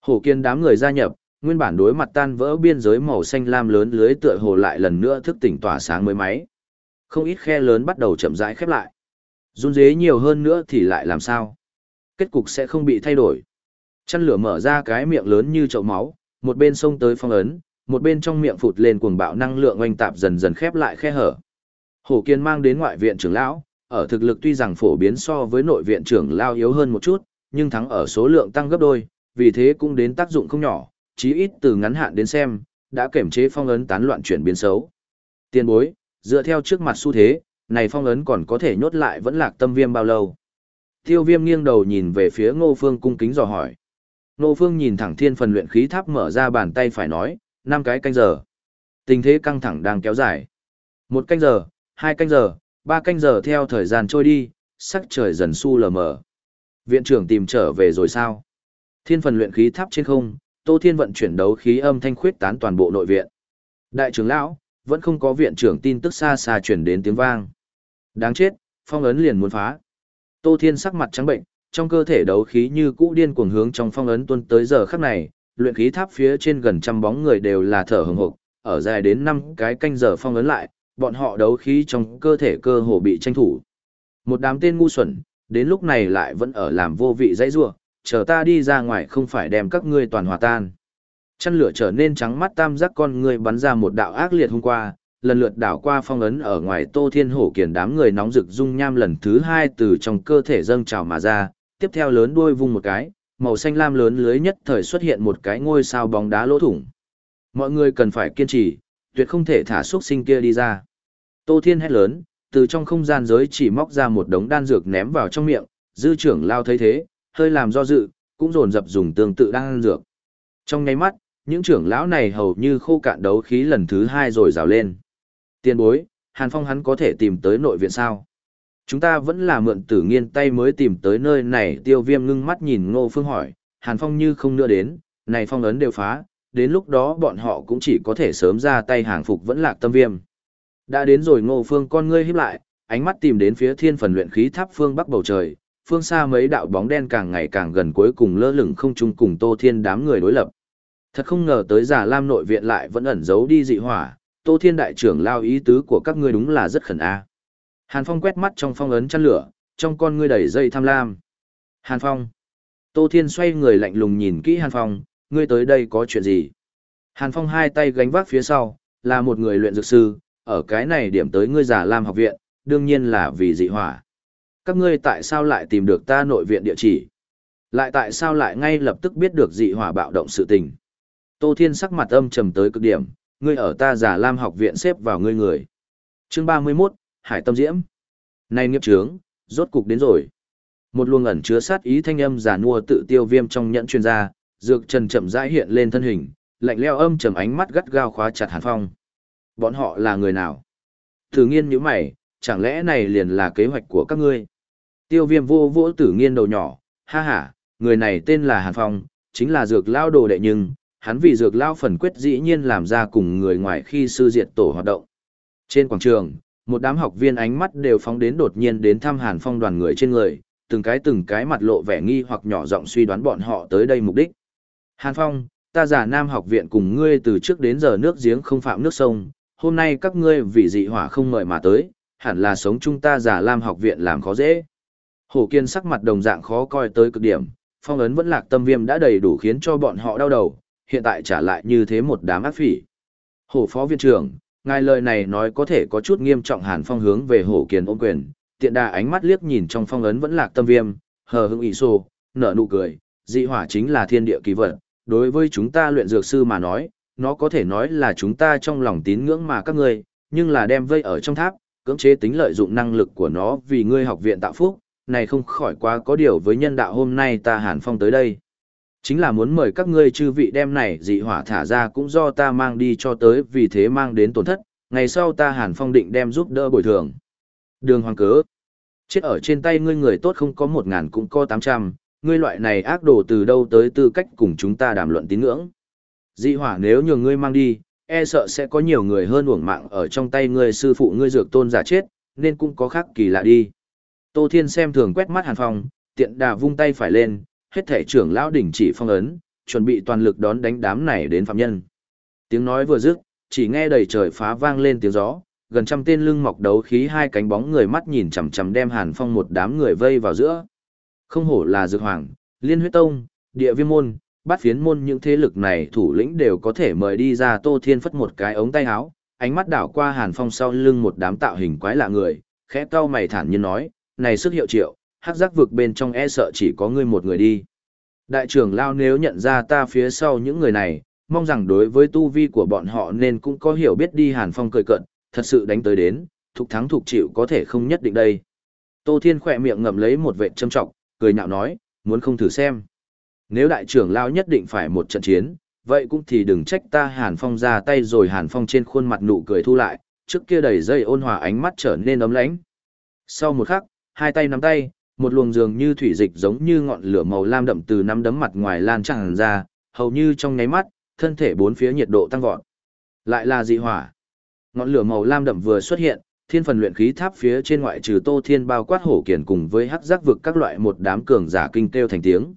Speaker 1: Hổ kiên đám người gia nhập, nguyên bản đối mặt tan vỡ biên giới màu xanh lam lớn lưới tựa hồ lại lần nữa thức tỉnh tỏa sáng mới máy. Không ít khe lớn bắt đầu chậm rãi khép lại. Run dế nhiều hơn nữa thì lại làm sao? Kết cục sẽ không bị thay đổi. Chăn lửa mở ra cái miệng lớn như chậu máu, một bên sông tới phong ấn, một bên trong miệng phụt lên cuồng bạo năng lượng oanh tạp dần dần khép lại khe hở. Hổ Kiên mang đến ngoại viện trưởng lão, ở thực lực tuy rằng phổ biến so với nội viện trưởng lão yếu hơn một chút, nhưng thắng ở số lượng tăng gấp đôi, vì thế cũng đến tác dụng không nhỏ, chí ít từ ngắn hạn đến xem, đã kiểm chế phong ấn tán loạn chuyển biến xấu. Tiên bối, dựa theo trước mặt xu thế, này phong ấn còn có thể nhốt lại vẫn lạc tâm viêm bao lâu. Tiêu viêm nghiêng đầu nhìn về phía ngô phương cung kính dò hỏi. Nô phương nhìn thẳng thiên phần luyện khí tháp mở ra bàn tay phải nói, năm cái canh giờ. Tình thế căng thẳng đang kéo dài. Một canh giờ, hai canh giờ, ba canh giờ theo thời gian trôi đi, sắc trời dần su lờ mờ. Viện trưởng tìm trở về rồi sao? Thiên phần luyện khí tháp trên không, Tô Thiên vận chuyển đấu khí âm thanh khuyết tán toàn bộ nội viện. Đại trưởng lão, vẫn không có viện trưởng tin tức xa xa truyền đến tiếng vang. Đáng chết, phong ấn liền muốn phá. Tô Thiên sắc mặt trắng bệnh, trong cơ thể đấu khí như cũ điên cuồng hướng trong phong ấn tuân tới giờ khắc này, luyện khí tháp phía trên gần trăm bóng người đều là thở hừng hực, ở dài đến năm cái canh giờ phong ấn lại, bọn họ đấu khí trong cơ thể cơ hồ bị tranh thủ. Một đám tên ngu xuẩn, đến lúc này lại vẫn ở làm vô vị dãy rủa, chờ ta đi ra ngoài không phải đem các ngươi toàn hòa tan. Chăn lửa trở nên trắng mắt tam giác con người bắn ra một đạo ác liệt hôm qua, lần lượt đảo qua phong ấn ở ngoài Tô Thiên Hổ kiền đám người nóng rực dung nham lần thứ hai từ trong cơ thể dâng trào mà ra, tiếp theo lớn đuôi vung một cái, màu xanh lam lớn lưới nhất thời xuất hiện một cái ngôi sao bóng đá lỗ thủng. Mọi người cần phải kiên trì, tuyệt không thể thả xuất sinh kia đi ra. Tô Thiên hét lớn, từ trong không gian giới chỉ móc ra một đống đan dược ném vào trong miệng, dư trưởng lao thấy thế, hơi làm do dự, cũng dồn dập dùng tương tự đan dược. Trong nháy mắt, những trưởng lão này hầu như khô cạn đấu khí lần thứ hai rồi rào lên. Tiên bối, Hàn Phong hắn có thể tìm tới nội viện sao? Chúng ta vẫn là mượn tử nghiên tay mới tìm tới nơi này tiêu viêm ngưng mắt nhìn ngô phương hỏi, Hàn Phong như không nữa đến, này phong ấn đều phá, đến lúc đó bọn họ cũng chỉ có thể sớm ra tay hàng phục vẫn lạc tâm viêm. Đã đến rồi ngô phương con ngươi híp lại, ánh mắt tìm đến phía thiên phần luyện khí tháp phương bắc bầu trời, phương xa mấy đạo bóng đen càng ngày càng gần cuối cùng lơ lửng không chung cùng tô thiên đám người đối lập. Thật không ngờ tới giả lam nội viện lại vẫn ẩn giấu đi dị hỏa, tô thiên đại trưởng lao ý tứ của các ngươi đúng là rất khẩn a. Hàn Phong quét mắt trong phong ấn chăn lửa, trong con ngươi đầy dây tham lam. Hàn Phong. Tô Thiên xoay người lạnh lùng nhìn kỹ Hàn Phong, ngươi tới đây có chuyện gì? Hàn Phong hai tay gánh vác phía sau, là một người luyện dược sư, ở cái này điểm tới ngươi giả lam học viện, đương nhiên là vì dị hỏa. Các ngươi tại sao lại tìm được ta nội viện địa chỉ? Lại tại sao lại ngay lập tức biết được dị hỏa bạo động sự tình? Tô Thiên sắc mặt âm trầm tới cực điểm, ngươi ở ta giả lam học viện xếp vào ngươi người. Chương 31, Hải Tâm Diễm. Này nghiệp trướng, rốt cục đến rồi. Một luồng ẩn chứa sát ý thanh âm giả nua tự tiêu viêm trong nhẫn chuyên gia, dược trần chậm rãi hiện lên thân hình, lạnh leo âm trầm ánh mắt gắt gao khóa chặt Hàn Phong. Bọn họ là người nào? Thử nghiên như mày, chẳng lẽ này liền là kế hoạch của các ngươi? Tiêu viêm vô vỗ tử nghiên đầu nhỏ, ha ha, người này tên là Hàn Phong, chính là dược lao đồ đệ nhưng, hắn vì dược lao phần quyết dĩ nhiên làm ra cùng người ngoài khi sư diệt tổ hoạt động. Trên quảng trường, một đám học viên ánh mắt đều phóng đến đột nhiên đến thăm Hàn Phong đoàn người trên người, từng cái từng cái mặt lộ vẻ nghi hoặc nhỏ giọng suy đoán bọn họ tới đây mục đích. Hàn Phong, ta giả nam học viện cùng ngươi từ trước đến giờ nước giếng không phạm nước sông, hôm nay các ngươi vì dị hỏa không mời mà tới, hẳn là sống chúng ta giả lam học viện làm khó dễ. Hổ kiên sắc mặt đồng dạng khó coi tới cực điểm, phong ấn vẫn lạc tâm viêm đã đầy đủ khiến cho bọn họ đau đầu, hiện tại trả lại như thế một đám ác phỉ. Hổ phó viên trưởng, ngài lời này nói có thể có chút nghiêm trọng hàn phong hướng về hổ kiền ôm quyền, tiện đà ánh mắt liếc nhìn trong phong ấn vẫn lạc tâm viêm, hờ hững ỷ xô, nở nụ cười, dị hỏa chính là thiên địa kỳ vật, đối với chúng ta luyện dược sư mà nói, nó có thể nói là chúng ta trong lòng tín ngưỡng mà các ngươi, nhưng là đem vây ở trong tháp, cưỡng chế tính lợi dụng năng lực của nó vì ngươi học viện tạo phúc, này không khỏi quá có điều với nhân đạo hôm nay ta Hàn Phong tới đây. Chính là muốn mời các ngươi chư vị đem này dị hỏa thả ra cũng do ta mang đi cho tới vì thế mang đến tổn thất, ngày sau ta Hàn Phong định đem giúp đỡ bồi thường. Đường hoàng cớ. Chết ở trên tay ngươi người tốt không có một ngàn cũng có tám trăm, ngươi loại này ác đồ từ đâu tới tư cách cùng chúng ta đàm luận tín ngưỡng. Dị hỏa nếu nhường ngươi mang đi, e sợ sẽ có nhiều người hơn uổng mạng ở trong tay ngươi sư phụ ngươi dược tôn giả chết, nên cũng có khác kỳ lạ đi. Tô Thiên xem thường quét mắt Hàn Phong, tiện đà vung tay phải lên, hết thể trưởng lão đỉnh chỉ phong ấn, chuẩn bị toàn lực đón đánh đám này đến phạm nhân. Tiếng nói vừa dứt, chỉ nghe đầy trời phá vang lên tiếng gió, gần trăm tên lưng mọc đấu khí hai cánh bóng người mắt nhìn chằm chằm đem Hàn Phong một đám người vây vào giữa. Không hổ là dược hoàng, liên huyết tông, địa viêm môn, bát phiến môn những thế lực này thủ lĩnh đều có thể mời đi ra Tô Thiên phất một cái ống tay áo, ánh mắt đảo qua Hàn Phong sau lưng một đám tạo hình quái lạ người, khẽ cau mày thản nhiên nói, này sức hiệu triệu, hắc giác vực bên trong e sợ chỉ có ngươi một người đi. Đại trưởng lao nếu nhận ra ta phía sau những người này, mong rằng đối với tu vi của bọn họ nên cũng có hiểu biết đi Hàn Phong cười cận, thật sự đánh tới đến, thục thắng thục chịu có thể không nhất định đây. Tô Thiên khỏe miệng ngậm lấy một vệ châm trọng, cười nhạo nói, muốn không thử xem. Nếu đại trưởng lao nhất định phải một trận chiến, vậy cũng thì đừng trách ta Hàn Phong ra tay rồi Hàn Phong trên khuôn mặt nụ cười thu lại, trước kia đầy dây ôn hòa ánh mắt trở nên ấm lãnh. Sau một khắc, hai tay nắm tay, một luồng dường như thủy dịch giống như ngọn lửa màu lam đậm từ nắm đấm mặt ngoài lan tràn ra, hầu như trong nháy mắt, thân thể bốn phía nhiệt độ tăng vọt. Lại là dị hỏa. Ngọn lửa màu lam đậm vừa xuất hiện, thiên phần luyện khí tháp phía trên ngoại trừ Tô Thiên bao quát hổ kiền cùng với hắc giác vực các loại một đám cường giả kinh kêu thành tiếng.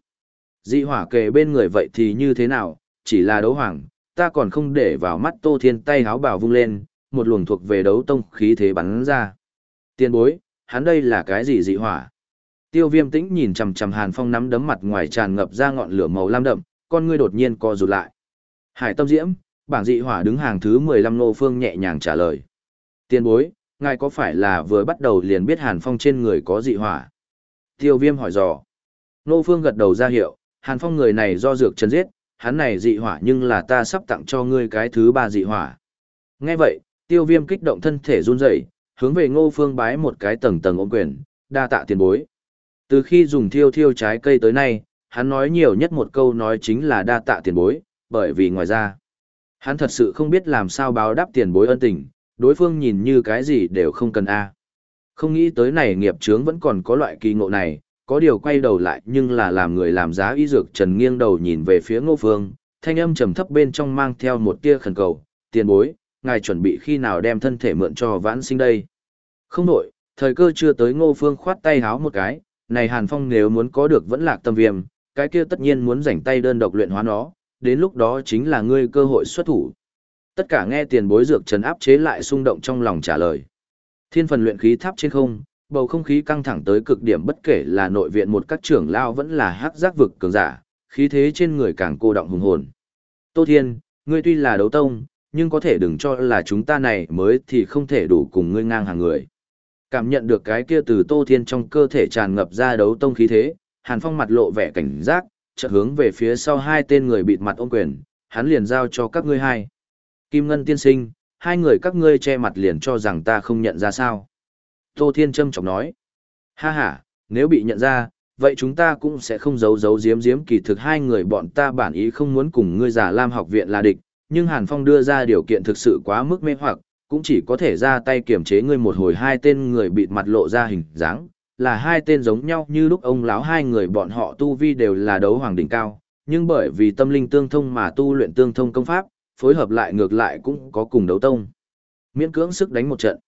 Speaker 1: Dị hỏa kề bên người vậy thì như thế nào, chỉ là đấu hoàng, ta còn không để vào mắt Tô Thiên tay háo bảo vung lên, một luồng thuộc về đấu tông khí thế bắn ra. Tiên bối, hắn đây là cái gì dị hỏa? Tiêu viêm tĩnh nhìn chằm chằm hàn phong nắm đấm mặt ngoài tràn ngập ra ngọn lửa màu lam đậm, con ngươi đột nhiên co rụt lại. Hải tâm diễm, bảng dị hỏa đứng hàng thứ 15 nô phương nhẹ nhàng trả lời. Tiên bối, ngài có phải là vừa bắt đầu liền biết hàn phong trên người có dị hỏa? Tiêu viêm hỏi dò. Nô phương gật đầu ra hiệu, hàn phong người này do dược chân giết, hắn này dị hỏa nhưng là ta sắp tặng cho ngươi cái thứ ba dị hỏa. Nghe vậy, tiêu viêm kích động thân thể run rẩy, hướng về ngô phương bái một cái tầng tầng ôm quyền, đa tạ tiền bối. Từ khi dùng thiêu thiêu trái cây tới nay, hắn nói nhiều nhất một câu nói chính là đa tạ tiền bối, bởi vì ngoài ra, hắn thật sự không biết làm sao báo đáp tiền bối ân tình, đối phương nhìn như cái gì đều không cần a. Không nghĩ tới này nghiệp chướng vẫn còn có loại kỳ ngộ này, có điều quay đầu lại nhưng là làm người làm giá y dược trần nghiêng đầu nhìn về phía ngô phương, thanh âm trầm thấp bên trong mang theo một tia khẩn cầu, tiền bối, ngài chuẩn bị khi nào đem thân thể mượn cho vãn sinh đây. Không đổi, thời cơ chưa tới ngô phương khoát tay háo một cái, này Hàn Phong nếu muốn có được vẫn lạc tâm viêm, cái kia tất nhiên muốn rảnh tay đơn độc luyện hóa nó, đến lúc đó chính là ngươi cơ hội xuất thủ. Tất cả nghe tiền bối dược trần áp chế lại xung động trong lòng trả lời. Thiên phần luyện khí tháp trên không, bầu không khí căng thẳng tới cực điểm bất kể là nội viện một các trưởng lao vẫn là hắc giác vực cường giả, khí thế trên người càng cô động hùng hồn. Tô Thiên, ngươi tuy là đấu tông, nhưng có thể đừng cho là chúng ta này mới thì không thể đủ cùng ngươi ngang hàng người. Cảm nhận được cái kia từ Tô Thiên trong cơ thể tràn ngập ra đấu tông khí thế, Hàn Phong mặt lộ vẻ cảnh giác, chợt hướng về phía sau hai tên người bịt mặt ôm quyền, hắn liền giao cho các ngươi hai. Kim Ngân tiên sinh, hai người các ngươi che mặt liền cho rằng ta không nhận ra sao. Tô Thiên Trâm trọng nói, ha ha, nếu bị nhận ra, vậy chúng ta cũng sẽ không giấu giấu giếm giếm kỳ thực hai người bọn ta bản ý không muốn cùng ngươi giả lam học viện là địch, nhưng Hàn Phong đưa ra điều kiện thực sự quá mức mê hoặc, cũng chỉ có thể ra tay kiểm chế ngươi một hồi hai tên người bịt mặt lộ ra hình dáng, là hai tên giống nhau như lúc ông lão hai người bọn họ tu vi đều là đấu hoàng đỉnh cao, nhưng bởi vì tâm linh tương thông mà tu luyện tương thông công pháp, phối hợp lại ngược lại cũng có cùng đấu tông. Miễn cưỡng sức đánh một trận.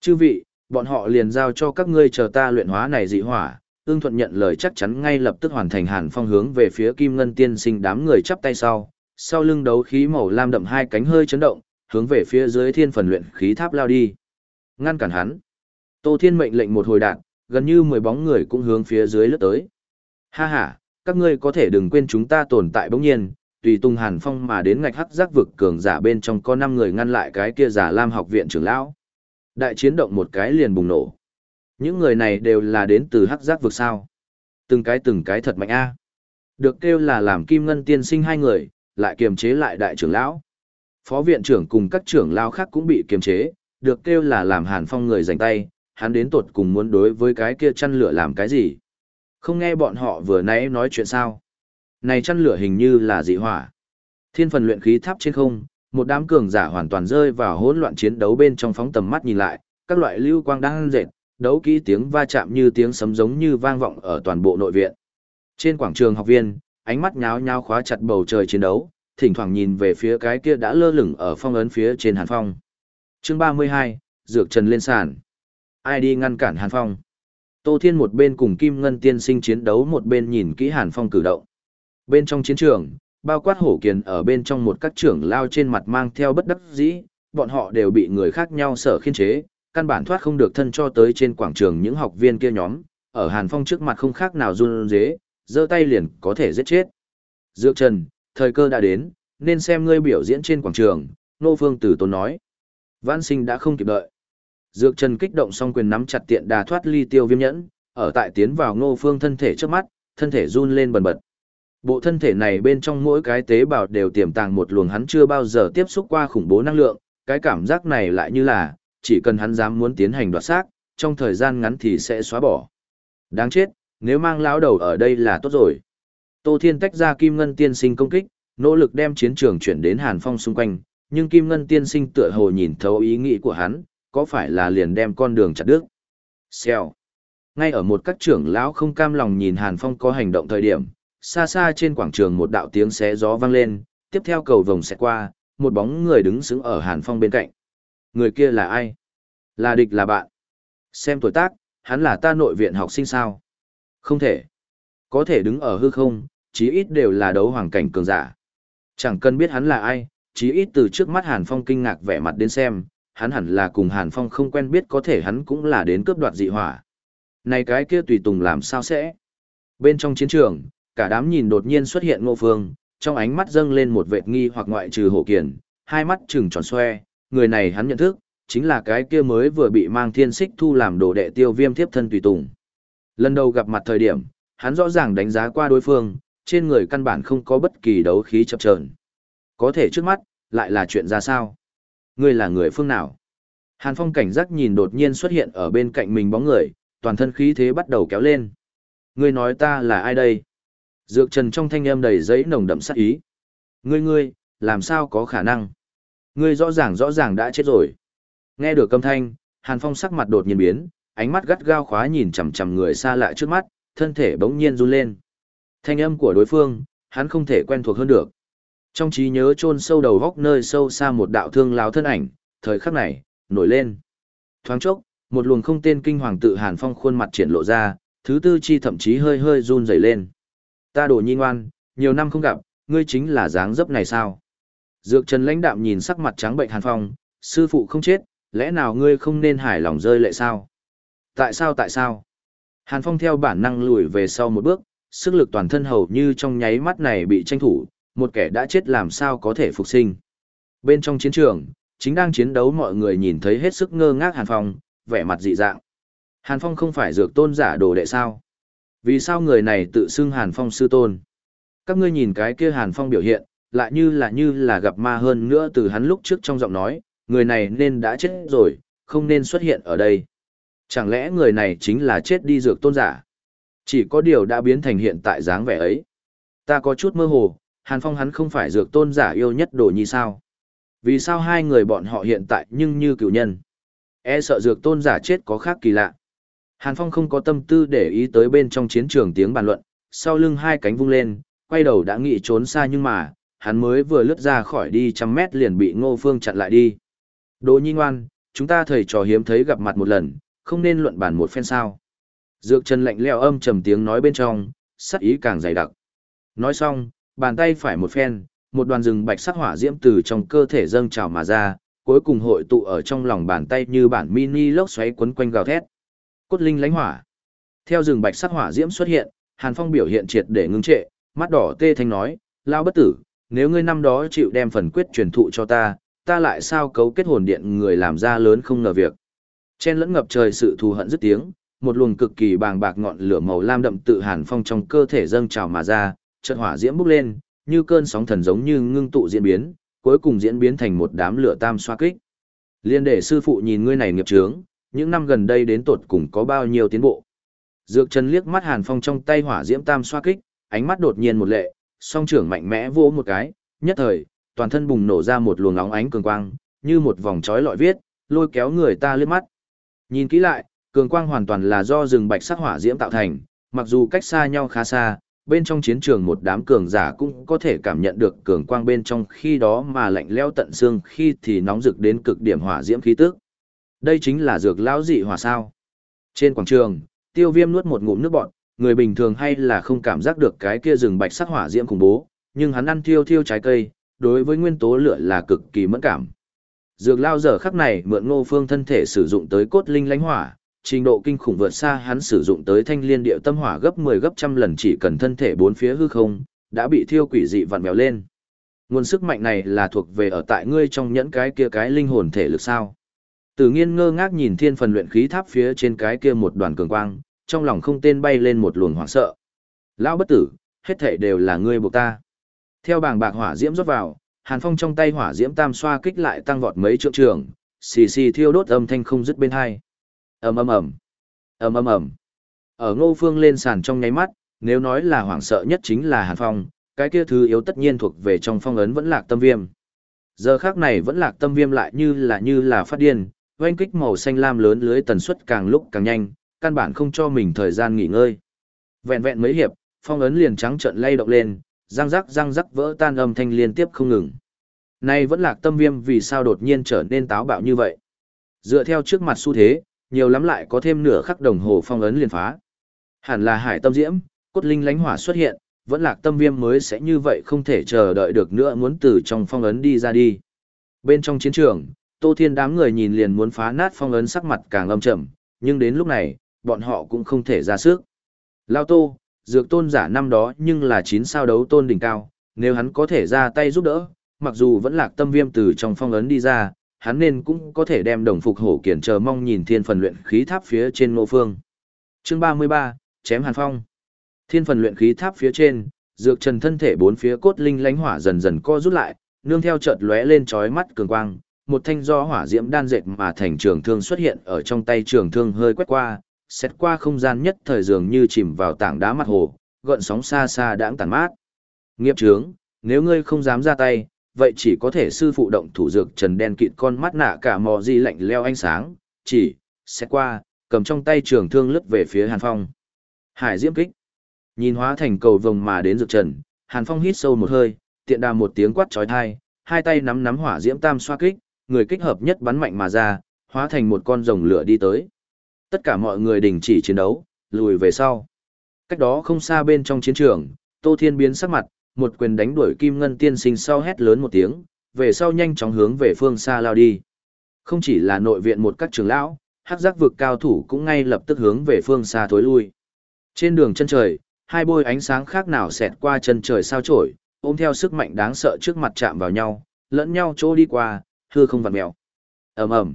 Speaker 1: Chư vị, bọn họ liền giao cho các ngươi chờ ta luyện hóa này dị hỏa, ương thuận nhận lời chắc chắn ngay lập tức hoàn thành hàn phong hướng về phía kim ngân tiên sinh đám người chắp tay sau, sau lưng đấu khí màu lam đậm hai cánh hơi chấn động, hướng về phía dưới thiên phần luyện khí tháp lao đi. Ngăn cản hắn. Tô Thiên mệnh lệnh một hồi đạn, gần như 10 bóng người cũng hướng phía dưới lướt tới. Ha ha, các ngươi có thể đừng quên chúng ta tồn tại bỗng nhiên, tùy tung hàn phong mà đến ngạch hắc giác vực cường giả bên trong có 5 người ngăn lại cái kia giả lam học viện trưởng lão. Đại chiến động một cái liền bùng nổ. Những người này đều là đến từ hắc giác vực sao. Từng cái từng cái thật mạnh a. Được kêu là làm kim ngân tiên sinh hai người, lại kiềm chế lại đại trưởng lão. Phó viện trưởng cùng các trưởng lao khác cũng bị kiềm chế, được kêu là làm Hàn Phong người giành tay, hắn đến tột cùng muốn đối với cái kia chăn lửa làm cái gì. Không nghe bọn họ vừa nãy nói chuyện sao. Này chăn lửa hình như là dị hỏa. Thiên phần luyện khí tháp trên không, một đám cường giả hoàn toàn rơi vào hỗn loạn chiến đấu bên trong phóng tầm mắt nhìn lại, các loại lưu quang đang rệt, đấu kỹ tiếng va chạm như tiếng sấm giống như vang vọng ở toàn bộ nội viện. Trên quảng trường học viên, ánh mắt nháo nháo khóa chặt bầu trời chiến đấu, thỉnh thoảng nhìn về phía cái kia đã lơ lửng ở phong ấn phía trên Hàn Phong. Chương 32, Dược Trần lên sàn. Ai đi ngăn cản Hàn Phong? Tô Thiên một bên cùng Kim Ngân tiên sinh chiến đấu một bên nhìn kỹ Hàn Phong cử động. Bên trong chiến trường, bao quát hổ kiền ở bên trong một các trưởng lao trên mặt mang theo bất đắc dĩ, bọn họ đều bị người khác nhau sở khiên chế, căn bản thoát không được thân cho tới trên quảng trường những học viên kia nhóm, ở Hàn Phong trước mặt không khác nào run rế, giơ tay liền có thể giết chết. Dược Trần, thời cơ đã đến, nên xem ngươi biểu diễn trên quảng trường, Nô Phương Tử Tôn nói. Vãn sinh đã không kịp đợi. Dược Trần kích động song quyền nắm chặt tiện đà thoát ly tiêu viêm nhẫn, ở tại tiến vào Ngô Phương thân thể trước mắt, thân thể run lên bần bật. Bộ thân thể này bên trong mỗi cái tế bào đều tiềm tàng một luồng hắn chưa bao giờ tiếp xúc qua khủng bố năng lượng, cái cảm giác này lại như là, chỉ cần hắn dám muốn tiến hành đoạt xác, trong thời gian ngắn thì sẽ xóa bỏ. Đáng chết, nếu mang lão đầu ở đây là tốt rồi. Tô Thiên tách ra Kim Ngân tiên sinh công kích, nỗ lực đem chiến trường chuyển đến Hàn Phong xung quanh, nhưng Kim Ngân tiên sinh tựa hồ nhìn thấu ý nghĩ của hắn, có phải là liền đem con đường chặt đứt. Xèo. Ngay ở một các trưởng lão không cam lòng nhìn Hàn Phong có hành động thời điểm, xa xa trên quảng trường một đạo tiếng xé gió vang lên, tiếp theo cầu vồng sẽ qua, một bóng người đứng sững ở Hàn Phong bên cạnh. Người kia là ai? Là địch là bạn? Xem tuổi tác, hắn là ta nội viện học sinh sao? Không thể. Có thể đứng ở hư không, chí ít đều là đấu hoàng cảnh cường giả. Chẳng cần biết hắn là ai, chí ít từ trước mắt Hàn Phong kinh ngạc vẻ mặt đến xem, hắn hẳn là cùng Hàn Phong không quen biết có thể hắn cũng là đến cướp đoạt dị hỏa. Này cái kia tùy tùng làm sao sẽ? Bên trong chiến trường, cả đám nhìn đột nhiên xuất hiện ngô phương, trong ánh mắt dâng lên một vệt nghi hoặc ngoại trừ hổ kiền, hai mắt trừng tròn xoe, người này hắn nhận thức, chính là cái kia mới vừa bị mang thiên xích thu làm đồ đệ tiêu viêm thiếp thân tùy tùng. Lần đầu gặp mặt thời điểm, hắn rõ ràng đánh giá qua đối phương, trên người căn bản không có bất kỳ đấu khí chập chờn. Có thể trước mắt, lại là chuyện ra sao? Ngươi là người phương nào? Hàn Phong cảnh giác nhìn đột nhiên xuất hiện ở bên cạnh mình bóng người, toàn thân khí thế bắt đầu kéo lên. Ngươi nói ta là ai đây? Dược trần trong thanh âm đầy giấy nồng đậm sát ý. Ngươi ngươi, làm sao có khả năng? Ngươi rõ ràng rõ ràng đã chết rồi. Nghe được âm thanh, Hàn Phong sắc mặt đột nhiên biến, ánh mắt gắt gao khóa nhìn chằm chằm người xa lạ trước mắt, thân thể bỗng nhiên run lên. Thanh âm của đối phương, hắn không thể quen thuộc hơn được. Trong trí nhớ chôn sâu đầu góc nơi sâu xa một đạo thương lao thân ảnh, thời khắc này, nổi lên. Thoáng chốc, một luồng không tên kinh hoàng tự Hàn Phong khuôn mặt triển lộ ra, thứ tư chi thậm chí hơi hơi run rẩy lên. Ta đổ nhi ngoan, nhiều năm không gặp, ngươi chính là dáng dấp này sao? Dược Trần lãnh đạm nhìn sắc mặt trắng bệnh Hàn Phong, sư phụ không chết, lẽ nào ngươi không nên hài lòng rơi lệ sao? Tại sao tại sao? Hàn Phong theo bản năng lùi về sau một bước, sức lực toàn thân hầu như trong nháy mắt này bị tranh thủ, một kẻ đã chết làm sao có thể phục sinh. Bên trong chiến trường, chính đang chiến đấu mọi người nhìn thấy hết sức ngơ ngác Hàn Phong, vẻ mặt dị dạng. Hàn Phong không phải dược tôn giả đồ đệ sao? Vì sao người này tự xưng Hàn Phong sư tôn? Các ngươi nhìn cái kia Hàn Phong biểu hiện, lại như là như là gặp ma hơn nữa từ hắn lúc trước trong giọng nói, người này nên đã chết rồi, không nên xuất hiện ở đây. Chẳng lẽ người này chính là chết đi dược tôn giả? Chỉ có điều đã biến thành hiện tại dáng vẻ ấy. Ta có chút mơ hồ, Hàn Phong hắn không phải dược tôn giả yêu nhất đồ nhi sao? Vì sao hai người bọn họ hiện tại nhưng như cựu nhân? E sợ dược tôn giả chết có khác kỳ lạ. Hàn Phong không có tâm tư để ý tới bên trong chiến trường tiếng bàn luận, sau lưng hai cánh vung lên, quay đầu đã nghĩ trốn xa nhưng mà, hắn mới vừa lướt ra khỏi đi trăm mét liền bị Ngô Phương chặn lại đi. Đồ nhi ngoan, chúng ta thầy trò hiếm thấy gặp mặt một lần, không nên luận bàn một phen sao. Dược Trần lạnh leo âm trầm tiếng nói bên trong, sắc ý càng dày đặc. Nói xong, bàn tay phải một phen, một đoàn rừng bạch sắc hỏa diễm từ trong cơ thể dâng trào mà ra, cuối cùng hội tụ ở trong lòng bàn tay như bản mini lốc xoáy quấn quanh gào thét. Cốt linh lánh hỏa. Theo rừng bạch sắc hỏa diễm xuất hiện, Hàn Phong biểu hiện triệt để ngưng trệ, mắt đỏ tê thanh nói, lao bất tử, nếu ngươi năm đó chịu đem phần quyết truyền thụ cho ta, ta lại sao cấu kết hồn điện người làm ra lớn không ngờ việc. Chen lẫn ngập trời sự thù hận dứt tiếng, một luồng cực kỳ bàng bạc ngọn lửa màu lam đậm tự Hàn Phong trong cơ thể dâng trào mà ra, chợt hỏa diễm bốc lên, như cơn sóng thần giống như ngưng tụ diễn biến, cuối cùng diễn biến thành một đám lửa tam xoa kích. Liên để sư phụ nhìn ngươi này nghiệp trướng, những năm gần đây đến tột cùng có bao nhiêu tiến bộ. Dược Trần liếc mắt Hàn Phong trong tay hỏa diễm tam xoa kích, ánh mắt đột nhiên một lệ, song trưởng mạnh mẽ vỗ một cái, nhất thời, toàn thân bùng nổ ra một luồng óng ánh cường quang, như một vòng chói lọi viết, lôi kéo người ta liếc mắt. Nhìn kỹ lại, cường quang hoàn toàn là do rừng bạch sắc hỏa diễm tạo thành, mặc dù cách xa nhau khá xa, bên trong chiến trường một đám cường giả cũng có thể cảm nhận được cường quang bên trong khi đó mà lạnh leo tận xương khi thì nóng rực đến cực điểm hỏa diễm khí tức. Đây chính là dược lão dị hỏa sao. Trên quảng trường, tiêu viêm nuốt một ngụm nước bọt, người bình thường hay là không cảm giác được cái kia rừng bạch sắc hỏa diễm khủng bố, nhưng hắn ăn thiêu thiêu trái cây, đối với nguyên tố lửa là cực kỳ mẫn cảm. Dược lao giờ khắc này mượn ngô phương thân thể sử dụng tới cốt linh lánh hỏa, trình độ kinh khủng vượt xa hắn sử dụng tới thanh liên điệu tâm hỏa gấp 10 gấp trăm lần chỉ cần thân thể bốn phía hư không, đã bị thiêu quỷ dị vặn mèo lên. Nguồn sức mạnh này là thuộc về ở tại ngươi trong nhẫn cái kia cái linh hồn thể lực sao. Tử nghiên ngơ ngác nhìn thiên phần luyện khí tháp phía trên cái kia một đoàn cường quang, trong lòng không tên bay lên một luồng hoảng sợ. Lão bất tử, hết thể đều là ngươi buộc ta. Theo bảng bạc hỏa diễm rót vào, Hàn Phong trong tay hỏa diễm tam xoa kích lại tăng vọt mấy trượng trường, xì xì thiêu đốt âm thanh không dứt bên hai. Ầm ầm ầm. Ầm ầm ầm. Ở Ngô Phương lên sàn trong nháy mắt, nếu nói là hoảng sợ nhất chính là Hàn Phong, cái kia thứ yếu tất nhiên thuộc về trong phong ấn vẫn lạc tâm viêm. Giờ khắc này vẫn lạc tâm viêm lại như là như là phát điên, oanh kích màu xanh lam lớn lưới tần suất càng lúc càng nhanh, căn bản không cho mình thời gian nghỉ ngơi. Vẹn vẹn mấy hiệp, phong ấn liền trắng trợn lay động lên, răng rắc răng rắc vỡ tan âm thanh liên tiếp không ngừng. Nay vẫn lạc tâm viêm vì sao đột nhiên trở nên táo bạo như vậy. Dựa theo trước mặt xu thế, nhiều lắm lại có thêm nửa khắc đồng hồ phong ấn liền phá. Hẳn là hải tâm diễm, cốt linh lánh hỏa xuất hiện, vẫn lạc tâm viêm mới sẽ như vậy không thể chờ đợi được nữa muốn từ trong phong ấn đi ra đi. Bên trong chiến trường, Tô Thiên đám người nhìn liền muốn phá nát phong ấn sắc mặt càng âm trầm, nhưng đến lúc này, bọn họ cũng không thể ra sức. Lao Tô, dược tôn giả năm đó nhưng là chín sao đấu tôn đỉnh cao, nếu hắn có thể ra tay giúp đỡ, mặc dù vẫn lạc tâm viêm từ trong phong ấn đi ra, hắn nên cũng có thể đem đồng phục hổ kiển chờ mong nhìn thiên phần luyện khí tháp phía trên ngô phương. Chương 33, chém hàn phong. Thiên phần luyện khí tháp phía trên, dược trần thân thể bốn phía cốt linh lánh hỏa dần dần co rút lại, nương theo chợt lóe lên chói mắt cường quang, một thanh do hỏa diễm đan dệt mà thành trường thương xuất hiện ở trong tay trường thương hơi quét qua, xét qua không gian nhất thời dường như chìm vào tảng đá mặt hồ, gợn sóng xa xa đãng tàn mát. Nghiệp trướng, nếu ngươi không dám ra tay, vậy chỉ có thể sư phụ động thủ dược trần đen kịt con mắt nạ cả mò di lạnh leo ánh sáng, chỉ, xét qua, cầm trong tay trường thương lướt về phía Hàn Phong. Hải diễm kích. Nhìn hóa thành cầu vồng mà đến dược trần, Hàn Phong hít sâu một hơi, tiện đà một tiếng quát chói tai, hai tay nắm nắm hỏa diễm tam xoa kích, người kích hợp nhất bắn mạnh mà ra, hóa thành một con rồng lửa đi tới. Tất cả mọi người đình chỉ chiến đấu, lùi về sau. Cách đó không xa bên trong chiến trường, Tô Thiên biến sắc mặt, một quyền đánh đuổi Kim Ngân tiên sinh sau hét lớn một tiếng, về sau nhanh chóng hướng về phương xa lao đi. Không chỉ là nội viện một các trường lão, hắc giác vực cao thủ cũng ngay lập tức hướng về phương xa thối lui. Trên đường chân trời, hai bôi ánh sáng khác nào xẹt qua chân trời sao chổi, ôm theo sức mạnh đáng sợ trước mặt chạm vào nhau, lẫn nhau chỗ đi qua, hư không vặn mèo. ầm ầm,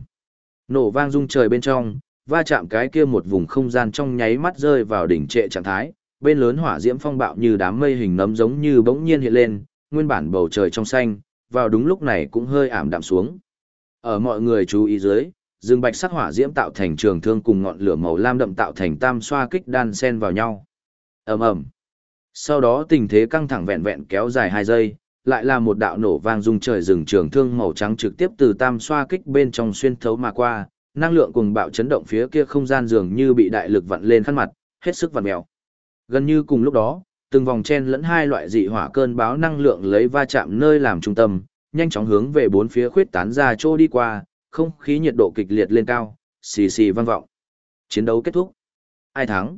Speaker 1: nổ vang rung trời bên trong, va chạm cái kia một vùng không gian trong nháy mắt rơi vào đỉnh trệ trạng thái, bên lớn hỏa diễm phong bạo như đám mây hình nấm giống như bỗng nhiên hiện lên, nguyên bản bầu trời trong xanh, vào đúng lúc này cũng hơi ảm đạm xuống. Ở mọi người chú ý dưới, dương bạch sắc hỏa diễm tạo thành trường thương cùng ngọn lửa màu lam đậm tạo thành tam xoa kích đan xen vào nhau. Ầm ầm. Sau đó tình thế căng thẳng vẹn vẹn kéo dài 2 giây, lại là một đạo nổ vang rung trời rừng trường thương màu trắng trực tiếp từ tam xoa kích bên trong xuyên thấu mà qua, năng lượng cùng bạo chấn động phía kia không gian dường như bị đại lực vặn lên khăn mặt, hết sức vặn mèo. Gần như cùng lúc đó, từng vòng chen lẫn hai loại dị hỏa cơn báo năng lượng lấy va chạm nơi làm trung tâm, nhanh chóng hướng về bốn phía khuyết tán ra chỗ đi qua, không khí nhiệt độ kịch liệt lên cao, xì xì vang vọng. Chiến đấu kết thúc. Ai thắng?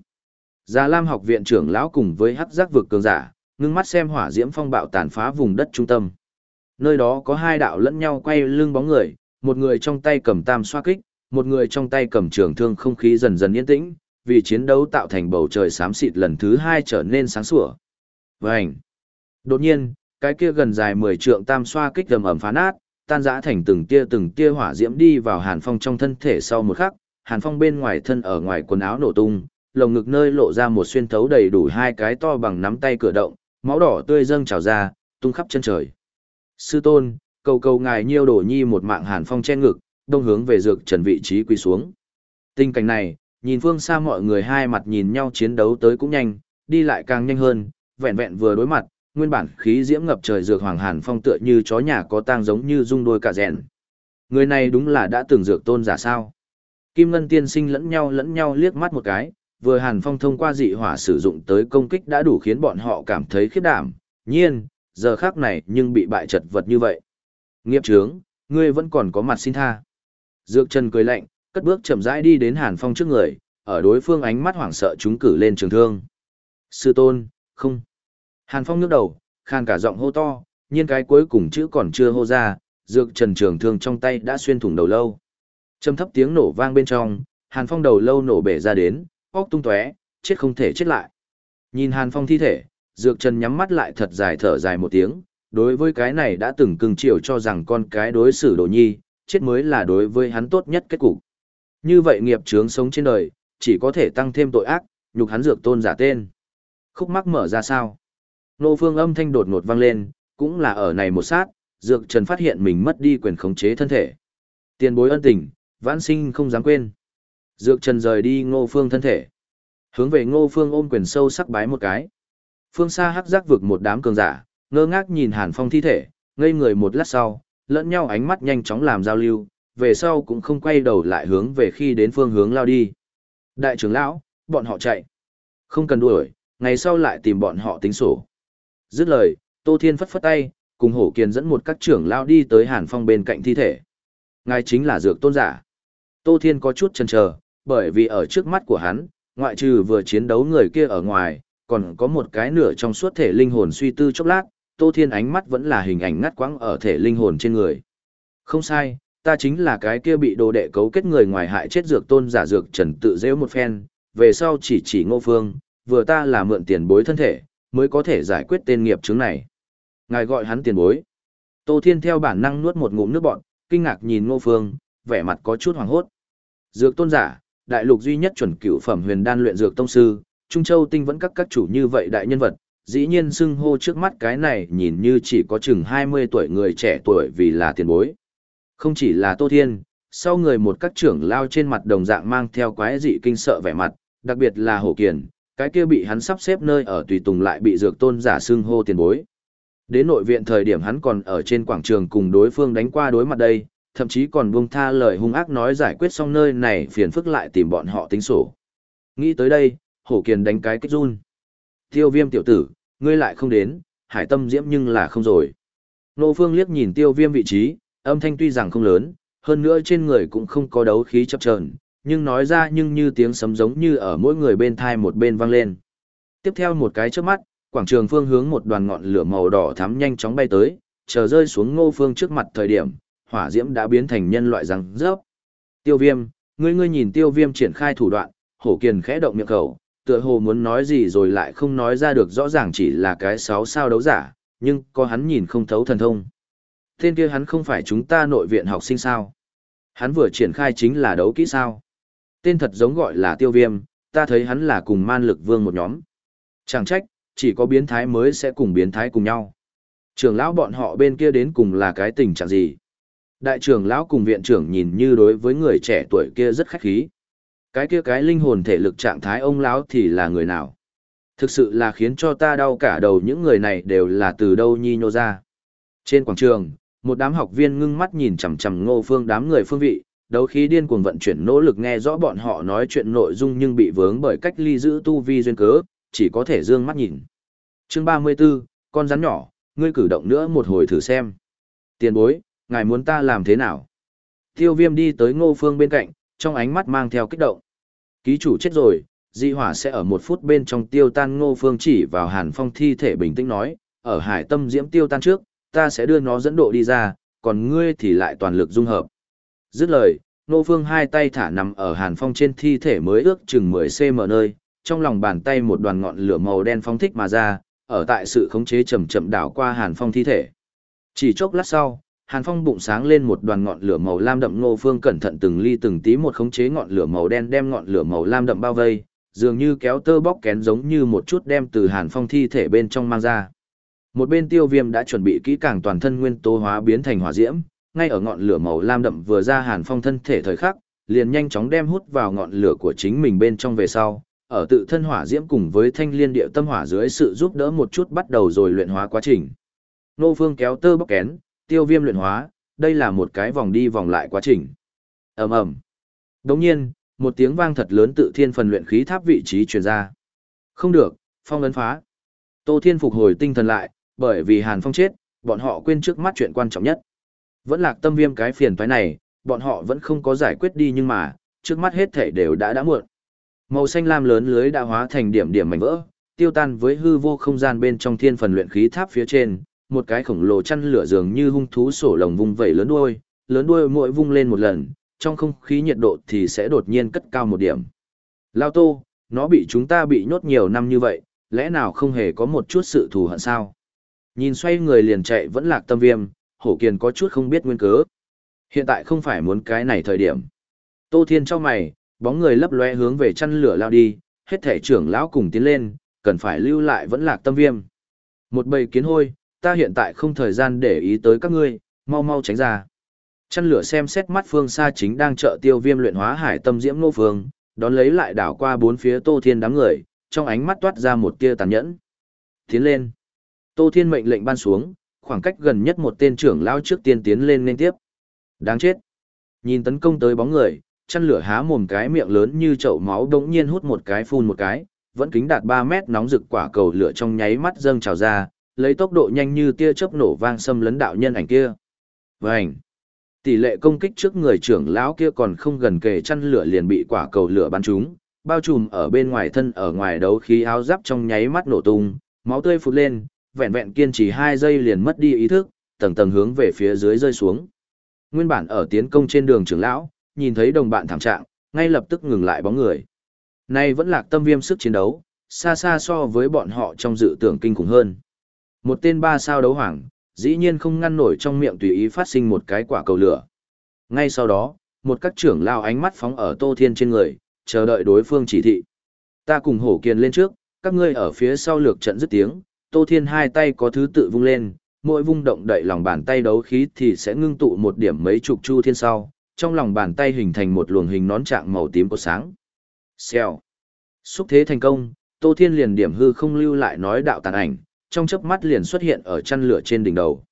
Speaker 1: Già Lam học viện trưởng lão cùng với hắc giác vực cường giả, ngưng mắt xem hỏa diễm phong bạo tàn phá vùng đất trung tâm. Nơi đó có hai đạo lẫn nhau quay lưng bóng người, một người trong tay cầm tam xoa kích, một người trong tay cầm trường thương không khí dần dần yên tĩnh, vì chiến đấu tạo thành bầu trời xám xịt lần thứ hai trở nên sáng sủa. Vành! Đột nhiên, cái kia gần dài 10 trượng tam xoa kích gầm ẩm phá nát, tan rã thành từng tia từng tia hỏa diễm đi vào Hàn Phong trong thân thể sau một khắc, Hàn Phong bên ngoài thân ở ngoài quần áo nổ tung, lồng ngực nơi lộ ra một xuyên thấu đầy đủ hai cái to bằng nắm tay cửa động, máu đỏ tươi dâng trào ra, tung khắp chân trời. Sư tôn, cầu cầu ngài nhiêu đổ nhi một mạng Hàn Phong che ngực, đông hướng về dược trần vị trí quỳ xuống. Tình cảnh này, nhìn phương xa mọi người hai mặt nhìn nhau chiến đấu tới cũng nhanh, đi lại càng nhanh hơn, vẹn vẹn vừa đối mặt, nguyên bản khí diễm ngập trời dược hoàng hàn phong tựa như chó nhà có tang giống như rung đôi cả rèn. Người này đúng là đã từng dược tôn giả sao? Kim Ngân tiên sinh lẫn nhau lẫn nhau liếc mắt một cái, vừa hàn phong thông qua dị hỏa sử dụng tới công kích đã đủ khiến bọn họ cảm thấy khiếp đảm, nhiên, giờ khác này nhưng bị bại chật vật như vậy. Nghiệp trướng, ngươi vẫn còn có mặt xin tha. Dược Trần cười lạnh, cất bước chậm rãi đi đến Hàn Phong trước người, ở đối phương ánh mắt hoảng sợ chúng cử lên trường thương. Sư tôn, không. Hàn Phong nhấc đầu, khan cả giọng hô to, nhiên cái cuối cùng chữ còn chưa hô ra, dược trần trường thương trong tay đã xuyên thủng đầu lâu. Trầm thấp tiếng nổ vang bên trong, Hàn Phong đầu lâu nổ bể ra đến, óc tung tóe, chết không thể chết lại. Nhìn Hàn Phong thi thể, dược trần nhắm mắt lại thật dài thở dài một tiếng, đối với cái này đã từng cưng chiều cho rằng con cái đối xử đồ nhi, chết mới là đối với hắn tốt nhất kết cục. Như vậy nghiệp chướng sống trên đời, chỉ có thể tăng thêm tội ác, nhục hắn dược tôn giả tên. Khúc mắc mở ra sao? Nô phương âm thanh đột ngột vang lên, cũng là ở này một sát, dược trần phát hiện mình mất đi quyền khống chế thân thể. Tiền bối ân tình, vãn sinh không dám quên. Dược trần rời đi ngô phương thân thể. Hướng về ngô phương ôm quyền sâu sắc bái một cái. Phương xa hắc giác vực một đám cường giả, ngơ ngác nhìn hàn phong thi thể, ngây người một lát sau, lẫn nhau ánh mắt nhanh chóng làm giao lưu, về sau cũng không quay đầu lại hướng về khi đến phương hướng lao đi. Đại trưởng lão, bọn họ chạy. Không cần đuổi, ngày sau lại tìm bọn họ tính sổ. Dứt lời, Tô Thiên phất phất tay, cùng Hổ Kiền dẫn một các trưởng lao đi tới Hàn Phong bên cạnh thi thể. Ngài chính là dược tôn giả. Tô Thiên có chút chần chờ, bởi vì ở trước mắt của hắn, ngoại trừ vừa chiến đấu người kia ở ngoài, còn có một cái nửa trong suốt thể linh hồn suy tư chốc lát, Tô Thiên ánh mắt vẫn là hình ảnh ngắt quãng ở thể linh hồn trên người. Không sai, ta chính là cái kia bị đồ đệ cấu kết người ngoài hại chết dược tôn giả dược trần tự dễ một phen, về sau chỉ chỉ ngô phương, vừa ta là mượn tiền bối thân thể, mới có thể giải quyết tên nghiệp chứng này. Ngài gọi hắn tiền bối. Tô Thiên theo bản năng nuốt một ngụm nước bọn, kinh ngạc nhìn ngô phương, vẻ mặt có chút hoàng hốt. Dược tôn giả, đại lục duy nhất chuẩn cửu phẩm huyền đan luyện dược tông sư, Trung Châu tinh vẫn các các chủ như vậy đại nhân vật, dĩ nhiên xưng hô trước mắt cái này nhìn như chỉ có chừng 20 tuổi người trẻ tuổi vì là tiền bối. Không chỉ là Tô Thiên, sau người một các trưởng lao trên mặt đồng dạng mang theo quái dị kinh sợ vẻ mặt, đặc biệt là Hổ Kiền, cái kia bị hắn sắp xếp nơi ở tùy tùng lại bị dược tôn giả xưng hô tiền bối. Đến nội viện thời điểm hắn còn ở trên quảng trường cùng đối phương đánh qua đối mặt đây, thậm chí còn buông tha lời hung ác nói giải quyết xong nơi này phiền phức lại tìm bọn họ tính sổ. Nghĩ tới đây, Hổ Kiền đánh cái kích run. Tiêu viêm tiểu tử, ngươi lại không đến, hải tâm diễm nhưng là không rồi. Nô Phương liếc nhìn tiêu viêm vị trí, âm thanh tuy rằng không lớn, hơn nữa trên người cũng không có đấu khí chập chờn, nhưng nói ra nhưng như tiếng sấm giống như ở mỗi người bên thai một bên vang lên. Tiếp theo một cái trước mắt, quảng trường phương hướng một đoàn ngọn lửa màu đỏ thắm nhanh chóng bay tới, chờ rơi xuống ngô phương trước mặt thời điểm, hỏa diễm đã biến thành nhân loại răng rớp. Tiêu viêm, ngươi ngươi nhìn tiêu viêm triển khai thủ đoạn, hổ kiền khẽ động miệng khẩu, tựa hồ muốn nói gì rồi lại không nói ra được rõ ràng chỉ là cái sáu sao đấu giả, nhưng có hắn nhìn không thấu thần thông. Tên kia hắn không phải chúng ta nội viện học sinh sao. Hắn vừa triển khai chính là đấu kỹ sao. Tên thật giống gọi là tiêu viêm, ta thấy hắn là cùng man lực vương một nhóm. Chẳng trách, chỉ có biến thái mới sẽ cùng biến thái cùng nhau. Trưởng lão bọn họ bên kia đến cùng là cái tình trạng gì? Đại trưởng lão cùng viện trưởng nhìn như đối với người trẻ tuổi kia rất khách khí. Cái kia cái linh hồn thể lực trạng thái ông lão thì là người nào? Thực sự là khiến cho ta đau cả đầu những người này đều là từ đâu nhi nhô ra. Trên quảng trường, một đám học viên ngưng mắt nhìn chằm chằm ngô phương đám người phương vị, đấu khí điên cuồng vận chuyển nỗ lực nghe rõ bọn họ nói chuyện nội dung nhưng bị vướng bởi cách ly giữ tu vi duyên cớ, chỉ có thể dương mắt nhìn. Chương 34, con rắn nhỏ, ngươi cử động nữa một hồi thử xem. Tiền bối, ngài muốn ta làm thế nào? Tiêu viêm đi tới ngô phương bên cạnh, trong ánh mắt mang theo kích động. Ký chủ chết rồi, di hỏa sẽ ở một phút bên trong tiêu tan ngô phương chỉ vào hàn phong thi thể bình tĩnh nói, ở hải tâm diễm tiêu tan trước, ta sẽ đưa nó dẫn độ đi ra, còn ngươi thì lại toàn lực dung hợp. Dứt lời, Ngô Phương hai tay thả nằm ở Hàn Phong trên thi thể mới ước chừng 10cm nơi, trong lòng bàn tay một đoàn ngọn lửa màu đen phóng thích mà ra, ở tại sự khống chế chậm chậm đảo qua Hàn Phong thi thể. Chỉ chốc lát sau, Hàn Phong bụng sáng lên một đoàn ngọn lửa màu lam đậm Nô Phương cẩn thận từng ly từng tí một khống chế ngọn lửa màu đen đem ngọn lửa màu lam đậm bao vây, dường như kéo tơ bóc kén giống như một chút đem từ Hàn Phong thi thể bên trong mang ra. Một bên tiêu viêm đã chuẩn bị kỹ càng toàn thân nguyên tố hóa biến thành hỏa diễm, ngay ở ngọn lửa màu lam đậm vừa ra Hàn Phong thân thể thời khắc, liền nhanh chóng đem hút vào ngọn lửa của chính mình bên trong về sau, ở tự thân hỏa diễm cùng với thanh liên địa tâm hỏa dưới sự giúp đỡ một chút bắt đầu rồi luyện hóa quá trình. Nô Phương kéo tơ bóc kén, tiêu viêm luyện hóa, đây là một cái vòng đi vòng lại quá trình. Ầm ầm. Đồng nhiên, một tiếng vang thật lớn tự thiên phần luyện khí tháp vị trí truyền ra. Không được, phong ấn phá. Tô Thiên phục hồi tinh thần lại, bởi vì Hàn Phong chết, bọn họ quên trước mắt chuyện quan trọng nhất. Vẫn lạc tâm viêm cái phiền toái này, bọn họ vẫn không có giải quyết đi nhưng mà, trước mắt hết thể đều đã đã muộn. Màu xanh lam lớn lưới đã hóa thành điểm điểm mảnh vỡ, tiêu tan với hư vô không gian bên trong thiên phần luyện khí tháp phía trên, một cái khổng lồ chăn lửa dường như hung thú sổ lồng vung vẩy lớn đuôi, lớn đuôi mỗi vung lên một lần, trong không khí nhiệt độ thì sẽ đột nhiên cất cao một điểm. Lao Tô, nó bị chúng ta bị nhốt nhiều năm như vậy, lẽ nào không hề có một chút sự thù hận sao? Nhìn xoay người liền chạy vẫn lạc tâm viêm, hổ kiền có chút không biết nguyên cớ. Hiện tại không phải muốn cái này thời điểm. Tô Thiên cho mày, bóng người lấp lóe hướng về chăn lửa lao đi, hết thể trưởng lão cùng tiến lên, cần phải lưu lại vẫn lạc tâm viêm. Một bầy kiến hôi, ta hiện tại không thời gian để ý tới các ngươi, mau mau tránh ra. Chăn lửa xem xét mắt phương xa chính đang trợ tiêu viêm luyện hóa hải tâm diễm nô phương, đón lấy lại đảo qua bốn phía Tô Thiên đám người, trong ánh mắt toát ra một tia tàn nhẫn. Tiến lên. Tô Thiên mệnh lệnh ban xuống, khoảng cách gần nhất một tên trưởng lao trước tiên tiến lên nên tiếp. Đáng chết. Nhìn tấn công tới bóng người, chăn lửa há mồm cái miệng lớn như chậu máu đống nhiên hút một cái phun một cái, vẫn kính đạt 3 mét nóng rực quả cầu lửa trong nháy mắt dâng trào ra, lấy tốc độ nhanh như tia chớp nổ vang xâm lấn đạo nhân ảnh kia. Vành. Tỷ lệ công kích trước người trưởng lão kia còn không gần kề chăn lửa liền bị quả cầu lửa bắn trúng, bao trùm ở bên ngoài thân ở ngoài đấu khí áo giáp trong nháy mắt nổ tung, máu tươi phụt lên, vẹn vẹn kiên trì 2 giây liền mất đi ý thức, tầng tầng hướng về phía dưới rơi xuống. Nguyên bản ở tiến công trên đường trưởng lão, nhìn thấy đồng bạn thảm trạng, ngay lập tức ngừng lại bóng người. Nay vẫn lạc tâm viêm sức chiến đấu, xa xa so với bọn họ trong dự tưởng kinh khủng hơn. Một tên ba sao đấu hoàng, dĩ nhiên không ngăn nổi trong miệng tùy ý phát sinh một cái quả cầu lửa. Ngay sau đó, một các trưởng lao ánh mắt phóng ở Tô Thiên trên người, chờ đợi đối phương chỉ thị. Ta cùng hổ kiền lên trước, các ngươi ở phía sau lược trận dứt tiếng, Tô Thiên hai tay có thứ tự vung lên, mỗi vung động đậy lòng bàn tay đấu khí thì sẽ ngưng tụ một điểm mấy chục chu thiên sau, trong lòng bàn tay hình thành một luồng hình nón trạng màu tím có sáng. Xèo. Xúc thế thành công, Tô Thiên liền điểm hư không lưu lại nói đạo tàn ảnh, trong chớp mắt liền xuất hiện ở chăn lửa trên đỉnh đầu.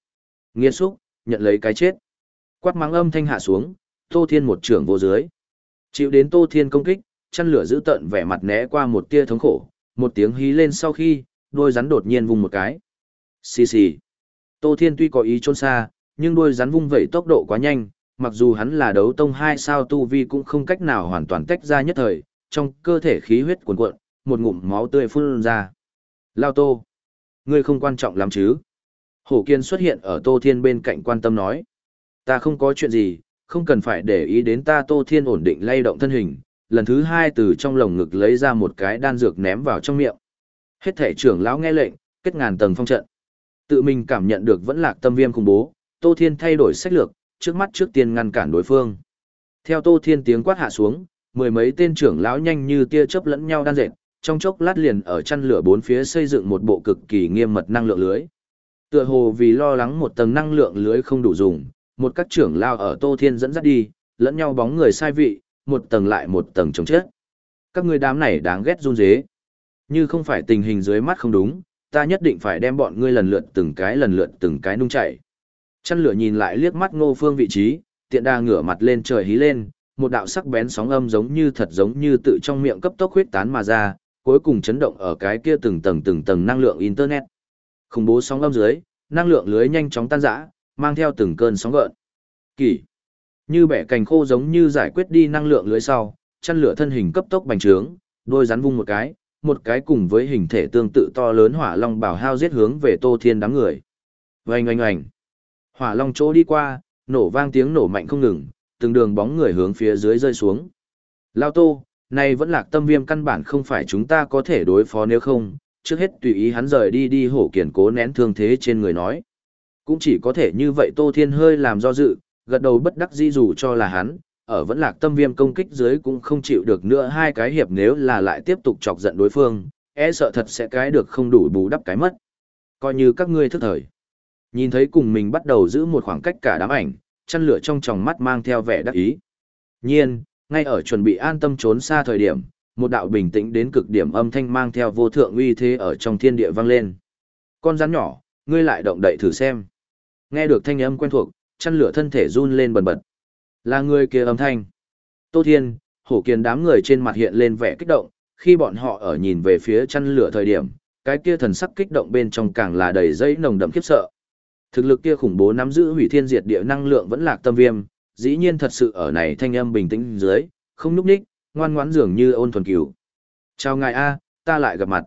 Speaker 1: Nghiên xúc, nhận lấy cái chết. Quát mắng âm thanh hạ xuống, Tô Thiên một trưởng vô dưới. Chịu đến Tô Thiên công kích, chăn lửa giữ tận vẻ mặt né qua một tia thống khổ, một tiếng hí lên sau khi, đôi rắn đột nhiên vùng một cái. Xì xì. Tô Thiên tuy có ý trốn xa, nhưng đôi rắn vung vẩy tốc độ quá nhanh, mặc dù hắn là đấu tông hai sao tu vi cũng không cách nào hoàn toàn tách ra nhất thời, trong cơ thể khí huyết cuồn cuộn, một ngụm máu tươi phun ra. Lao Tô, ngươi không quan trọng lắm chứ? Hổ Kiên xuất hiện ở Tô Thiên bên cạnh quan tâm nói. Ta không có chuyện gì, không cần phải để ý đến ta Tô Thiên ổn định lay động thân hình, lần thứ hai từ trong lồng ngực lấy ra một cái đan dược ném vào trong miệng. Hết thể trưởng lão nghe lệnh, kết ngàn tầng phong trận. Tự mình cảm nhận được vẫn lạc tâm viêm khủng bố, Tô Thiên thay đổi sách lược, trước mắt trước tiên ngăn cản đối phương. Theo Tô Thiên tiếng quát hạ xuống, mười mấy tên trưởng lão nhanh như tia chớp lẫn nhau đan dệt, trong chốc lát liền ở chăn lửa bốn phía xây dựng một bộ cực kỳ nghiêm mật năng lượng lưới. Tựa hồ vì lo lắng một tầng năng lượng lưới không đủ dùng, một các trưởng lao ở Tô Thiên dẫn dắt đi, lẫn nhau bóng người sai vị, một tầng lại một tầng chống chết. Các ngươi đám này đáng ghét run rế. Như không phải tình hình dưới mắt không đúng, ta nhất định phải đem bọn ngươi lần lượt từng cái lần lượt từng cái nung chảy. Chăn lửa nhìn lại liếc mắt ngô phương vị trí, tiện đa ngửa mặt lên trời hí lên, một đạo sắc bén sóng âm giống như thật giống như tự trong miệng cấp tốc huyết tán mà ra, cuối cùng chấn động ở cái kia từng tầng từng tầng năng lượng internet. Khủng bố sóng âm dưới, năng lượng lưới nhanh chóng tan rã, mang theo từng cơn sóng gợn. Kỳ. Như bẻ cành khô giống như giải quyết đi năng lượng lưới sau, chăn lửa thân hình cấp tốc bành trướng, đôi rắn vung một cái, một cái cùng với hình thể tương tự to lớn hỏa long bảo hao giết hướng về Tô Thiên đám người. Oanh oanh oanh. Hỏa long chỗ đi qua, nổ vang tiếng nổ mạnh không ngừng, từng đường bóng người hướng phía dưới rơi xuống. Lao Tô, nay vẫn lạc tâm viêm căn bản không phải chúng ta có thể đối phó nếu không, trước hết tùy ý hắn rời đi đi hổ kiển cố nén thương thế trên người nói. Cũng chỉ có thể như vậy Tô Thiên hơi làm do dự, gật đầu bất đắc di dù cho là hắn, ở vẫn lạc tâm viêm công kích dưới cũng không chịu được nữa hai cái hiệp nếu là lại tiếp tục chọc giận đối phương, e sợ thật sẽ cái được không đủ bù đắp cái mất. Coi như các ngươi thức thời. Nhìn thấy cùng mình bắt đầu giữ một khoảng cách cả đám ảnh, chăn lửa trong tròng mắt mang theo vẻ đắc ý. Nhiên, ngay ở chuẩn bị an tâm trốn xa thời điểm, một đạo bình tĩnh đến cực điểm âm thanh mang theo vô thượng uy thế ở trong thiên địa vang lên. Con rắn nhỏ, ngươi lại động đậy thử xem. Nghe được thanh âm quen thuộc, chăn lửa thân thể run lên bần bật. Là người kia âm thanh. Tô Thiên, hổ kiền đám người trên mặt hiện lên vẻ kích động, khi bọn họ ở nhìn về phía chăn lửa thời điểm, cái kia thần sắc kích động bên trong càng là đầy dây nồng đậm khiếp sợ. Thực lực kia khủng bố nắm giữ hủy thiên diệt địa năng lượng vẫn lạc tâm viêm, dĩ nhiên thật sự ở này thanh âm bình tĩnh dưới, không núp ních, ngoan ngoãn dường như ôn thuần cửu. Chào ngài A, ta lại gặp mặt.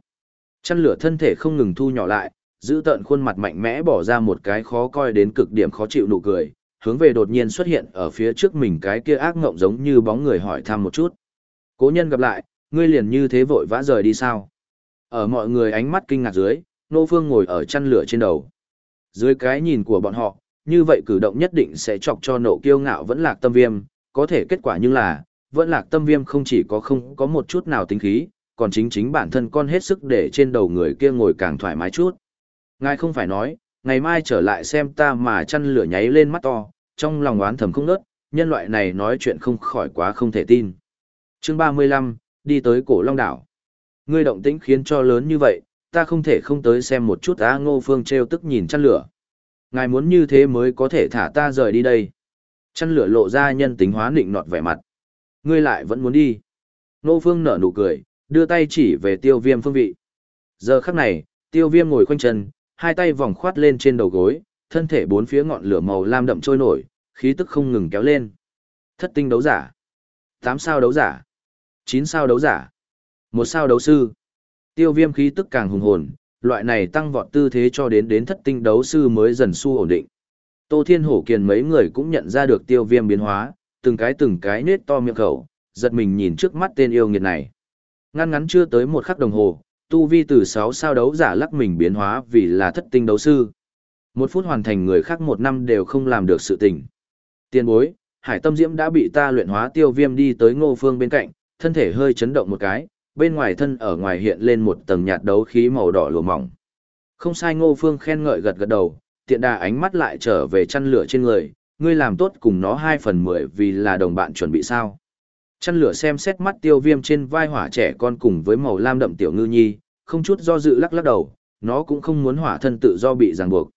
Speaker 1: Chăn lửa thân thể không ngừng thu nhỏ lại, giữ tợn khuôn mặt mạnh mẽ bỏ ra một cái khó coi đến cực điểm khó chịu nụ cười, hướng về đột nhiên xuất hiện ở phía trước mình cái kia ác ngộng giống như bóng người hỏi thăm một chút. Cố nhân gặp lại, ngươi liền như thế vội vã rời đi sao? Ở mọi người ánh mắt kinh ngạc dưới, Nô Phương ngồi ở chăn lửa trên đầu. Dưới cái nhìn của bọn họ, như vậy cử động nhất định sẽ chọc cho nộ kiêu ngạo vẫn lạc tâm viêm, có thể kết quả nhưng là, vẫn lạc tâm viêm không chỉ có không có một chút nào tính khí, còn chính chính bản thân con hết sức để trên đầu người kia ngồi càng thoải mái chút. Ngài không phải nói, ngày mai trở lại xem ta mà chăn lửa nháy lên mắt to, trong lòng oán thầm không nớt, nhân loại này nói chuyện không khỏi quá không thể tin. chương 35, đi tới cổ long đảo. Ngươi động tĩnh khiến cho lớn như vậy, ta không thể không tới xem một chút á ngô phương treo tức nhìn chăn lửa. Ngài muốn như thế mới có thể thả ta rời đi đây. Chăn lửa lộ ra nhân tính hóa nịnh nọt vẻ mặt. Ngươi lại vẫn muốn đi. Nô phương nở nụ cười, đưa tay chỉ về tiêu viêm phương vị. Giờ khắc này, tiêu viêm ngồi khoanh chân, hai tay vòng khoát lên trên đầu gối, thân thể bốn phía ngọn lửa màu lam đậm trôi nổi, khí tức không ngừng kéo lên. Thất tinh đấu giả, tám sao đấu giả, chín sao đấu giả, một sao đấu sư. Tiêu viêm khí tức càng hùng hồn, loại này tăng vọt tư thế cho đến đến thất tinh đấu sư mới dần su ổn định. Tô Thiên Hổ Kiền mấy người cũng nhận ra được tiêu viêm biến hóa, từng cái từng cái nết to miệng khẩu, giật mình nhìn trước mắt tên yêu nghiệt này. Ngăn ngắn chưa tới một khắc đồng hồ, tu vi từ 6 sao đấu giả lắc mình biến hóa vì là thất tinh đấu sư. Một phút hoàn thành người khác một năm đều không làm được sự tình. Tiên bối, hải tâm diễm đã bị ta luyện hóa tiêu viêm đi tới ngô phương bên cạnh, thân thể hơi chấn động một cái, bên ngoài thân ở ngoài hiện lên một tầng nhạt đấu khí màu đỏ lùa mỏng. Không sai ngô phương khen ngợi gật gật đầu, tiện đà ánh mắt lại trở về chăn lửa trên người, ngươi làm tốt cùng nó 2 phần 10 vì là đồng bạn chuẩn bị sao. Chăn lửa xem xét mắt tiêu viêm trên vai hỏa trẻ con cùng với màu lam đậm tiểu ngư nhi, không chút do dự lắc lắc đầu, nó cũng không muốn hỏa thân tự do bị ràng buộc.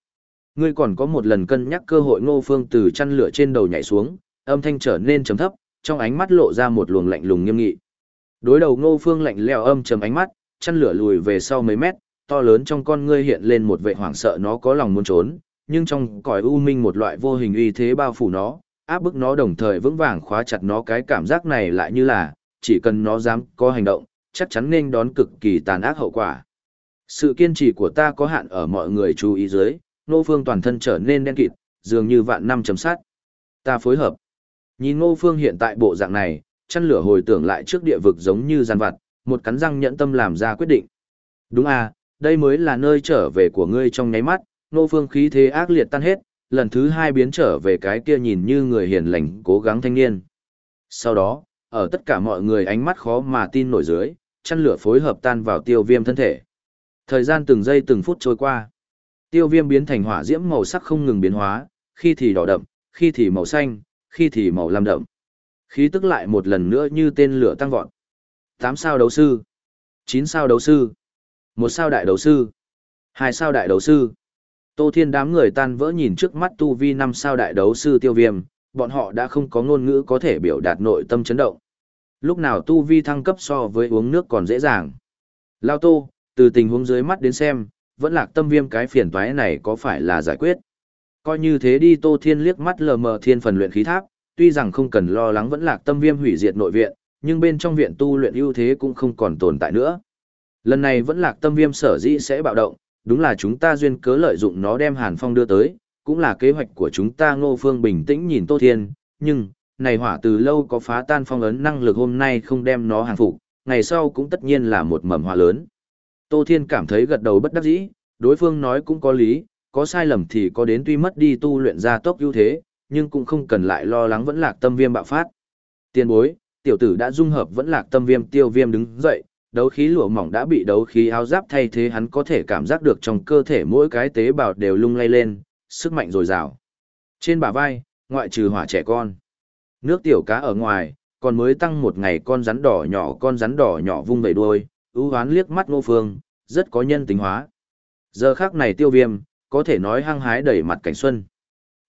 Speaker 1: Ngươi còn có một lần cân nhắc cơ hội ngô phương từ chăn lửa trên đầu nhảy xuống, âm thanh trở nên trầm thấp, trong ánh mắt lộ ra một luồng lạnh lùng nghiêm nghị. Đối đầu ngô phương lạnh lẽo âm trầm ánh mắt, chăn lửa lùi về sau mấy mét, to lớn trong con ngươi hiện lên một vẻ hoảng sợ nó có lòng muốn trốn, nhưng trong cõi u minh một loại vô hình uy thế bao phủ nó, áp bức nó đồng thời vững vàng khóa chặt nó cái cảm giác này lại như là, chỉ cần nó dám có hành động, chắc chắn nên đón cực kỳ tàn ác hậu quả. Sự kiên trì của ta có hạn ở mọi người chú ý dưới, Ngô Phương toàn thân trở nên đen kịt, dường như vạn năm chấm sát. Ta phối hợp. Nhìn Ngô Phương hiện tại bộ dạng này, chăn lửa hồi tưởng lại trước địa vực giống như gian vặt, một cắn răng nhẫn tâm làm ra quyết định. Đúng à, đây mới là nơi trở về của ngươi trong nháy mắt, Nô Phương khí thế ác liệt tan hết, lần thứ hai biến trở về cái kia nhìn như người hiền lành cố gắng thanh niên. Sau đó, ở tất cả mọi người ánh mắt khó mà tin nổi dưới, chăn lửa phối hợp tan vào tiêu viêm thân thể. Thời gian từng giây từng phút trôi qua. Tiêu viêm biến thành hỏa diễm màu sắc không ngừng biến hóa, khi thì đỏ đậm, khi thì màu xanh, khi thì màu lam đậm. Khí tức lại một lần nữa như tên lửa tăng vọt. 8 sao đấu sư, 9 sao đấu sư, 1 sao đại đấu sư, 2 sao đại đấu sư. Tô Thiên đám người tan vỡ nhìn trước mắt tu vi 5 sao đại đấu sư tiêu viêm, bọn họ đã không có ngôn ngữ có thể biểu đạt nội tâm chấn động. Lúc nào tu vi thăng cấp so với uống nước còn dễ dàng. Lao Tô, từ tình huống dưới mắt đến xem, vẫn lạc tâm viêm cái phiền toái này có phải là giải quyết. Coi như thế đi Tô Thiên liếc mắt lờ mờ thiên phần luyện khí tháp, tuy rằng không cần lo lắng vẫn lạc tâm viêm hủy diệt nội viện, nhưng bên trong viện tu luyện ưu thế cũng không còn tồn tại nữa. Lần này vẫn lạc tâm viêm sở dĩ sẽ bạo động, đúng là chúng ta duyên cớ lợi dụng nó đem Hàn Phong đưa tới, cũng là kế hoạch của chúng ta Ngô Phương bình tĩnh nhìn Tô Thiên, nhưng, này hỏa từ lâu có phá tan phong ấn năng lực hôm nay không đem nó hàng phục, ngày sau cũng tất nhiên là một mầm hỏa lớn. Tô Thiên cảm thấy gật đầu bất đắc dĩ, đối phương nói cũng có lý, có sai lầm thì có đến tuy mất đi tu luyện ra tốc ưu thế, nhưng cũng không cần lại lo lắng vẫn lạc tâm viêm bạo phát. Tiên bối, tiểu tử đã dung hợp vẫn lạc tâm viêm tiêu viêm đứng dậy, đấu khí lụa mỏng đã bị đấu khí áo giáp thay thế hắn có thể cảm giác được trong cơ thể mỗi cái tế bào đều lung lay lên, sức mạnh dồi dào. Trên bả vai, ngoại trừ hỏa trẻ con. Nước tiểu cá ở ngoài, còn mới tăng một ngày con rắn đỏ nhỏ con rắn đỏ nhỏ vung vẩy đuôi, ưu hoán liếc mắt ngô phương, rất có nhân tính hóa. Giờ khác này tiêu viêm, có thể nói hăng hái đẩy mặt cảnh xuân.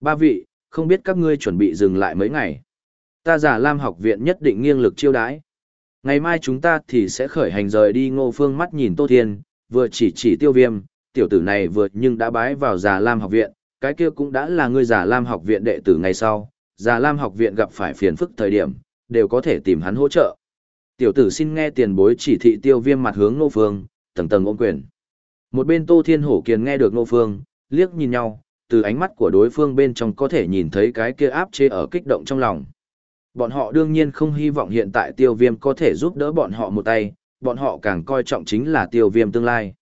Speaker 1: Ba vị, không biết các ngươi chuẩn bị dừng lại mấy ngày. Ta giả Lam học viện nhất định nghiêng lực chiêu đãi. Ngày mai chúng ta thì sẽ khởi hành rời đi ngô phương mắt nhìn Tô Thiên, vừa chỉ chỉ tiêu viêm, tiểu tử này vừa nhưng đã bái vào giả Lam học viện, cái kia cũng đã là người giả Lam học viện đệ tử ngày sau, giả Lam học viện gặp phải phiền phức thời điểm, đều có thể tìm hắn hỗ trợ. Tiểu tử xin nghe tiền bối chỉ thị tiêu viêm mặt hướng ngô phương, tầng tầng ôm quyền. Một bên Tô Thiên Hổ Kiền nghe được ngô phương, liếc nhìn nhau, từ ánh mắt của đối phương bên trong có thể nhìn thấy cái kia áp chế ở kích động trong lòng. Bọn họ đương nhiên không hy vọng hiện tại tiêu viêm có thể giúp đỡ bọn họ một tay, bọn họ càng coi trọng chính là tiêu viêm tương lai.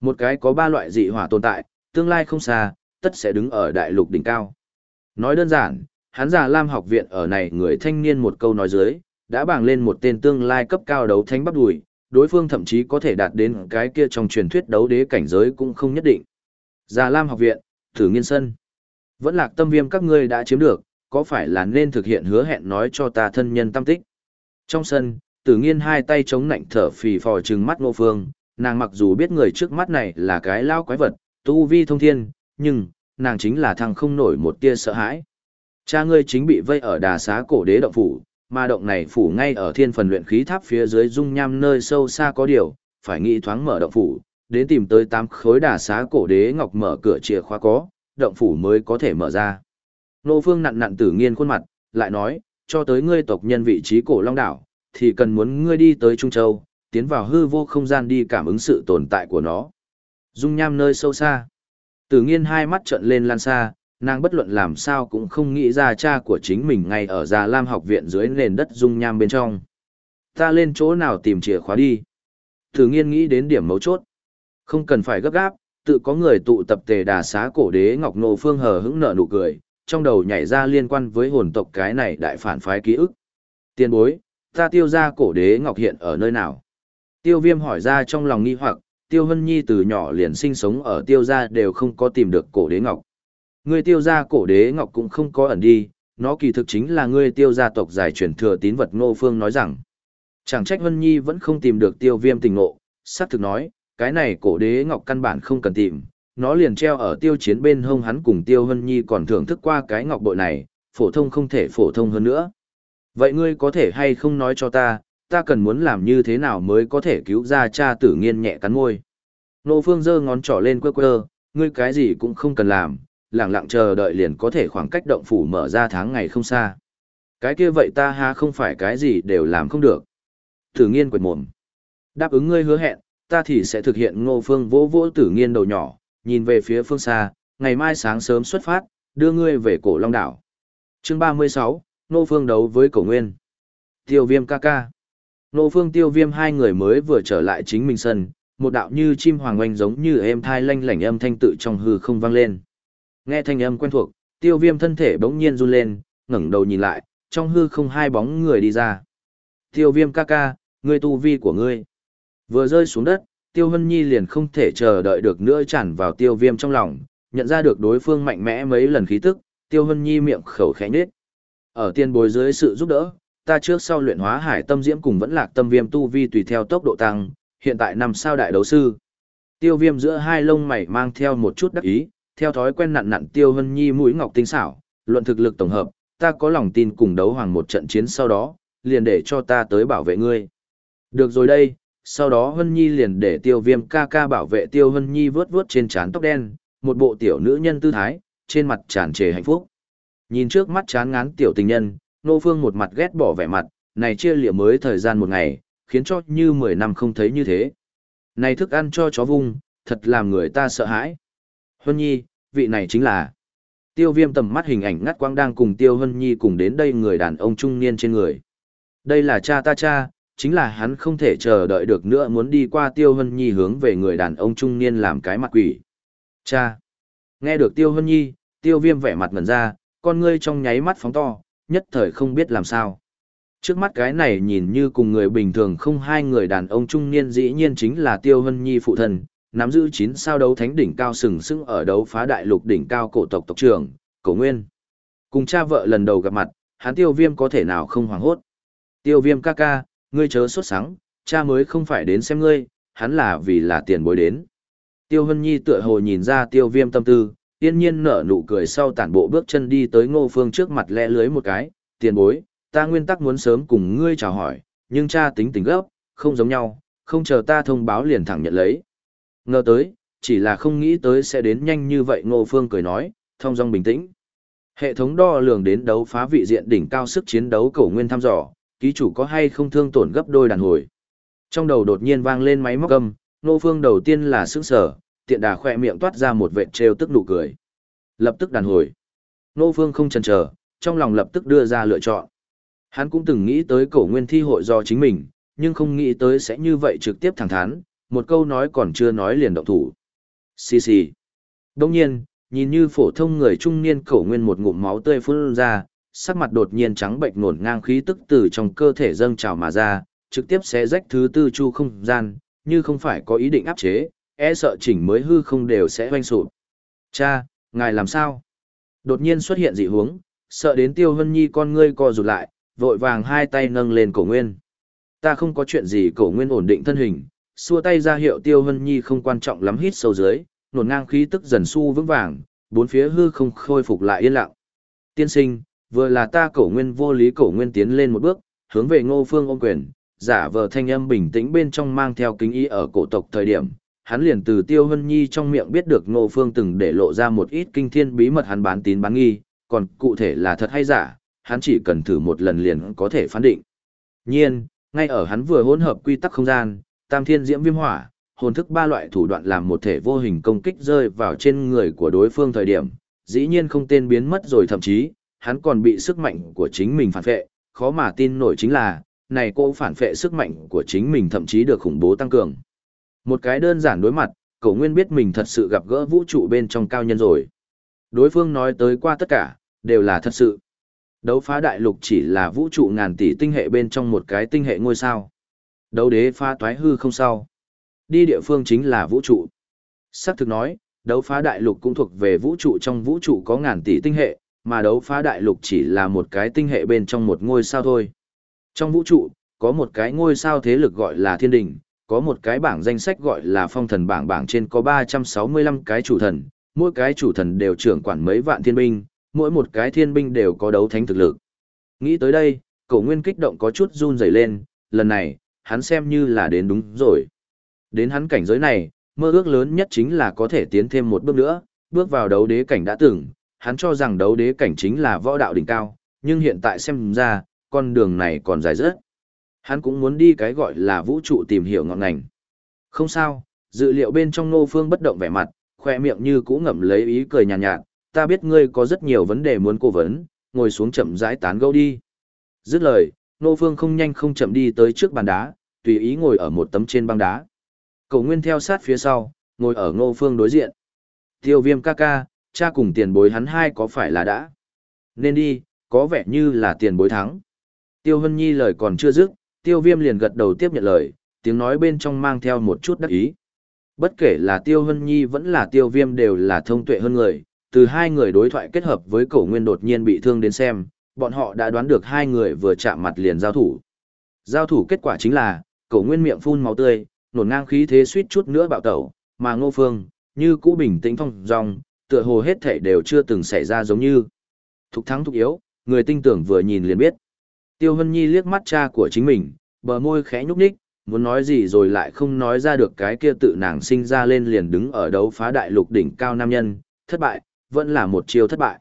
Speaker 1: Một cái có ba loại dị hỏa tồn tại, tương lai không xa, tất sẽ đứng ở đại lục đỉnh cao. Nói đơn giản, hắn già Lam học viện ở này người thanh niên một câu nói dưới, đã bảng lên một tên tương lai cấp cao đấu thánh bắp đùi, đối phương thậm chí có thể đạt đến cái kia trong truyền thuyết đấu đế cảnh giới cũng không nhất định. Già Lam học viện, thử nghiên sân. Vẫn lạc tâm viêm các ngươi đã chiếm được, có phải là nên thực hiện hứa hẹn nói cho ta thân nhân tâm tích. Trong sân, tử nghiên hai tay chống nạnh thở phì phò trừng mắt ngô phương, nàng mặc dù biết người trước mắt này là cái lao quái vật, tu vi thông thiên, nhưng, nàng chính là thằng không nổi một tia sợ hãi. Cha ngươi chính bị vây ở đà xá cổ đế động phủ, mà động này phủ ngay ở thiên phần luyện khí tháp phía dưới dung nham nơi sâu xa có điều, phải nghĩ thoáng mở động phủ, đến tìm tới tám khối đà xá cổ đế ngọc mở cửa chìa khóa có, động phủ mới có thể mở ra. Nô Phương nặn nặn tử nghiên khuôn mặt, lại nói, cho tới ngươi tộc nhân vị trí cổ long đảo, thì cần muốn ngươi đi tới Trung Châu, tiến vào hư vô không gian đi cảm ứng sự tồn tại của nó. Dung nham nơi sâu xa. Tử nghiên hai mắt trợn lên lan xa, nàng bất luận làm sao cũng không nghĩ ra cha của chính mình ngay ở Già Lam học viện dưới nền đất dung nham bên trong. Ta lên chỗ nào tìm chìa khóa đi. Tử nghiên nghĩ đến điểm mấu chốt. Không cần phải gấp gáp, tự có người tụ tập tề đà xá cổ đế Ngọc Nô Phương hờ hững nở nụ cười, trong đầu nhảy ra liên quan với hồn tộc cái này đại phản phái ký ức. Tiên bối, ta tiêu ra cổ đế Ngọc hiện ở nơi nào? Tiêu viêm hỏi ra trong lòng nghi hoặc, tiêu hân nhi từ nhỏ liền sinh sống ở tiêu gia đều không có tìm được cổ đế Ngọc. Người tiêu gia cổ đế Ngọc cũng không có ẩn đi, nó kỳ thực chính là người tiêu gia tộc giải truyền thừa tín vật Ngô Phương nói rằng. Chẳng trách Hân Nhi vẫn không tìm được tiêu viêm tình ngộ, sát thực nói, cái này cổ đế ngọc căn bản không cần tìm, nó liền treo ở tiêu chiến bên hông hắn cùng tiêu hân nhi còn thưởng thức qua cái ngọc bội này, phổ thông không thể phổ thông hơn nữa. Vậy ngươi có thể hay không nói cho ta, ta cần muốn làm như thế nào mới có thể cứu ra cha tử nghiên nhẹ cắn môi. Nô phương giơ ngón trỏ lên quơ quơ, ngươi cái gì cũng không cần làm, lặng lặng chờ đợi liền có thể khoảng cách động phủ mở ra tháng ngày không xa. Cái kia vậy ta ha không phải cái gì đều làm không được. Tử nghiên quệt mồm. Đáp ứng ngươi hứa hẹn, ta thì sẽ thực hiện ngô phương vỗ vỗ tử nghiên đầu nhỏ, nhìn về phía phương xa, ngày mai sáng sớm xuất phát, đưa ngươi về cổ Long Đảo. chương 36, Ngô Phương đấu với cổ nguyên. Tiêu viêm ca ca. Ngô Phương tiêu viêm hai người mới vừa trở lại chính mình sân, một đạo như chim hoàng oanh giống như êm thai lanh lảnh âm thanh tự trong hư không vang lên. Nghe thanh âm quen thuộc, tiêu viêm thân thể bỗng nhiên run lên, ngẩng đầu nhìn lại, trong hư không hai bóng người đi ra. Tiêu viêm ca ca, ngươi tu vi của ngươi. Vừa rơi xuống đất, Tiêu Hân Nhi liền không thể chờ đợi được nữa tràn vào tiêu viêm trong lòng, nhận ra được đối phương mạnh mẽ mấy lần khí tức, Tiêu Hân Nhi miệng khẩu khẽ nhếch. Ở tiên bối dưới sự giúp đỡ, ta trước sau luyện hóa hải tâm diễm cùng vẫn lạc tâm viêm tu vi tùy theo tốc độ tăng, hiện tại năm sao đại đấu sư. Tiêu viêm giữa hai lông mày mang theo một chút đắc ý, theo thói quen nặn nặn Tiêu Hân Nhi mũi ngọc tinh xảo, luận thực lực tổng hợp, ta có lòng tin cùng đấu hoàng một trận chiến sau đó, liền để cho ta tới bảo vệ ngươi. Được rồi đây, sau đó Hân Nhi liền để tiêu viêm ca ca bảo vệ tiêu Hân Nhi vướt vướt trên trán tóc đen, một bộ tiểu nữ nhân tư thái, trên mặt tràn trề hạnh phúc. Nhìn trước mắt chán ngán tiểu tình nhân, Nô Phương một mặt ghét bỏ vẻ mặt, này chia liệu mới thời gian một ngày, khiến cho như 10 năm không thấy như thế. Này thức ăn cho chó vung, thật làm người ta sợ hãi. Hân Nhi, vị này chính là... Tiêu viêm tầm mắt hình ảnh ngắt quang đang cùng Tiêu Hân Nhi cùng đến đây người đàn ông trung niên trên người. Đây là cha ta cha, chính là hắn không thể chờ đợi được nữa muốn đi qua Tiêu Hân Nhi hướng về người đàn ông trung niên làm cái mặt quỷ. Cha! Nghe được Tiêu Hân Nhi, Tiêu Viêm vẻ mặt ngẩn ra, con ngươi trong nháy mắt phóng to, nhất thời không biết làm sao. Trước mắt cái này nhìn như cùng người bình thường không hai người đàn ông trung niên dĩ nhiên chính là Tiêu Hân Nhi phụ thân, nắm giữ chín sao đấu thánh đỉnh cao sừng sững ở đấu phá đại lục đỉnh cao cổ tộc tộc trưởng, cổ nguyên. Cùng cha vợ lần đầu gặp mặt, hắn tiêu viêm có thể nào không hoảng hốt. Tiêu viêm ca ca, ngươi chớ sốt sáng, cha mới không phải đến xem ngươi, hắn là vì là tiền bối đến. Tiêu Hân Nhi tựa hồ nhìn ra tiêu viêm tâm tư, tiên nhiên nở nụ cười sau tản bộ bước chân đi tới ngô phương trước mặt lẽ lưới một cái, tiền bối, ta nguyên tắc muốn sớm cùng ngươi chào hỏi, nhưng cha tính tình gấp, không giống nhau, không chờ ta thông báo liền thẳng nhận lấy. Ngờ tới, chỉ là không nghĩ tới sẽ đến nhanh như vậy ngô phương cười nói, thông dong bình tĩnh. Hệ thống đo lường đến đấu phá vị diện đỉnh cao sức chiến đấu cổ nguyên thăm dò, ký chủ có hay không thương tổn gấp đôi đàn hồi. Trong đầu đột nhiên vang lên máy móc âm, nô phương đầu tiên là sững sở, tiện đà khỏe miệng toát ra một vệt trêu tức nụ cười. Lập tức đàn hồi. Nô phương không chần chờ, trong lòng lập tức đưa ra lựa chọn. Hắn cũng từng nghĩ tới cổ nguyên thi hội do chính mình, nhưng không nghĩ tới sẽ như vậy trực tiếp thẳng thắn, một câu nói còn chưa nói liền động thủ. Xì xì. Đông nhiên, nhìn như phổ thông người trung niên cổ nguyên một ngụm máu tươi phun ra, sắc mặt đột nhiên trắng bệnh nổn ngang khí tức từ trong cơ thể dâng trào mà ra, trực tiếp xé rách thứ tư chu không gian, như không phải có ý định áp chế, e sợ chỉnh mới hư không đều sẽ hoanh sụp. Cha, ngài làm sao? Đột nhiên xuất hiện dị hướng, sợ đến tiêu hân nhi con ngươi co rụt lại, vội vàng hai tay nâng lên cổ nguyên. Ta không có chuyện gì cổ nguyên ổn định thân hình, xua tay ra hiệu tiêu hân nhi không quan trọng lắm hít sâu dưới, nổn ngang khí tức dần su vững vàng, bốn phía hư không khôi phục lại yên lặng. Tiên sinh, vừa là ta cổ nguyên vô lý cổ nguyên tiến lên một bước, hướng về ngô phương ôm quyền, giả vờ thanh âm bình tĩnh bên trong mang theo kính ý ở cổ tộc thời điểm. Hắn liền từ Tiêu Hân Nhi trong miệng biết được Ngô Phương từng để lộ ra một ít kinh thiên bí mật hắn bán tín bán nghi, còn cụ thể là thật hay giả, hắn chỉ cần thử một lần liền có thể phán định. Nhiên, ngay ở hắn vừa hỗn hợp quy tắc không gian, Tam Thiên Diễm Viêm Hỏa, hồn thức ba loại thủ đoạn làm một thể vô hình công kích rơi vào trên người của đối phương thời điểm, dĩ nhiên không tên biến mất rồi thậm chí, hắn còn bị sức mạnh của chính mình phản vệ, khó mà tin nổi chính là, này cô phản vệ sức mạnh của chính mình thậm chí được khủng bố tăng cường. Một cái đơn giản đối mặt, cậu nguyên biết mình thật sự gặp gỡ vũ trụ bên trong cao nhân rồi. Đối phương nói tới qua tất cả, đều là thật sự. Đấu phá đại lục chỉ là vũ trụ ngàn tỷ tinh hệ bên trong một cái tinh hệ ngôi sao. Đấu đế phá toái hư không sao. Đi địa phương chính là vũ trụ. Sắc thực nói, đấu phá đại lục cũng thuộc về vũ trụ trong vũ trụ có ngàn tỷ tinh hệ, mà đấu phá đại lục chỉ là một cái tinh hệ bên trong một ngôi sao thôi. Trong vũ trụ, có một cái ngôi sao thế lực gọi là thiên đình, có một cái bảng danh sách gọi là phong thần bảng bảng trên có 365 cái chủ thần, mỗi cái chủ thần đều trưởng quản mấy vạn thiên binh, mỗi một cái thiên binh đều có đấu thánh thực lực. Nghĩ tới đây, cổ nguyên kích động có chút run rẩy lên, lần này, hắn xem như là đến đúng rồi. Đến hắn cảnh giới này, mơ ước lớn nhất chính là có thể tiến thêm một bước nữa, bước vào đấu đế cảnh đã từng, hắn cho rằng đấu đế cảnh chính là võ đạo đỉnh cao, nhưng hiện tại xem ra, con đường này còn dài rất. Hắn cũng muốn đi cái gọi là vũ trụ tìm hiểu ngọn ngành. Không sao, dự liệu bên trong nô phương bất động vẻ mặt, khoe miệng như cũ ngậm lấy ý cười nhàn nhạt, nhạt, ta biết ngươi có rất nhiều vấn đề muốn cố vấn, ngồi xuống chậm rãi tán gẫu đi. Dứt lời, nô phương không nhanh không chậm đi tới trước bàn đá, tùy ý ngồi ở một tấm trên băng đá. Cầu nguyên theo sát phía sau, ngồi ở ngô phương đối diện. Tiêu viêm ca ca, cha cùng tiền bối hắn hai có phải là đã? Nên đi, có vẻ như là tiền bối thắng. Tiêu Hân Nhi lời còn chưa dứt, Tiêu Viêm liền gật đầu tiếp nhận lời, tiếng nói bên trong mang theo một chút đắc ý. Bất kể là Tiêu Hân Nhi vẫn là Tiêu Viêm đều là thông tuệ hơn người, từ hai người đối thoại kết hợp với cổ nguyên đột nhiên bị thương đến xem, bọn họ đã đoán được hai người vừa chạm mặt liền giao thủ. Giao thủ kết quả chính là, cổ nguyên miệng phun máu tươi, nổn ngang khí thế suýt chút nữa bạo tẩu, mà ngô phương, như cũ bình tĩnh phong dòng, tựa hồ hết thể đều chưa từng xảy ra giống như. Thục thắng thục yếu, người tinh tưởng vừa nhìn liền biết. Tiêu Hân Nhi liếc mắt cha của chính mình, bờ môi khẽ nhúc nhích, muốn nói gì rồi lại không nói ra được cái kia tự nàng sinh ra lên liền đứng ở đấu phá đại lục đỉnh cao nam nhân, thất bại, vẫn là một chiêu thất bại.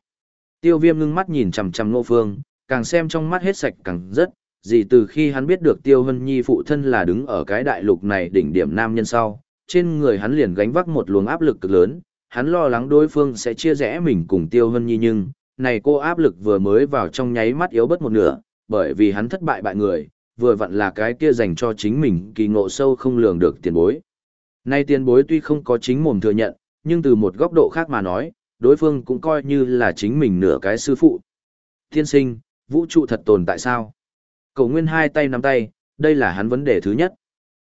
Speaker 1: Tiêu viêm ngưng mắt nhìn chằm chằm Ngô Phương, càng xem trong mắt hết sạch càng rất, gì từ khi hắn biết được Tiêu Hân Nhi phụ thân là đứng ở cái đại lục này đỉnh điểm nam nhân sau, trên người hắn liền gánh vác một luồng áp lực cực lớn, hắn lo lắng đối phương sẽ chia rẽ mình cùng Tiêu Hân Nhi nhưng, này cô áp lực vừa mới vào trong nháy mắt yếu bớt một nửa, bởi vì hắn thất bại bại người, vừa vặn là cái kia dành cho chính mình kỳ ngộ sâu không lường được tiền bối. Nay tiền bối tuy không có chính mồm thừa nhận, nhưng từ một góc độ khác mà nói, đối phương cũng coi như là chính mình nửa cái sư phụ. Tiên sinh, vũ trụ thật tồn tại sao? Cổ Nguyên hai tay nắm tay, đây là hắn vấn đề thứ nhất.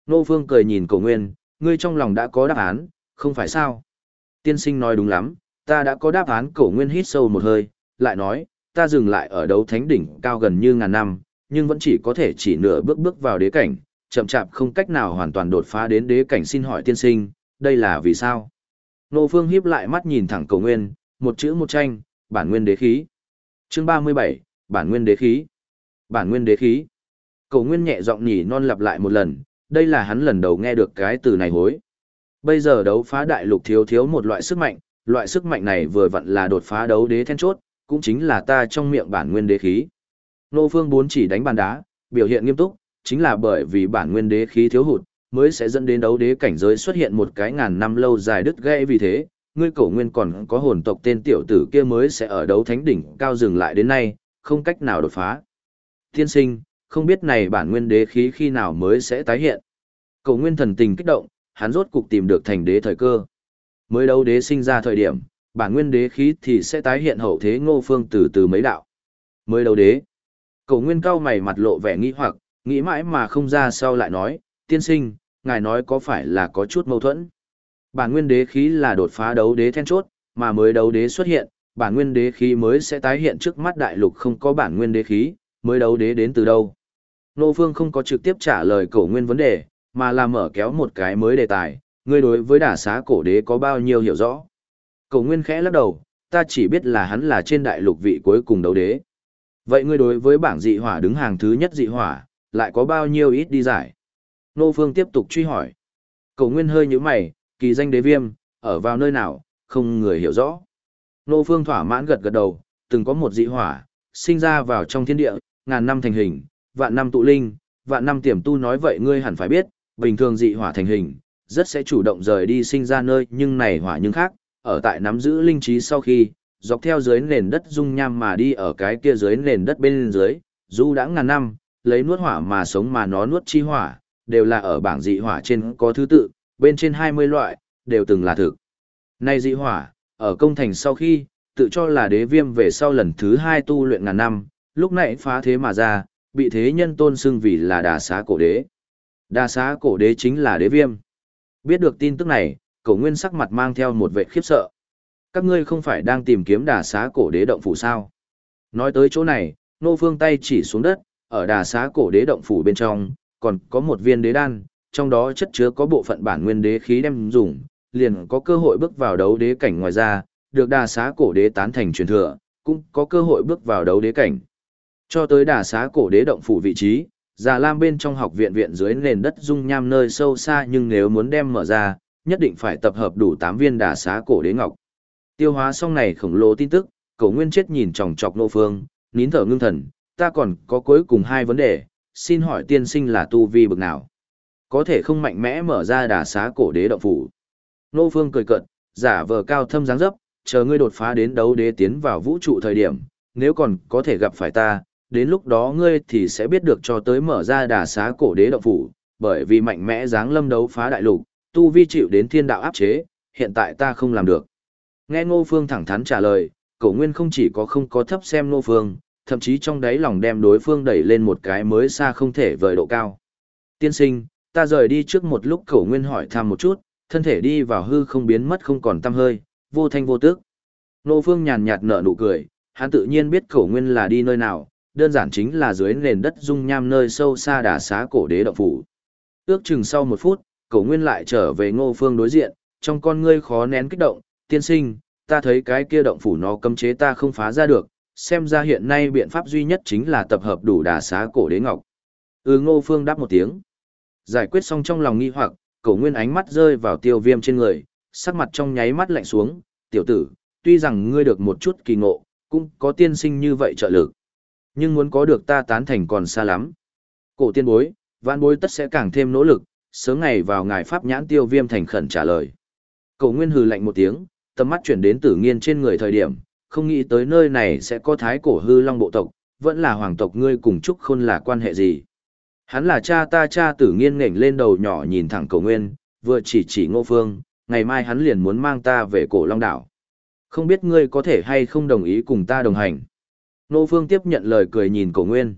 Speaker 1: Nô Phương cười nhìn Cổ Nguyên, ngươi trong lòng đã có đáp án, không phải sao? Tiên sinh nói đúng lắm, ta đã có đáp án Cổ Nguyên hít sâu một hơi, lại nói, ta dừng lại ở đấu thánh đỉnh cao gần như ngàn năm, nhưng vẫn chỉ có thể chỉ nửa bước bước vào đế cảnh, chậm chạp không cách nào hoàn toàn đột phá đến đế cảnh xin hỏi tiên sinh, đây là vì sao? Nô Phương híp lại mắt nhìn thẳng cổ nguyên, một chữ một tranh, bản nguyên đế khí. Chương 37, bản nguyên đế khí. Bản nguyên đế khí. Cổ nguyên nhẹ giọng nhỉ non lặp lại một lần, đây là hắn lần đầu nghe được cái từ này hối. Bây giờ đấu phá đại lục thiếu thiếu một loại sức mạnh, loại sức mạnh này vừa vặn là đột phá đấu đế then chốt, cũng chính là ta trong miệng bản nguyên đế khí. Nô Phương bốn chỉ đánh bàn đá, biểu hiện nghiêm túc, chính là bởi vì bản nguyên đế khí thiếu hụt, mới sẽ dẫn đến đấu đế cảnh giới xuất hiện một cái ngàn năm lâu dài đứt gãy vì thế, ngươi cổ nguyên còn có hồn tộc tên tiểu tử kia mới sẽ ở đấu thánh đỉnh cao dừng lại đến nay, không cách nào đột phá. Tiên sinh, không biết này bản nguyên đế khí khi nào mới sẽ tái hiện. Cổ nguyên thần tình kích động, hắn rốt cục tìm được thành đế thời cơ. Mới đấu đế sinh ra thời điểm, bản nguyên đế khí thì sẽ tái hiện hậu thế ngô phương từ từ mấy đạo. Mới đấu đế. Cổ nguyên cao mày mặt lộ vẻ nghi hoặc, nghĩ mãi mà không ra sau lại nói, tiên sinh, ngài nói có phải là có chút mâu thuẫn. Bản nguyên đế khí là đột phá đấu đế then chốt, mà mới đấu đế xuất hiện, bản nguyên đế khí mới sẽ tái hiện trước mắt đại lục không có bản nguyên đế khí, mới đấu đế đến từ đâu. Nô Phương không có trực tiếp trả lời cổ nguyên vấn đề, mà là mở kéo một cái mới đề tài, ngươi đối với đả xá cổ đế có bao nhiêu hiểu rõ. Cổ nguyên khẽ lắc đầu, ta chỉ biết là hắn là trên đại lục vị cuối cùng đấu đế. Vậy ngươi đối với bảng dị hỏa đứng hàng thứ nhất dị hỏa, lại có bao nhiêu ít đi giải? Nô Phương tiếp tục truy hỏi. Cổ nguyên hơi như mày, kỳ danh đế viêm, ở vào nơi nào, không người hiểu rõ. Nô Phương thỏa mãn gật gật đầu, từng có một dị hỏa, sinh ra vào trong thiên địa, ngàn năm thành hình, vạn năm tụ linh, vạn năm tiềm tu nói vậy ngươi hẳn phải biết, bình thường dị hỏa thành hình, rất sẽ chủ động rời đi sinh ra nơi nhưng này hỏa nhưng khác, ở tại nắm giữ linh trí sau khi, dọc theo dưới nền đất dung nham mà đi ở cái kia dưới nền đất bên dưới, dù đã ngàn năm, lấy nuốt hỏa mà sống mà nó nuốt chi hỏa, đều là ở bảng dị hỏa trên có thứ tự, bên trên 20 loại, đều từng là thực. Nay dị hỏa, ở công thành sau khi, tự cho là đế viêm về sau lần thứ hai tu luyện ngàn năm, lúc nãy phá thế mà ra, bị thế nhân tôn xưng vì là đà xá cổ đế đa xá cổ đế chính là đế viêm. Biết được tin tức này, cổ nguyên sắc mặt mang theo một vệ khiếp sợ. Các ngươi không phải đang tìm kiếm đà xá cổ đế động phủ sao? Nói tới chỗ này, nô phương tay chỉ xuống đất, ở đà xá cổ đế động phủ bên trong, còn có một viên đế đan, trong đó chất chứa có bộ phận bản nguyên đế khí đem dùng, liền có cơ hội bước vào đấu đế cảnh ngoài ra, được đà xá cổ đế tán thành truyền thừa, cũng có cơ hội bước vào đấu đế cảnh. Cho tới đà xá cổ đế động phủ vị trí, già lam bên trong học viện viện dưới nền đất dung nham nơi sâu xa nhưng nếu muốn đem mở ra, nhất định phải tập hợp đủ 8 viên đà xá cổ đế ngọc. Tiêu hóa xong này khổng lồ tin tức, cổ nguyên chết nhìn chòng chọc nô phương, nín thở ngưng thần, ta còn có cuối cùng hai vấn đề, xin hỏi tiên sinh là tu vi bực nào? Có thể không mạnh mẽ mở ra đà xá cổ đế động phủ. Nô phương cười cợt, giả vờ cao thâm dáng dấp, chờ ngươi đột phá đến đấu đế tiến vào vũ trụ thời điểm, nếu còn có thể gặp phải ta, đến lúc đó ngươi thì sẽ biết được cho tới mở ra đà xá cổ đế động phủ, bởi vì mạnh mẽ dáng lâm đấu phá đại lục, tu vi chịu đến thiên đạo áp chế, hiện tại ta không làm được. Nghe Ngô Phương thẳng thắn trả lời, cổ nguyên không chỉ có không có thấp xem Ngô Phương, thậm chí trong đáy lòng đem đối phương đẩy lên một cái mới xa không thể vời độ cao. Tiên sinh, ta rời đi trước một lúc cổ nguyên hỏi thăm một chút, thân thể đi vào hư không biến mất không còn tăm hơi, vô thanh vô tức. Ngô Phương nhàn nhạt nở nụ cười, hắn tự nhiên biết cổ nguyên là đi nơi nào, đơn giản chính là dưới nền đất dung nham nơi sâu xa đà xá cổ đế động phủ. Ước chừng sau một phút, cổ nguyên lại trở về ngô phương đối diện, trong con ngươi khó nén kích động, tiên sinh, ta thấy cái kia động phủ nó cấm chế ta không phá ra được, xem ra hiện nay biện pháp duy nhất chính là tập hợp đủ đà xá cổ đế ngọc. Ừ ngô phương đáp một tiếng. Giải quyết xong trong lòng nghi hoặc, cổ nguyên ánh mắt rơi vào tiêu viêm trên người, sắc mặt trong nháy mắt lạnh xuống, tiểu tử, tuy rằng ngươi được một chút kỳ ngộ, cũng có tiên sinh như vậy trợ lực. Nhưng muốn có được ta tán thành còn xa lắm. Cổ tiên bối, vạn bối tất sẽ càng thêm nỗ lực, sớm ngày vào ngài pháp nhãn tiêu viêm thành khẩn trả lời. Cổ nguyên hừ lạnh một tiếng, tầm mắt chuyển đến tử nghiên trên người thời điểm, không nghĩ tới nơi này sẽ có thái cổ hư long bộ tộc, vẫn là hoàng tộc ngươi cùng Trúc Khôn là quan hệ gì. Hắn là cha ta cha tử nghiên nghển lên đầu nhỏ nhìn thẳng cổ nguyên, vừa chỉ chỉ ngô phương, ngày mai hắn liền muốn mang ta về cổ long đảo. Không biết ngươi có thể hay không đồng ý cùng ta đồng hành. Nô phương tiếp nhận lời cười nhìn cổ nguyên.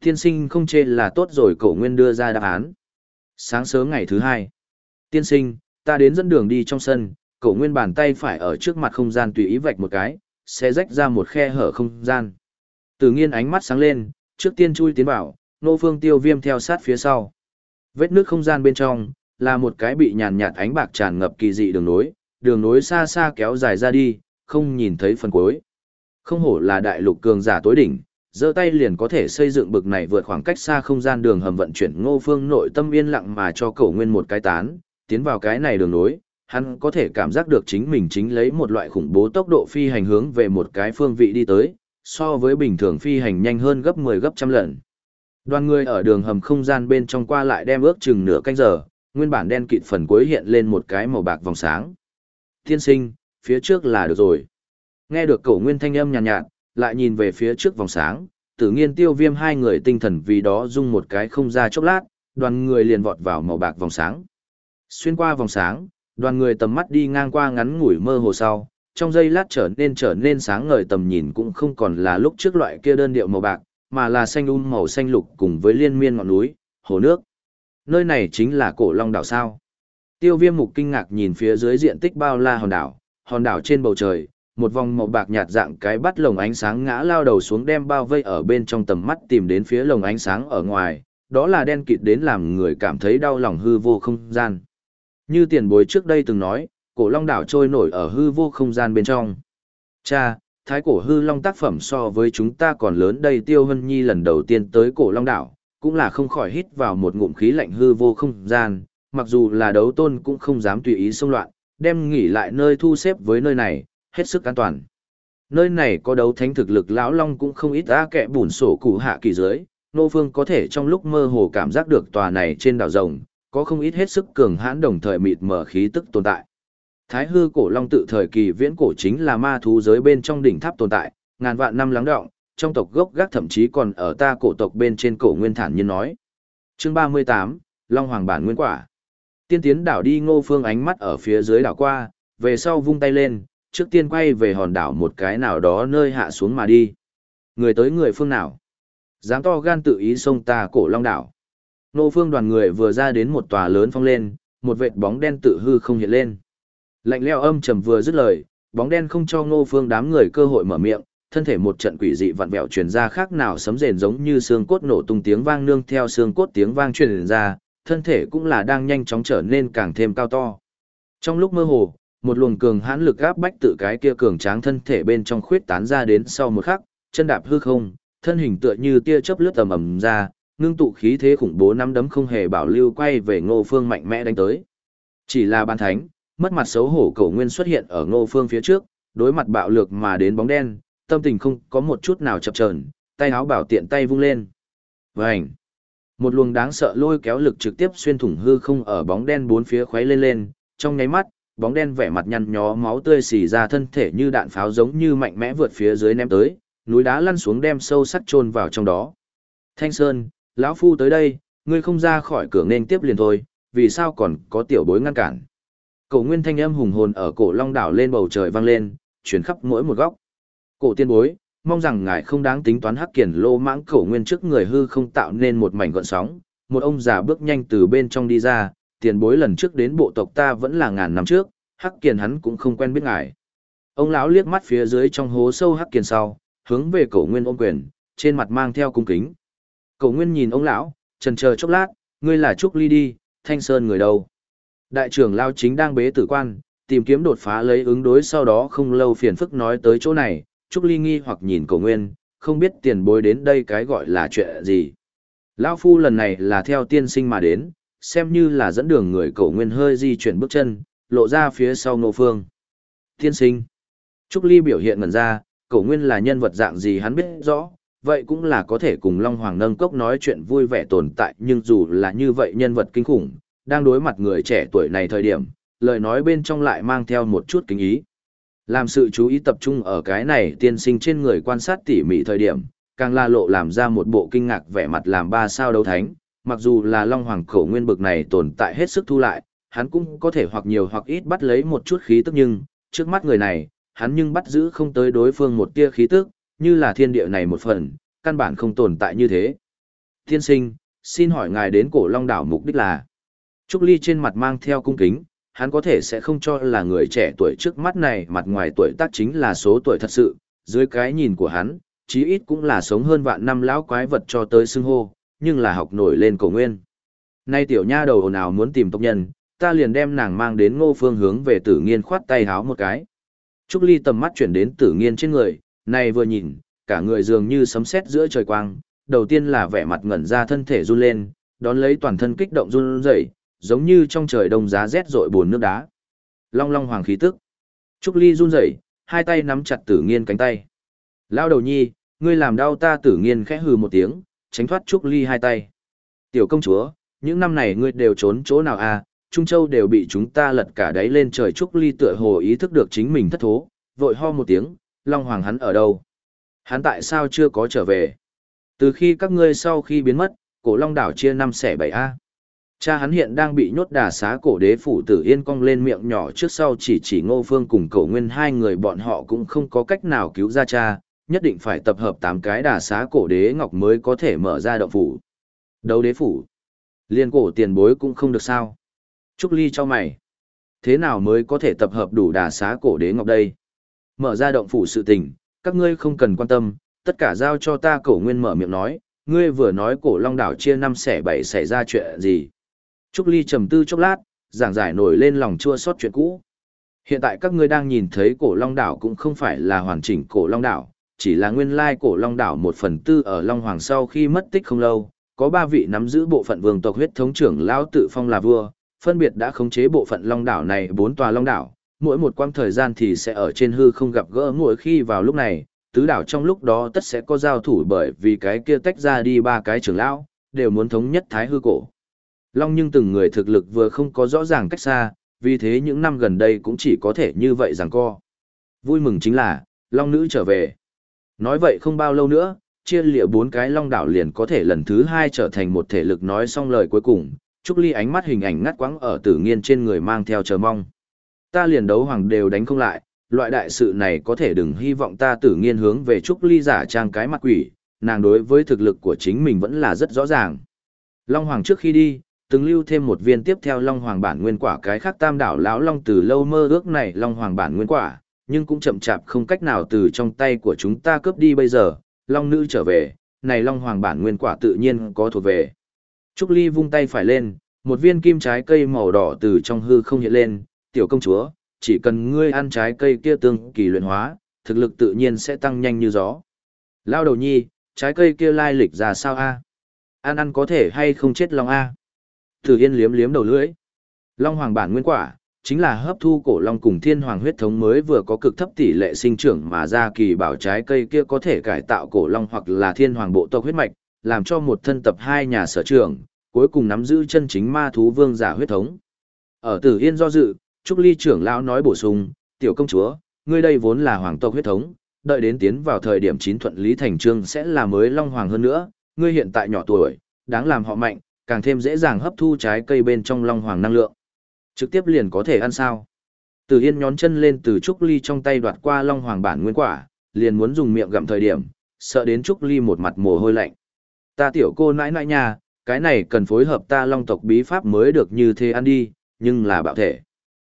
Speaker 1: Tiên sinh không chê là tốt rồi cổ nguyên đưa ra đáp án. Sáng sớm ngày thứ hai. Tiên sinh, ta đến dẫn đường đi trong sân, cổ nguyên bàn tay phải ở trước mặt không gian tùy ý vạch một cái, sẽ rách ra một khe hở không gian. Từ nghiên ánh mắt sáng lên, trước tiên chui tiến vào, nô phương tiêu viêm theo sát phía sau. Vết nước không gian bên trong, là một cái bị nhàn nhạt ánh bạc tràn ngập kỳ dị đường nối, đường nối xa xa kéo dài ra đi, không nhìn thấy phần cuối. Không hổ là đại lục cường giả tối đỉnh, giơ tay liền có thể xây dựng bực này vượt khoảng cách xa không gian đường hầm vận chuyển ngô phương nội tâm yên lặng mà cho cầu nguyên một cái tán, tiến vào cái này đường nối, hắn có thể cảm giác được chính mình chính lấy một loại khủng bố tốc độ phi hành hướng về một cái phương vị đi tới, so với bình thường phi hành nhanh hơn gấp 10 gấp trăm lần. Đoàn người ở đường hầm không gian bên trong qua lại đem ước chừng nửa canh giờ, nguyên bản đen kịt phần cuối hiện lên một cái màu bạc vòng sáng. Tiên sinh, phía trước là được rồi. Nghe được cổ nguyên thanh âm nhàn nhạt, nhạt, lại nhìn về phía trước vòng sáng, tự nhiên tiêu viêm hai người tinh thần vì đó dung một cái không ra chốc lát, đoàn người liền vọt vào màu bạc vòng sáng. Xuyên qua vòng sáng, đoàn người tầm mắt đi ngang qua ngắn ngủi mơ hồ sau, trong giây lát trở nên trở nên sáng ngời tầm nhìn cũng không còn là lúc trước loại kia đơn điệu màu bạc, mà là xanh um màu xanh lục cùng với liên miên ngọn núi, hồ nước. Nơi này chính là cổ long đảo sao. Tiêu viêm mục kinh ngạc nhìn phía dưới diện tích bao la hòn đảo, hòn đảo trên bầu trời, một vòng màu bạc nhạt dạng cái bắt lồng ánh sáng ngã lao đầu xuống đem bao vây ở bên trong tầm mắt tìm đến phía lồng ánh sáng ở ngoài, đó là đen kịt đến làm người cảm thấy đau lòng hư vô không gian. Như tiền bối trước đây từng nói, cổ long đảo trôi nổi ở hư vô không gian bên trong. Cha, thái cổ hư long tác phẩm so với chúng ta còn lớn đây tiêu hân nhi lần đầu tiên tới cổ long đảo, cũng là không khỏi hít vào một ngụm khí lạnh hư vô không gian, mặc dù là đấu tôn cũng không dám tùy ý xông loạn, đem nghỉ lại nơi thu xếp với nơi này, hết sức an toàn. Nơi này có đấu thánh thực lực lão long cũng không ít ra kẻ bùn sổ cụ hạ kỳ dưới, nô phương có thể trong lúc mơ hồ cảm giác được tòa này trên đảo rồng, có không ít hết sức cường hãn đồng thời mịt mở khí tức tồn tại. Thái hư cổ long tự thời kỳ viễn cổ chính là ma thú giới bên trong đỉnh tháp tồn tại, ngàn vạn năm lắng đọng, trong tộc gốc gác thậm chí còn ở ta cổ tộc bên trên cổ nguyên thản nhiên nói. Chương 38, Long Hoàng bản nguyên quả. Tiên tiến đảo đi ngô phương ánh mắt ở phía dưới đảo qua, về sau vung tay lên, trước tiên quay về hòn đảo một cái nào đó nơi hạ xuống mà đi. Người tới người phương nào? Dám to gan tự ý xông ta cổ long đảo. Nô phương đoàn người vừa ra đến một tòa lớn phong lên, một vệt bóng đen tự hư không hiện lên. Lạnh leo âm trầm vừa dứt lời, bóng đen không cho ngô phương đám người cơ hội mở miệng, thân thể một trận quỷ dị vặn vẹo truyền ra khác nào sấm rền giống như xương cốt nổ tung tiếng vang nương theo xương cốt tiếng vang truyền ra, thân thể cũng là đang nhanh chóng trở nên càng thêm cao to. Trong lúc mơ hồ, một luồng cường hãn lực áp bách tự cái kia cường tráng thân thể bên trong khuyết tán ra đến sau một khắc, chân đạp hư không, thân hình tựa như tia chớp lướt tầm ầm ra, ngưng tụ khí thế khủng bố năm đấm không hề bảo lưu quay về Ngô Phương mạnh mẽ đánh tới. Chỉ là ban thánh, mất mặt xấu hổ cổ nguyên xuất hiện ở Ngô Phương phía trước, đối mặt bạo lực mà đến bóng đen, tâm tình không có một chút nào chập chờn, tay áo bảo tiện tay vung lên. Vành. Một luồng đáng sợ lôi kéo lực trực tiếp xuyên thủng hư không ở bóng đen bốn phía khuấy lên lên, trong nháy mắt, bóng đen vẻ mặt nhăn nhó máu tươi xì ra thân thể như đạn pháo giống như mạnh mẽ vượt phía dưới ném tới, núi đá lăn xuống đem sâu sắc chôn vào trong đó. Thanh Sơn, lão phu tới đây, ngươi không ra khỏi cửa nên tiếp liền thôi, vì sao còn có tiểu bối ngăn cản. Cổ nguyên thanh âm hùng hồn ở cổ long đảo lên bầu trời vang lên, chuyển khắp mỗi một góc. Cổ tiên bối, mong rằng ngài không đáng tính toán hắc kiền lô mãng cổ nguyên trước người hư không tạo nên một mảnh gọn sóng. Một ông già bước nhanh từ bên trong đi ra, tiền bối lần trước đến bộ tộc ta vẫn là ngàn năm trước, hắc kiền hắn cũng không quen biết ngài. Ông lão liếc mắt phía dưới trong hố sâu hắc kiền sau, hướng về cổ nguyên ôm quyền, trên mặt mang theo cung kính. Cổ nguyên nhìn ông lão, chần chờ chốc lát, ngươi là Trúc Ly đi, Thanh Sơn người đâu? Đại trưởng lao chính đang bế tử quan, tìm kiếm đột phá lấy ứng đối sau đó không lâu phiền phức nói tới chỗ này, Trúc Ly nghi hoặc nhìn cổ nguyên, không biết tiền bối đến đây cái gọi là chuyện gì. Lão Phu lần này là theo tiên sinh mà đến, xem như là dẫn đường người cổ nguyên hơi di chuyển bước chân, lộ ra phía sau ngô phương. Tiên sinh. Trúc Ly biểu hiện ngần ra, cổ nguyên là nhân vật dạng gì hắn biết rõ, vậy cũng là có thể cùng Long Hoàng nâng cốc nói chuyện vui vẻ tồn tại nhưng dù là như vậy nhân vật kinh khủng, đang đối mặt người trẻ tuổi này thời điểm, lời nói bên trong lại mang theo một chút kính ý. Làm sự chú ý tập trung ở cái này tiên sinh trên người quan sát tỉ mỉ thời điểm, càng la lộ làm ra một bộ kinh ngạc vẻ mặt làm ba sao đấu thánh, mặc dù là Long Hoàng khẩu nguyên bực này tồn tại hết sức thu lại, hắn cũng có thể hoặc nhiều hoặc ít bắt lấy một chút khí tức nhưng, trước mắt người này, hắn nhưng bắt giữ không tới đối phương một tia khí tức, như là thiên địa này một phần, căn bản không tồn tại như thế. Tiên sinh, xin hỏi ngài đến cổ Long Đảo mục đích là? Trúc Ly trên mặt mang theo cung kính, hắn có thể sẽ không cho là người trẻ tuổi trước mắt này mặt ngoài tuổi tác chính là số tuổi thật sự, dưới cái nhìn của hắn, chí ít cũng là sống hơn vạn năm lão quái vật cho tới xưng hô, nhưng là học nổi lên cổ nguyên. Nay tiểu nha đầu nào muốn tìm tộc nhân, ta liền đem nàng mang đến ngô phương hướng về tử nghiên khoát tay háo một cái. Trúc Ly tầm mắt chuyển đến tử nghiên trên người, này vừa nhìn, cả người dường như sấm sét giữa trời quang, đầu tiên là vẻ mặt ngẩn ra thân thể run lên, đón lấy toàn thân kích động run rẩy, giống như trong trời đông giá rét rội buồn nước đá. Long long hoàng khí tức. Trúc Ly run rẩy, hai tay nắm chặt tử nghiên cánh tay. Lao đầu nhi, ngươi làm đau ta tử nghiên khẽ hừ một tiếng, tránh thoát Trúc Ly hai tay. Tiểu công chúa, những năm này ngươi đều trốn chỗ nào à, Trung Châu đều bị chúng ta lật cả đáy lên trời Trúc Ly tựa hồ ý thức được chính mình thất thố, vội ho một tiếng, Long Hoàng hắn ở đâu? Hắn tại sao chưa có trở về? Từ khi các ngươi sau khi biến mất, cổ Long đảo chia năm xẻ bảy A. Cha hắn hiện đang bị nhốt đà xá cổ đế phủ tử yên cong lên miệng nhỏ trước sau chỉ chỉ ngô phương cùng cổ nguyên hai người bọn họ cũng không có cách nào cứu ra cha, nhất định phải tập hợp tám cái đà xá cổ đế ngọc mới có thể mở ra động phủ. Đấu đế phủ. Liên cổ tiền bối cũng không được sao. Trúc Ly cho mày. Thế nào mới có thể tập hợp đủ đà xá cổ đế ngọc đây? Mở ra động phủ sự tình, các ngươi không cần quan tâm, tất cả giao cho ta cổ nguyên mở miệng nói, ngươi vừa nói cổ long đảo chia năm xẻ bảy xảy ra chuyện gì. Trúc Ly trầm tư chốc lát, giảng giải nổi lên lòng chua xót chuyện cũ. Hiện tại các ngươi đang nhìn thấy cổ long đảo cũng không phải là hoàn chỉnh cổ long đảo, chỉ là nguyên lai cổ long đảo một phần tư ở Long Hoàng sau khi mất tích không lâu, có ba vị nắm giữ bộ phận vương tộc huyết thống trưởng lão tự phong là vua, phân biệt đã khống chế bộ phận long đảo này bốn tòa long đảo, mỗi một quãng thời gian thì sẽ ở trên hư không gặp gỡ mỗi khi vào lúc này, tứ đảo trong lúc đó tất sẽ có giao thủ bởi vì cái kia tách ra đi ba cái trưởng lão, đều muốn thống nhất thái hư cổ. Long nhưng từng người thực lực vừa không có rõ ràng cách xa, vì thế những năm gần đây cũng chỉ có thể như vậy rằng co. Vui mừng chính là, Long nữ trở về. Nói vậy không bao lâu nữa, chia lịa bốn cái Long đảo liền có thể lần thứ hai trở thành một thể lực nói xong lời cuối cùng, Trúc Ly ánh mắt hình ảnh ngắt quãng ở tử nghiên trên người mang theo chờ mong. Ta liền đấu hoàng đều đánh không lại, loại đại sự này có thể đừng hy vọng ta tử nghiên hướng về Trúc Ly giả trang cái mặt quỷ, nàng đối với thực lực của chính mình vẫn là rất rõ ràng. Long Hoàng trước khi đi, từng lưu thêm một viên tiếp theo Long Hoàng bản nguyên quả cái khác tam đảo lão Long từ lâu mơ ước này Long Hoàng bản nguyên quả, nhưng cũng chậm chạp không cách nào từ trong tay của chúng ta cướp đi bây giờ, Long Nữ trở về, này Long Hoàng bản nguyên quả tự nhiên có thuộc về. Trúc Ly vung tay phải lên, một viên kim trái cây màu đỏ từ trong hư không hiện lên, tiểu công chúa, chỉ cần ngươi ăn trái cây kia tương kỳ luyện hóa, thực lực tự nhiên sẽ tăng nhanh như gió. Lao đầu nhi, trái cây kia lai lịch ra sao a? Ăn ăn có thể hay không chết long a? Tử Yên liếm liếm đầu lưỡi. Long hoàng bản nguyên quả, chính là hấp thu cổ long cùng thiên hoàng huyết thống mới vừa có cực thấp tỷ lệ sinh trưởng mà ra kỳ bảo trái cây kia có thể cải tạo cổ long hoặc là thiên hoàng bộ tộc huyết mạch, làm cho một thân tập hai nhà sở trưởng cuối cùng nắm giữ chân chính ma thú vương giả huyết thống. Ở Tử Yên do dự, Trúc Ly trưởng lão nói bổ sung, "Tiểu công chúa, ngươi đây vốn là hoàng tộc huyết thống, đợi đến tiến vào thời điểm chín thuận lý thành trương sẽ là mới long hoàng hơn nữa, ngươi hiện tại nhỏ tuổi, đáng làm họ mạnh, càng thêm dễ dàng hấp thu trái cây bên trong long hoàng năng lượng. Trực tiếp liền có thể ăn sao?" Tử Yên nhón chân lên từ Trúc Ly trong tay đoạt qua long hoàng bản nguyên quả, liền muốn dùng miệng gặm thời điểm, sợ đến Trúc Ly một mặt mồ hôi lạnh. "Ta tiểu cô nãi nãi nhà, cái này cần phối hợp ta long tộc bí pháp mới được như thế ăn đi, nhưng là bạo thể.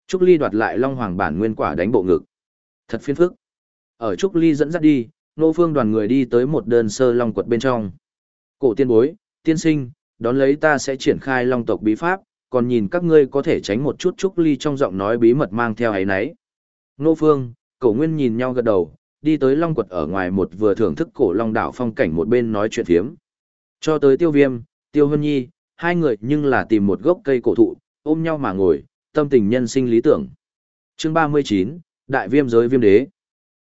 Speaker 1: Trúc Ly đoạt lại long hoàng bản nguyên quả đánh bộ ngực. Thật phiền phức. Ở Trúc Ly dẫn dắt đi, nô phương đoàn người đi tới một đơn sơ long quật bên trong. Cổ tiên bối, tiên sinh, đón lấy ta sẽ triển khai long tộc bí pháp, còn nhìn các ngươi có thể tránh một chút Trúc Ly trong giọng nói bí mật mang theo ấy nấy. Nô phương, cổ nguyên nhìn nhau gật đầu, đi tới long quật ở ngoài một vừa thưởng thức cổ long đảo phong cảnh một bên nói chuyện thiếm. Cho tới tiêu viêm, Tiêu Hân Nhi, hai người nhưng là tìm một gốc cây cổ thụ, ôm nhau mà ngồi, tâm tình nhân sinh lý tưởng. Chương 39, Đại viêm giới viêm đế.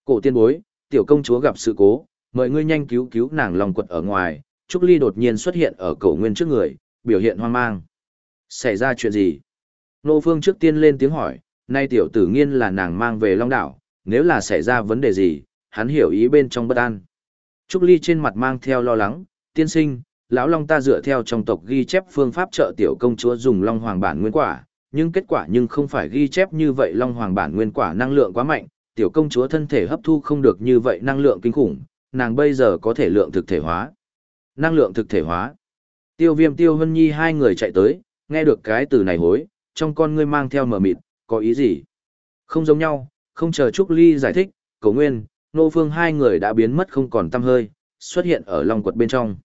Speaker 1: Cổ tiên bối, tiểu công chúa gặp sự cố, mời ngươi nhanh cứu cứu nàng lòng quật ở ngoài, Trúc Ly đột nhiên xuất hiện ở cổ nguyên trước người, biểu hiện hoang mang. Xảy ra chuyện gì? Nô Phương trước tiên lên tiếng hỏi, nay tiểu tử nghiên là nàng mang về Long Đảo, nếu là xảy ra vấn đề gì, hắn hiểu ý bên trong bất an. Trúc Ly trên mặt mang theo lo lắng, tiên sinh, lão long ta dựa theo trong tộc ghi chép phương pháp trợ tiểu công chúa dùng long hoàng bản nguyên quả nhưng kết quả nhưng không phải ghi chép như vậy long hoàng bản nguyên quả năng lượng quá mạnh tiểu công chúa thân thể hấp thu không được như vậy năng lượng kinh khủng nàng bây giờ có thể lượng thực thể hóa năng lượng thực thể hóa tiêu viêm tiêu hân nhi hai người chạy tới nghe được cái từ này hối trong con ngươi mang theo mờ mịt, có ý gì? Không giống nhau, không chờ Trúc Ly giải thích, Cổ Nguyên, Nô Phương hai người đã biến mất không còn tăm hơi, xuất hiện ở Long quật bên trong.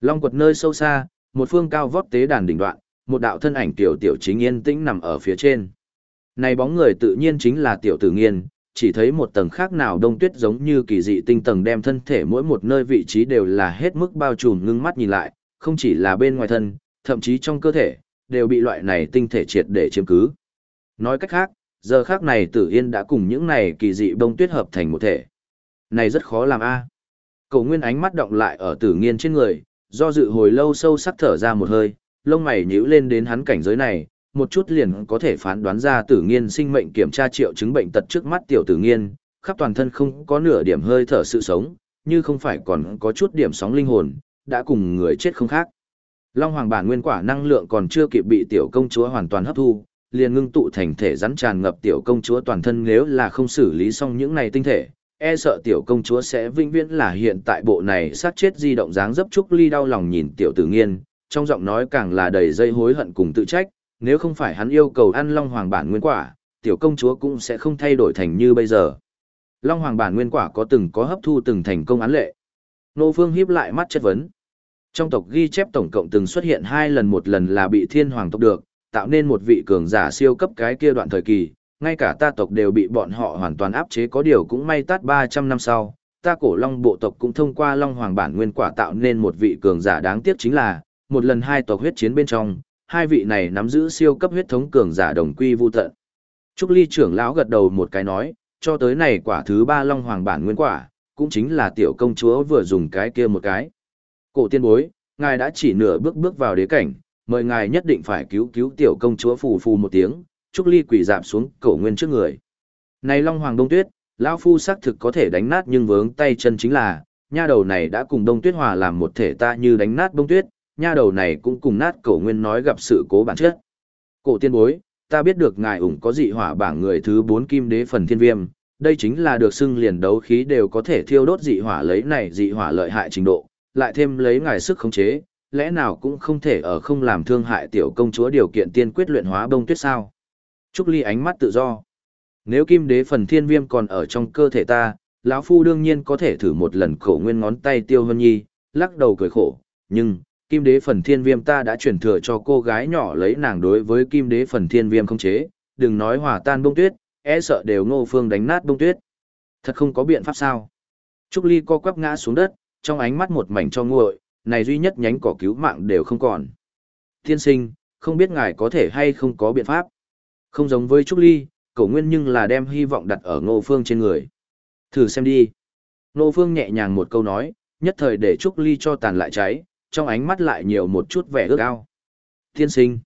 Speaker 1: Long quật nơi sâu xa, một phương cao vót tế đàn đỉnh đoạn, một đạo thân ảnh tiểu tiểu chính yên tĩnh nằm ở phía trên. Này bóng người tự nhiên chính là tiểu tử nghiên, chỉ thấy một tầng khác nào đông tuyết giống như kỳ dị tinh tầng đem thân thể mỗi một nơi vị trí đều là hết mức bao trùm ngưng mắt nhìn lại, không chỉ là bên ngoài thân, thậm chí trong cơ thể, đều bị loại này tinh thể triệt để chiếm cứ. Nói cách khác, giờ khác này tử yên đã cùng những này kỳ dị bông tuyết hợp thành một thể. Này rất khó làm a. À. Nguyên ánh mắt động lại ở tử nghiên trên người, do dự hồi lâu sâu sắc thở ra một hơi, lông mày nhíu lên đến hắn cảnh giới này, một chút liền có thể phán đoán ra tử nghiên sinh mệnh kiểm tra triệu chứng bệnh tật trước mắt tiểu tử nghiên, khắp toàn thân không có nửa điểm hơi thở sự sống, như không phải còn có chút điểm sóng linh hồn, đã cùng người chết không khác. Long Hoàng bản nguyên quả năng lượng còn chưa kịp bị tiểu công chúa hoàn toàn hấp thu, liền ngưng tụ thành thể rắn tràn ngập tiểu công chúa toàn thân nếu là không xử lý xong những này tinh thể, e sợ tiểu công chúa sẽ vĩnh viễn là hiện tại bộ này sát chết di động dáng dấp trúc ly đau lòng nhìn tiểu tử nghiên, trong giọng nói càng là đầy dây hối hận cùng tự trách, nếu không phải hắn yêu cầu ăn Long Hoàng bản nguyên quả, tiểu công chúa cũng sẽ không thay đổi thành như bây giờ. Long Hoàng bản nguyên quả có từng có hấp thu từng thành công án lệ. Nô Phương híp lại mắt chất vấn. Trong tộc ghi chép tổng cộng từng xuất hiện hai lần một lần là bị thiên hoàng tộc được, tạo nên một vị cường giả siêu cấp cái kia đoạn thời kỳ, ngay cả ta tộc đều bị bọn họ hoàn toàn áp chế có điều cũng may tát 300 năm sau, ta cổ long bộ tộc cũng thông qua long hoàng bản nguyên quả tạo nên một vị cường giả đáng tiếc chính là, một lần hai tộc huyết chiến bên trong, hai vị này nắm giữ siêu cấp huyết thống cường giả đồng quy vu tận. Trúc Ly trưởng lão gật đầu một cái nói, cho tới này quả thứ ba long hoàng bản nguyên quả, cũng chính là tiểu công chúa vừa dùng cái kia một cái. Cổ tiên bối, ngài đã chỉ nửa bước bước vào đế cảnh, mời ngài nhất định phải cứu cứu tiểu công chúa phù phù một tiếng, Trúc Ly quỳ dạp xuống cổ nguyên trước người. Này Long Hoàng Đông Tuyết, lão phu xác thực có thể đánh nát nhưng vướng tay chân chính là, nha đầu này đã cùng Đông Tuyết hòa làm một thể ta như đánh nát Đông Tuyết, nha đầu này cũng cùng nát cổ nguyên nói gặp sự cố bản chất. Cổ tiên bối, ta biết được ngài ủng có dị hỏa bảng người thứ bốn kim đế phần thiên viêm, đây chính là được xưng liền đấu khí đều có thể thiêu đốt dị hỏa lấy này dị hỏa lợi hại trình độ, lại thêm lấy ngài sức khống chế, lẽ nào cũng không thể ở không làm thương hại tiểu công chúa điều kiện tiên quyết luyện hóa bông tuyết sao. Trúc Ly ánh mắt tự do. Nếu kim đế phần thiên viêm còn ở trong cơ thể ta, lão phu đương nhiên có thể thử một lần khổ nguyên ngón tay tiêu hân nhi, lắc đầu cười khổ, nhưng, kim đế phần thiên viêm ta đã chuyển thừa cho cô gái nhỏ lấy nàng đối với kim đế phần thiên viêm không chế, đừng nói hòa tan bông tuyết, e sợ đều ngô phương đánh nát bông tuyết. Thật không có biện pháp sao. Trúc Ly co quắp ngã xuống đất, trong ánh mắt một mảnh cho nguội, này duy nhất nhánh cỏ cứu mạng đều không còn. Tiên sinh, không biết ngài có thể hay không có biện pháp. Không giống với Trúc Ly, cổ nguyên nhưng là đem hy vọng đặt ở ngô phương trên người. Thử xem đi. Ngô phương nhẹ nhàng một câu nói, nhất thời để Trúc Ly cho tàn lại cháy, trong ánh mắt lại nhiều một chút vẻ ước ao. Tiên sinh,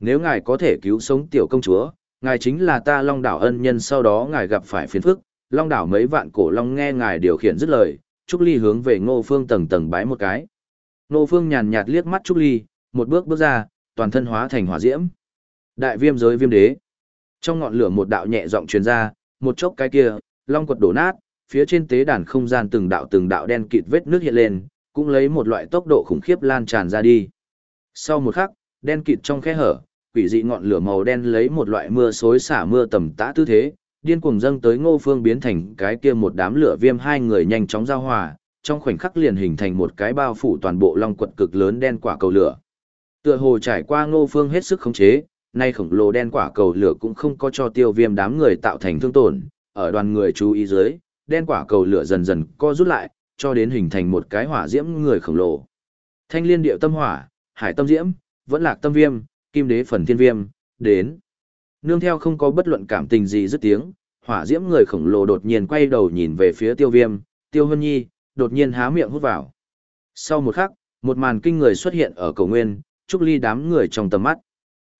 Speaker 1: nếu ngài có thể cứu sống tiểu công chúa, ngài chính là ta long đảo ân nhân sau đó ngài gặp phải phiền phức, long đảo mấy vạn cổ long nghe ngài điều khiển dứt lời, Trúc Ly hướng về ngô phương tầng tầng bái một cái. Ngô phương nhàn nhạt liếc mắt Trúc Ly, một bước bước ra, toàn thân hóa thành hỏa diễm. Đại viêm giới viêm đế. Trong ngọn lửa một đạo nhẹ giọng truyền ra, một chốc cái kia, long quật đổ nát, phía trên tế đàn không gian từng đạo từng đạo đen kịt vết nước hiện lên, cũng lấy một loại tốc độ khủng khiếp lan tràn ra đi. Sau một khắc, đen kịt trong khe hở, quỷ dị ngọn lửa màu đen lấy một loại mưa xối xả mưa tầm tã tư thế, điên cuồng dâng tới Ngô Phương biến thành cái kia một đám lửa viêm hai người nhanh chóng giao hòa, trong khoảnh khắc liền hình thành một cái bao phủ toàn bộ long quật cực lớn đen quả cầu lửa. Tựa hồ trải qua Ngô Phương hết sức khống chế, nay khổng lồ đen quả cầu lửa cũng không có cho tiêu viêm đám người tạo thành thương tổn, ở đoàn người chú ý dưới, đen quả cầu lửa dần dần co rút lại, cho đến hình thành một cái hỏa diễm người khổng lồ. Thanh liên điệu tâm hỏa, hải tâm diễm, vẫn lạc tâm viêm, kim đế phần thiên viêm, đến. Nương theo không có bất luận cảm tình gì dứt tiếng, hỏa diễm người khổng lồ đột nhiên quay đầu nhìn về phía tiêu viêm, tiêu hân nhi, đột nhiên há miệng hút vào. Sau một khắc, một màn kinh người xuất hiện ở cầu nguyên, trúc ly đám người trong tầm mắt.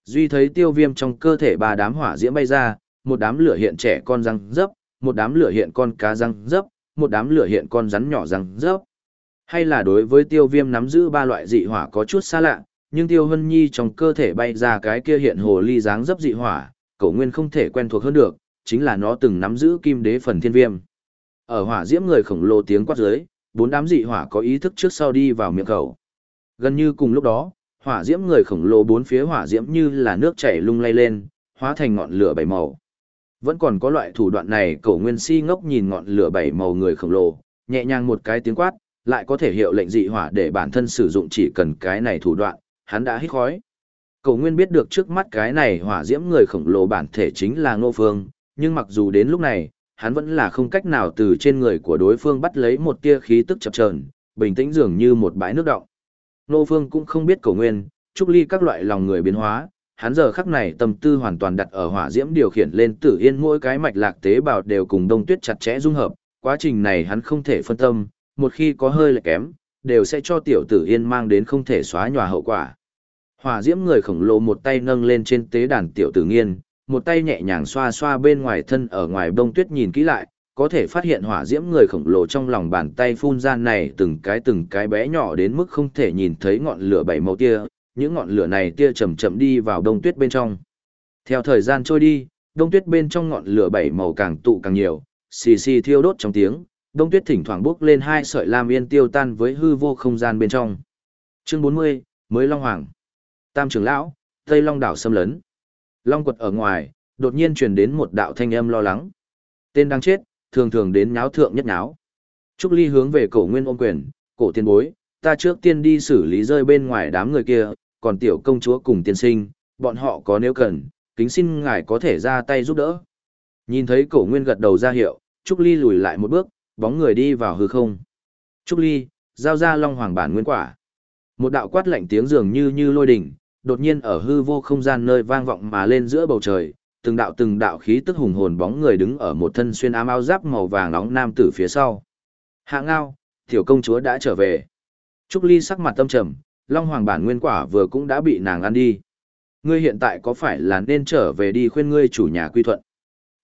Speaker 1: Duy thấy tiêu viêm trong cơ thể ba đám hỏa diễm bay ra, một đám lửa hiện trẻ con răng dấp, một đám lửa hiện con cá răng dấp, một đám lửa hiện con rắn nhỏ răng dấp. Hay là đối với tiêu viêm nắm giữ ba loại dị hỏa có chút xa lạ, nhưng tiêu hân nhi trong cơ thể bay ra cái kia hiện hồ ly dáng dấp dị hỏa, cậu nguyên không thể quen thuộc hơn được, chính là nó từng nắm giữ kim đế phần thiên viêm. Ở hỏa diễm người khổng lồ tiếng quát dưới, bốn đám dị hỏa có ý thức trước sau đi vào miệng khẩu. Gần như cùng lúc đó, hỏa diễm người khổng lồ bốn phía hỏa diễm như là nước chảy lung lay lên, hóa thành ngọn lửa bảy màu. Vẫn còn có loại thủ đoạn này, cổ nguyên si ngốc nhìn ngọn lửa bảy màu người khổng lồ, nhẹ nhàng một cái tiếng quát, lại có thể hiệu lệnh dị hỏa để bản thân sử dụng chỉ cần cái này thủ đoạn, hắn đã hít khói. Cổ nguyên biết được trước mắt cái này hỏa diễm người khổng lồ bản thể chính là ngô phương, nhưng mặc dù đến lúc này, hắn vẫn là không cách nào từ trên người của đối phương bắt lấy một tia khí tức chập chờn, bình tĩnh dường như một bãi nước động. Ngô phương cũng không biết cổ nguyên, trúc ly các loại lòng người biến hóa, hắn giờ khắc này tâm tư hoàn toàn đặt ở hỏa diễm điều khiển lên tử yên mỗi cái mạch lạc tế bào đều cùng đông tuyết chặt chẽ dung hợp, quá trình này hắn không thể phân tâm, một khi có hơi lệch kém, đều sẽ cho tiểu tử yên mang đến không thể xóa nhòa hậu quả. Hỏa diễm người khổng lồ một tay nâng lên trên tế đàn tiểu tử nghiên, một tay nhẹ nhàng xoa xoa bên ngoài thân ở ngoài bông tuyết nhìn kỹ lại, có thể phát hiện hỏa diễm người khổng lồ trong lòng bàn tay phun ra này từng cái từng cái bé nhỏ đến mức không thể nhìn thấy ngọn lửa bảy màu tia, những ngọn lửa này tia chậm chậm đi vào đông tuyết bên trong. Theo thời gian trôi đi, đông tuyết bên trong ngọn lửa bảy màu càng tụ càng nhiều, xì xì thiêu đốt trong tiếng, đông tuyết thỉnh thoảng bốc lên hai sợi lam yên tiêu tan với hư vô không gian bên trong. Chương 40, mới Long Hoàng. Tam trưởng lão, Tây Long đảo xâm lấn. Long quật ở ngoài, đột nhiên truyền đến một đạo thanh âm lo lắng. Tên đang chết, thường thường đến nháo thượng nhất nháo. Trúc Ly hướng về cổ nguyên ôm quyền, cổ tiên bối, ta trước tiên đi xử lý rơi bên ngoài đám người kia, còn tiểu công chúa cùng tiên sinh, bọn họ có nếu cần, kính xin ngài có thể ra tay giúp đỡ. Nhìn thấy cổ nguyên gật đầu ra hiệu, Trúc Ly lùi lại một bước, bóng người đi vào hư không. Trúc Ly, giao ra long hoàng bản nguyên quả. Một đạo quát lạnh tiếng dường như như lôi đỉnh, đột nhiên ở hư vô không gian nơi vang vọng mà lên giữa bầu trời, từng đạo từng đạo khí tức hùng hồn bóng người đứng ở một thân xuyên ám áo giáp màu vàng nóng nam tử phía sau. Hạ ngao, tiểu công chúa đã trở về. Trúc Ly sắc mặt tâm trầm, Long Hoàng bản nguyên quả vừa cũng đã bị nàng ăn đi. Ngươi hiện tại có phải là nên trở về đi khuyên ngươi chủ nhà quy thuận?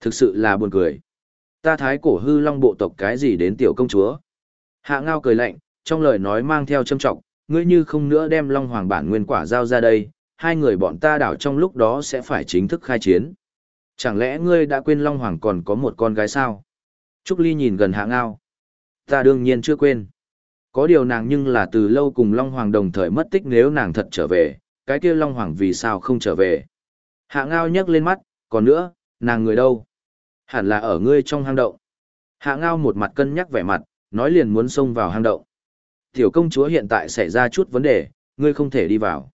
Speaker 1: Thực sự là buồn cười. Ta thái cổ hư long bộ tộc cái gì đến tiểu công chúa? Hạ ngao cười lạnh, trong lời nói mang theo châm trọng, ngươi như không nữa đem Long Hoàng bản nguyên quả giao ra đây, hai người bọn ta đảo trong lúc đó sẽ phải chính thức khai chiến. Chẳng lẽ ngươi đã quên Long Hoàng còn có một con gái sao? Trúc Ly nhìn gần hạ ngao. Ta đương nhiên chưa quên. Có điều nàng nhưng là từ lâu cùng Long Hoàng đồng thời mất tích nếu nàng thật trở về, cái kia Long Hoàng vì sao không trở về? Hạ ngao nhấc lên mắt, còn nữa, nàng người đâu? Hẳn là ở ngươi trong hang động. Hạ ngao một mặt cân nhắc vẻ mặt, nói liền muốn xông vào hang động. Tiểu công chúa hiện tại xảy ra chút vấn đề, ngươi không thể đi vào.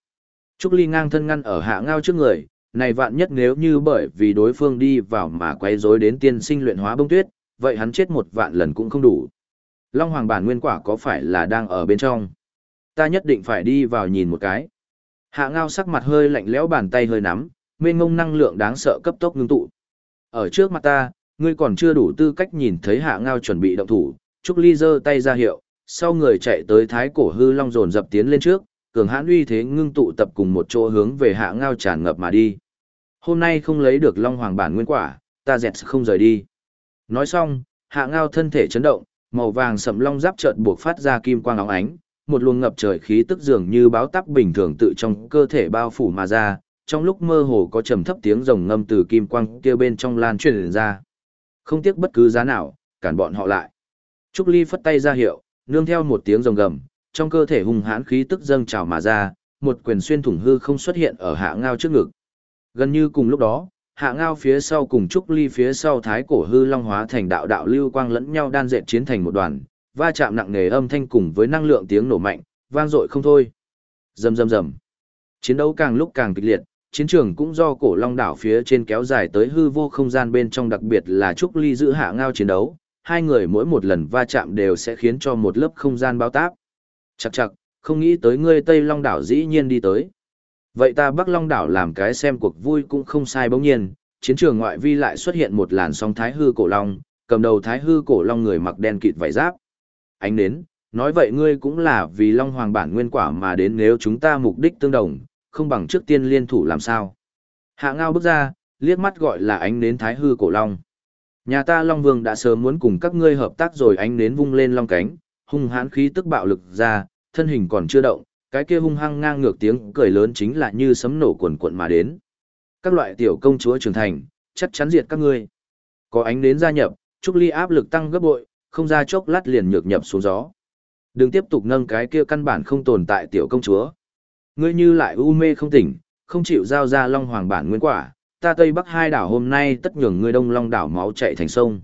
Speaker 1: Trúc Ly ngang thân ngăn ở hạ ngao trước người, này vạn nhất nếu như bởi vì đối phương đi vào mà quay rối đến tiên sinh luyện hóa bông tuyết, vậy hắn chết một vạn lần cũng không đủ. Long Hoàng bản nguyên quả có phải là đang ở bên trong? Ta nhất định phải đi vào nhìn một cái. Hạ ngao sắc mặt hơi lạnh lẽo bàn tay hơi nắm, mênh ngông năng lượng đáng sợ cấp tốc ngưng tụ. Ở trước mặt ta, ngươi còn chưa đủ tư cách nhìn thấy hạ ngao chuẩn bị động thủ, Trúc Ly giơ tay ra hiệu, sau người chạy tới thái cổ hư long dồn dập tiến lên trước, cường hãn uy thế ngưng tụ tập cùng một chỗ hướng về hạ ngao tràn ngập mà đi. Hôm nay không lấy được long hoàng bản nguyên quả, ta dẹt không rời đi. Nói xong, hạ ngao thân thể chấn động, màu vàng sậm long giáp chợt buộc phát ra kim quang óng ánh, một luồng ngập trời khí tức dường như báo táp bình thường tự trong cơ thể bao phủ mà ra, trong lúc mơ hồ có trầm thấp tiếng rồng ngâm từ kim quang kia bên trong lan truyền ra. Không tiếc bất cứ giá nào, cản bọn họ lại. Trúc Ly phất tay ra hiệu, nương theo một tiếng rồng gầm, trong cơ thể hung hãn khí tức dâng trào mà ra, một quyền xuyên thủng hư không xuất hiện ở hạ ngao trước ngực. Gần như cùng lúc đó, hạ ngao phía sau cùng trúc ly phía sau thái cổ hư long hóa thành đạo đạo lưu quang lẫn nhau đan dệt chiến thành một đoàn, va chạm nặng nề âm thanh cùng với năng lượng tiếng nổ mạnh, vang dội không thôi. Rầm rầm rầm. Chiến đấu càng lúc càng kịch liệt, chiến trường cũng do cổ long đảo phía trên kéo dài tới hư vô không gian bên trong đặc biệt là trúc ly giữ hạ ngao chiến đấu, hai người mỗi một lần va chạm đều sẽ khiến cho một lớp không gian bao táp. Chặt chặt, không nghĩ tới ngươi Tây Long đảo dĩ nhiên đi tới. Vậy ta Bắc Long đảo làm cái xem cuộc vui cũng không sai bỗng nhiên, chiến trường ngoại vi lại xuất hiện một làn sóng thái hư cổ long, cầm đầu thái hư cổ long người mặc đen kịt vải giáp. Ánh đến, nói vậy ngươi cũng là vì Long Hoàng bản nguyên quả mà đến nếu chúng ta mục đích tương đồng, không bằng trước tiên liên thủ làm sao. Hạ ngao bước ra, liếc mắt gọi là ánh đến thái hư cổ long. Nhà ta Long Vương đã sớm muốn cùng các ngươi hợp tác rồi ánh đến vung lên long cánh, hung hãn khí tức bạo lực ra, thân hình còn chưa động, cái kia hung hăng ngang ngược tiếng cười lớn chính là như sấm nổ cuồn cuộn mà đến. Các loại tiểu công chúa trưởng thành, chắc chắn diệt các ngươi. Có ánh đến gia nhập, Trúc Ly áp lực tăng gấp bội, không ra chốc lát liền nhược nhập xuống gió. Đừng tiếp tục nâng cái kia căn bản không tồn tại tiểu công chúa. Ngươi như lại u mê không tỉnh, không chịu giao ra long hoàng bản nguyên quả, ta Tây Bắc hai đảo hôm nay tất nhường ngươi đông long đảo máu chạy thành sông.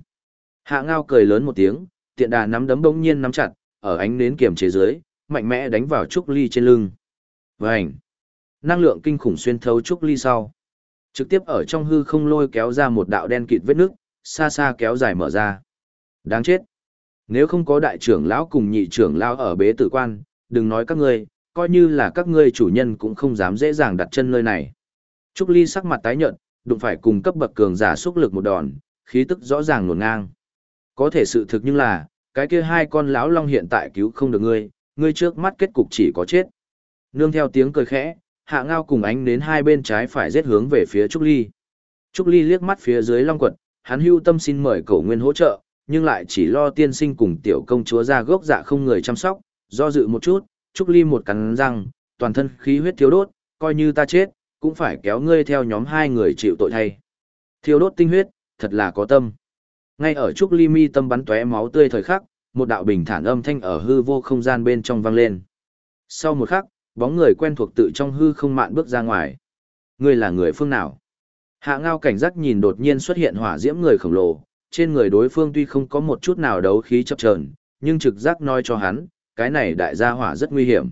Speaker 1: Hạ ngao cười lớn một tiếng, tiện đà nắm đấm bỗng nhiên nắm chặt, ở ánh nến kiềm chế dưới, mạnh mẽ đánh vào Trúc Ly trên lưng. Vành! Năng lượng kinh khủng xuyên thấu Trúc Ly sau. Trực tiếp ở trong hư không lôi kéo ra một đạo đen kịt vết nước, xa xa kéo dài mở ra. Đáng chết! Nếu không có đại trưởng lão cùng nhị trưởng lão ở bế tử quan, đừng nói các ngươi, coi như là các ngươi chủ nhân cũng không dám dễ dàng đặt chân nơi này. Trúc Ly sắc mặt tái nhợt, đụng phải cùng cấp bậc cường giả xúc lực một đòn, khí tức rõ ràng nổn ngang. Có thể sự thực nhưng là, cái kia hai con lão long hiện tại cứu không được ngươi, ngươi trước mắt kết cục chỉ có chết. Nương theo tiếng cười khẽ, hạ ngao cùng ánh đến hai bên trái phải giết hướng về phía Trúc Ly. Trúc Ly liếc mắt phía dưới long quật, hắn hưu tâm xin mời cổ nguyên hỗ trợ, nhưng lại chỉ lo tiên sinh cùng tiểu công chúa ra gốc dạ không người chăm sóc, do dự một chút, Trúc Ly một cắn răng, toàn thân khí huyết thiếu đốt, coi như ta chết, cũng phải kéo ngươi theo nhóm hai người chịu tội thay. Thiêu đốt tinh huyết, thật là có tâm. Ngay ở Trúc Ly mi tâm bắn tóe máu tươi thời khắc, một đạo bình thản âm thanh ở hư vô không gian bên trong vang lên. Sau một khắc, bóng người quen thuộc tự trong hư không mạn bước ra ngoài. Ngươi là người phương nào? Hạ ngao cảnh giác nhìn đột nhiên xuất hiện hỏa diễm người khổng lồ, trên người đối phương tuy không có một chút nào đấu khí chập chờn, nhưng trực giác nói cho hắn, cái này đại gia hỏa rất nguy hiểm.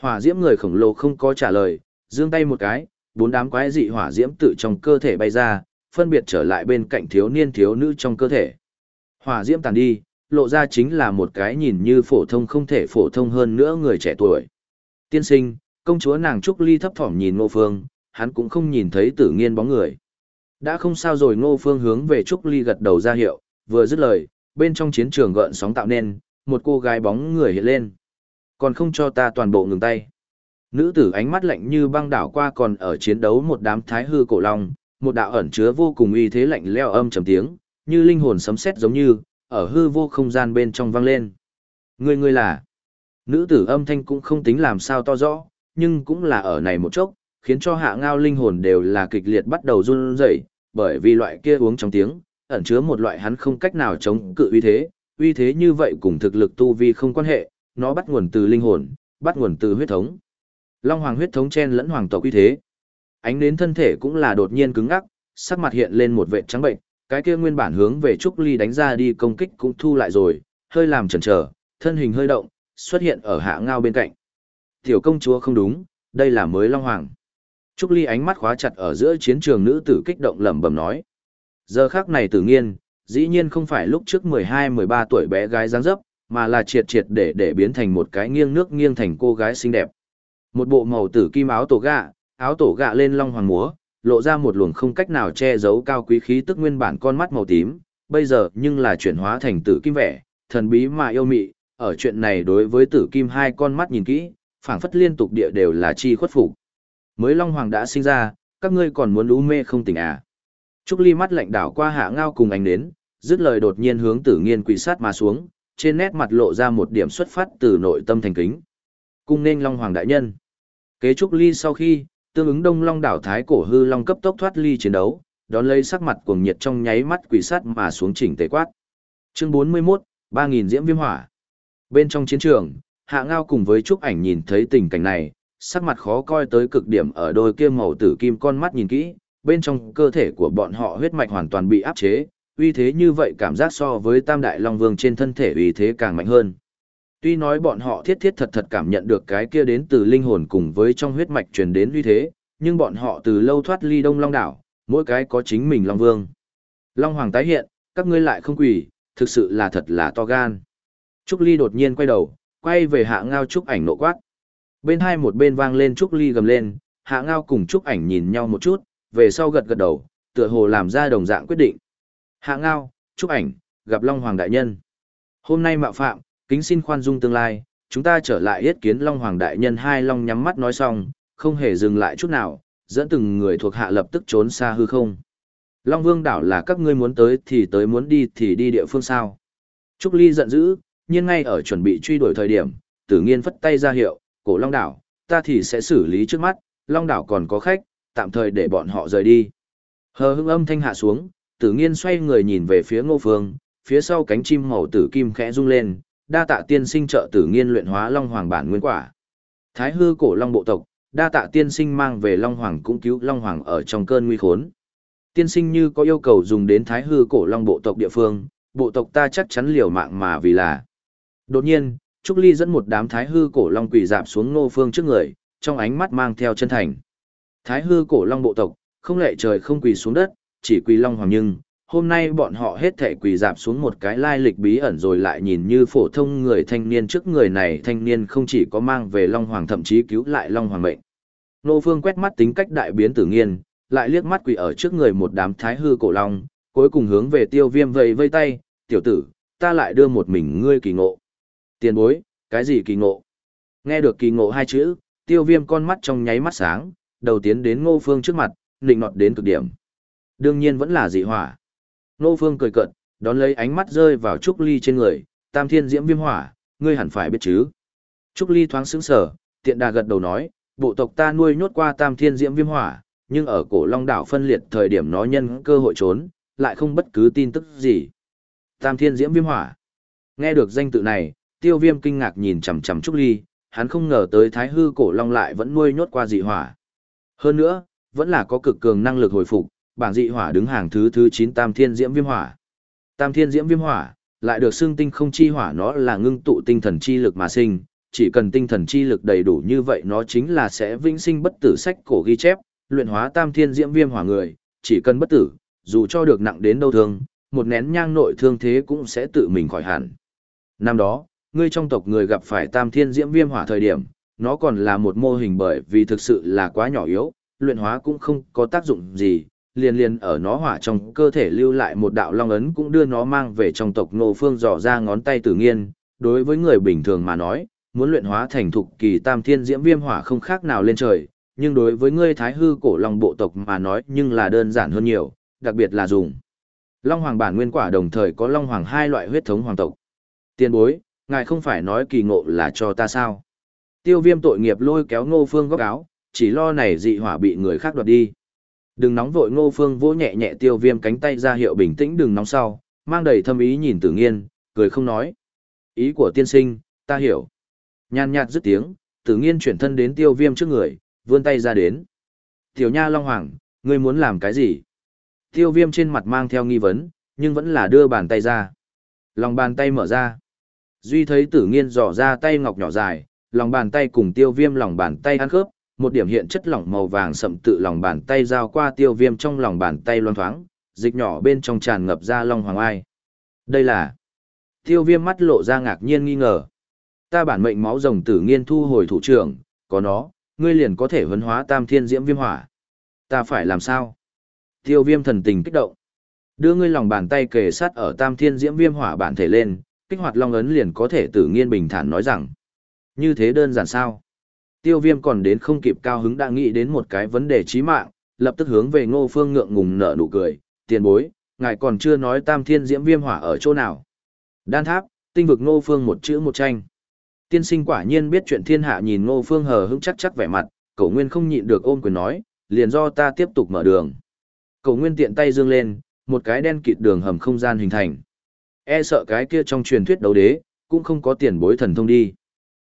Speaker 1: Hỏa diễm người khổng lồ không có trả lời, giương tay một cái, bốn đám quái dị hỏa diễm tự trong cơ thể bay ra, phân biệt trở lại bên cạnh thiếu niên thiếu nữ trong cơ thể. Hỏa diễm tàn đi, lộ ra chính là một cái nhìn như phổ thông không thể phổ thông hơn nữa người trẻ tuổi. Tiên sinh, công chúa nàng Trúc Ly thấp thỏm nhìn Ngô Phương, hắn cũng không nhìn thấy tử nghiên bóng người. Đã không sao rồi Ngô Phương hướng về Trúc Ly gật đầu ra hiệu, vừa dứt lời, bên trong chiến trường gợn sóng tạo nên, một cô gái bóng người hiện lên. Còn không cho ta toàn bộ ngừng tay. Nữ tử ánh mắt lạnh như băng đảo qua còn ở chiến đấu một đám thái hư cổ long, một đạo ẩn chứa vô cùng uy thế lạnh leo âm trầm tiếng, như linh hồn sấm sét giống như, ở hư vô không gian bên trong vang lên. Ngươi ngươi là? Nữ tử âm thanh cũng không tính làm sao to rõ, nhưng cũng là ở này một chốc, khiến cho hạ ngao linh hồn đều là kịch liệt bắt đầu run rẩy, bởi vì loại kia uống trong tiếng, ẩn chứa một loại hắn không cách nào chống cự uy thế, uy thế như vậy cùng thực lực tu vi không quan hệ, nó bắt nguồn từ linh hồn, bắt nguồn từ huyết thống. Long hoàng huyết thống chen lẫn hoàng tộc uy thế. Ánh đến thân thể cũng là đột nhiên cứng ngắc, sắc mặt hiện lên một vệt trắng bệnh, cái kia nguyên bản hướng về Trúc Ly đánh ra đi công kích cũng thu lại rồi, hơi làm chần chờ, thân hình hơi động, xuất hiện ở hạ ngao bên cạnh. Tiểu công chúa không đúng, đây là mới Long Hoàng. Trúc Ly ánh mắt khóa chặt ở giữa chiến trường nữ tử kích động lẩm bẩm nói. Giờ khác này tử nghiên, dĩ nhiên không phải lúc trước 12-13 tuổi bé gái dáng dấp, mà là triệt triệt để để biến thành một cái nghiêng nước nghiêng thành cô gái xinh đẹp. Một bộ màu tử kim áo tổ gạ, áo tổ gạ lên long hoàng múa, lộ ra một luồng không cách nào che giấu cao quý khí tức nguyên bản con mắt màu tím, bây giờ nhưng là chuyển hóa thành tử kim vẻ, thần bí mà yêu mị, ở chuyện này đối với tử kim hai con mắt nhìn kỹ, phảng phất liên tục địa đều là chi khuất phục. Mới long hoàng đã sinh ra, các ngươi còn muốn lú mê không tỉnh à? Trúc Ly mắt lạnh đảo qua hạ ngao cùng ánh đến, dứt lời đột nhiên hướng tử nghiên quỳ sát mà xuống, trên nét mặt lộ ra một điểm xuất phát từ nội tâm thành kính. Cung nên Long Hoàng Đại Nhân. Kế Trúc Ly sau khi, tương ứng Đông Long đảo Thái cổ hư Long cấp tốc thoát ly chiến đấu, đón lấy sắc mặt cuồng nhiệt trong nháy mắt quỷ sát mà xuống chỉnh tề quát. Chương 41, 3000 diễm viêm hỏa. Bên trong chiến trường, Hạ Ngao cùng với Trúc Ảnh nhìn thấy tình cảnh này, sắc mặt khó coi tới cực điểm ở đôi kia màu tử kim con mắt nhìn kỹ, bên trong cơ thể của bọn họ huyết mạch hoàn toàn bị áp chế, uy thế như vậy cảm giác so với Tam Đại Long Vương trên thân thể uy thế càng mạnh hơn. Tuy nói bọn họ thiết thiết thật thật cảm nhận được cái kia đến từ linh hồn cùng với trong huyết mạch truyền đến uy thế, nhưng bọn họ từ lâu thoát ly Đông Long đảo, mỗi cái có chính mình Long Vương. Long Hoàng tái hiện, các ngươi lại không quỳ, thực sự là thật là to gan. Trúc Ly đột nhiên quay đầu, quay về hạ ngao Trúc ảnh nộ quát. Bên hai một bên vang lên Trúc Ly gầm lên, hạ ngao cùng Trúc ảnh nhìn nhau một chút, về sau gật gật đầu, tựa hồ làm ra đồng dạng quyết định. Hạ ngao, Trúc ảnh, gặp Long Hoàng Đại Nhân. Hôm nay mạo phạm, kính xin khoan dung tương lai, chúng ta trở lại yết kiến Long Hoàng Đại Nhân hai Long nhắm mắt nói xong, không hề dừng lại chút nào, dẫn từng người thuộc hạ lập tức trốn xa hư không. Long Vương đảo là các ngươi muốn tới thì tới muốn đi thì đi địa phương sao. Trúc Ly giận dữ, nhưng ngay ở chuẩn bị truy đuổi thời điểm, tử nghiên phất tay ra hiệu, cổ Long đảo, ta thì sẽ xử lý trước mắt, Long đảo còn có khách, tạm thời để bọn họ rời đi. Hờ hững âm thanh hạ xuống, tử nghiên xoay người nhìn về phía ngô phương, phía sau cánh chim màu tử kim khẽ rung lên, đa tạ tiên sinh trợ tử nghiên luyện hóa long hoàng bản nguyên quả. Thái hư cổ long bộ tộc, đa tạ tiên sinh mang về Long Hoàng cũng cứu Long Hoàng ở trong cơn nguy khốn. Tiên sinh như có yêu cầu dùng đến thái hư cổ Long bộ tộc địa phương, bộ tộc ta chắc chắn liều mạng mà vì là. Đột nhiên, Trúc Ly dẫn một đám thái hư cổ Long quỳ dạp xuống Ngô Phương trước người, trong ánh mắt mang theo chân thành. Thái hư cổ Long bộ tộc, không lệ trời không quỳ xuống đất, chỉ quỳ Long Hoàng nhưng, hôm nay bọn họ hết thể quỳ dạp xuống một cái lai lịch bí ẩn rồi lại nhìn như phổ thông người thanh niên trước người này thanh niên không chỉ có mang về Long Hoàng thậm chí cứu lại Long Hoàng mệnh. Nô Phương quét mắt tính cách đại biến tử nghiên, lại liếc mắt quỳ ở trước người một đám thái hư cổ long, cuối cùng hướng về tiêu viêm vầy vây tay, tiểu tử, ta lại đưa một mình ngươi kỳ ngộ. Tiền bối, cái gì kỳ ngộ? Nghe được kỳ ngộ hai chữ, tiêu viêm con mắt trong nháy mắt sáng, đầu tiến đến ngô phương trước mặt, nịnh nọt đến cực điểm. Đương nhiên vẫn là dị hỏa. Nô phương cười cợt, đón lấy ánh mắt rơi vào Trúc Ly trên người, tam thiên diễm viêm hỏa, ngươi hẳn phải biết chứ. Trúc Ly thoáng sững sờ, tiện đà gật đầu nói, bộ tộc ta nuôi nhốt qua tam thiên diễm viêm hỏa, nhưng ở cổ long đảo phân liệt thời điểm nó nhân cơ hội trốn, lại không bất cứ tin tức gì. Tam thiên diễm viêm hỏa. Nghe được danh tự này, tiêu viêm kinh ngạc nhìn chằm chằm Trúc Ly, hắn không ngờ tới thái hư cổ long lại vẫn nuôi nhốt qua dị hỏa. Hơn nữa, vẫn là có cực cường năng lực hồi phục, bảng dị hỏa đứng hàng thứ thứ 9 tam thiên diễm viêm hỏa. Tam thiên diễm viêm hỏa, lại được xưng tinh không chi hỏa nó là ngưng tụ tinh thần chi lực mà sinh, chỉ cần tinh thần chi lực đầy đủ như vậy nó chính là sẽ vĩnh sinh bất tử sách cổ ghi chép, luyện hóa tam thiên diễm viêm hỏa người, chỉ cần bất tử, dù cho được nặng đến đâu thương, một nén nhang nội thương thế cũng sẽ tự mình khỏi hẳn. Năm đó, ngươi trong tộc người gặp phải tam thiên diễm viêm hỏa thời điểm, nó còn là một mô hình bởi vì thực sự là quá nhỏ yếu, luyện hóa cũng không có tác dụng gì, liền liền ở nó hỏa trong cơ thể lưu lại một đạo long ấn cũng đưa nó mang về trong tộc nô phương dò ra ngón tay tử nghiên, đối với người bình thường mà nói, muốn luyện hóa thành thục kỳ tam thiên diễm viêm hỏa không khác nào lên trời, nhưng đối với ngươi thái hư cổ long bộ tộc mà nói nhưng là đơn giản hơn nhiều, đặc biệt là dùng. Long hoàng bản nguyên quả đồng thời có long hoàng hai loại huyết thống hoàng tộc. Tiên bối, ngài không phải nói kỳ ngộ là cho ta sao? Tiêu viêm tội nghiệp lôi kéo ngô phương góc áo, chỉ lo này dị hỏa bị người khác đoạt đi. Đừng nóng vội ngô phương vỗ nhẹ nhẹ tiêu viêm cánh tay ra hiệu bình tĩnh đừng nóng sau, mang đầy thâm ý nhìn tử nghiên, cười không nói. Ý của tiên sinh, ta hiểu. Nhàn nhạt dứt tiếng, tử nghiên chuyển thân đến tiêu viêm trước người, vươn tay ra đến. Tiểu nha Long Hoàng, ngươi muốn làm cái gì? Tiêu viêm trên mặt mang theo nghi vấn, nhưng vẫn là đưa bàn tay ra. Lòng bàn tay mở ra. Duy thấy tử nghiên dò ra tay ngọc nhỏ dài, lòng bàn tay cùng tiêu viêm lòng bàn tay ăn khớp, một điểm hiện chất lỏng màu vàng sậm tự lòng bàn tay giao qua tiêu viêm trong lòng bàn tay loang thoáng, dịch nhỏ bên trong tràn ngập ra long hoàng ai. Đây là... Tiêu viêm mắt lộ ra ngạc nhiên nghi ngờ. Ta bản mệnh máu rồng tử nghiên thu hồi thủ trưởng, có nó, ngươi liền có thể huấn hóa tam thiên diễm viêm hỏa. Ta phải làm sao? Tiêu viêm thần tình kích động. Đưa ngươi lòng bàn tay kề sát ở tam thiên diễm viêm hỏa bản thể lên, kích hoạt long ấn liền có thể tử nghiên bình thản nói rằng. Như thế đơn giản sao? Tiêu viêm còn đến không kịp cao hứng đã nghĩ đến một cái vấn đề chí mạng, lập tức hướng về ngô phương ngượng ngùng nở nụ cười, tiền bối, ngài còn chưa nói tam thiên diễm viêm hỏa ở chỗ nào. Đan tháp, tinh vực ngô phương một chữ một tranh. Tiên sinh quả nhiên biết chuyện thiên hạ nhìn ngô phương hờ hững chắc chắc vẻ mặt, cổ nguyên không nhịn được ôm quyền nói, liền do ta tiếp tục mở đường. Cổ nguyên tiện tay dương lên, một cái đen kịt đường hầm không gian hình thành. E sợ cái kia trong truyền thuyết đấu đế, cũng không có tiền bối thần thông đi.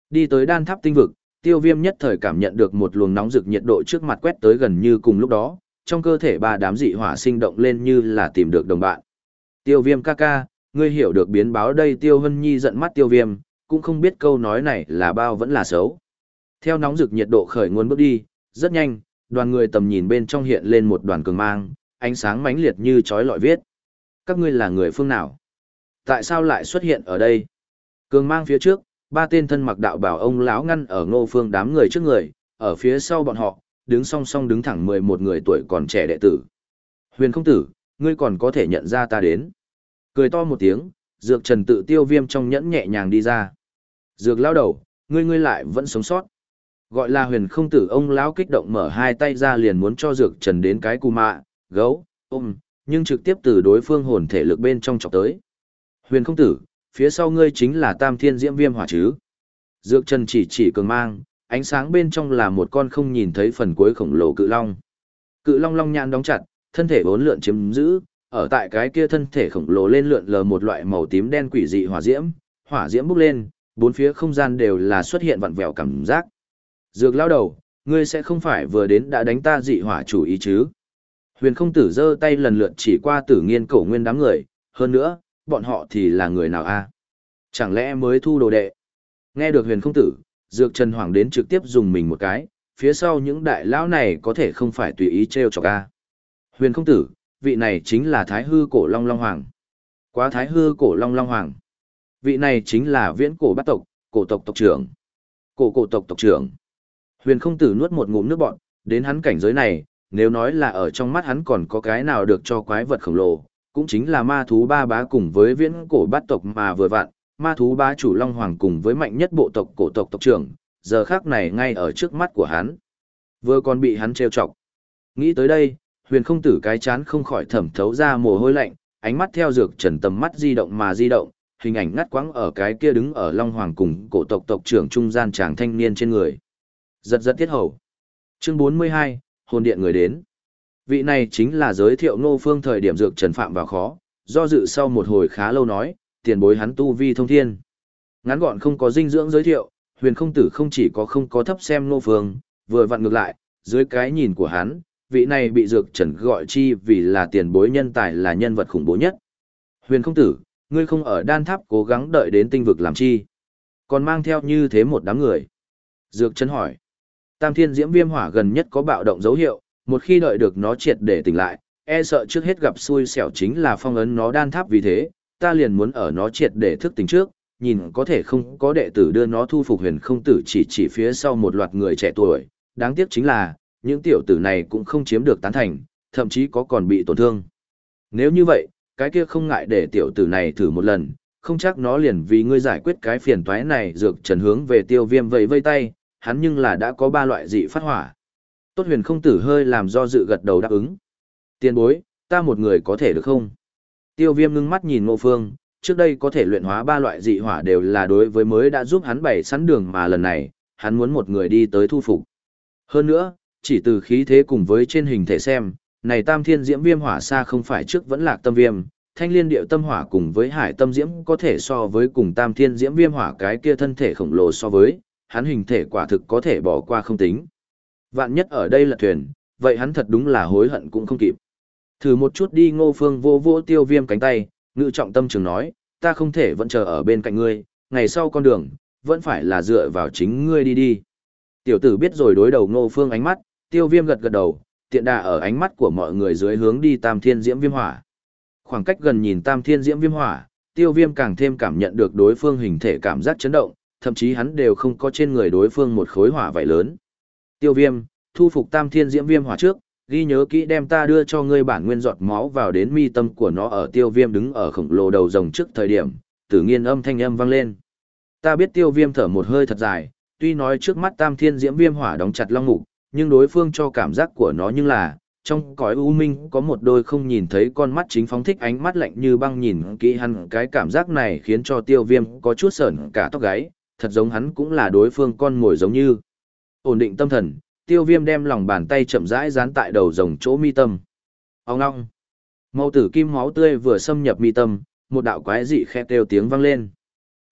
Speaker 1: Đi tới đan tháp tinh vực, tiêu viêm nhất thời cảm nhận được một luồng nóng rực nhiệt độ trước mặt quét tới gần như cùng lúc đó, trong cơ thể ba đám dị hỏa sinh động lên như là tìm được đồng bạn. Tiêu viêm ca ca, ngươi hiểu được biến báo đây tiêu hân nhi giận mắt tiêu viêm, cũng không biết câu nói này là bao vẫn là xấu. Theo nóng rực nhiệt độ khởi nguồn bước đi, rất nhanh, đoàn người tầm nhìn bên trong hiện lên một đoàn cường mang, ánh sáng mãnh liệt như chói lọi viết. Các ngươi là người phương nào? Tại sao lại xuất hiện ở đây? Cường mang phía trước, ba tên thân mặc đạo bảo ông lão ngăn ở ngô phương đám người trước người, ở phía sau bọn họ, đứng song song đứng thẳng 11 người tuổi còn trẻ đệ tử. Huyền không tử, ngươi còn có thể nhận ra ta đến. Cười to một tiếng, dược trần tự tiêu viêm trong nhẫn nhẹ nhàng đi ra. Dược lao đầu, ngươi ngươi lại vẫn sống sót. Gọi là huyền không tử ông lão kích động mở hai tay ra liền muốn cho dược trần đến cái cù mạ, gấu, ôm, nhưng trực tiếp từ đối phương hồn thể lực bên trong chọc tới. Huyền không tử, phía sau ngươi chính là tam thiên diễm viêm hỏa chứ. Dược trần chỉ chỉ cường mang, ánh sáng bên trong là một con không nhìn thấy phần cuối khổng lồ cự long. Cự long long nhãn đóng chặt, thân thể bốn lượn chiếm giữ, ở tại cái kia thân thể khổng lồ lên lượn lờ một loại màu tím đen quỷ dị hỏa diễm, hỏa diễm bốc lên, bốn phía không gian đều là xuất hiện vặn vẹo cảm giác. Dược lao đầu, Ngươi sẽ không phải vừa đến đã đánh ta dị hỏa chủ ý chứ? Huyền không tử giơ tay lần lượt chỉ qua tử nghiên cổ nguyên đám người, hơn nữa, bọn họ thì là người nào a? Chẳng lẽ mới thu đồ đệ? Nghe được huyền không tử, dược trần hoàng đến trực tiếp dùng mình một cái, phía sau những đại lão này có thể không phải tùy ý treo chọc a. Huyền không tử, vị này chính là thái hư cổ long long hoàng. Quá thái hư cổ long long hoàng. Vị này chính là viễn cổ bát tộc, cổ tộc tộc trưởng. Cổ cổ tộc tộc trưởng. Huyền không tử nuốt một ngụm nước bọn, đến hắn cảnh giới này, nếu nói là ở trong mắt hắn còn có cái nào được cho quái vật khổng lồ, cũng chính là ma thú ba bá cùng với viễn cổ bát tộc mà vừa vặn, ma thú bá chủ Long Hoàng cùng với mạnh nhất bộ tộc cổ tộc tộc trưởng, giờ khác này ngay ở trước mắt của hắn. Vừa còn bị hắn trêu chọc. Nghĩ tới đây, huyền không tử cái chán không khỏi thẩm thấu ra mồ hôi lạnh, ánh mắt theo dược trần tầm mắt di động mà di động, hình ảnh ngắt quãng ở cái kia đứng ở Long Hoàng cùng cổ tộc tộc trưởng trung gian chàng thanh niên trên người. Giật giật tiết hầu. Chương 42, hồn điện người đến. Vị này chính là giới thiệu ngô phương thời điểm dược trần phạm vào khó, do dự sau một hồi khá lâu nói, tiền bối hắn tu vi thông thiên. Ngắn gọn không có dinh dưỡng giới thiệu, huyền không tử không chỉ có không có thấp xem ngô phương, vừa vặn ngược lại, dưới cái nhìn của hắn, vị này bị dược trần gọi chi vì là tiền bối nhân tài là nhân vật khủng bố nhất. Huyền không tử, ngươi không ở đan tháp cố gắng đợi đến tinh vực làm chi. Còn mang theo như thế một đám người. Dược trần hỏi. Tam thiên diễm viêm hỏa gần nhất có bạo động dấu hiệu, một khi đợi được nó triệt để tỉnh lại, e sợ trước hết gặp xui xẻo chính là phong ấn nó đan tháp vì thế, ta liền muốn ở nó triệt để thức tỉnh trước, nhìn có thể không có đệ tử đưa nó thu phục huyền không tử chỉ chỉ phía sau một loạt người trẻ tuổi, đáng tiếc chính là, những tiểu tử này cũng không chiếm được tán thành, thậm chí có còn bị tổn thương. Nếu như vậy, cái kia không ngại để tiểu tử này thử một lần, không chắc nó liền vì ngươi giải quyết cái phiền toái này dược trần hướng về tiêu viêm vẫy vây tay, hắn nhưng là đã có ba loại dị phát hỏa. Tốt huyền không tử hơi làm do dự gật đầu đáp ứng. Tiên bối, ta một người có thể được không? Tiêu viêm ngưng mắt nhìn ngô phương, trước đây có thể luyện hóa ba loại dị hỏa đều là đối với mới đã giúp hắn bày sẵn đường mà lần này, hắn muốn một người đi tới thu phục. Hơn nữa, chỉ từ khí thế cùng với trên hình thể xem, này tam thiên diễm viêm hỏa xa không phải trước vẫn lạc tâm viêm, thanh liên điệu tâm hỏa cùng với hải tâm diễm có thể so với cùng tam thiên diễm viêm hỏa cái kia thân thể khổng lồ so với, hắn hình thể quả thực có thể bỏ qua không tính. Vạn nhất ở đây là thuyền, vậy hắn thật đúng là hối hận cũng không kịp. Thử một chút đi ngô phương vô vô tiêu viêm cánh tay, ngự trọng tâm trường nói, ta không thể vẫn chờ ở bên cạnh ngươi, ngày sau con đường, vẫn phải là dựa vào chính ngươi đi đi. Tiểu tử biết rồi đối đầu ngô phương ánh mắt, tiêu viêm gật gật đầu, tiện đà ở ánh mắt của mọi người dưới hướng đi tam thiên diễm viêm hỏa. Khoảng cách gần nhìn tam thiên diễm viêm hỏa, tiêu viêm càng thêm cảm nhận được đối phương hình thể cảm giác chấn động, thậm chí hắn đều không có trên người đối phương một khối hỏa vậy lớn. Tiêu viêm, thu phục tam thiên diễm viêm hỏa trước, ghi nhớ kỹ đem ta đưa cho ngươi bản nguyên giọt máu vào đến mi tâm của nó ở tiêu viêm đứng ở khổng lồ đầu rồng trước thời điểm, tử nghiên âm thanh âm vang lên. Ta biết tiêu viêm thở một hơi thật dài, tuy nói trước mắt tam thiên diễm viêm hỏa đóng chặt long mục, nhưng đối phương cho cảm giác của nó như là, trong cõi u minh có một đôi không nhìn thấy con mắt chính phóng thích ánh mắt lạnh như băng nhìn kỹ hắn cái cảm giác này khiến cho tiêu viêm có chút sởn cả tóc gáy, thật giống hắn cũng là đối phương con mồi giống như. Ổn định tâm thần, tiêu viêm đem lòng bàn tay chậm rãi dán tại đầu rồng chỗ mi tâm. Ông ngong. Màu tử kim máu tươi vừa xâm nhập mi tâm, một đạo quái dị khẽ kêu tiếng vang lên.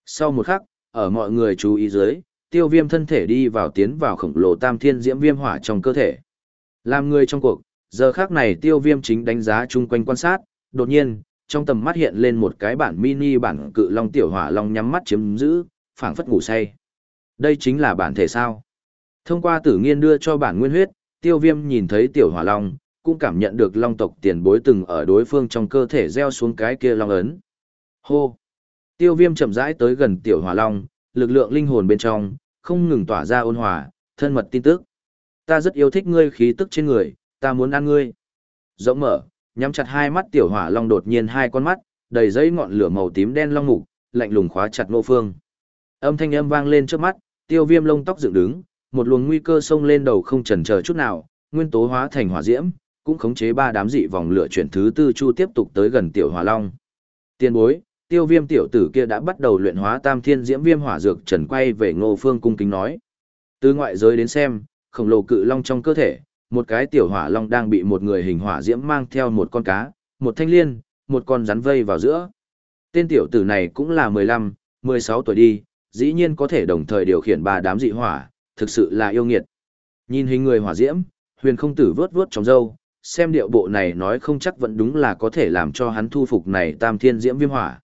Speaker 1: Sau một khắc, ở mọi người chú ý dưới, tiêu viêm thân thể đi vào tiến vào khổng lồ tam thiên diễm viêm hỏa trong cơ thể. Làm người trong cuộc, giờ khác này tiêu viêm chính đánh giá chung quanh quan sát, đột nhiên, trong tầm mắt hiện lên một cái bản mini bản cự long tiểu hỏa long nhắm mắt chiếm giữ, phảng phất ngủ say. Đây chính là bản thể sao. Thông qua tử nghiên đưa cho bản nguyên huyết, tiêu viêm nhìn thấy tiểu hỏa long, cũng cảm nhận được long tộc tiền bối từng ở đối phương trong cơ thể gieo xuống cái kia long ấn. Hô! Tiêu viêm chậm rãi tới gần tiểu hỏa long, lực lượng linh hồn bên trong, không ngừng tỏa ra ôn hòa, thân mật tin tức. Ta rất yêu thích ngươi khí tức trên người, ta muốn ăn ngươi. Rộng mở, nhắm chặt hai mắt tiểu hỏa long đột nhiên hai con mắt, đầy dây ngọn lửa màu tím đen long mục, lạnh lùng khóa chặt nô phương. Âm thanh âm vang lên trước mắt, tiêu viêm lông tóc dựng đứng, một luồng nguy cơ xông lên đầu không chần chờ chút nào, nguyên tố hóa thành hỏa diễm, cũng khống chế ba đám dị vòng lửa chuyển thứ tư chu tiếp tục tới gần tiểu hỏa long. Tiên bối, tiêu viêm tiểu tử kia đã bắt đầu luyện hóa tam thiên diễm viêm hỏa dược trần quay về ngô phương cung kính nói. Từ ngoại giới đến xem, khổng lồ cự long trong cơ thể, một cái tiểu hỏa long đang bị một người hình hỏa diễm mang theo một con cá, một thanh liên, một con rắn vây vào giữa. Tên tiểu tử này cũng là 15, 16 tuổi đi, dĩ nhiên có thể đồng thời điều khiển ba đám dị hỏa, thực sự là yêu nghiệt. Nhìn hình người hỏa diễm, huyền không tử vớt vớt trong dâu, xem điệu bộ này nói không chắc vẫn đúng là có thể làm cho hắn thu phục này tam thiên diễm viêm hỏa.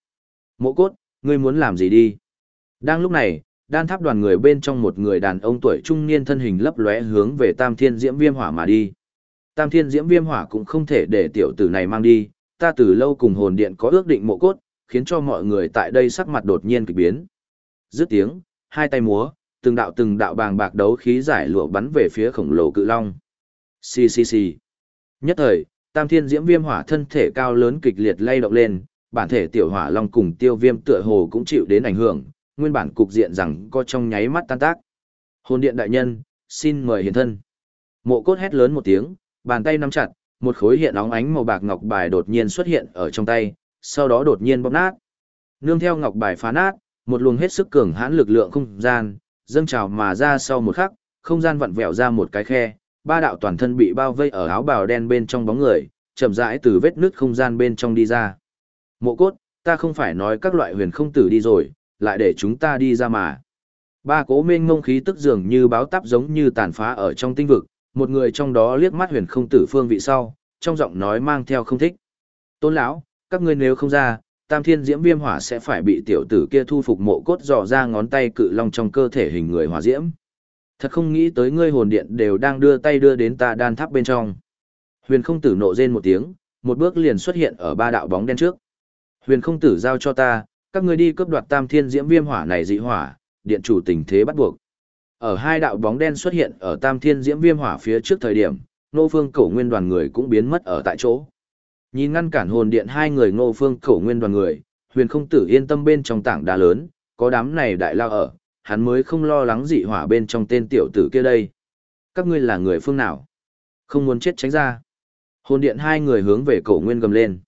Speaker 1: Mộ cốt, ngươi muốn làm gì đi? Đang lúc này, đan tháp đoàn người bên trong một người đàn ông tuổi trung niên thân hình lấp lóe hướng về tam thiên diễm viêm hỏa mà đi. Tam thiên diễm viêm hỏa cũng không thể để tiểu tử này mang đi, ta từ lâu cùng hồn điện có ước định mộ cốt, khiến cho mọi người tại đây sắc mặt đột nhiên kỳ biến. Dứt tiếng, hai tay múa, từng đạo từng đạo bàng bạc đấu khí giải lụa bắn về phía khổng lồ cự long. Xì xì xì. Nhất thời, tam thiên diễm viêm hỏa thân thể cao lớn kịch liệt lay động lên, bản thể tiểu hỏa long cùng tiêu viêm tựa hồ cũng chịu đến ảnh hưởng, nguyên bản cục diện rằng có trong nháy mắt tan tác. Hồn điện đại nhân, xin mời hiện thân. Mộ cốt hét lớn một tiếng, bàn tay nắm chặt, một khối hiện óng ánh màu bạc ngọc bài đột nhiên xuất hiện ở trong tay, sau đó đột nhiên bóp nát. Nương theo ngọc bài phá nát, một luồng hết sức cường hãn lực lượng không gian, dâng trào mà ra sau một khắc, không gian vặn vẹo ra một cái khe, ba đạo toàn thân bị bao vây ở áo bào đen bên trong bóng người, chậm rãi từ vết nứt không gian bên trong đi ra. Mộ cốt, ta không phải nói các loại huyền không tử đi rồi, lại để chúng ta đi ra mà. Ba cố mênh ngông khí tức dường như báo táp giống như tàn phá ở trong tinh vực, một người trong đó liếc mắt huyền không tử phương vị sau, trong giọng nói mang theo không thích. Tôn lão, các ngươi nếu không ra, tam thiên diễm viêm hỏa sẽ phải bị tiểu tử kia thu phục mộ cốt dò ra ngón tay cự long trong cơ thể hình người hỏa diễm. Thật không nghĩ tới ngươi hồn điện đều đang đưa tay đưa đến ta đan tháp bên trong. Huyền không tử nộ rên một tiếng, một bước liền xuất hiện ở ba đạo bóng đen trước. Huyền không tử giao cho ta, các ngươi đi cướp đoạt tam thiên diễm viêm hỏa này dị hỏa, điện chủ tình thế bắt buộc. Ở hai đạo bóng đen xuất hiện ở tam thiên diễm viêm hỏa phía trước thời điểm, nô phương cổ nguyên đoàn người cũng biến mất ở tại chỗ. Nhìn ngăn cản hồn điện hai người ngô phương cổ nguyên đoàn người, huyền không tử yên tâm bên trong tảng đá lớn, có đám này đại lao ở, hắn mới không lo lắng dị hỏa bên trong tên tiểu tử kia đây. Các ngươi là người phương nào? Không muốn chết tránh ra. Hồn điện hai người hướng về cổ nguyên gầm lên.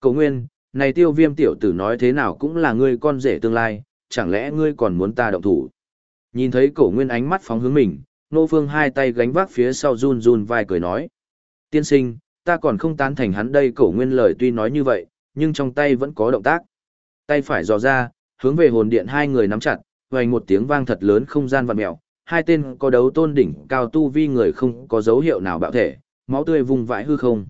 Speaker 1: Cổ nguyên, này tiêu viêm tiểu tử nói thế nào cũng là ngươi con rể tương lai, chẳng lẽ ngươi còn muốn ta động thủ? Nhìn thấy cổ nguyên ánh mắt phóng hướng mình, nô phương hai tay gánh vác phía sau run run vai cười nói. Tiên sinh, ta còn không tán thành hắn đây cổ nguyên lời tuy nói như vậy, nhưng trong tay vẫn có động tác. Tay phải dò ra, hướng về hồn điện hai người nắm chặt, vành một tiếng vang thật lớn không gian vặn mèo, hai tên có đấu tôn đỉnh cao tu vi người không có dấu hiệu nào bạo thể, máu tươi vùng vãi hư không.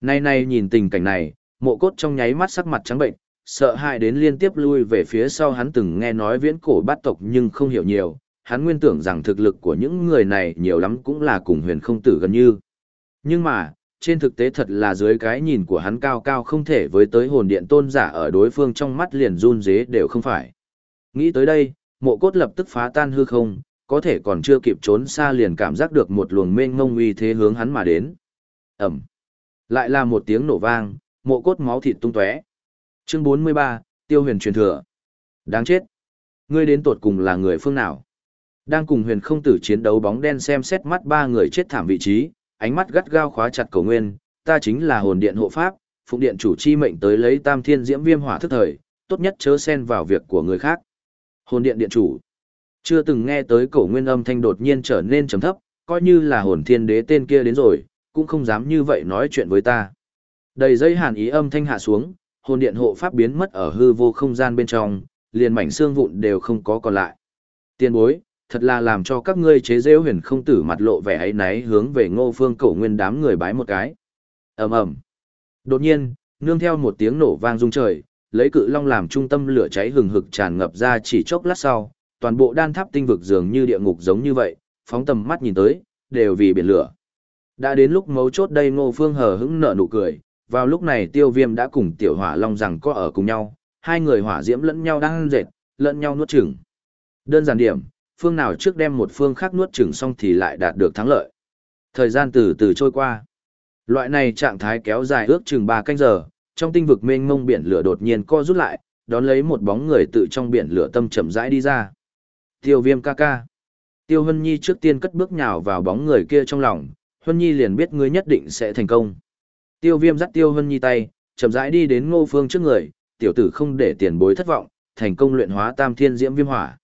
Speaker 1: Nay nay nhìn tình cảnh này, mộ cốt trong nháy mắt sắc mặt trắng bệnh, sợ hãi đến liên tiếp lui về phía sau hắn từng nghe nói viễn cổ bát tộc nhưng không hiểu nhiều, hắn nguyên tưởng rằng thực lực của những người này nhiều lắm cũng là cùng huyền không tử gần như. Nhưng mà, trên thực tế thật là dưới cái nhìn của hắn cao cao không thể với tới hồn điện tôn giả ở đối phương trong mắt liền run dế đều không phải. Nghĩ tới đây, mộ cốt lập tức phá tan hư không, có thể còn chưa kịp trốn xa liền cảm giác được một luồng mênh ngông uy thế hướng hắn mà đến. Ẩm. Lại là một tiếng nổ vang, mộ cốt máu thịt tung tóe. Chương 43, Tiêu Huyền truyền thừa. Đáng chết. Ngươi đến tột cùng là người phương nào? Đang cùng huyền không tử chiến đấu bóng đen xem xét mắt ba người chết thảm vị trí, ánh mắt gắt gao khóa chặt cầu nguyên, ta chính là hồn điện hộ pháp, phụng điện chủ chi mệnh tới lấy tam thiên diễm viêm hỏa thức thời, tốt nhất chớ xen vào việc của người khác. Hồn điện điện chủ. Chưa từng nghe tới cổ nguyên âm thanh đột nhiên trở nên trầm thấp, coi như là hồn thiên đế tên kia đến rồi, cũng không dám như vậy nói chuyện với ta. Đầy dây hàn ý âm thanh hạ xuống, hồn điện hộ pháp biến mất ở hư vô không gian bên trong, liền mảnh xương vụn đều không có còn lại. Tiên bối, thật là làm cho các ngươi chế rêu huyền không tử mặt lộ vẻ ấy náy hướng về ngô phương cổ nguyên đám người bái một cái. ầm ầm Đột nhiên, nương theo một tiếng nổ vang rung trời, lấy cự long làm trung tâm lửa cháy hừng hực tràn ngập ra chỉ chốc lát sau, toàn bộ đan tháp tinh vực dường như địa ngục giống như vậy, phóng tầm mắt nhìn tới, đều vì biển lửa. Đã đến lúc mấu chốt đây ngô phương hờ hững nở nụ cười, vào lúc này tiêu viêm đã cùng tiểu hỏa long rằng có ở cùng nhau, hai người hỏa diễm lẫn nhau đang dệt, lẫn nhau nuốt chửng. Đơn giản điểm, phương nào trước đem một phương khác nuốt chửng xong thì lại đạt được thắng lợi. Thời gian từ từ trôi qua. Loại này trạng thái kéo dài ước chừng 3 canh giờ, trong tinh vực mênh mông biển lửa đột nhiên co rút lại, đón lấy một bóng người tự trong biển lửa tâm chậm rãi đi ra. Tiêu viêm ca ca. Tiêu Hân Nhi trước tiên cất bước nhào vào bóng người kia trong lòng, Hân Nhi liền biết ngươi nhất định sẽ thành công. Tiêu viêm dắt Tiêu Hân Nhi tay, chậm rãi đi đến ngô phương trước người, tiểu tử không để tiền bối thất vọng, thành công luyện hóa tam thiên diễm viêm hỏa.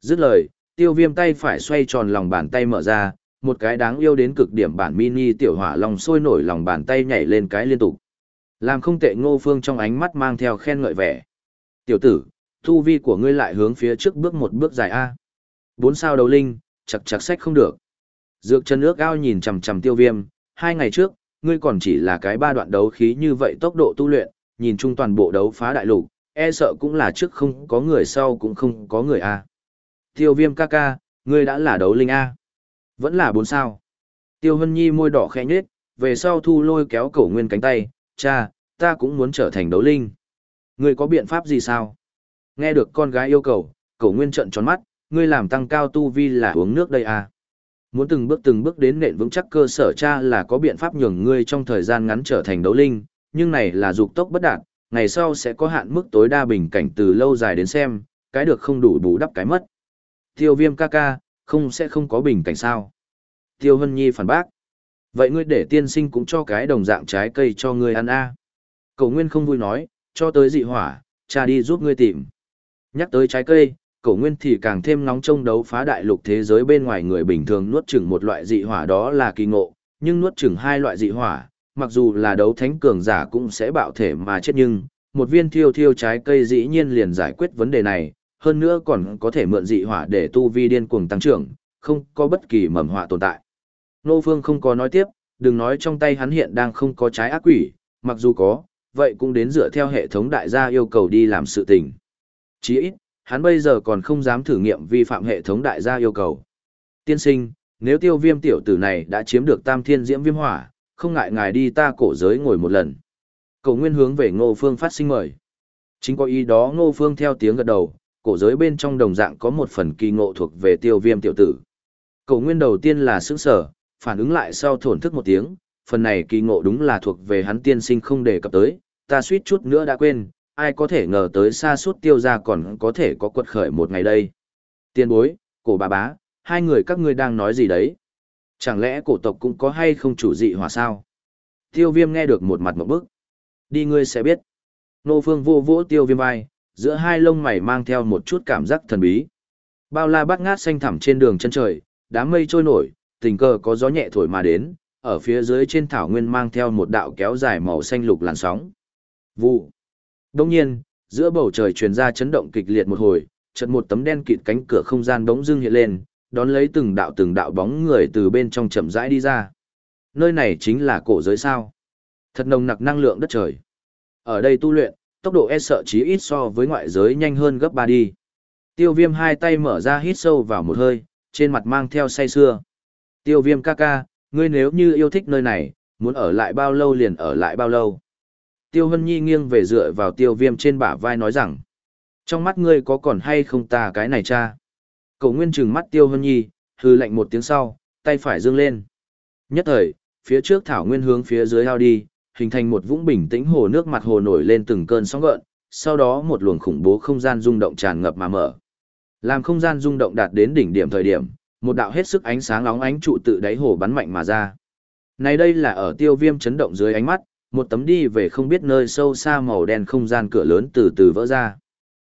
Speaker 1: Dứt lời, tiêu viêm tay phải xoay tròn lòng bàn tay mở ra, một cái đáng yêu đến cực điểm bản mini tiểu hỏa lòng sôi nổi lòng bàn tay nhảy lên cái liên tục. Làm không tệ ngô phương trong ánh mắt mang theo khen ngợi vẻ. Tiểu tử, thu vi của ngươi lại hướng phía trước bước một bước dài A. Bốn sao đầu linh, chặt chặt sách không được. Dược chân ước ao nhìn chằm chằm tiêu viêm, hai ngày trước, ngươi còn chỉ là cái ba đoạn đấu khí như vậy tốc độ tu luyện, nhìn chung toàn bộ đấu phá đại lục, e sợ cũng là trước không có người sau cũng không có người A. Tiêu viêm ca ca, ngươi đã là đấu linh A. Vẫn là bốn sao. Tiêu Hân Nhi môi đỏ khẽ nhếch, về sau thu lôi kéo cổ nguyên cánh tay, cha, ta cũng muốn trở thành đấu linh. Ngươi có biện pháp gì sao? Nghe được con gái yêu cầu, cổ nguyên trợn tròn mắt, ngươi làm tăng cao tu vi là uống nước đây à? Muốn từng bước từng bước đến nền vững chắc cơ sở cha là có biện pháp nhường ngươi trong thời gian ngắn trở thành đấu linh, nhưng này là dục tốc bất đạt, ngày sau sẽ có hạn mức tối đa bình cảnh từ lâu dài đến xem, cái được không đủ bù đắp cái mất. Tiêu viêm ca ca, không sẽ không có bình cảnh sao. Tiêu Hân Nhi phản bác. Vậy ngươi để tiên sinh cũng cho cái đồng dạng trái cây cho ngươi ăn a à. Cầu Nguyên không vui nói, cho tới dị hỏa, cha đi giúp ngươi tìm. Nhắc tới trái cây, cổ nguyên thì càng thêm nóng trông đấu phá đại lục thế giới bên ngoài người bình thường nuốt chửng một loại dị hỏa đó là kỳ ngộ, nhưng nuốt chửng hai loại dị hỏa, mặc dù là đấu thánh cường giả cũng sẽ bạo thể mà chết nhưng, một viên thiêu thiêu trái cây dĩ nhiên liền giải quyết vấn đề này, hơn nữa còn có thể mượn dị hỏa để tu vi điên cuồng tăng trưởng, không có bất kỳ mầm họa tồn tại. Nô Phương không có nói tiếp, đừng nói trong tay hắn hiện đang không có trái ác quỷ, mặc dù có, vậy cũng đến dựa theo hệ thống đại gia yêu cầu đi làm sự tình. Chỉ ít, hắn bây giờ còn không dám thử nghiệm vi phạm hệ thống đại gia yêu cầu. Tiên sinh, nếu tiêu viêm tiểu tử này đã chiếm được tam thiên diễm viêm hỏa, không ngại ngài đi ta cổ giới ngồi một lần. Cầu nguyên hướng về ngô phương phát sinh mời. Chính có ý đó ngô phương theo tiếng gật đầu, cổ giới bên trong đồng dạng có một phần kỳ ngộ thuộc về tiêu viêm tiểu tử. Cổ nguyên đầu tiên là sững sở, phản ứng lại sau thổn thức một tiếng, phần này kỳ ngộ đúng là thuộc về hắn tiên sinh không đề cập tới, ta suýt chút nữa đã quên, ai có thể ngờ tới xa suốt tiêu ra còn có thể có quật khởi một ngày đây. Tiên bối, cổ bà bá, hai người các ngươi đang nói gì đấy? Chẳng lẽ cổ tộc cũng có hay không chủ dị hỏa sao? Tiêu viêm nghe được một mặt một bức. Đi ngươi sẽ biết. Nô phương vô vỗ tiêu viêm vai, giữa hai lông mày mang theo một chút cảm giác thần bí. Bao la bát ngát xanh thẳm trên đường chân trời, đám mây trôi nổi, tình cờ có gió nhẹ thổi mà đến, ở phía dưới trên thảo nguyên mang theo một đạo kéo dài màu xanh lục làn sóng. Vụ. Đông nhiên, giữa bầu trời truyền ra chấn động kịch liệt một hồi, chợt một tấm đen kịt cánh cửa không gian bỗng dưng hiện lên, đón lấy từng đạo từng đạo bóng người từ bên trong chậm rãi đi ra. Nơi này chính là cổ giới sao? Thật nồng nặc năng lượng đất trời. Ở đây tu luyện, tốc độ e sợ chí ít so với ngoại giới nhanh hơn gấp ba đi. Tiêu viêm hai tay mở ra hít sâu vào một hơi, trên mặt mang theo say sưa. Tiêu viêm ca ca, ngươi nếu như yêu thích nơi này, muốn ở lại bao lâu liền ở lại bao lâu. Tiêu Hân Nhi nghiêng về dựa vào tiêu viêm trên bả vai nói rằng, trong mắt ngươi có còn hay không ta cái này cha? Cậu nguyên trừng mắt tiêu Hân Nhi, hư lạnh một tiếng sau, tay phải dương lên. Nhất thời, phía trước thảo nguyên hướng phía dưới ao đi, hình thành một vũng bình tĩnh hồ nước mặt hồ nổi lên từng cơn sóng gợn, sau đó một luồng khủng bố không gian rung động tràn ngập mà mở. Làm không gian rung động đạt đến đỉnh điểm thời điểm, một đạo hết sức ánh sáng nóng ánh trụ tự đáy hồ bắn mạnh mà ra. Này đây là ở tiêu viêm chấn động dưới ánh mắt, một tấm đi về không biết nơi sâu xa màu đen không gian cửa lớn từ từ vỡ ra.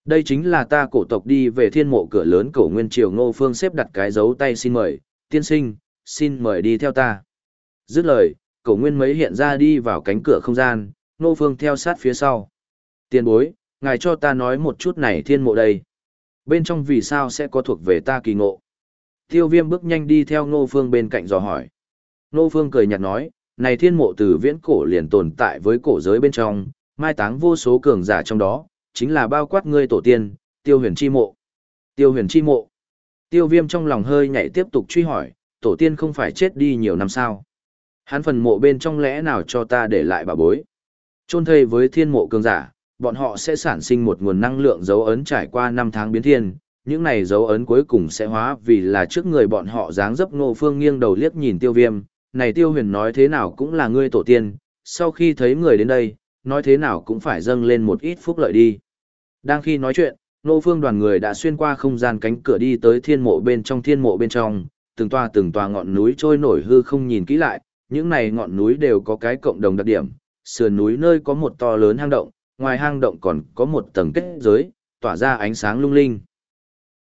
Speaker 1: Đây chính là ta cổ tộc đi về thiên mộ cửa lớn cổ nguyên triều ngô phương xếp đặt cái dấu tay xin mời, tiên sinh, xin mời đi theo ta. Dứt lời, cổ nguyên mấy hiện ra đi vào cánh cửa không gian, ngô phương theo sát phía sau. Tiên bối, ngài cho ta nói một chút này thiên mộ đây. Bên trong vì sao sẽ có thuộc về ta kỳ ngộ. Tiêu viêm bước nhanh đi theo ngô phương bên cạnh dò hỏi. Ngô phương cười nhạt nói, này thiên mộ từ viễn cổ liền tồn tại với cổ giới bên trong, mai táng vô số cường giả trong đó, chính là bao quát ngươi tổ tiên, tiêu huyền chi mộ. Tiêu huyền chi mộ. Tiêu viêm trong lòng hơi nhảy tiếp tục truy hỏi, tổ tiên không phải chết đi nhiều năm sao. Hắn phần mộ bên trong lẽ nào cho ta để lại bà bối. Trôn thây với thiên mộ cường giả, bọn họ sẽ sản sinh một nguồn năng lượng dấu ấn trải qua năm tháng biến thiên. Những này dấu ấn cuối cùng sẽ hóa vì là trước người bọn họ dáng dấp ngô phương nghiêng đầu liếc nhìn tiêu viêm, này tiêu huyền nói thế nào cũng là ngươi tổ tiên, sau khi thấy người đến đây, nói thế nào cũng phải dâng lên một ít phúc lợi đi. Đang khi nói chuyện, nô phương đoàn người đã xuyên qua không gian cánh cửa đi tới thiên mộ bên trong thiên mộ bên trong, từng toa từng toa ngọn núi trôi nổi hư không nhìn kỹ lại, những này ngọn núi đều có cái cộng đồng đặc điểm, sườn núi nơi có một to lớn hang động, ngoài hang động còn có một tầng kết giới, tỏa ra ánh sáng lung linh.